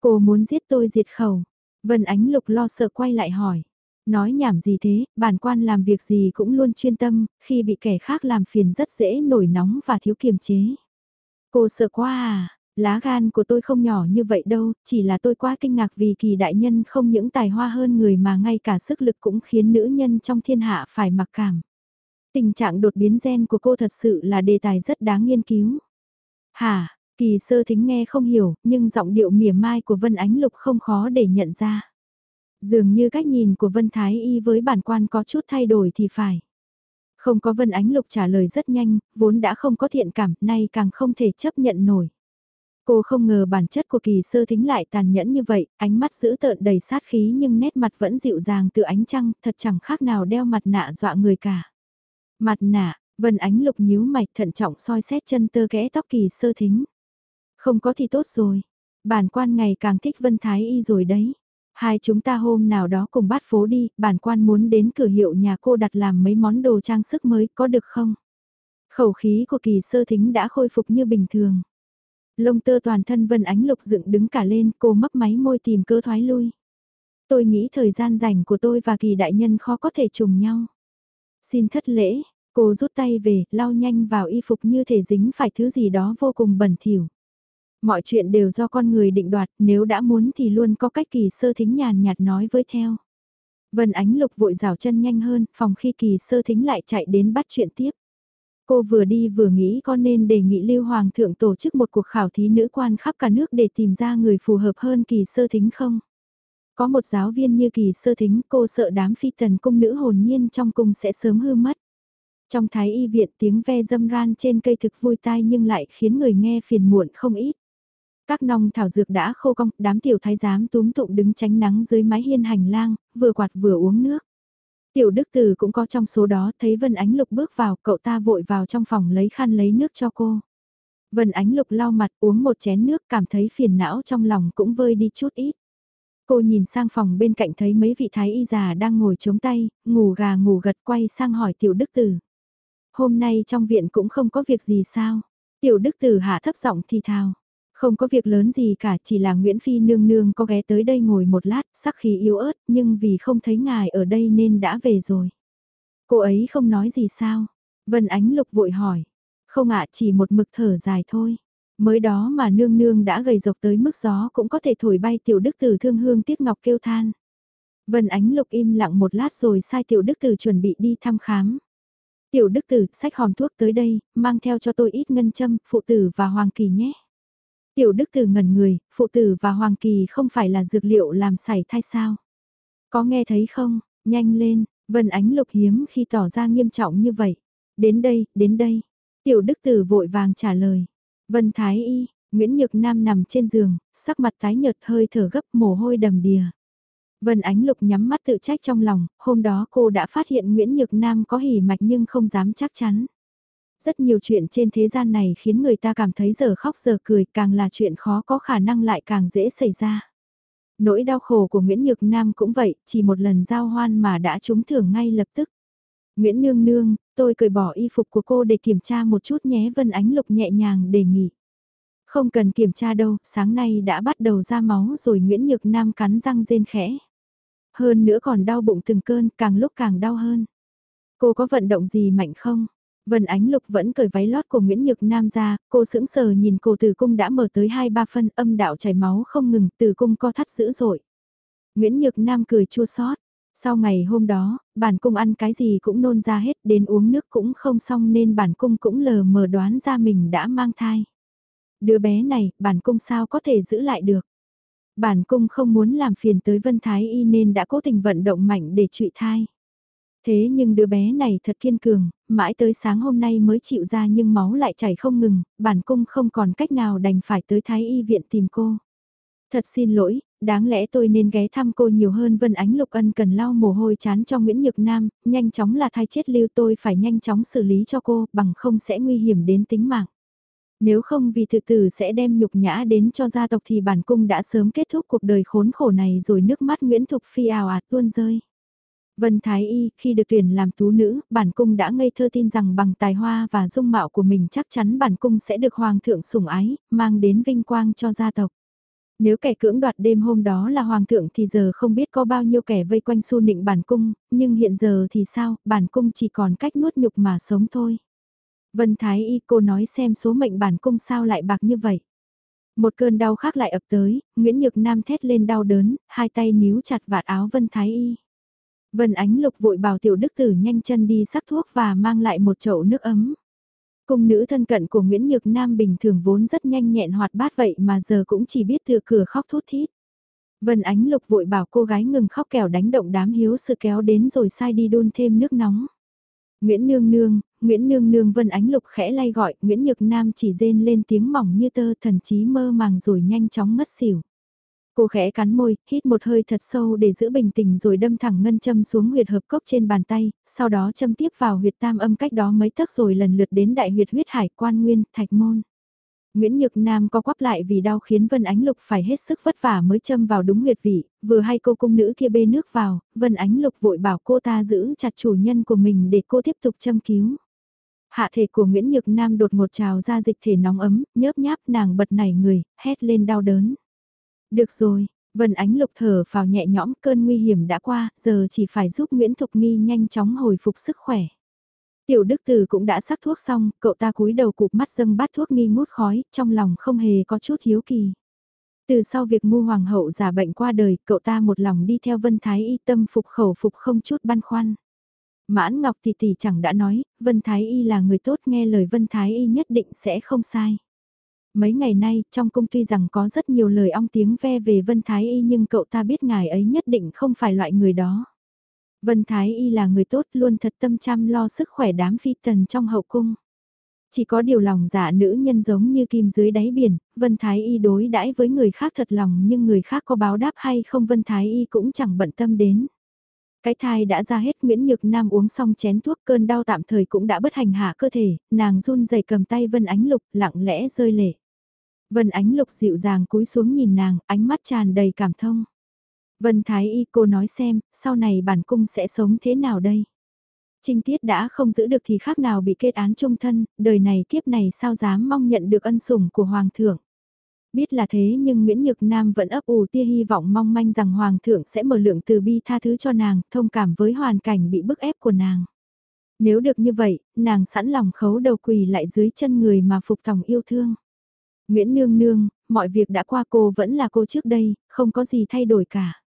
Cô muốn giết tôi diệt khẩu. Vân Ánh Lục lo sợ quay lại hỏi. Nói nhảm gì thế, bản quan làm việc gì cũng luôn chuyên tâm, khi bị kẻ khác làm phiền rất dễ nổi nóng và thiếu kiềm chế. Cô sợ quá à, lá gan của tôi không nhỏ như vậy đâu, chỉ là tôi quá kinh ngạc vì kỳ đại nhân không những tài hoa hơn người mà ngay cả sức lực cũng khiến nữ nhân trong thiên hạ phải mặc cảm. Tình trạng đột biến gen của cô thật sự là đề tài rất đáng nghiên cứu. Hả, kỳ sơ thính nghe không hiểu, nhưng giọng điệu mỉa mai của Vân Ánh Lục không khó để nhận ra. Dường như cách nhìn của Vân Thái Y với bản quan có chút thay đổi thì phải. Không có Vân Ánh Lục trả lời rất nhanh, vốn đã không có thiện cảm, nay càng không thể chấp nhận nổi. Cô không ngờ bản chất của kỳ sơ thính lại tàn nhẫn như vậy, ánh mắt dữ tợn đầy sát khí nhưng nét mặt vẫn dịu dàng từ ánh trăng, thật chẳng khác nào đeo mặt nạ dọa người cả. Mặt nạ, Vân Ánh Lục nhíu mày thận trọng soi xét chân tơ kẽ tóc kỳ sơ thính. Không có thì tốt rồi. Bản quan ngày càng thích Vân Thái Y rồi đấy. Hai chúng ta hôm nào đó cùng bát phố đi, bản quan muốn đến cửa hiệu nhà cô đặt làm mấy món đồ trang sức mới, có được không? Khẩu khí của kỳ sơ thính đã khôi phục như bình thường. Lông tơ toàn thân Vân Ánh Lục dựng đứng cả lên, cô mấp máy môi tìm cơ thoái lui. Tôi nghĩ thời gian rảnh của tôi và kỳ đại nhân khó có thể trùng nhau. Xin thất lễ, cô rút tay về, lau nhanh vào y phục như thể dính phải thứ gì đó vô cùng bẩn thỉu. Mọi chuyện đều do con người định đoạt, nếu đã muốn thì luôn có cách kỳ sơ thính nhàn nhạt nói với theo. Vân Ánh Lục vội rào chân nhanh hơn, phòng khi kỳ sơ thính lại chạy đến bắt chuyện tiếp. Cô vừa đi vừa nghĩ có nên đề nghị Lưu Hoàng thượng tổ chức một cuộc khảo thí nữ quan khắp cả nước để tìm ra người phù hợp hơn kỳ sơ thính không? Có một giáo viên như kỳ sơ thính cô sợ đám phi tần cung nữ hồn nhiên trong cung sẽ sớm hư mất. Trong thái y viện tiếng ve dâm ran trên cây thực vui tai nhưng lại khiến người nghe phiền muộn không ít. Các nong thảo dược đã khô cong, đám tiểu thái giám túm tụng đứng tránh nắng dưới mái hiên hành lang, vừa quạt vừa uống nước. Tiểu đức tử cũng có trong số đó, thấy Vân Ánh Lục bước vào, cậu ta vội vào trong phòng lấy khăn lấy nước cho cô. Vân Ánh Lục lau mặt uống một chén nước cảm thấy phiền não trong lòng cũng vơi đi chút ít. Cô nhìn sang phòng bên cạnh thấy mấy vị thái y già đang ngồi chống tay, ngủ gà ngủ gật quay sang hỏi tiểu đức tử. Hôm nay trong viện cũng không có việc gì sao? Tiểu đức tử hạ thấp giọng thì thào. Không có việc lớn gì cả, chỉ là Nguyễn Phi nương nương có ghé tới đây ngồi một lát, sắc khí yếu ớt, nhưng vì không thấy ngài ở đây nên đã về rồi. Cô ấy không nói gì sao? Vân Ánh Lục vội hỏi. Không ạ, chỉ một mực thở dài thôi. Mới đó mà nương nương đã gầy rộc tới mức gió cũng có thể thổi bay tiểu đức tử thương hương tiếc ngọc kêu than. Vân Ánh Lục im lặng một lát rồi sai tiểu đức tử chuẩn bị đi thăm khám. Tiểu đức tử, sách hòm thuốc tới đây, mang theo cho tôi ít ngân châm, phụ tử và hoàng kỳ nhé. Tiểu đức tử ngẩn người, phụ tử và hoàng kỳ không phải là dược liệu làm sảy thai sao. Có nghe thấy không, nhanh lên, Vân Ánh Lục hiếm khi tỏ ra nghiêm trọng như vậy. Đến đây, đến đây. Tiểu đức tử vội vàng trả lời. Vân Thái Y, Nguyễn Nhược Nam nằm trên giường, sắc mặt tái nhợt hơi thở gấp mồ hôi đầm đìa. Vân Ánh Lục nhắm mắt tự trách trong lòng, hôm đó cô đã phát hiện Nguyễn Nhược Nam có hỉ mạch nhưng không dám chắc chắn. Rất nhiều chuyện trên thế gian này khiến người ta cảm thấy giờ khóc giờ cười càng là chuyện khó có khả năng lại càng dễ xảy ra. Nỗi đau khổ của Nguyễn Nhược Nam cũng vậy, chỉ một lần giao hoan mà đã trúng thưởng ngay lập tức. Nguyễn Nương Nương, tôi cởi bỏ y phục của cô để kiểm tra một chút nhé Vân Ánh Lục nhẹ nhàng đề nghị. Không cần kiểm tra đâu, sáng nay đã bắt đầu ra máu rồi Nguyễn Nhược Nam cắn răng rên khẽ. Hơn nữa còn đau bụng từng cơn, càng lúc càng đau hơn. Cô có vận động gì mạnh không? Vân Ánh Lục vẫn cởi váy lót của Nguyễn Nhược Nam ra, cô sững sờ nhìn cô tử cung đã mở tới 2-3 phân âm đạo chảy máu không ngừng, tử cung co thắt dữ dội. Nguyễn Nhược Nam cười chua xót Sau ngày hôm đó, bản cung ăn cái gì cũng nôn ra hết, đến uống nước cũng không xong nên bản cung cũng lờ mờ đoán ra mình đã mang thai. Đứa bé này, bản cung sao có thể giữ lại được. Bản cung không muốn làm phiền tới Vân Thái Y nên đã cố tình vận động mạnh để trụy thai. Thế nhưng đứa bé này thật kiên cường, mãi tới sáng hôm nay mới chịu ra nhưng máu lại chảy không ngừng, bản cung không còn cách nào đành phải tới Thái Y viện tìm cô. Thật xin lỗi, đáng lẽ tôi nên ghé thăm cô nhiều hơn Vân Ánh Lục Ân cần lau mồ hôi chán cho Nguyễn Nhược Nam, nhanh chóng là thai chết lưu tôi phải nhanh chóng xử lý cho cô, bằng không sẽ nguy hiểm đến tính mạng. Nếu không vì thực tử sẽ đem nhục nhã đến cho gia tộc thì bản cung đã sớm kết thúc cuộc đời khốn khổ này rồi nước mắt Nguyễn Thục Phi ào ạt tuôn rơi. Vân Thái Y, khi được tuyển làm tú nữ, bản cung đã ngây thơ tin rằng bằng tài hoa và dung mạo của mình chắc chắn bản cung sẽ được hoàng thượng sủng ái, mang đến vinh quang cho gia tộc. Nếu kẻ cưỡng đoạt đêm hôm đó là hoàng thượng thì giờ không biết có bao nhiêu kẻ vây quanh su nịnh bản cung, nhưng hiện giờ thì sao, bản cung chỉ còn cách nuốt nhục mà sống thôi. Vân Thái Y cô nói xem số mệnh bản cung sao lại bạc như vậy. Một cơn đau khác lại ập tới, Nguyễn Nhược Nam thét lên đau đớn, hai tay níu chặt vạt áo Vân Thái Y. Vân Ánh Lục vội bảo tiểu đức tử nhanh chân đi sắc thuốc và mang lại một chậu nước ấm. Cung nữ thân cận của Nguyễn Nhược Nam bình thường vốn rất nhanh nhẹn hoạt bát vậy mà giờ cũng chỉ biết thừa cửa khóc thút thít. Vân Ánh Lục vội bảo cô gái ngừng khóc kẻo đánh động đám hiếu sự kéo đến rồi sai đi đun thêm nước nóng. Nguyễn Nương Nương, Nguyễn Nương Nương Vân Ánh Lục khẽ lay gọi, Nguyễn Nhược Nam chỉ rên lên tiếng mỏng như tơ thần chí mơ màng rồi nhanh chóng ngất xỉu. Cô khẽ cắn môi, hít một hơi thật sâu để giữ bình tĩnh rồi đâm thẳng ngân châm xuống huyệt hợp cốc trên bàn tay, sau đó châm tiếp vào huyệt tam âm cách đó mấy tấc rồi lần lượt đến đại huyệt huyết hải quan nguyên, thạch môn. Nguyễn Nhược Nam co quắp lại vì đau khiến Vân Ánh Lục phải hết sức vất vả mới châm vào đúng huyệt vị, vừa hay cô cung nữ kia bê nước vào, Vân Ánh Lục vội bảo cô ta giữ chặt chủ nhân của mình để cô tiếp tục châm cứu. Hạ thể của Nguyễn Nhược Nam đột ngột trào ra dịch thể nóng ấm, nhớp nháp nàng bật nảy người, hét lên đau đớn. Được rồi, Vân Ánh Lục thở vào nhẹ nhõm cơn nguy hiểm đã qua, giờ chỉ phải giúp Nguyễn Thục Nghi nhanh chóng hồi phục sức khỏe. Tiểu Đức Từ cũng đã sắc thuốc xong, cậu ta cúi đầu cụp mắt dâng bát thuốc nghi ngút khói, trong lòng không hề có chút hiếu kỳ. Từ sau việc ngu hoàng hậu giả bệnh qua đời, cậu ta một lòng đi theo Vân Thái Y tâm phục khẩu phục không chút băn khoăn. Mãn Ngọc tỷ tỷ chẳng đã nói, Vân Thái Y là người tốt nghe lời Vân Thái Y nhất định sẽ không sai. Mấy ngày nay, trong cung tuy rằng có rất nhiều lời ong tiếng ve về Vân Thái Y nhưng cậu ta biết ngài ấy nhất định không phải loại người đó. Vân Thái Y là người tốt luôn thật tâm chăm lo sức khỏe đám phi tần trong hậu cung. Chỉ có điều lòng dạ nữ nhân giống như kim dưới đáy biển, Vân Thái Y đối đãi với người khác thật lòng nhưng người khác có báo đáp hay không Vân Thái Y cũng chẳng bận tâm đến. Cái thai đã ra hết Nguyễn Nhược Nam uống xong chén thuốc cơn đau tạm thời cũng đã bất hành hạ cơ thể, nàng run rẩy cầm tay Vân Ánh Lục lặng lẽ rơi lệ. Vân Ánh Lục dịu dàng cúi xuống nhìn nàng, ánh mắt tràn đầy cảm thông. Vân Thái Y cô nói xem, sau này bản cung sẽ sống thế nào đây? Trinh tiết đã không giữ được thì khác nào bị kết án trung thân, đời này kiếp này sao dám mong nhận được ân sủng của Hoàng thượng. Biết là thế nhưng Nguyễn Nhược Nam vẫn ấp ủ tia hy vọng mong manh rằng Hoàng thượng sẽ mở lượng từ bi tha thứ cho nàng, thông cảm với hoàn cảnh bị bức ép của nàng. Nếu được như vậy, nàng sẵn lòng khấu đầu quỳ lại dưới chân người mà phục tòng yêu thương. Nguyễn Nương Nương, mọi việc đã qua cô vẫn là cô trước đây, không có gì thay đổi cả.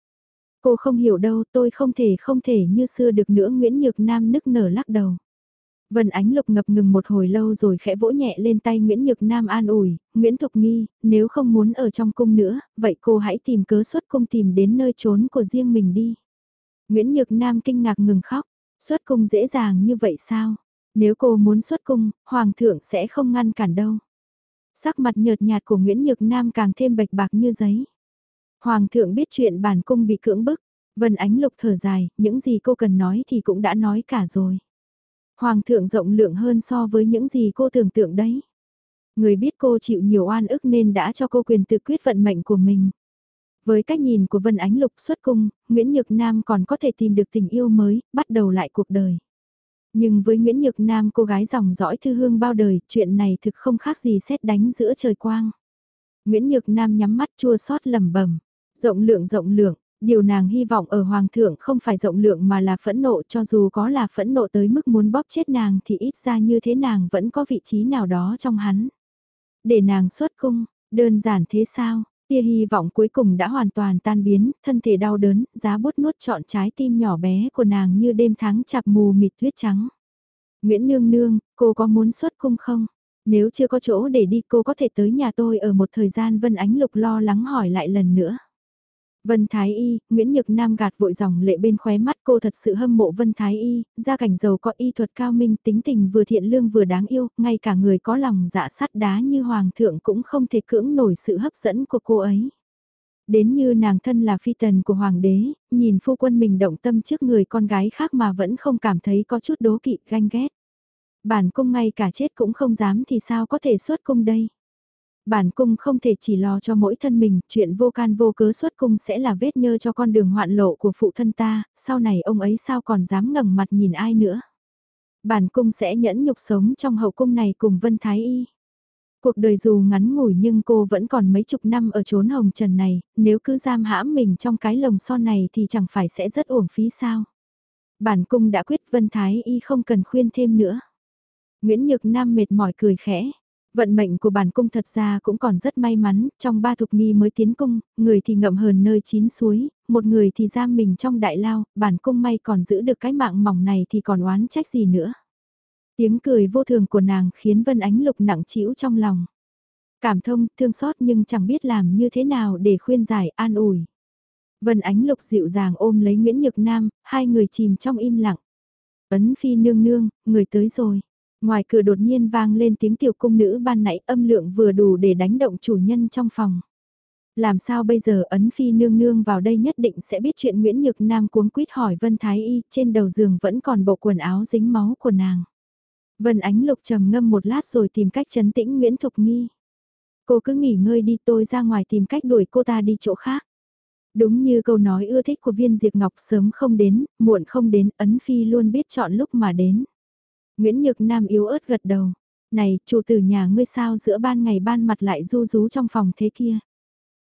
Cô không hiểu đâu, tôi không thể không thể như xưa được nữa Nguyễn Nhược Nam nức nở lắc đầu. Vân Ánh Lục ngập ngừng một hồi lâu rồi khẽ vỗ nhẹ lên tay Nguyễn Nhược Nam an ủi, Nguyễn Thục Nghi, nếu không muốn ở trong cung nữa, vậy cô hãy tìm cớ xuất cung tìm đến nơi trốn của riêng mình đi. Nguyễn Nhược Nam kinh ngạc ngừng khóc, xuất cung dễ dàng như vậy sao? Nếu cô muốn xuất cung, Hoàng thượng sẽ không ngăn cản đâu. Sắc mặt nhợt nhạt của Nguyễn Nhược Nam càng thêm bạch bạc như giấy. Hoàng thượng biết chuyện bản cung bị cưỡng bức, Vân Ánh Lục thở dài, những gì cô cần nói thì cũng đã nói cả rồi. Hoàng thượng rộng lượng hơn so với những gì cô tưởng tượng đấy. Người biết cô chịu nhiều oan ức nên đã cho cô quyền tự quyết vận mệnh của mình. Với cách nhìn của Vân Ánh Lục xuất cung, Nguyễn Nhược Nam còn có thể tìm được tình yêu mới, bắt đầu lại cuộc đời. Nhưng với Nguyễn Nhược Nam cô gái dòng dõi thư hương bao đời, chuyện này thực không khác gì xét đánh giữa trời quang. Nguyễn Nhược Nam nhắm mắt chua xót lẩm bẩm Rộng lượng rộng lượng, điều nàng hy vọng ở Hoàng thượng không phải rộng lượng mà là phẫn nộ cho dù có là phẫn nộ tới mức muốn bóp chết nàng thì ít ra như thế nàng vẫn có vị trí nào đó trong hắn. Để nàng xuất cung, đơn giản thế sao, Tia hy vọng cuối cùng đã hoàn toàn tan biến, thân thể đau đớn, giá bút nuốt trọn trái tim nhỏ bé của nàng như đêm tháng chạp mù mịt tuyết trắng. Nguyễn Nương Nương, cô có muốn xuất cung không? Nếu chưa có chỗ để đi cô có thể tới nhà tôi ở một thời gian Vân Ánh Lục lo lắng hỏi lại lần nữa. Vân Thái Y, Nguyễn Nhược Nam gạt vội dòng lệ bên khóe mắt cô thật sự hâm mộ Vân Thái Y, gia cảnh giàu có y thuật cao minh tính tình vừa thiện lương vừa đáng yêu, ngay cả người có lòng dạ sắt đá như Hoàng thượng cũng không thể cưỡng nổi sự hấp dẫn của cô ấy. Đến như nàng thân là phi tần của Hoàng đế, nhìn phu quân mình động tâm trước người con gái khác mà vẫn không cảm thấy có chút đố kỵ ganh ghét. Bản cung ngay cả chết cũng không dám thì sao có thể xuất cung đây. Bản cung không thể chỉ lo cho mỗi thân mình, chuyện vô can vô cớ xuất cung sẽ là vết nhơ cho con đường hoạn lộ của phụ thân ta, sau này ông ấy sao còn dám ngẩng mặt nhìn ai nữa. Bản cung sẽ nhẫn nhục sống trong hậu cung này cùng Vân Thái Y. Cuộc đời dù ngắn ngủi nhưng cô vẫn còn mấy chục năm ở chốn hồng trần này, nếu cứ giam hãm mình trong cái lồng son này thì chẳng phải sẽ rất uổng phí sao. Bản cung đã quyết Vân Thái Y không cần khuyên thêm nữa. Nguyễn Nhược Nam mệt mỏi cười khẽ. Vận mệnh của bản cung thật ra cũng còn rất may mắn, trong ba thục nghi mới tiến cung, người thì ngậm hờn nơi chín suối, một người thì giam mình trong đại lao, bản cung may còn giữ được cái mạng mỏng này thì còn oán trách gì nữa. Tiếng cười vô thường của nàng khiến Vân Ánh Lục nặng trĩu trong lòng. Cảm thông, thương xót nhưng chẳng biết làm như thế nào để khuyên giải an ủi. Vân Ánh Lục dịu dàng ôm lấy Nguyễn Nhược Nam, hai người chìm trong im lặng. Ấn phi nương nương, người tới rồi. Ngoài cửa đột nhiên vang lên tiếng tiểu cung nữ ban nãy âm lượng vừa đủ để đánh động chủ nhân trong phòng. Làm sao bây giờ ấn phi nương nương vào đây nhất định sẽ biết chuyện Nguyễn Nhược Nam cuống quýt hỏi Vân Thái Y trên đầu giường vẫn còn bộ quần áo dính máu của nàng. Vân Ánh Lục trầm ngâm một lát rồi tìm cách chấn tĩnh Nguyễn Thục Nghi. Cô cứ nghỉ ngơi đi tôi ra ngoài tìm cách đuổi cô ta đi chỗ khác. Đúng như câu nói ưa thích của viên Diệp Ngọc sớm không đến, muộn không đến, Ấn Phi luôn biết chọn lúc mà đến. Nguyễn Nhược Nam yếu ớt gật đầu. Này, chủ tử nhà ngươi sao giữa ban ngày ban mặt lại du rú trong phòng thế kia.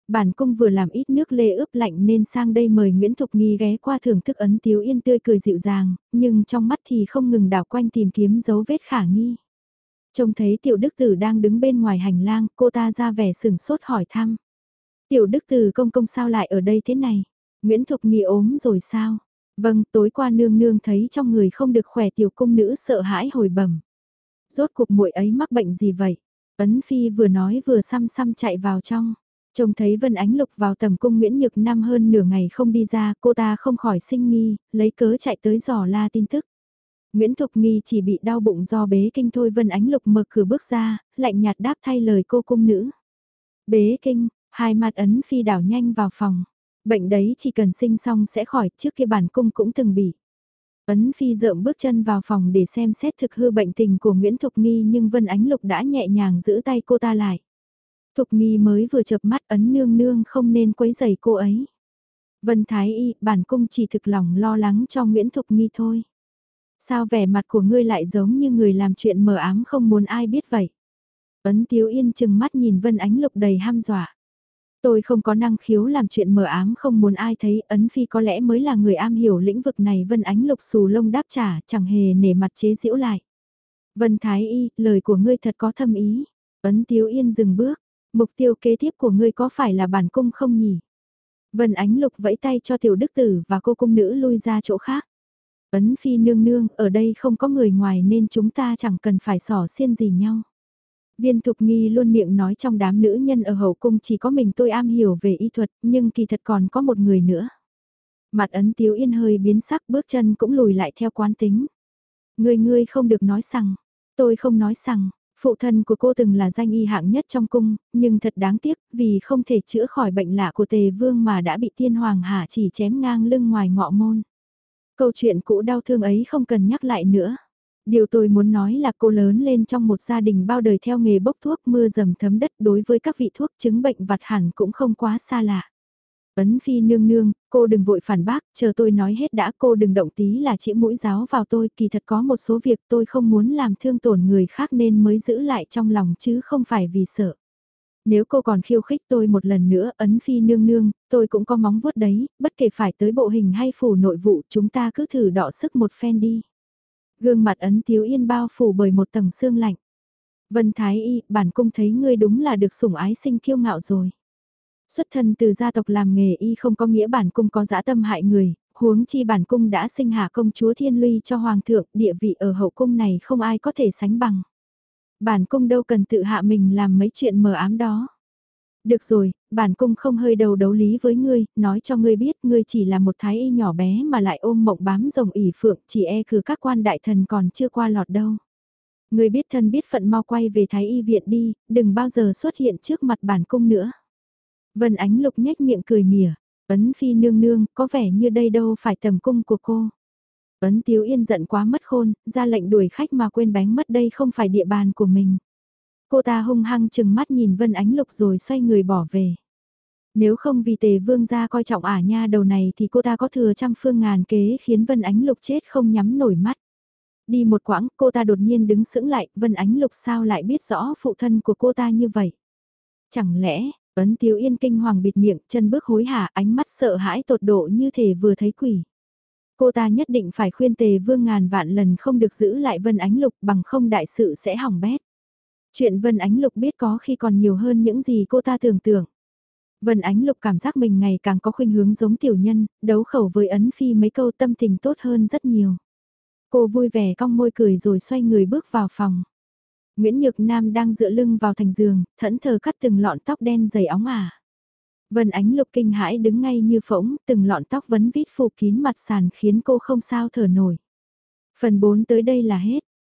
Bản cung vừa làm ít nước lê ướp lạnh nên sang đây mời Nguyễn Thục Nghi ghé qua thưởng thức ấn tiếu yên tươi cười dịu dàng, nhưng trong mắt thì không ngừng đảo quanh tìm kiếm dấu vết khả nghi. Trông thấy tiểu đức tử đang đứng bên ngoài hành lang, cô ta ra vẻ sừng sốt hỏi thăm. Tiểu đức tử công công sao lại ở đây thế này? Nguyễn Thục Nghi ốm rồi sao? Vâng, tối qua nương nương thấy trong người không được khỏe tiểu cung nữ sợ hãi hồi bẩm. Rốt cuộc muội ấy mắc bệnh gì vậy? Ấn Phi vừa nói vừa xăm xăm chạy vào trong. Trông thấy Vân Ánh Lục vào tầm cung Nguyễn Nhược Nam hơn nửa ngày không đi ra, cô ta không khỏi sinh nghi, lấy cớ chạy tới dò la tin tức. Nguyễn Thục Nghi chỉ bị đau bụng do bế kinh thôi Vân Ánh Lục mở cửa bước ra, lạnh nhạt đáp thay lời cô cung nữ. Bế kinh, hai mặt ấn phi đảo nhanh vào phòng. Bệnh đấy chỉ cần sinh xong sẽ khỏi, trước kia bản cung cũng từng bị. Ấn Phi rợm bước chân vào phòng để xem xét thực hư bệnh tình của Nguyễn Thục Nghi nhưng Vân Ánh Lục đã nhẹ nhàng giữ tay cô ta lại. Thục Nghi mới vừa chập mắt Ấn Nương Nương không nên quấy rầy cô ấy. Vân Thái Y, bản cung chỉ thực lòng lo lắng cho Nguyễn Thục Nghi thôi. Sao vẻ mặt của ngươi lại giống như người làm chuyện mờ ám không muốn ai biết vậy? Ấn Tiếu Yên chừng mắt nhìn Vân Ánh Lục đầy ham dọa. Tôi không có năng khiếu làm chuyện mờ ám không muốn ai thấy, Ấn Phi có lẽ mới là người am hiểu lĩnh vực này Vân Ánh Lục xù lông đáp trả, chẳng hề nể mặt chế giễu lại. Vân Thái Y, lời của ngươi thật có thâm ý. Ấn Tiếu Yên dừng bước, mục tiêu kế tiếp của ngươi có phải là bản cung không nhỉ? Vân Ánh Lục vẫy tay cho tiểu đức tử và cô cung nữ lui ra chỗ khác. Ấn Phi nương nương, ở đây không có người ngoài nên chúng ta chẳng cần phải sỏ xiên gì nhau. Viên Thục Nghi luôn miệng nói trong đám nữ nhân ở hậu cung chỉ có mình tôi am hiểu về y thuật, nhưng kỳ thật còn có một người nữa. Mặt ấn tiếu yên hơi biến sắc bước chân cũng lùi lại theo quán tính. Người ngươi không được nói rằng, tôi không nói rằng, phụ thân của cô từng là danh y hạng nhất trong cung, nhưng thật đáng tiếc vì không thể chữa khỏi bệnh lạ của tề vương mà đã bị tiên hoàng hạ chỉ chém ngang lưng ngoài ngọ môn. Câu chuyện cũ đau thương ấy không cần nhắc lại nữa. Điều tôi muốn nói là cô lớn lên trong một gia đình bao đời theo nghề bốc thuốc mưa dầm thấm đất đối với các vị thuốc chứng bệnh vặt hẳn cũng không quá xa lạ. Ấn phi nương nương, cô đừng vội phản bác, chờ tôi nói hết đã cô đừng động tí là chỉ mũi giáo vào tôi, kỳ thật có một số việc tôi không muốn làm thương tổn người khác nên mới giữ lại trong lòng chứ không phải vì sợ. Nếu cô còn khiêu khích tôi một lần nữa, ấn phi nương nương, tôi cũng có móng vuốt đấy, bất kể phải tới bộ hình hay phủ nội vụ chúng ta cứ thử đọ sức một phen đi. Gương mặt ấn tiếu yên bao phủ bởi một tầng xương lạnh. Vân Thái Y, bản cung thấy ngươi đúng là được sủng ái sinh kiêu ngạo rồi. Xuất thân từ gia tộc làm nghề y không có nghĩa bản cung có dã tâm hại người, huống chi bản cung đã sinh hạ công chúa thiên luy cho hoàng thượng, địa vị ở hậu cung này không ai có thể sánh bằng. Bản cung đâu cần tự hạ mình làm mấy chuyện mờ ám đó. Được rồi, bản cung không hơi đầu đấu lý với ngươi, nói cho ngươi biết ngươi chỉ là một thái y nhỏ bé mà lại ôm mộng bám rồng ỉ phượng, chỉ e cử các quan đại thần còn chưa qua lọt đâu. Ngươi biết thân biết phận mau quay về thái y viện đi, đừng bao giờ xuất hiện trước mặt bản cung nữa. Vân Ánh Lục nhếch miệng cười mỉa, ấn phi nương nương, có vẻ như đây đâu phải tầm cung của cô. Ấn Tiếu Yên giận quá mất khôn, ra lệnh đuổi khách mà quên bánh mất đây không phải địa bàn của mình. Cô ta hung hăng chừng mắt nhìn Vân Ánh Lục rồi xoay người bỏ về. Nếu không vì tề vương gia coi trọng ả nha đầu này thì cô ta có thừa trăm phương ngàn kế khiến Vân Ánh Lục chết không nhắm nổi mắt. Đi một quãng, cô ta đột nhiên đứng sững lại, Vân Ánh Lục sao lại biết rõ phụ thân của cô ta như vậy? Chẳng lẽ, Ấn Tiếu Yên kinh hoàng bịt miệng, chân bước hối hả, ánh mắt sợ hãi tột độ như thể vừa thấy quỷ. Cô ta nhất định phải khuyên tề vương ngàn vạn lần không được giữ lại Vân Ánh Lục bằng không đại sự sẽ hỏng bét. Chuyện Vân Ánh Lục biết có khi còn nhiều hơn những gì cô ta tưởng tượng. Vân Ánh Lục cảm giác mình ngày càng có khuynh hướng giống tiểu nhân, đấu khẩu với Ấn Phi mấy câu tâm tình tốt hơn rất nhiều. Cô vui vẻ cong môi cười rồi xoay người bước vào phòng. Nguyễn Nhược Nam đang dựa lưng vào thành giường, thẫn thờ cắt từng lọn tóc đen dày óng ả. Vân Ánh Lục kinh hãi đứng ngay như phỗng, từng lọn tóc vấn vít phủ kín mặt sàn khiến cô không sao thở nổi. Phần 4 tới đây là hết.